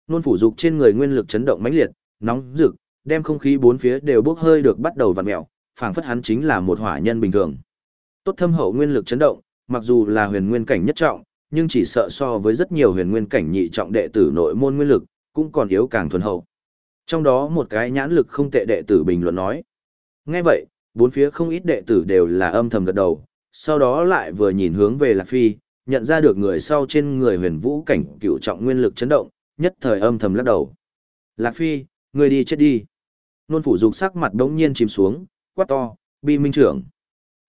Nôn phủ dục trên người nguyên lực chấn động mãnh liệt, nóng rực, đem không khí bốn phía đều bốc hơi được bắt đầu vặn mèo, phảng phất hắn chính là một hỏa nhân bình thường. Tốt thâm hậu nguyên lực chấn động, mặc dù là huyền nguyên cảnh nhất trọng, nhưng chỉ sợ so với rất nhiều huyền nguyên cảnh nhị trọng đệ tử nội môn nguyên lực, cũng còn yếu càng thuần hậu. Trong đó một cái nhãn lực không tệ đệ tử bình luận nói. Nghe vậy, bốn phía không ít đệ tử đều là âm thầm gật đầu, sau đó lại vừa nhìn hướng về Lạc Phi, nhận ra được người sau trên người huyền vũ cảnh cựu trọng nguyên lực chấn động, nhất thời âm thầm lắc đầu. Lạc Phi, người đi chết đi. Nôn phủ dục sắc mặt đống nhiên chìm xuống, quát to, bi minh trưởng.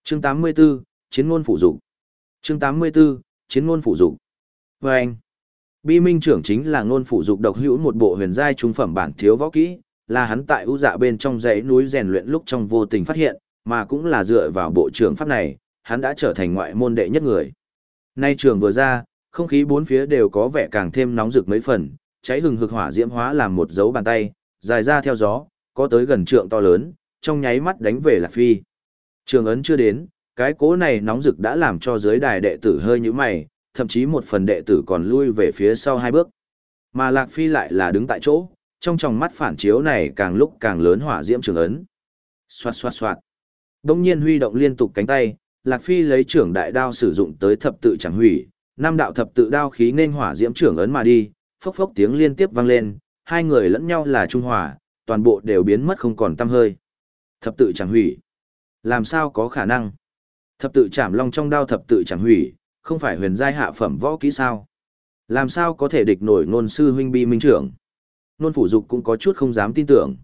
Chương 84, chiến ngôn phủ dục. Chương 84, chiến ngôn phủ dục. Và anh, bi minh trưởng chính là ngôn phủ dục độc hữu một bộ huyền giai trung phẩm bản thiếu võ kỹ, là hắn tại ưu dạ bên trong dãy núi rèn luyện lúc trong vô tình phát hiện, mà cũng là dựa vào bộ trưởng pháp này, hắn đã trở thành ngoại môn đệ nhất người. Nay trường vừa ra, không khí bốn phía đều có vẻ càng thêm nóng rực mấy phần, cháy hừng hực hỏa diễm hóa làm một dấu bàn tay, dài ra theo gió, có tới gần trượng to lớn, trong nháy mắt đánh về Lạc Phi. Trường ấn chưa đến, cái cố này nóng rực đã làm cho giới đài đệ tử hơi như mày, thậm chí một phần đệ tử còn lui về phía sau hai bước. Mà Lạc Phi lại là đứng tại chỗ, trong tròng mắt phản chiếu này càng lúc càng lớn hỏa diễm trường ấn. Xoạt xoạt xoạt. Đông nhiên huy động liên tục cánh tay, Lạc Phi lấy trưởng đại đao sử dụng tới thập tự chẳng hủy, năm đạo thập tự đao khí nên hỏa diễm trưởng ấn mà đi, phốc phốc tiếng liên tiếp vang lên, hai người lẫn nhau là trung hòa, toàn bộ đều biến mất không còn tăm hơi. Thập tự chẳng hủy. Làm sao có khả năng? Thập tự chạm long trong đao thập tự chẳng hủy, không phải huyền giai hạ phẩm võ kỹ sao? Làm sao có thể địch nổi nôn sư huynh bi minh trưởng? Nôn phủ dục cũng có chút không dám tin tưởng.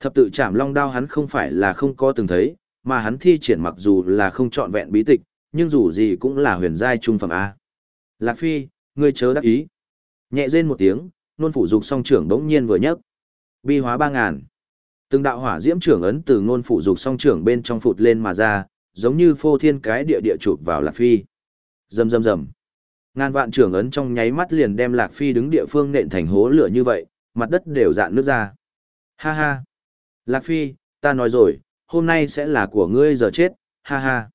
Thập tự chạm long đao hắn không phải là không có từng thấy, mà hắn thi triển mặc dù là không trọn vẹn bí tịch, nhưng dù gì cũng là huyền giai trung phẩm A. Lạc Phi, ngươi chớ đắc ý. Nhẹ rên một tiếng, nôn phủ dục song trưởng đống nhiên vừa nhấc. Bi hóa ba ngàn. Từng đạo hỏa diễm trưởng ấn từ nôn phủ dục song trưởng bên trong phụt lên mà ra, giống như phô thiên cái địa địa chụp vào Lạc Phi. Rầm rầm rầm. Ngàn vạn trưởng ấn trong nháy mắt liền đem Lạc Phi đứng địa phương nện thành hố lửa như vậy, mặt đất đều dạn nước ra. Ha ha. Lạc Phi, ta nói rồi, hôm nay sẽ là của ngươi giờ chết, ha ha.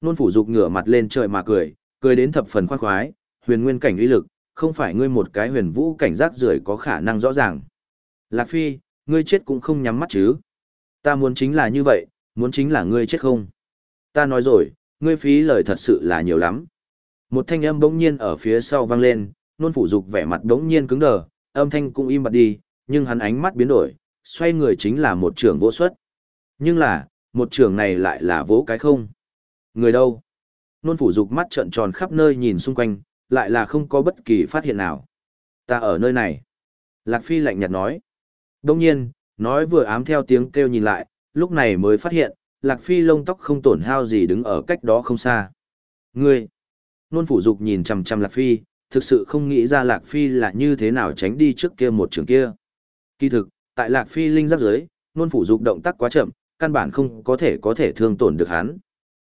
Nôn phủ dục ngửa mặt lên trời mà cười, cười đến thập phần khoan khoái, huyền nguyên cảnh uy lực, không phải ngươi một cái huyền vũ cảnh giác rưởi có khả năng rõ ràng. Lạc Phi, ngươi chết cũng không nhắm mắt chứ. Ta muốn chính là như vậy, muốn chính là ngươi chết không. Ta nói rồi, ngươi phí lời thật sự là nhiều lắm. Một thanh âm bỗng nhiên ở phía sau vang lên, nôn phủ dục vẻ mặt bỗng nhiên cứng đờ, âm thanh cũng im bặt đi, nhưng hắn ánh mắt biến đổi, xoay người chính là một trưởng vỗ xuất. Nhưng là, một trưởng này lại là vỗ cái không. Người đâu? Nôn phủ dục mắt trợn tròn khắp nơi nhìn xung quanh, lại là không có bất kỳ phát hiện nào. Ta ở nơi này. Lạc Phi lạnh nhạt nói. Đông nhiên, nói vừa ám theo tiếng kêu nhìn lại, lúc này mới phát hiện, Lạc Phi lông tóc không tổn hao gì đứng ở cách đó không xa. Ngươi! Nôn phủ dục nhìn chằm chằm Lạc Phi, thực sự không nghĩ ra Lạc Phi là như thế nào tránh đi trước kia một trường kia. Kỳ thực, tại Lạc Phi linh giáp dưới, nôn phủ dục động tác quá chậm, căn bản không có thể có thể thương tổn được hắn.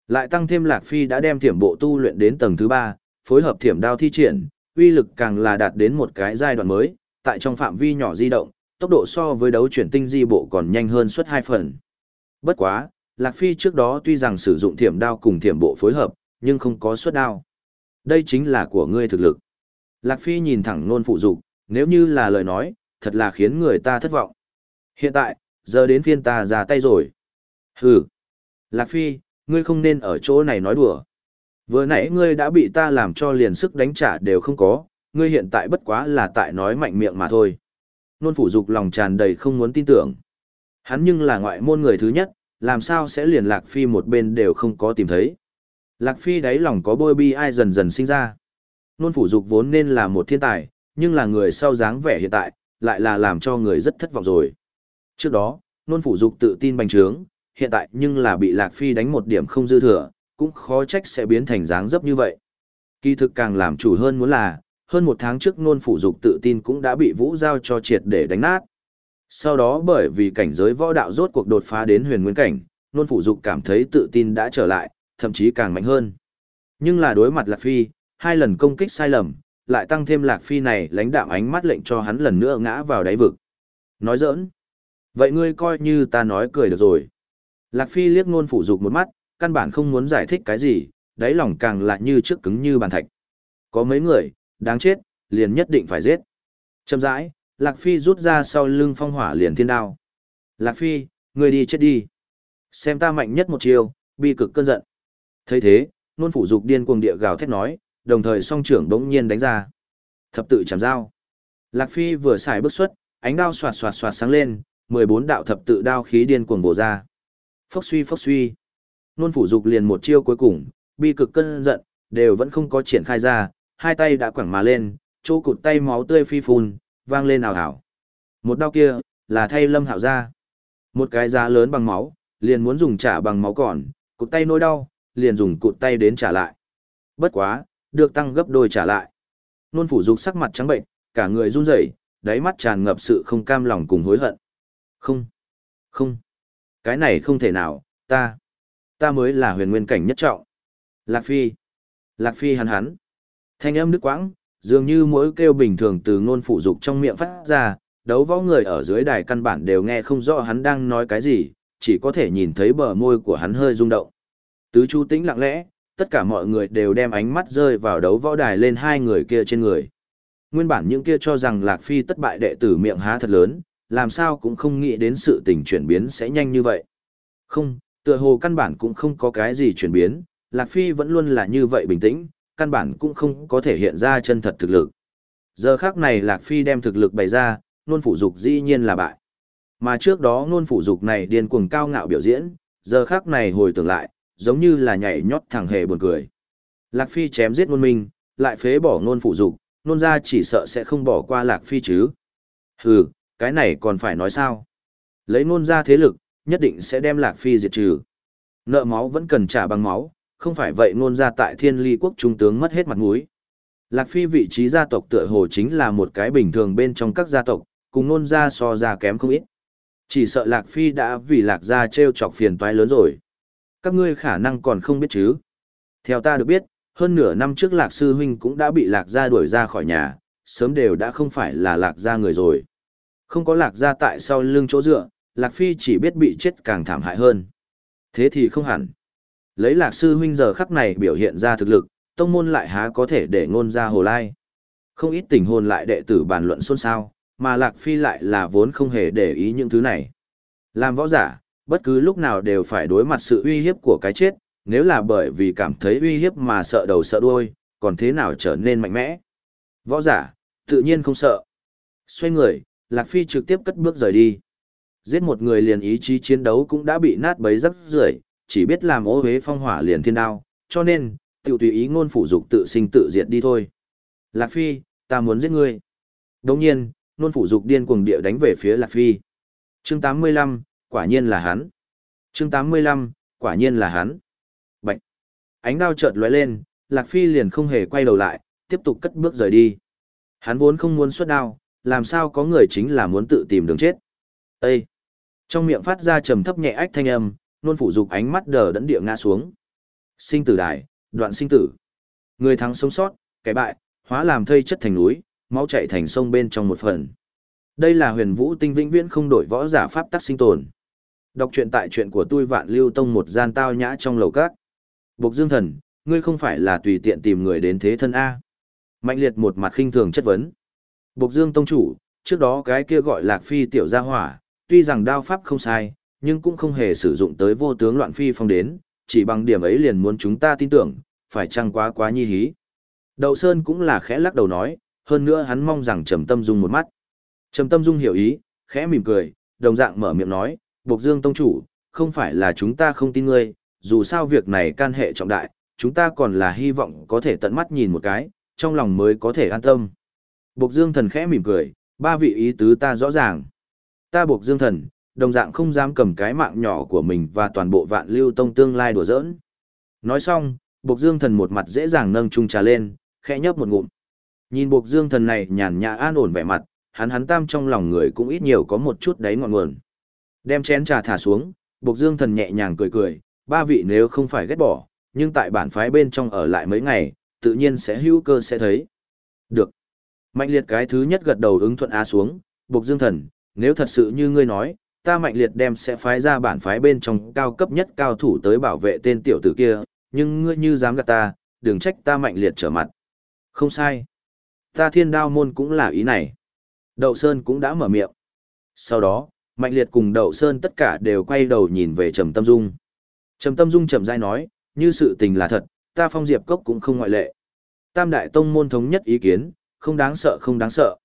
Lại tăng thêm Lạc Phi đã đem thiểm bộ tu luyện đến tầng thứ ba, phối hợp thiểm đao thi triển, uy lực càng là đạt đến một cái giai đoạn mới, tại trong phạm vi nhỏ di động, tốc độ so với đấu chuyển tinh di bộ còn nhanh hơn suốt hai phần. Bất quá, Lạc Phi trước đó tuy rằng sử dụng thiểm đao cùng thiểm bộ phối hợp, nhưng không có xuất đao. Đây chính là của ngươi thực lực. Lạc Phi nhìn thẳng nôn phụ dục, nếu như là lời nói, thật là khiến người ta thất vọng. Hiện tại, giờ đến phiên ta ra tay rồi. Hừ. Lạc Phi, ngươi không nên ở chỗ này nói đùa. Vừa nãy ngươi đã bị ta làm cho liền sức đánh trả đều không có, ngươi hiện tại bất quá là tại nói mạnh miệng mà thôi. Nôn phủ dục lòng tràn đầy không muốn tin tưởng. Hắn nhưng là ngoại môn người thứ nhất, làm sao sẽ liền Lạc Phi một bên đều không có tìm thấy. Lạc Phi đáy lòng có bôi bi ai dần dần sinh ra. Nôn phủ dục vốn nên là một thiên tài, nhưng là người sau dáng vẻ hiện tại, lại là làm cho người rất thất vọng rồi. Trước đó, nôn phủ dục tự tin bành trướng, hiện tại nhưng là bị Lạc Phi đánh một điểm không dư thừa, cũng khó trách sẽ biến thành dáng dấp như vậy. Kỳ thực càng làm chủ hơn muốn là, hơn một tháng trước nôn phủ dục tự tin cũng đã bị vũ giao cho triệt để đánh nát. Sau đó bởi vì cảnh giới võ đạo rốt cuộc đột phá đến huyền nguyên cảnh, nôn phủ dục cảm thấy tự tin đã trở lại, thậm chí càng mạnh hơn. Nhưng là đối mặt Lạc Phi, hai lần công kích sai lầm, lại tăng thêm Lạc Phi này lãnh đạm ánh mắt lệnh cho hắn lần nữa ngã vào đáy vực. Nói giỡn. Vậy ngươi coi như ta nói cười được rồi. Lạc Phi liếc ngôn phủ dục một mắt, căn bản không muốn giải thích cái gì, đáy lòng càng lại như trước cứng như bàn thạch. Có mấy người, đáng chết, liền nhất định phải giết. Chậm rãi, Lạc Phi rút ra sau lưng phong hỏa liền thiên đao. Lạc Phi, người đi chết đi. Xem ta mạnh nhất một chiều, bi cực cơn giận thấy thế, nôn phủ dục điên cuồng địa gào thét nói, đồng thời song trưởng đống nhiên đánh ra. Thập tự chạm dao. Lạc Phi vừa xài bước xuất, ánh đao xoạt xoạt xoạt sáng lên, 14 đạo thập tự đao khí điên cuồng bổ ra. Phốc suy phốc suy. Nôn phủ dục liền một chiêu cuối cùng, bi cực cơn giận, đều vẫn không có triển khai ra, hai tay đã quẳng mà lên, chỗ cụt tay máu tươi phi phun, vang lên ảo ảo. Một đao kia, là thay lâm hạo ra. Một cái giá lớn bằng máu, liền muốn dùng trả bằng máu còn, cụt tay nỗi đau, liền dùng cụt tay đến trả lại. Bất quá, được tăng gấp đôi trả lại. Nôn phủ dục sắc mặt trắng bệnh, cả người run rẩy, đáy mắt tràn ngập sự không cam lòng cùng hối hận. Không, không, cái này không thể nào, ta, ta mới là huyền nguyên cảnh nhất trọng. Lạc Phi, Lạc Phi hắn hắn. Thanh âm nước quãng, dường như mỗi kêu bình thường từ ngôn phủ dục trong miệng phát ra, đấu võ người ở dưới đài căn bản đều nghe không rõ hắn đang nói cái gì, chỉ có thể nhìn thấy bờ môi của hắn hơi rung động. Tứ Chu tĩnh lặng lẽ, tất cả mọi người đều đem ánh mắt rơi vào đấu võ đài lên hai người kia trên người. Nguyên bản những kia cho rằng Lạc Phi tất bại đệ tử miệng há thật lớn, làm sao cũng không nghĩ đến sự tình chuyển biến sẽ nhanh như vậy. Không, tựa hồ căn bản cũng không có cái gì chuyển biến, Lạc Phi vẫn luôn là như vậy bình tĩnh, căn bản cũng không có thể hiện ra chân thật thực lực. Giờ khác này Lạc Phi đem thực lực bày ra, nôn phủ dục dĩ nhiên là bại. Mà trước đó nôn phủ dục này điên cuồng cao ngạo biểu diễn, giờ khác này hồi tưởng lại, giống như là nhảy nhót thẳng hề buồn cười. Lạc Phi chém giết nôn minh, lại phế bỏ nôn phụ dục, nôn ra chỉ sợ sẽ không bỏ qua Lạc Phi chứ. Hừ, cái này còn phải nói sao? Lấy nôn ra thế lực, nhất định sẽ đem Lạc Phi diệt trừ. Nợ máu vẫn cần trả bằng máu, không phải vậy ngôn ra tại thiên ly quốc trung tướng mất hết mặt mũi. Lạc Phi vị trí gia tộc tựa hồ chính là một cái bình thường bên trong các gia tộc, cùng ngôn ra so ra kém không ít. Chỉ sợ Lạc Phi đã vì Lạc gia treo chọc phiền toái lớn rồi. Các ngươi khả năng còn không biết chứ. Theo ta được biết, hơn nửa năm trước Lạc Sư Huynh cũng đã bị Lạc gia đuổi ra khỏi nhà, sớm đều đã không phải là Lạc gia người rồi. Không có Lạc gia tại sau lưng chỗ dựa, Lạc Phi chỉ biết bị chết càng thảm hại hơn. Thế thì không hẳn. Lấy lạc sư huynh giờ khắc này biểu hiện ra thực lực, tông môn lại há có thể để ngôn ra hồ lai. Không ít tình hồn lại đệ tử bàn luận xôn xao, mà lạc phi lại là vốn không hề để ý những thứ này. Làm võ giả, bất cứ lúc nào đều phải đối mặt sự uy hiếp của cái chết, nếu là bởi vì cảm thấy uy hiếp mà sợ đầu sợ đuôi, còn thế nào trở nên mạnh mẽ. Võ giả, tự nhiên không sợ. Xoay người, Lạc Phi trực tiếp cất bước rời đi. Giết một người liền ý chí chiến đấu cũng đã bị nát bấy rất rưởi chỉ biết làm ô hế phong hỏa liền thiên đao, cho nên, tiểu tùy ý ngôn phủ dục tự sinh tự diệt đi thôi. Lạc Phi, ta muốn giết ngươi. Đồng nhiên, ngôn phủ dục điên cuồng địa đánh về phía Lạc Phi. Chương 85, quả nhiên là hắn. Chương 85, quả nhiên là hắn. Bạch. Ánh đao chợt lóe lên, Lạc Phi liền không hề quay đầu lại, tiếp tục cất bước rời đi. Hắn vốn không muốn xuất đao, làm sao có người chính là muốn tự tìm đường chết. Ê! Trong miệng phát ra trầm thấp nhẹ ách thanh âm, nôn phủ dục ánh mắt đờ đẫn địa ngã xuống. Sinh tử đài, đoạn sinh tử. Người thắng sống sót, cái bại, hóa làm thây chất thành núi, máu chảy thành sông bên trong một phần. Đây là huyền vũ tinh vĩnh viễn không đổi võ giả pháp tắc sinh tồn. Đọc truyện tại truyện của tôi vạn lưu tông một gian tao nhã trong lầu các. Bộc dương thần, ngươi không phải là tùy tiện tìm người đến thế thân A. Mạnh liệt một mặt khinh thường chất vấn. Bộc dương tông chủ, trước đó cái kia gọi lạc phi tiểu gia hỏa, tuy rằng đao pháp không sai, nhưng cũng không hề sử dụng tới vô tướng loạn phi phong đến, chỉ bằng điểm ấy liền muốn chúng ta tin tưởng, phải chăng quá quá nhi hí. Đậu Sơn cũng là khẽ lắc đầu nói, hơn nữa hắn mong rằng Trầm Tâm Dung một mắt. Trầm Tâm Dung hiểu ý, khẽ mỉm cười, đồng dạng mở miệng nói, Bộc Dương Tông Chủ, không phải là chúng ta không tin ngươi, dù sao việc này can hệ trọng đại, chúng ta còn là hy vọng có thể tận mắt nhìn một cái, trong lòng mới có thể an tâm. Bộc Dương Thần khẽ mỉm cười, ba vị ý tứ ta rõ ràng. Ta Bộc Dương Thần, đồng dạng không dám cầm cái mạng nhỏ của mình và toàn bộ vạn lưu tông tương lai đùa giỡn. Nói xong, Bộc Dương Thần một mặt dễ dàng nâng chung trà lên, khẽ nhấp một ngụm. Nhìn Bộc Dương Thần này nhàn nhã an ổn vẻ mặt, hắn hắn tam trong lòng người cũng ít nhiều có một chút đấy ngọn nguồn. Đem chén trà thả xuống, Bộc Dương Thần nhẹ nhàng cười cười, ba vị nếu không phải ghét bỏ, nhưng tại bản phái bên trong ở lại mấy ngày, tự nhiên sẽ hữu cơ sẽ thấy. Được. Mạnh liệt cái thứ nhất gật đầu ứng thuận á xuống, Bộc Dương Thần, nếu thật sự như ngươi nói, ta mạnh liệt đem sẽ phái ra bản phái bên trong cao cấp nhất cao thủ tới bảo vệ tên tiểu tử kia, nhưng ngươi như dám gạt ta, đừng trách ta mạnh liệt trở mặt. Không sai. Ta thiên đao môn cũng là ý này. Đậu Sơn cũng đã mở miệng. Sau đó, Mạnh Liệt cùng Đậu Sơn tất cả đều quay đầu nhìn về Trầm Tâm Dung. Trầm Tâm Dung trầm dai nói, như sự tình là thật, ta phong diệp cốc cũng không ngoại lệ. Tam đại tông môn thống nhất ý kiến, không đáng sợ không đáng sợ.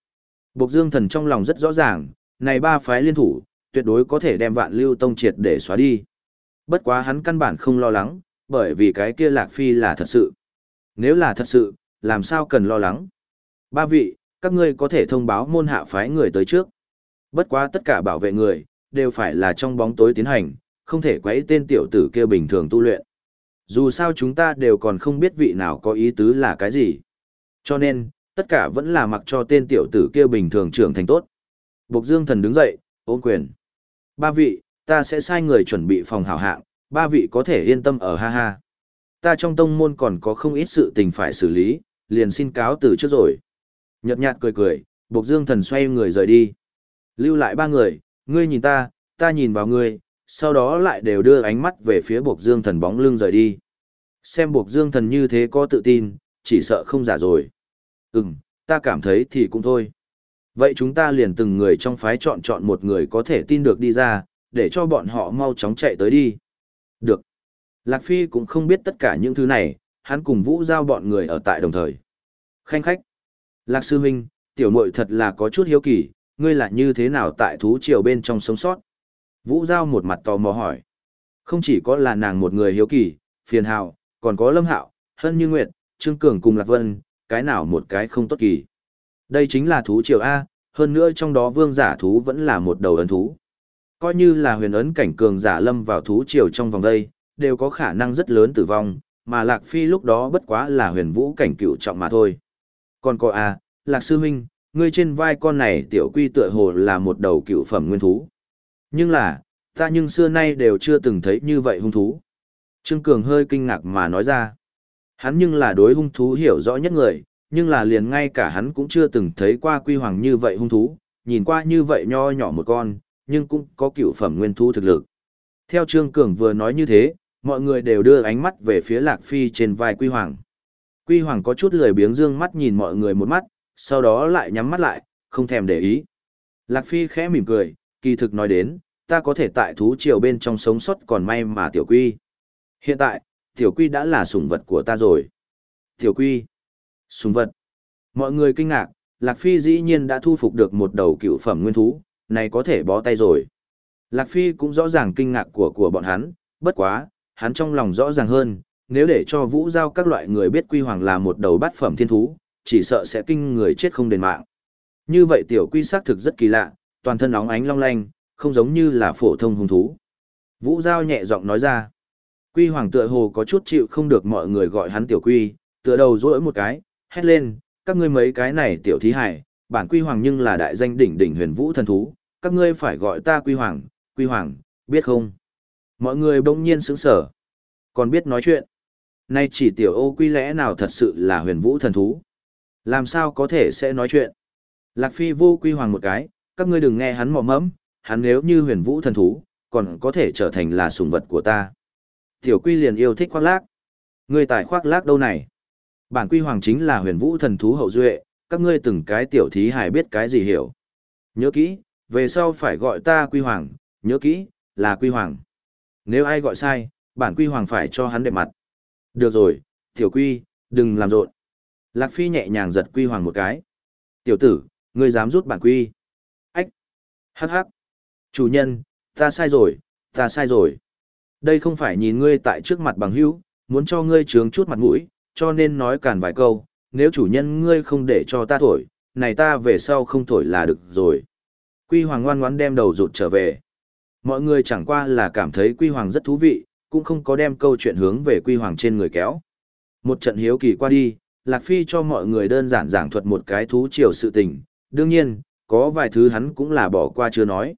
Bộc Dương Thần trong lòng rất rõ ràng, này ba phái liên thủ, tuyệt đối có thể đem vạn lưu tông triệt để xóa đi. Bất quá hắn căn bản không lo lắng, bởi vì cái kia Lạc Phi là thật sự. Nếu là thật sự, làm sao cần lo lắng. Ba vị, các ngươi có thể thông báo môn hạ phái người tới trước. Bất quá tất cả bảo vệ người, đều phải là trong bóng tối tiến hành, không thể quấy tên tiểu tử kia bình thường tu luyện. Dù sao chúng ta đều còn không biết vị nào có ý tứ là cái gì. Cho nên, tất cả vẫn là mặc cho tên tiểu tử kia bình thường trưởng thành tốt. Bộc Dương Thần đứng dậy, ôm quyền. Ba vị, ta sẽ sai người chuẩn bị phòng hảo hạng, ba vị có thể yên tâm ở ha ha. Ta trong tông môn còn có không ít sự tình phải xử lý, liền xin cáo từ trước rồi. Nhật nhạt cười cười, Bộc Dương Thần xoay người rời đi. Lưu lại ba người, ngươi nhìn ta, ta nhìn vào ngươi, sau đó lại đều đưa ánh mắt về phía buộc Dương Thần bóng lưng rời đi. Xem buộc Dương Thần như thế có tự tin, chỉ sợ không giả rồi. Ừm, ta cảm thấy thì cũng thôi. Vậy chúng ta liền từng người trong phái chọn chọn một người có thể tin được đi ra, để cho bọn họ mau chóng chạy tới đi. Được. Lạc Phi cũng không biết tất cả những thứ này, hắn cùng Vũ Giao bọn người ở tại đồng thời. Khanh khách. Lạc Sư Huynh, tiểu muội thật là có chút hiếu kỳ, ngươi là như thế nào tại thú triều bên trong sống sót? Vũ Giao một mặt tò mò hỏi. Không chỉ có là nàng một người hiếu kỳ, phiền hào, còn có Lâm Hạo, Hân Như Nguyệt, Trương Cường cùng Lạc Vân, cái nào một cái không tốt kỳ. Đây chính là thú triều A, hơn nữa trong đó vương giả thú vẫn là một đầu ấn thú. Coi như là huyền ấn cảnh cường giả lâm vào thú triều trong vòng đây, đều có khả năng rất lớn tử vong, mà Lạc Phi lúc đó bất quá là huyền vũ cảnh cựu trọng mà thôi. Còn có A, Lạc Sư Huynh, ngươi trên vai con này tiểu quy tựa hồ là một đầu cựu phẩm nguyên thú. Nhưng là, ta nhưng xưa nay đều chưa từng thấy như vậy hung thú. Trương Cường hơi kinh ngạc mà nói ra. Hắn nhưng là đối hung thú hiểu rõ nhất người, nhưng là liền ngay cả hắn cũng chưa từng thấy qua quy hoàng như vậy hung thú, nhìn qua như vậy nho nhỏ một con, nhưng cũng có cựu phẩm nguyên thú thực lực. Theo Trương Cường vừa nói như thế, mọi người đều đưa ánh mắt về phía Lạc Phi trên vai quy hoàng. Quy hoàng có chút lười biếng dương mắt nhìn mọi người một mắt, sau đó lại nhắm mắt lại, không thèm để ý. Lạc Phi khẽ mỉm cười, kỳ thực nói đến, ta có thể tại thú triều bên trong sống sót còn may mà tiểu quy. Hiện tại, tiểu quy đã là sủng vật của ta rồi. Tiểu quy, sủng vật. Mọi người kinh ngạc, Lạc Phi dĩ nhiên đã thu phục được một đầu cựu phẩm nguyên thú, này có thể bó tay rồi. Lạc Phi cũng rõ ràng kinh ngạc của của bọn hắn, bất quá, hắn trong lòng rõ ràng hơn, nếu để cho vũ giao các loại người biết quy hoàng là một đầu bát phẩm thiên thú, chỉ sợ sẽ kinh người chết không đền mạng. Như vậy tiểu quy xác thực rất kỳ lạ, toàn thân óng ánh long lanh, không giống như là phổ thông hung thú. Vũ giao nhẹ giọng nói ra. Quy hoàng tựa hồ có chút chịu không được mọi người gọi hắn tiểu quy, tựa đầu rỗi một cái, hét lên, các ngươi mấy cái này tiểu thí hải, bản quy hoàng nhưng là đại danh đỉnh đỉnh huyền vũ thần thú, các ngươi phải gọi ta quy hoàng, quy hoàng, biết không? Mọi người bỗng nhiên sững sở. Còn biết nói chuyện. Nay chỉ tiểu ô quy lẽ nào thật sự là huyền vũ thần thú? Làm sao có thể sẽ nói chuyện? Lạc Phi vô quy hoàng một cái, các ngươi đừng nghe hắn mò mẫm, hắn nếu như huyền vũ thần thú, còn có thể trở thành là sùng vật của ta. Tiểu quy liền yêu thích khoác lác. Ngươi tài khoác lác đâu này? Bản quy hoàng chính là huyền vũ thần thú hậu duệ, các ngươi từng cái tiểu thí hải biết cái gì hiểu. Nhớ kỹ, về sau phải gọi ta quy hoàng, nhớ kỹ, là quy hoàng. Nếu ai gọi sai, bản quy hoàng phải cho hắn đẹp mặt. Được rồi, tiểu quy, đừng làm rộn. Lạc Phi nhẹ nhàng giật quy hoàng một cái. Tiểu tử, ngươi dám rút bản quy. Ách. Hắc hắc. Chủ nhân, ta sai rồi, ta sai rồi. Đây không phải nhìn ngươi tại trước mặt bằng hữu, muốn cho ngươi trướng chút mặt mũi, cho nên nói càn vài câu, nếu chủ nhân ngươi không để cho ta thổi, này ta về sau không thổi là được rồi. Quy Hoàng ngoan ngoãn đem đầu rụt trở về. Mọi người chẳng qua là cảm thấy Quy Hoàng rất thú vị, cũng không có đem câu chuyện hướng về Quy Hoàng trên người kéo. Một trận hiếu kỳ qua đi, Lạc Phi cho mọi người đơn giản giảng thuật một cái thú triều sự tình, đương nhiên, có vài thứ hắn cũng là bỏ qua chưa nói.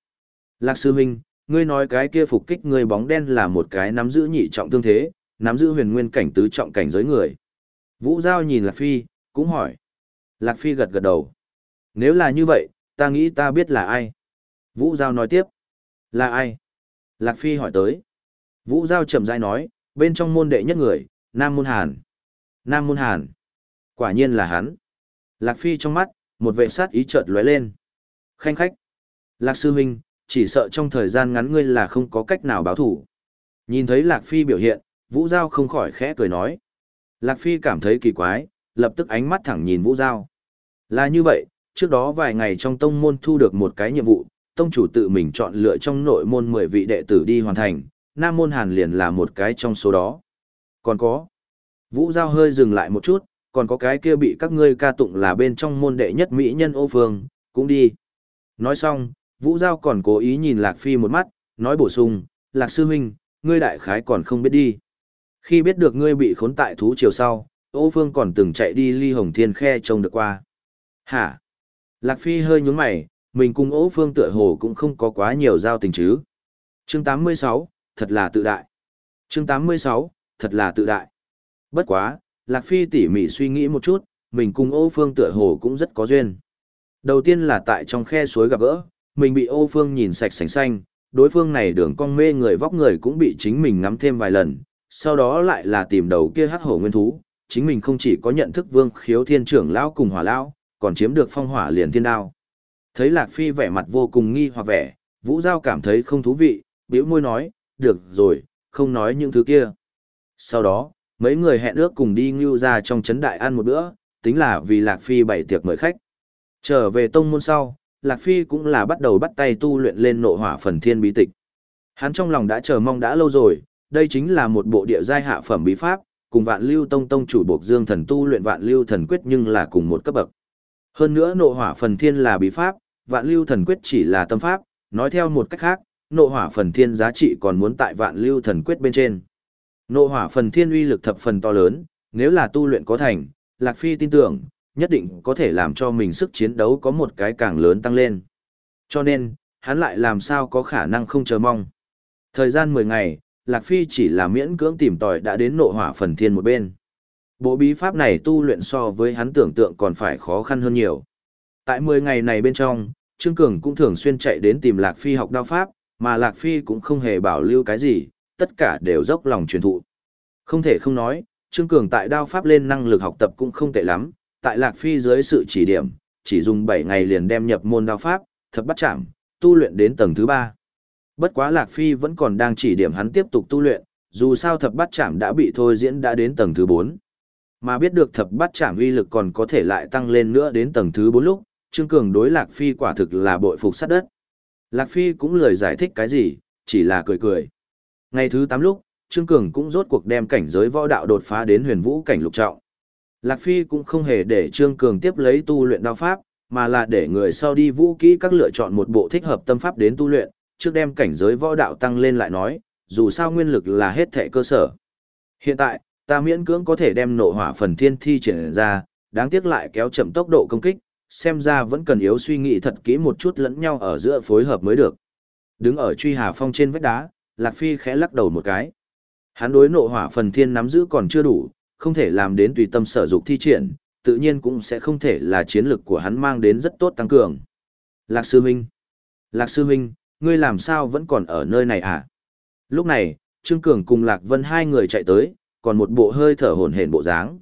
Lạc Sư Minh, ngươi nói cái kia phục kích người bóng đen là một cái nắm giữ nhị trọng tương thế, nắm giữ huyền nguyên cảnh tứ trọng cảnh giới người. Vũ Giao nhìn Lạc Phi, cũng hỏi. Lạc Phi gật gật đầu. Nếu là như vậy, ta nghĩ ta biết là ai. Vũ Giao nói tiếp. Là ai? Lạc Phi hỏi tới. Vũ Giao chậm rãi nói, bên trong môn đệ nhất người, Nam Môn Hàn. Nam Môn Hàn. Quả nhiên là hắn. Lạc Phi trong mắt, một vệ sát ý chợt lóe lên. Khanh khách. Lạc Sư Huynh, chỉ sợ trong thời gian ngắn ngươi là không có cách nào báo thủ. Nhìn thấy Lạc Phi biểu hiện, Vũ Giao không khỏi khẽ cười nói. Lạc Phi cảm thấy kỳ quái, lập tức ánh mắt thẳng nhìn Vũ Giao. Là như vậy, trước đó vài ngày trong tông môn thu được một cái nhiệm vụ, tông chủ tự mình chọn lựa trong nội môn 10 vị đệ tử đi hoàn thành, Nam môn Hàn liền là một cái trong số đó. Còn có, Vũ Giao hơi dừng lại một chút, còn có cái kia bị các ngươi ca tụng là bên trong môn đệ nhất mỹ nhân ô phương, cũng đi. Nói xong, Vũ Giao còn cố ý nhìn Lạc Phi một mắt, nói bổ sung, Lạc Sư Huynh, ngươi đại khái còn không biết đi. Khi biết được ngươi bị khốn tại thú chiều sau, Ô Phương còn từng chạy đi ly hồng thiên khe trông được qua. Hả? Lạc Phi hơi nhúng mày, mình cùng Ô Phương tựa hồ cũng không có quá nhiều giao tình chứ. Chương 86, thật là tự đại. Chương 86, thật là tự đại. Bất quá, Lạc Phi tỉ mỉ suy nghĩ một chút, mình cùng Ô Phương tựa hồ cũng rất có duyên. Đầu tiên là tại trong khe suối gặp gỡ, mình bị Ô Phương nhìn sạch sành xanh, đối phương này đường cong mê người vóc người cũng bị chính mình ngắm thêm vài lần, sau đó lại là tìm đầu kia hắc hổ nguyên thú, chính mình không chỉ có nhận thức vương khiếu thiên trưởng lão cùng hỏa lão, còn chiếm được phong hỏa liền thiên đao. Thấy Lạc Phi vẻ mặt vô cùng nghi hoặc vẻ, Vũ Giao cảm thấy không thú vị, bĩu môi nói, được rồi, không nói những thứ kia. Sau đó, mấy người hẹn ước cùng đi ngưu ra trong chấn đại ăn một bữa, tính là vì Lạc Phi bày tiệc mời khách. Trở về tông môn sau, Lạc Phi cũng là bắt đầu bắt tay tu luyện lên nộ hỏa phần thiên bí tịch. Hắn trong lòng đã chờ mong đã lâu rồi, đây chính là một bộ địa giai hạ phẩm bí pháp, cùng vạn lưu tông tông chủ buộc dương thần tu luyện vạn lưu thần quyết nhưng là cùng một cấp bậc. Hơn nữa nộ hỏa phần thiên là bí pháp, vạn lưu thần quyết chỉ là tâm pháp, nói theo một cách khác, nộ hỏa phần thiên giá trị còn muốn tại vạn lưu thần quyết bên trên. Nộ hỏa phần thiên uy lực thập phần to lớn, nếu là tu luyện có thành, Lạc Phi tin tưởng, nhất định có thể làm cho mình sức chiến đấu có một cái càng lớn tăng lên. Cho nên, hắn lại làm sao có khả năng không chờ mong. Thời gian 10 ngày, Lạc Phi chỉ là miễn cưỡng tìm tòi đã đến nộ hỏa phần thiên một bên. Bộ bí pháp này tu luyện so với hắn tưởng tượng còn phải khó khăn hơn nhiều. Tại 10 ngày này bên trong, Trương Cường cũng thường xuyên chạy đến tìm Lạc Phi học đao pháp, mà Lạc Phi cũng không hề bảo lưu cái gì, tất cả đều dốc lòng truyền thụ. Không thể không nói, Trương Cường tại đao pháp lên năng lực học tập cũng không tệ lắm, tại Lạc Phi dưới sự chỉ điểm, chỉ dùng 7 ngày liền đem nhập môn đao pháp, thập bắt chạm, tu luyện đến tầng thứ 3. Bất quá Lạc Phi vẫn còn đang chỉ điểm hắn tiếp tục tu luyện, dù sao thập bát chạm đã bị thôi diễn đã đến tầng thứ 4. Mà biết được thập bát chạm uy lực còn có thể lại tăng lên nữa đến tầng thứ 4 lúc, Trương Cường đối Lạc Phi quả thực là bội phục sát đất. Lạc Phi cũng lời giải thích cái gì, chỉ là cười cười. Ngày thứ 8 lúc, Trương Cường cũng rốt cuộc đem cảnh giới võ đạo đột phá đến huyền vũ cảnh lục trọng. Lạc Phi cũng không hề để Trương Cường tiếp lấy tu luyện đao pháp, mà là để người sau đi vũ kỹ các lựa chọn một bộ thích hợp tâm pháp đến tu luyện, trước đem cảnh giới võ đạo tăng lên lại nói, dù sao nguyên lực là hết thệ cơ sở. Hiện tại, ta miễn cưỡng có thể đem nộ hỏa phần thiên thi triển ra, đáng tiếc lại kéo chậm tốc độ công kích, xem ra vẫn cần yếu suy nghĩ thật kỹ một chút lẫn nhau ở giữa phối hợp mới được. Đứng ở truy hà phong trên vách đá, Lạc Phi khẽ lắc đầu một cái. Hắn đối nộ hỏa phần thiên nắm giữ còn chưa đủ, không thể làm đến tùy tâm sở dục thi triển, tự nhiên cũng sẽ không thể là chiến lực của hắn mang đến rất tốt tăng cường. Lạc Sư Minh Lạc Sư Minh, ngươi làm sao vẫn còn ở nơi này à? Lúc này, Trương Cường cùng Lạc Vân hai người chạy tới, còn một bộ hơi thở hồn hển bộ dáng.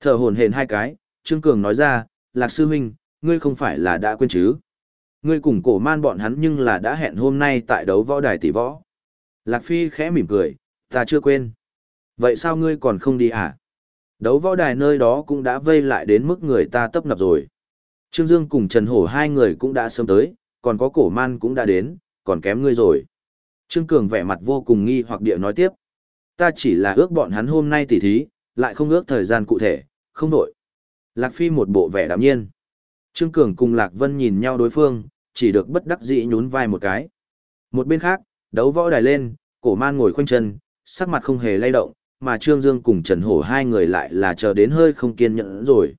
Thở hồn hển hai cái, Trương Cường nói ra, Lạc Sư Minh, ngươi không phải là đã quên chứ? Ngươi cùng cổ man bọn hắn nhưng là đã hẹn hôm nay tại đấu võ đài tỷ võ. Lạc Phi khẽ mỉm cười, ta chưa quên. Vậy sao ngươi còn không đi à? Đấu võ đài nơi đó cũng đã vây lại đến mức người ta tấp nập rồi. Trương Dương cùng Trần Hổ hai người cũng đã sớm tới, còn có cổ man cũng đã đến, còn kém ngươi rồi. Trương Cường vẻ mặt vô cùng nghi hoặc địa nói tiếp. Ta chỉ là ước bọn hắn hôm nay tỉ thí, lại không ước thời gian cụ thể, không đổi. Lạc Phi một bộ vẻ đạm nhiên. Trương Cường cùng Lạc Vân nhìn nhau đối phương, chỉ được bất đắc dĩ nhún vai một cái. Một bên khác, đấu võ đài lên, cổ man ngồi khoanh chân, sắc mặt không hề lay động, mà Trương Dương cùng Trần Hổ hai người lại là chờ đến hơi không kiên nhẫn rồi.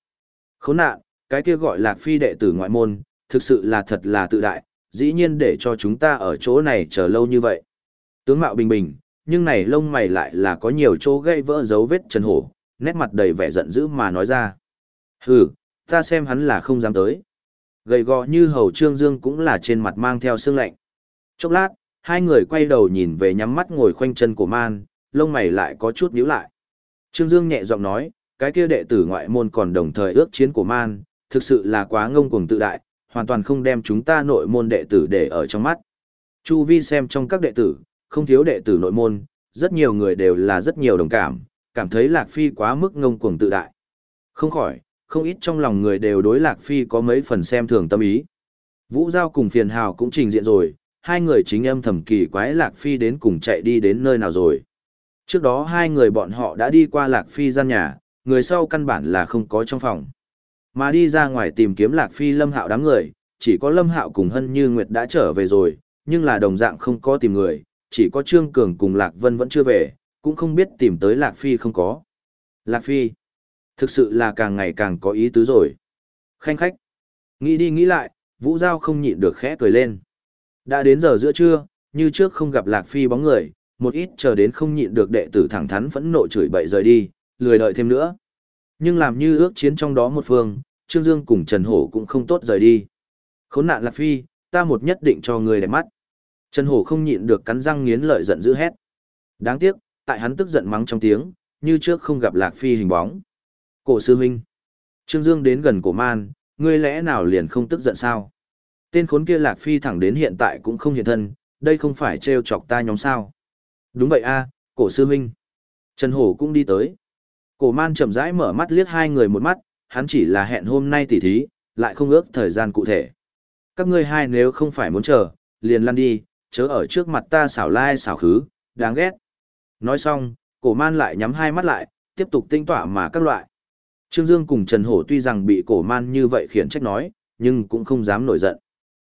Khốn nạn, cái kia gọi Lạc Phi đệ tử ngoại môn, thực sự là thật là tự đại, dĩ nhiên để cho chúng ta ở chỗ này chờ lâu như vậy. Tướng mạo bình bình, nhưng này lông mày lại là có nhiều chỗ gây vỡ dấu vết Trần Hổ, nét mặt đầy vẻ giận dữ mà nói ra. Hừ, ta xem hắn là không dám tới. Gầy gò như hầu Trương Dương cũng là trên mặt mang theo sương lạnh. Chốc lát, hai người quay đầu nhìn về nhắm mắt ngồi khoanh chân của man, lông mày lại có chút nhíu lại. Trương Dương nhẹ giọng nói, cái kia đệ tử ngoại môn còn đồng thời ước chiến của man, thực sự là quá ngông cuồng tự đại, hoàn toàn không đem chúng ta nội môn đệ tử để ở trong mắt. Chu Vi xem trong các đệ tử, không thiếu đệ tử nội môn, rất nhiều người đều là rất nhiều đồng cảm, cảm thấy Lạc Phi quá mức ngông cuồng tự đại. Không khỏi, không ít trong lòng người đều đối Lạc Phi có mấy phần xem thường tâm ý. Vũ Giao cùng phiền hào cũng trình diện rồi, hai người chính âm thầm kỳ quái Lạc Phi đến cùng chạy đi đến nơi nào rồi. Trước đó hai người bọn họ đã đi qua Lạc Phi gian nhà, người sau căn bản là không có trong phòng. Mà đi ra ngoài tìm kiếm Lạc Phi Lâm Hạo đám người, chỉ có Lâm Hạo cùng Hân Như Nguyệt đã trở về rồi, nhưng là đồng dạng không có tìm người, chỉ có Trương Cường cùng Lạc Vân vẫn chưa về, cũng không biết tìm tới Lạc Phi không có. Lạc Phi, thực sự là càng ngày càng có ý tứ rồi. Khanh khách, nghĩ đi nghĩ lại, Vũ Giao không nhịn được khẽ cười lên. Đã đến giờ giữa trưa, như trước không gặp Lạc Phi bóng người, một ít chờ đến không nhịn được đệ tử thẳng thắn phẫn nộ chửi bậy rời đi, lười đợi thêm nữa. Nhưng làm như ước chiến trong đó một phương, Trương Dương cùng Trần Hổ cũng không tốt rời đi. Khốn nạn Lạc Phi, ta một nhất định cho người đẹp mắt. Trần Hổ không nhịn được cắn răng nghiến lợi giận dữ hét. Đáng tiếc, tại hắn tức giận mắng trong tiếng, như trước không gặp Lạc Phi hình bóng. Cổ sư huynh. Trương Dương đến gần cổ man, ngươi lẽ nào liền không tức giận sao? Tên khốn kia Lạc Phi thẳng đến hiện tại cũng không hiện thân, đây không phải trêu chọc ta nhóm sao. Đúng vậy a, cổ sư huynh. Trần Hổ cũng đi tới. Cổ man chậm rãi mở mắt liếc hai người một mắt, hắn chỉ là hẹn hôm nay tỉ thí, lại không ước thời gian cụ thể. Các ngươi hai nếu không phải muốn chờ, liền lăn đi, chớ ở trước mặt ta xảo lai xảo khứ, đáng ghét. Nói xong, cổ man lại nhắm hai mắt lại, tiếp tục tinh tỏa mà các loại. Trương Dương cùng Trần Hổ tuy rằng bị cổ man như vậy khiển trách nói, nhưng cũng không dám nổi giận.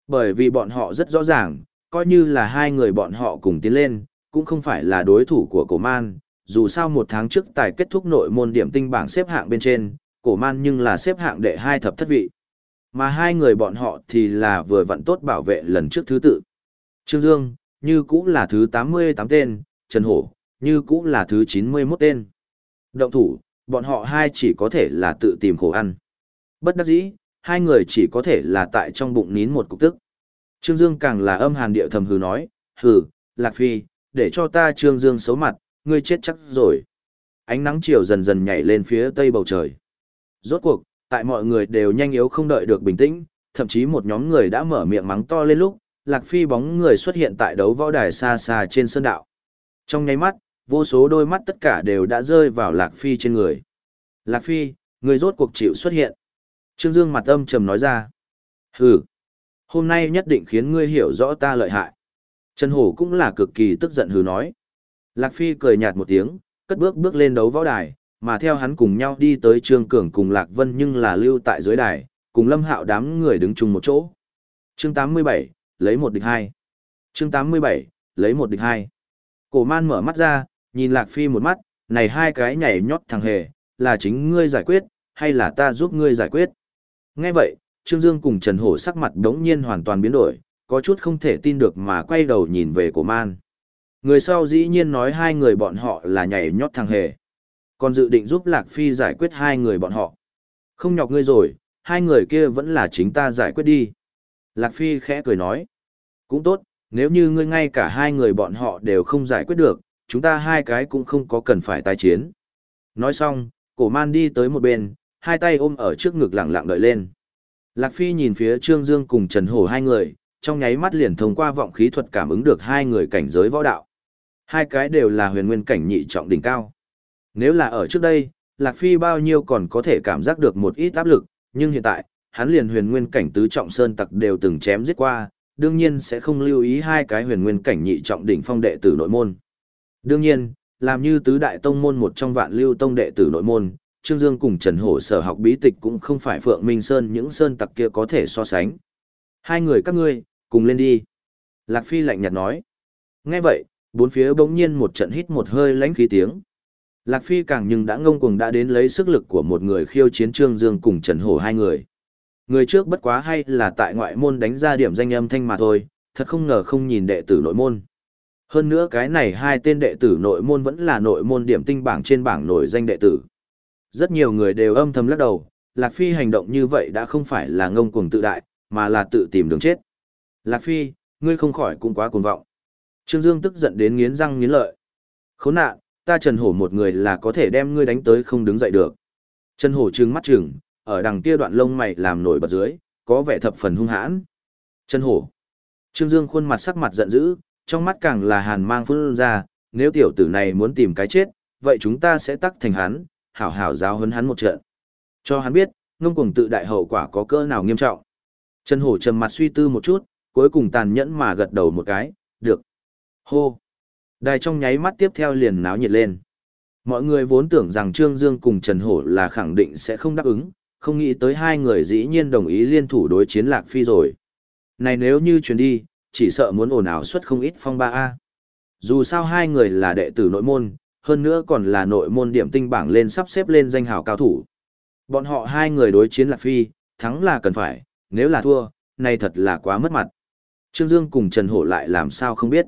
Bởi vì bọn họ rất rõ ràng, coi như là hai người bọn họ cùng tiến lên, cũng không phải là đối thủ của cổ man. Dù sao một tháng trước tài kết thúc nội môn điểm tinh bảng xếp hạng bên trên, cổ man nhưng là xếp hạng đệ hai thập thất vị. Mà hai người bọn họ thì là vừa vặn tốt bảo vệ lần trước thứ tự. Trương Dương, như cũng là thứ 88 tên, Trần Hổ, như cũng là thứ 91 tên. Động thủ, bọn họ hai chỉ có thể là tự tìm khổ ăn. Bất đắc dĩ, hai người chỉ có thể là tại trong bụng nín một cục tức. Trương Dương càng là âm hàn điệu thầm hừ nói, hừ, Lạc Phi, để cho ta Trương Dương xấu mặt, ngươi chết chắc rồi. Ánh nắng chiều dần dần nhảy lên phía tây bầu trời. Rốt cuộc, tại mọi người đều nhanh yếu không đợi được bình tĩnh, thậm chí một nhóm người đã mở miệng mắng to lên lúc, Lạc Phi bóng người xuất hiện tại đấu võ đài xa xa trên sơn đạo. Trong nháy mắt, vô số đôi mắt tất cả đều đã rơi vào Lạc Phi trên người. Lạc Phi, người rốt cuộc chịu xuất hiện. Trương Dương mặt âm trầm nói ra. Hừ, hôm nay nhất định khiến ngươi hiểu rõ ta lợi hại. Trần Hổ cũng là cực kỳ tức giận hừ nói. Lạc Phi cười nhạt một tiếng, cất bước bước lên đấu võ đài, mà theo hắn cùng nhau đi tới Trương Cường cùng Lạc Vân nhưng là lưu tại dưới đài, cùng Lâm Hạo đám người đứng chung một chỗ. Chương 87, lấy một địch hai. Chương 87, lấy một địch hai. Cổ man mở mắt ra, nhìn Lạc Phi một mắt, này hai cái nhảy nhót thằng hề, là chính ngươi giải quyết, hay là ta giúp ngươi giải quyết? Nghe vậy, Trương Dương cùng Trần Hổ sắc mặt đống nhiên hoàn toàn biến đổi, có chút không thể tin được mà quay đầu nhìn về cổ man. Người sau dĩ nhiên nói hai người bọn họ là nhảy nhót thằng hề. Còn dự định giúp Lạc Phi giải quyết hai người bọn họ. Không nhọc ngươi rồi, hai người kia vẫn là chính ta giải quyết đi. Lạc Phi khẽ cười nói. Cũng tốt, nếu như ngươi ngay cả hai người bọn họ đều không giải quyết được, chúng ta hai cái cũng không có cần phải tái chiến. Nói xong, cổ man đi tới một bên, hai tay ôm ở trước ngực lặng lặng đợi lên. Lạc Phi nhìn phía Trương Dương cùng Trần Hổ hai người, trong nháy mắt liền thông qua vọng khí thuật cảm ứng được hai người cảnh giới võ đạo. Hai cái đều là huyền nguyên cảnh nhị trọng đỉnh cao. Nếu là ở trước đây, Lạc Phi bao nhiêu còn có thể cảm giác được một ít áp lực, nhưng hiện tại, hắn liền huyền nguyên cảnh tứ trọng sơn tặc đều từng chém giết qua, đương nhiên sẽ không lưu ý hai cái huyền nguyên cảnh nhị trọng đỉnh phong đệ tử nội môn. Đương nhiên, làm như tứ đại tông môn một trong vạn lưu tông đệ tử nội môn, Trương Dương cùng Trần Hổ sở học bí tịch cũng không phải Phượng Minh Sơn những sơn tặc kia có thể so sánh. Hai người các ngươi, cùng lên đi. Lạc Phi lạnh nhạt nói. Nghe vậy, bốn phía bỗng nhiên một trận hít một hơi lãnh khí tiếng. Lạc Phi càng nhưng đã ngông cuồng đã đến lấy sức lực của một người khiêu chiến Trương Dương cùng Trần Hổ hai người. Người trước bất quá hay là tại ngoại môn đánh ra điểm danh âm thanh mà thôi, thật không ngờ không nhìn đệ tử nội môn. Hơn nữa cái này hai tên đệ tử nội môn vẫn là nội môn điểm tinh bảng trên bảng nổi danh đệ tử. Rất nhiều người đều âm thầm lắc đầu, Lạc Phi hành động như vậy đã không phải là ngông cuồng tự đại, mà là tự tìm đường chết. Lạc Phi, ngươi không khỏi cũng quá cuồng vọng. Trương Dương tức giận đến nghiến răng nghiến lợi. Khốn nạn, ta Trần Hổ một người là có thể đem ngươi đánh tới không đứng dậy được. Trần Hổ trừng mắt trừng, ở đằng kia đoạn lông mày làm nổi bật dưới, có vẻ thập phần hung hãn. Trần Hổ. Trương Dương khuôn mặt sắc mặt giận dữ, trong mắt càng là hàn mang phun ra, nếu tiểu tử này muốn tìm cái chết, vậy chúng ta sẽ tắc thành hắn, hảo hảo giáo huấn hắn một trận. Cho hắn biết, ngông cuồng tự đại hậu quả có cỡ nào nghiêm trọng. Trần Hổ trầm mặt suy tư một chút, cuối cùng tàn nhẫn mà gật đầu một cái, được. Hô. Đài trong nháy mắt tiếp theo liền náo nhiệt lên. Mọi người vốn tưởng rằng Trương Dương cùng Trần Hổ là khẳng định sẽ không đáp ứng, không nghĩ tới hai người dĩ nhiên đồng ý liên thủ đối chiến Lạc Phi rồi. Này nếu như chuyển đi, chỉ sợ muốn ồn ào suất không ít phong ba a Dù sao hai người là đệ tử nội môn, hơn nữa còn là nội môn điểm tinh bảng lên sắp xếp lên danh hào cao thủ. Bọn họ hai người đối chiến Lạc Phi, thắng là cần phải, nếu là thua, này thật là quá mất mặt. Trương Dương cùng Trần Hổ lại làm sao không biết.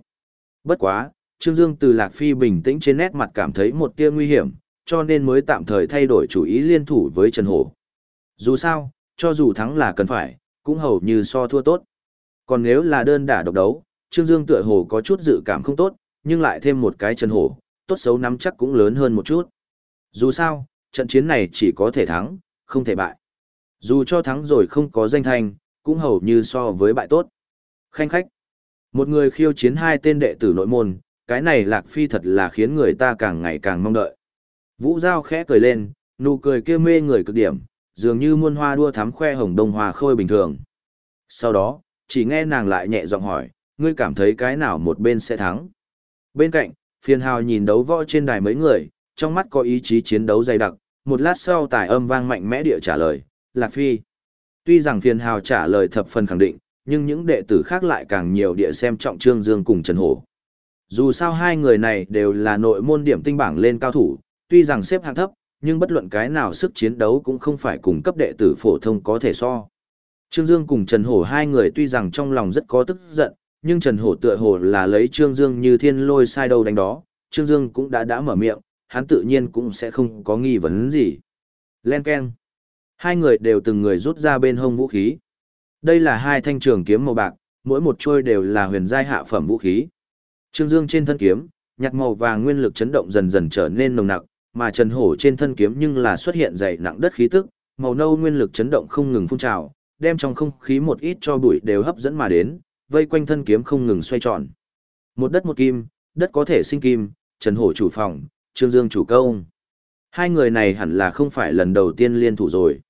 Bất quá, Trương Dương từ Lạc Phi bình tĩnh trên nét mặt cảm thấy một tia nguy hiểm, cho nên mới tạm thời thay đổi chủ ý liên thủ với Trần Hổ. Dù sao, cho dù thắng là cần phải, cũng hầu như so thua tốt. Còn nếu là đơn đả độc đấu, Trương Dương tựa hồ có chút dự cảm không tốt, nhưng lại thêm một cái Trần Hổ, tốt xấu nắm chắc cũng lớn hơn một chút. Dù sao, trận chiến này chỉ có thể thắng, không thể bại. Dù cho thắng rồi không có danh thành cũng hầu như so với bại tốt. Khanh khách. Một người khiêu chiến hai tên đệ tử nội môn, cái này Lạc Phi thật là khiến người ta càng ngày càng mong đợi. Vũ Giao khẽ cười lên, nụ cười kia mê người cực điểm, dường như muôn hoa đua thắm khoe hồng đông hoa khôi bình thường. Sau đó, chỉ nghe nàng lại nhẹ giọng hỏi, ngươi cảm thấy cái nào một bên sẽ thắng. Bên cạnh, phiền hào nhìn đấu võ trên đài mấy người, trong mắt có ý chí chiến đấu dày đặc, một lát sau tài âm vang mạnh mẽ địa trả lời, Lạc Phi. Tuy rằng phiền hào trả lời thập phần khẳng định, nhưng những đệ tử khác lại càng nhiều địa xem trọng Trương Dương cùng Trần Hổ. Dù sao hai người này đều là nội môn điểm tinh bảng lên cao thủ, tuy rằng xếp hạng thấp, nhưng bất luận cái nào sức chiến đấu cũng không phải cùng cấp đệ tử phổ thông có thể so. Trương Dương cùng Trần Hổ hai người tuy rằng trong lòng rất có tức giận, nhưng Trần Hổ tựa hồ là lấy Trương Dương như thiên lôi sai đầu đánh đó, Trương Dương cũng đã đã mở miệng, hắn tự nhiên cũng sẽ không có nghi vấn gì. Len Ken. Hai người đều từng người rút ra bên hông vũ khí. Đây là hai thanh trường kiếm màu bạc, mỗi một trôi đều là huyền giai hạ phẩm vũ khí. Trương Dương trên thân kiếm, nhạt màu vàng nguyên lực chấn động dần dần trở nên nồng nặc, mà Trần Hổ trên thân kiếm nhưng là xuất hiện dày nặng đất khí tức, màu nâu nguyên lực chấn động không ngừng phun trào, đem trong không khí một ít cho bụi đều hấp dẫn mà đến, vây quanh thân kiếm không ngừng xoay tròn. Một đất một kim, đất có thể sinh kim, Trần Hổ chủ phòng, Trương Dương chủ công. Hai người này hẳn là không phải lần đầu tiên liên thủ rồi.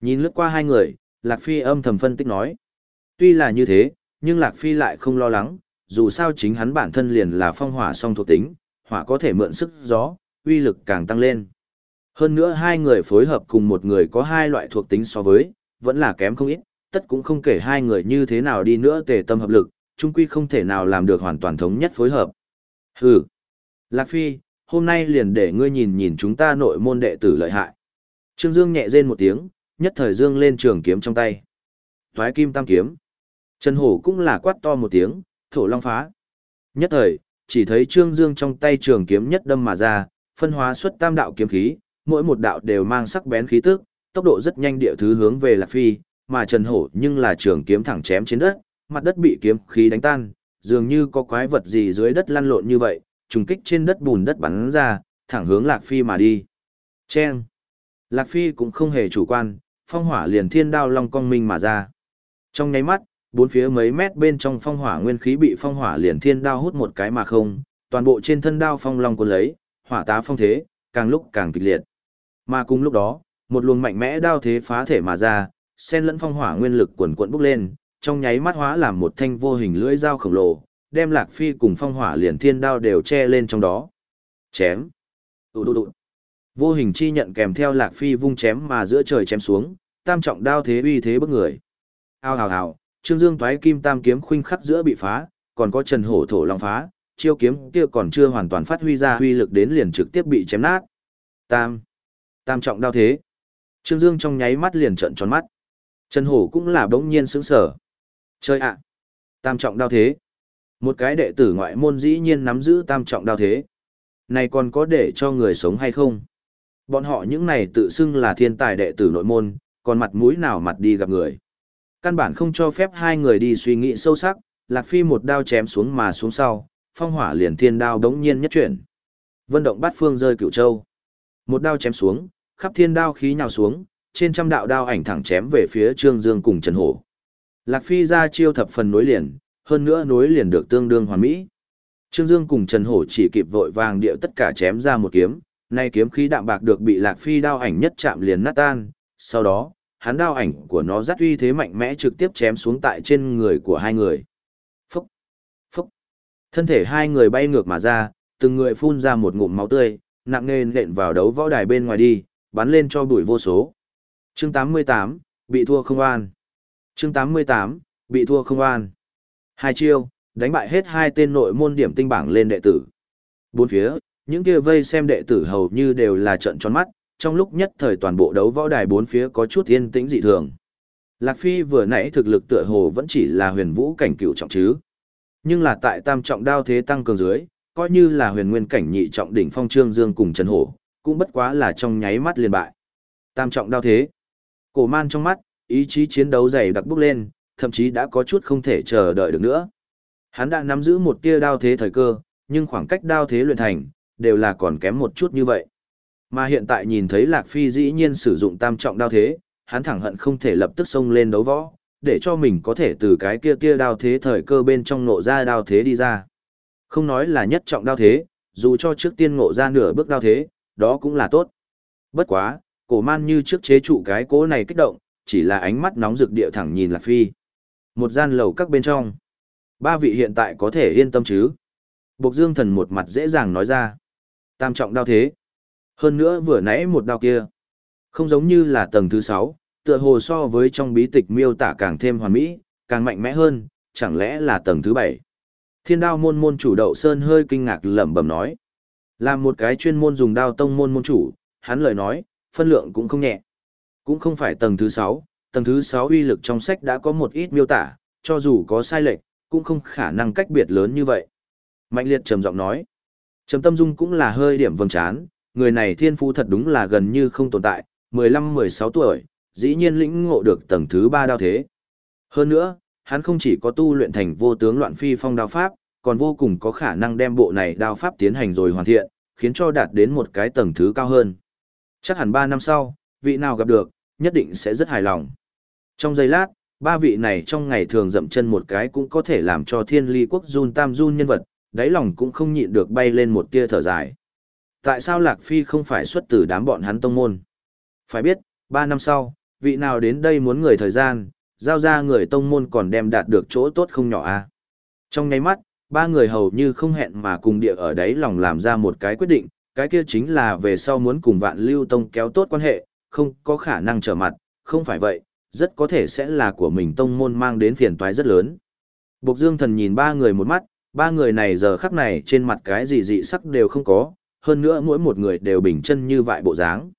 Nhìn lướt qua hai người, Lạc Phi âm thầm phân tích nói. Tuy là như thế, nhưng Lạc Phi lại không lo lắng, dù sao chính hắn bản thân liền là phong hỏa song thuộc tính, hỏa có thể mượn sức gió, uy lực càng tăng lên. Hơn nữa hai người phối hợp cùng một người có hai loại thuộc tính so với, vẫn là kém không ít, tất cũng không kể hai người như thế nào đi nữa tề tâm hợp lực, chung quy không thể nào làm được hoàn toàn thống nhất phối hợp. Hừ. Lạc Phi, hôm nay liền để ngươi nhìn nhìn chúng ta nội môn đệ tử lợi hại. Trương Dương nhẹ rên một tiếng, nhất thời dương lên trường kiếm trong tay. thoái kim tam kiếm. Trần Hổ cũng là quát to một tiếng, thổ long phá. Nhất thời, chỉ thấy Trương Dương trong tay trường kiếm nhất đâm mà ra, phân hóa xuất tam đạo kiếm khí, mỗi một đạo đều mang sắc bén khí tức, tốc độ rất nhanh địa thứ hướng về Lạc Phi, mà Trần Hổ nhưng là trường kiếm thẳng chém trên đất, mặt đất bị kiếm khí đánh tan, dường như có quái vật gì dưới đất lăn lộn như vậy, trùng kích trên đất bùn đất bắn ra, thẳng hướng Lạc Phi mà đi. Chen! Lạc Phi cũng không hề chủ quan, phong hỏa liền thiên đao long cong minh mà ra. Trong nháy mắt, bốn phía mấy mét bên trong phong hỏa nguyên khí bị phong hỏa liền thiên đao hút một cái mà không, toàn bộ trên thân đao phong long cuốn lấy, hỏa tá phong thế, càng lúc càng kịch liệt. Mà cùng lúc đó, một luồng mạnh mẽ đao thế phá thể mà ra, sen lẫn phong hỏa nguyên lực quần quận bốc lên, trong nháy mắt hóa làm một thanh vô hình lưỡi dao khổng lồ, đem Lạc Phi cùng phong hỏa liền thiên đao đều che lên trong đó. Chém. Đụ đụ đụ. Vô hình chi nhận kèm theo Lạc Phi vung chém mà giữa trời chém xuống, tam trọng đao thế uy thế bức người. Ao hào hào, Trương Dương toái kim tam kiếm khuynh khắc giữa bị phá, còn có Trần Hổ thổ long phá, chiêu kiếm kia còn chưa hoàn toàn phát huy ra uy lực đến liền trực tiếp bị chém nát. Tam. Tam trọng đao thế. Trương Dương trong nháy mắt liền trợn tròn mắt. Trần Hổ cũng là bỗng nhiên sững sở. Chơi ạ. Tam trọng đao thế. Một cái đệ tử ngoại môn dĩ nhiên nắm giữ tam trọng đao thế. Này còn có để cho người sống hay không? Bọn họ những này tự xưng là thiên tài đệ tử nội môn, còn mặt mũi nào mặt đi gặp người. Căn bản không cho phép hai người đi suy nghĩ sâu sắc, Lạc Phi một đao chém xuống mà xuống sau, phong hỏa liền thiên đao đống nhiên nhất chuyển. Vân động bát phương rơi cửu châu. Một đao chém xuống, khắp thiên đao khí nhào xuống, trên trăm đạo đao ảnh thẳng chém về phía Trương Dương cùng Trần Hổ. Lạc Phi ra chiêu thập phần nối liền, hơn nữa nối liền được tương đương hoàn mỹ. Trương Dương cùng Trần Hổ chỉ kịp vội vàng điệu tất cả chém ra một kiếm, nay kiếm khí đạm bạc được bị Lạc Phi đao ảnh nhất chạm liền nát tan, sau đó, hắn đao ảnh của nó dắt uy thế mạnh mẽ trực tiếp chém xuống tại trên người của hai người. Phúc! Phúc! Thân thể hai người bay ngược mà ra, từng người phun ra một ngụm máu tươi, nặng nề nện vào đấu võ đài bên ngoài đi, bắn lên cho bụi vô số. Chương 88, bị thua không an. Chương 88, bị thua không an. Hai chiêu, đánh bại hết hai tên nội môn điểm tinh bảng lên đệ tử. Bốn phía, những kia vây xem đệ tử hầu như đều là trận tròn mắt, trong lúc nhất thời toàn bộ đấu võ đài bốn phía có chút yên tĩnh dị thường. Lạc Phi vừa nãy thực lực tựa hồ vẫn chỉ là huyền vũ cảnh cựu trọng chứ. Nhưng là tại tam trọng đao thế tăng cường dưới, coi như là huyền nguyên cảnh nhị trọng đỉnh phong trương dương cùng Trần Hổ, cũng bất quá là trong nháy mắt liền bại. Tam trọng đao thế. Cổ man trong mắt, ý chí chiến đấu dày đặc bốc lên, thậm chí đã có chút không thể chờ đợi được nữa. Hắn đã nắm giữ một tia đao thế thời cơ, nhưng khoảng cách đao thế luyện thành, đều là còn kém một chút như vậy. Mà hiện tại nhìn thấy Lạc Phi dĩ nhiên sử dụng tam trọng đao thế, hắn thẳng hận không thể lập tức xông lên đấu võ, để cho mình có thể từ cái kia tia đao thế thời cơ bên trong nộ ra đao thế đi ra. Không nói là nhất trọng đao thế, dù cho trước tiên ngộ ra nửa bước đao thế, đó cũng là tốt. Bất quá, cổ man như trước chế trụ cái cỗ này kích động, chỉ là ánh mắt nóng rực địa thẳng nhìn Lạc Phi. Một gian lầu các bên trong. Ba vị hiện tại có thể yên tâm chứ. Bộc dương thần một mặt dễ dàng nói ra. Tam trọng đao thế. Hơn nữa vừa nãy một đao kia. Không giống như là tầng thứ sáu, tựa hồ so với trong bí tịch miêu tả càng thêm hoàn mỹ, càng mạnh mẽ hơn, chẳng lẽ là tầng thứ bảy. Thiên đao môn môn chủ đậu sơn hơi kinh ngạc lẩm bẩm nói. Làm một cái chuyên môn dùng đao tông môn môn chủ, hắn lời nói, phân lượng cũng không nhẹ. Cũng không phải tầng thứ 6, tầng thứ 6 uy lực trong sách đã có một ít miêu tả, cho dù có sai lệch, cũng không khả năng cách biệt lớn như vậy. Mạnh liệt trầm giọng nói. Trầm tâm dung cũng là hơi điểm vầng chán, người này thiên phú thật đúng là gần như không tồn tại, 15-16 tuổi, dĩ nhiên lĩnh ngộ được tầng thứ 3 đao thế. Hơn nữa, hắn không chỉ có tu luyện thành vô tướng loạn phi phong đao pháp, còn vô cùng có khả năng đem bộ này đao pháp tiến hành rồi hoàn thiện, khiến cho đạt đến một cái tầng thứ cao hơn. Chắc hẳn 3 năm sau, vị nào gặp được, nhất định sẽ rất hài lòng. Trong giây lát, ba vị này trong ngày thường dậm chân một cái cũng có thể làm cho thiên ly quốc run tam run nhân vật, đáy lòng cũng không nhịn được bay lên một tia thở dài. Tại sao Lạc Phi không phải xuất từ đám bọn hắn tông môn? Phải biết, ba năm sau, vị nào đến đây muốn người thời gian, giao ra người tông môn còn đem đạt được chỗ tốt không nhỏ à? Trong nháy mắt, ba người hầu như không hẹn mà cùng địa ở đấy lòng làm ra một cái quyết định, cái kia chính là về sau muốn cùng vạn lưu tông kéo tốt quan hệ, không có khả năng trở mặt, không phải vậy, rất có thể sẽ là của mình tông môn mang đến phiền toái rất lớn. Bộc Dương Thần nhìn ba người một mắt, ba người này giờ khắc này trên mặt cái gì dị sắc đều không có, hơn nữa mỗi một người đều bình chân như vậy bộ dáng.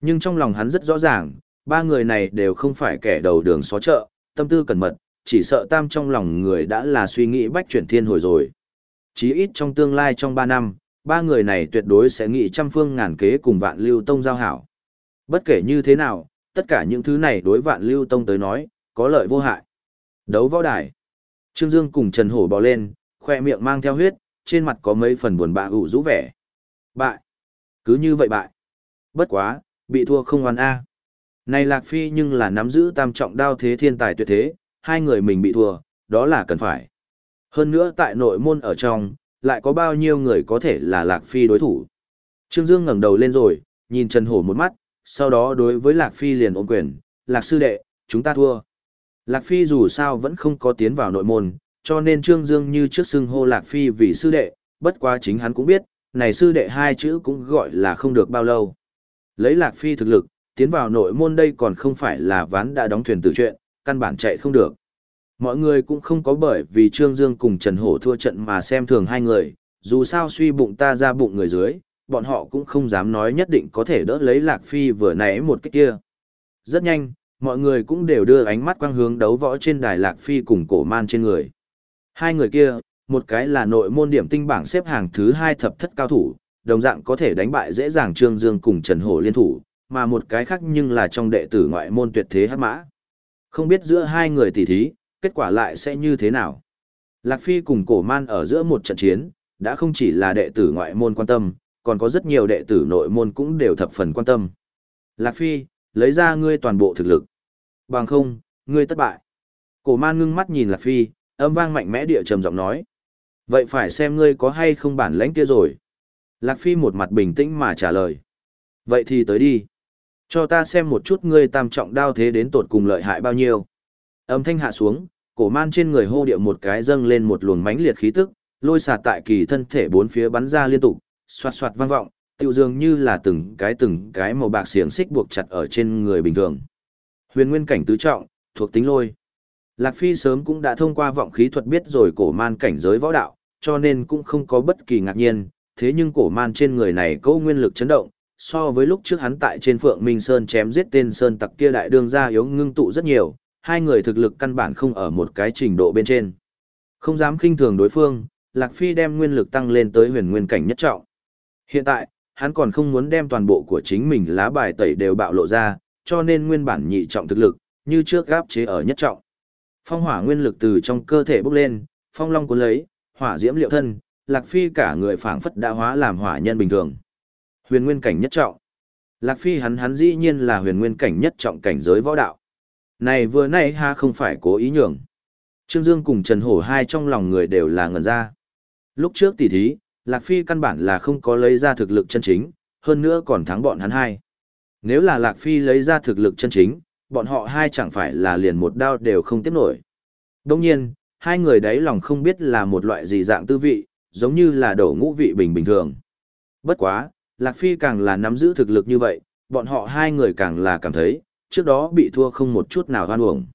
Nhưng trong lòng hắn rất rõ ràng, ba người này đều không phải kẻ đầu đường xó chợ, tâm tư cẩn mật, chỉ sợ tam trong lòng người đã là suy nghĩ bách chuyển thiên hồi rồi. Chí ít trong tương lai trong ba năm, ba người này tuyệt đối sẽ nghị trăm phương ngàn kế cùng vạn lưu tông giao hảo. Bất kể như thế nào, tất cả những thứ này đối vạn lưu tông tới nói, có lợi vô hại. Đấu võ đài. Trương Dương cùng Trần Hổ bò lên, khoe miệng mang theo huyết, trên mặt có mấy phần buồn bã ủ rũ vẻ. Bại. Cứ như vậy bại. Bất quá, bị thua không hoàn A. Này Lạc Phi nhưng là nắm giữ tam trọng đao thế thiên tài tuyệt thế, hai người mình bị thua, đó là cần phải. Hơn nữa tại nội môn ở trong, lại có bao nhiêu người có thể là Lạc Phi đối thủ. Trương Dương ngẩng đầu lên rồi, nhìn Trần Hổ một mắt, sau đó đối với Lạc Phi liền ôm quyền, Lạc sư đệ, chúng ta thua. Lạc Phi dù sao vẫn không có tiến vào nội môn, cho nên Trương Dương như trước xưng hô Lạc Phi vì sư đệ, bất quá chính hắn cũng biết, này sư đệ hai chữ cũng gọi là không được bao lâu. Lấy Lạc Phi thực lực, tiến vào nội môn đây còn không phải là ván đã đóng thuyền từ chuyện, căn bản chạy không được. Mọi người cũng không có bởi vì Trương Dương cùng Trần Hổ thua trận mà xem thường hai người, dù sao suy bụng ta ra bụng người dưới, bọn họ cũng không dám nói nhất định có thể đỡ lấy Lạc Phi vừa nãy một cái kia. Rất nhanh, mọi người cũng đều đưa ánh mắt quang hướng đấu võ trên đài Lạc Phi cùng cổ man trên người. Hai người kia, một cái là nội môn điểm tinh bảng xếp hàng thứ hai thập thất cao thủ, đồng dạng có thể đánh bại dễ dàng Trương Dương cùng Trần Hổ liên thủ, mà một cái khác nhưng là trong đệ tử ngoại môn tuyệt thế hát mã. Không biết giữa hai người tỷ thí, kết quả lại sẽ như thế nào. Lạc Phi cùng cổ man ở giữa một trận chiến, đã không chỉ là đệ tử ngoại môn quan tâm, còn có rất nhiều đệ tử nội môn cũng đều thập phần quan tâm. Lạc Phi, lấy ra ngươi toàn bộ thực lực. Bằng không, ngươi thất bại. Cổ man ngưng mắt nhìn Lạc Phi, âm vang mạnh mẽ địa trầm giọng nói. Vậy phải xem ngươi có hay không bản lãnh kia rồi. Lạc Phi một mặt bình tĩnh mà trả lời. Vậy thì tới đi. Cho ta xem một chút ngươi tam trọng đao thế đến tột cùng lợi hại bao nhiêu. Âm thanh hạ xuống, cổ man trên người hô điệu một cái dâng lên một luồng mãnh liệt khí tức, lôi xả tại kỳ thân thể bốn phía bắn ra liên tục, xoạt xoạt vang vọng, tựu dường như là từng cái từng cái màu bạc xiềng xích buộc chặt ở trên người bình thường. Huyền nguyên cảnh tứ trọng, thuộc tính lôi. Lạc Phi sớm cũng đã thông qua vọng khí thuật biết rồi cổ man cảnh giới võ đạo, cho nên cũng không có bất kỳ ngạc nhiên, thế nhưng cổ man trên người này câu nguyên lực chấn động, so với lúc trước hắn tại trên Phượng Minh Sơn chém giết tên Sơn tặc kia đại đương gia yếu ngưng tụ rất nhiều, hai người thực lực căn bản không ở một cái trình độ bên trên. Không dám khinh thường đối phương, Lạc Phi đem nguyên lực tăng lên tới huyền nguyên cảnh nhất trọng. Hiện tại, hắn còn không muốn đem toàn bộ của chính mình lá bài tẩy đều bạo lộ ra, cho nên nguyên bản nhị trọng thực lực, như trước gáp chế ở nhất trọng. Phong hỏa nguyên lực từ trong cơ thể bốc lên, phong long cuốn lấy, hỏa diễm liệu thân, Lạc Phi cả người phảng phất đã hóa làm hỏa nhân bình thường. Huyền nguyên cảnh nhất trọng. Lạc Phi hắn hắn dĩ nhiên là huyền nguyên cảnh nhất trọng cảnh giới võ đạo. Này vừa nãy ha không phải cố ý nhường. Trương Dương cùng Trần Hổ hai trong lòng người đều là ngẩn ra. Lúc trước tỷ thí, Lạc Phi căn bản là không có lấy ra thực lực chân chính, hơn nữa còn thắng bọn hắn hai. Nếu là Lạc Phi lấy ra thực lực chân chính, bọn họ hai chẳng phải là liền một đao đều không tiếp nổi. Đồng nhiên, hai người đấy lòng không biết là một loại gì dạng tư vị, giống như là đổ ngũ vị bình bình thường. Bất quá, Lạc Phi càng là nắm giữ thực lực như vậy, bọn họ hai người càng là cảm thấy, trước đó bị thua không một chút nào hoan uổng.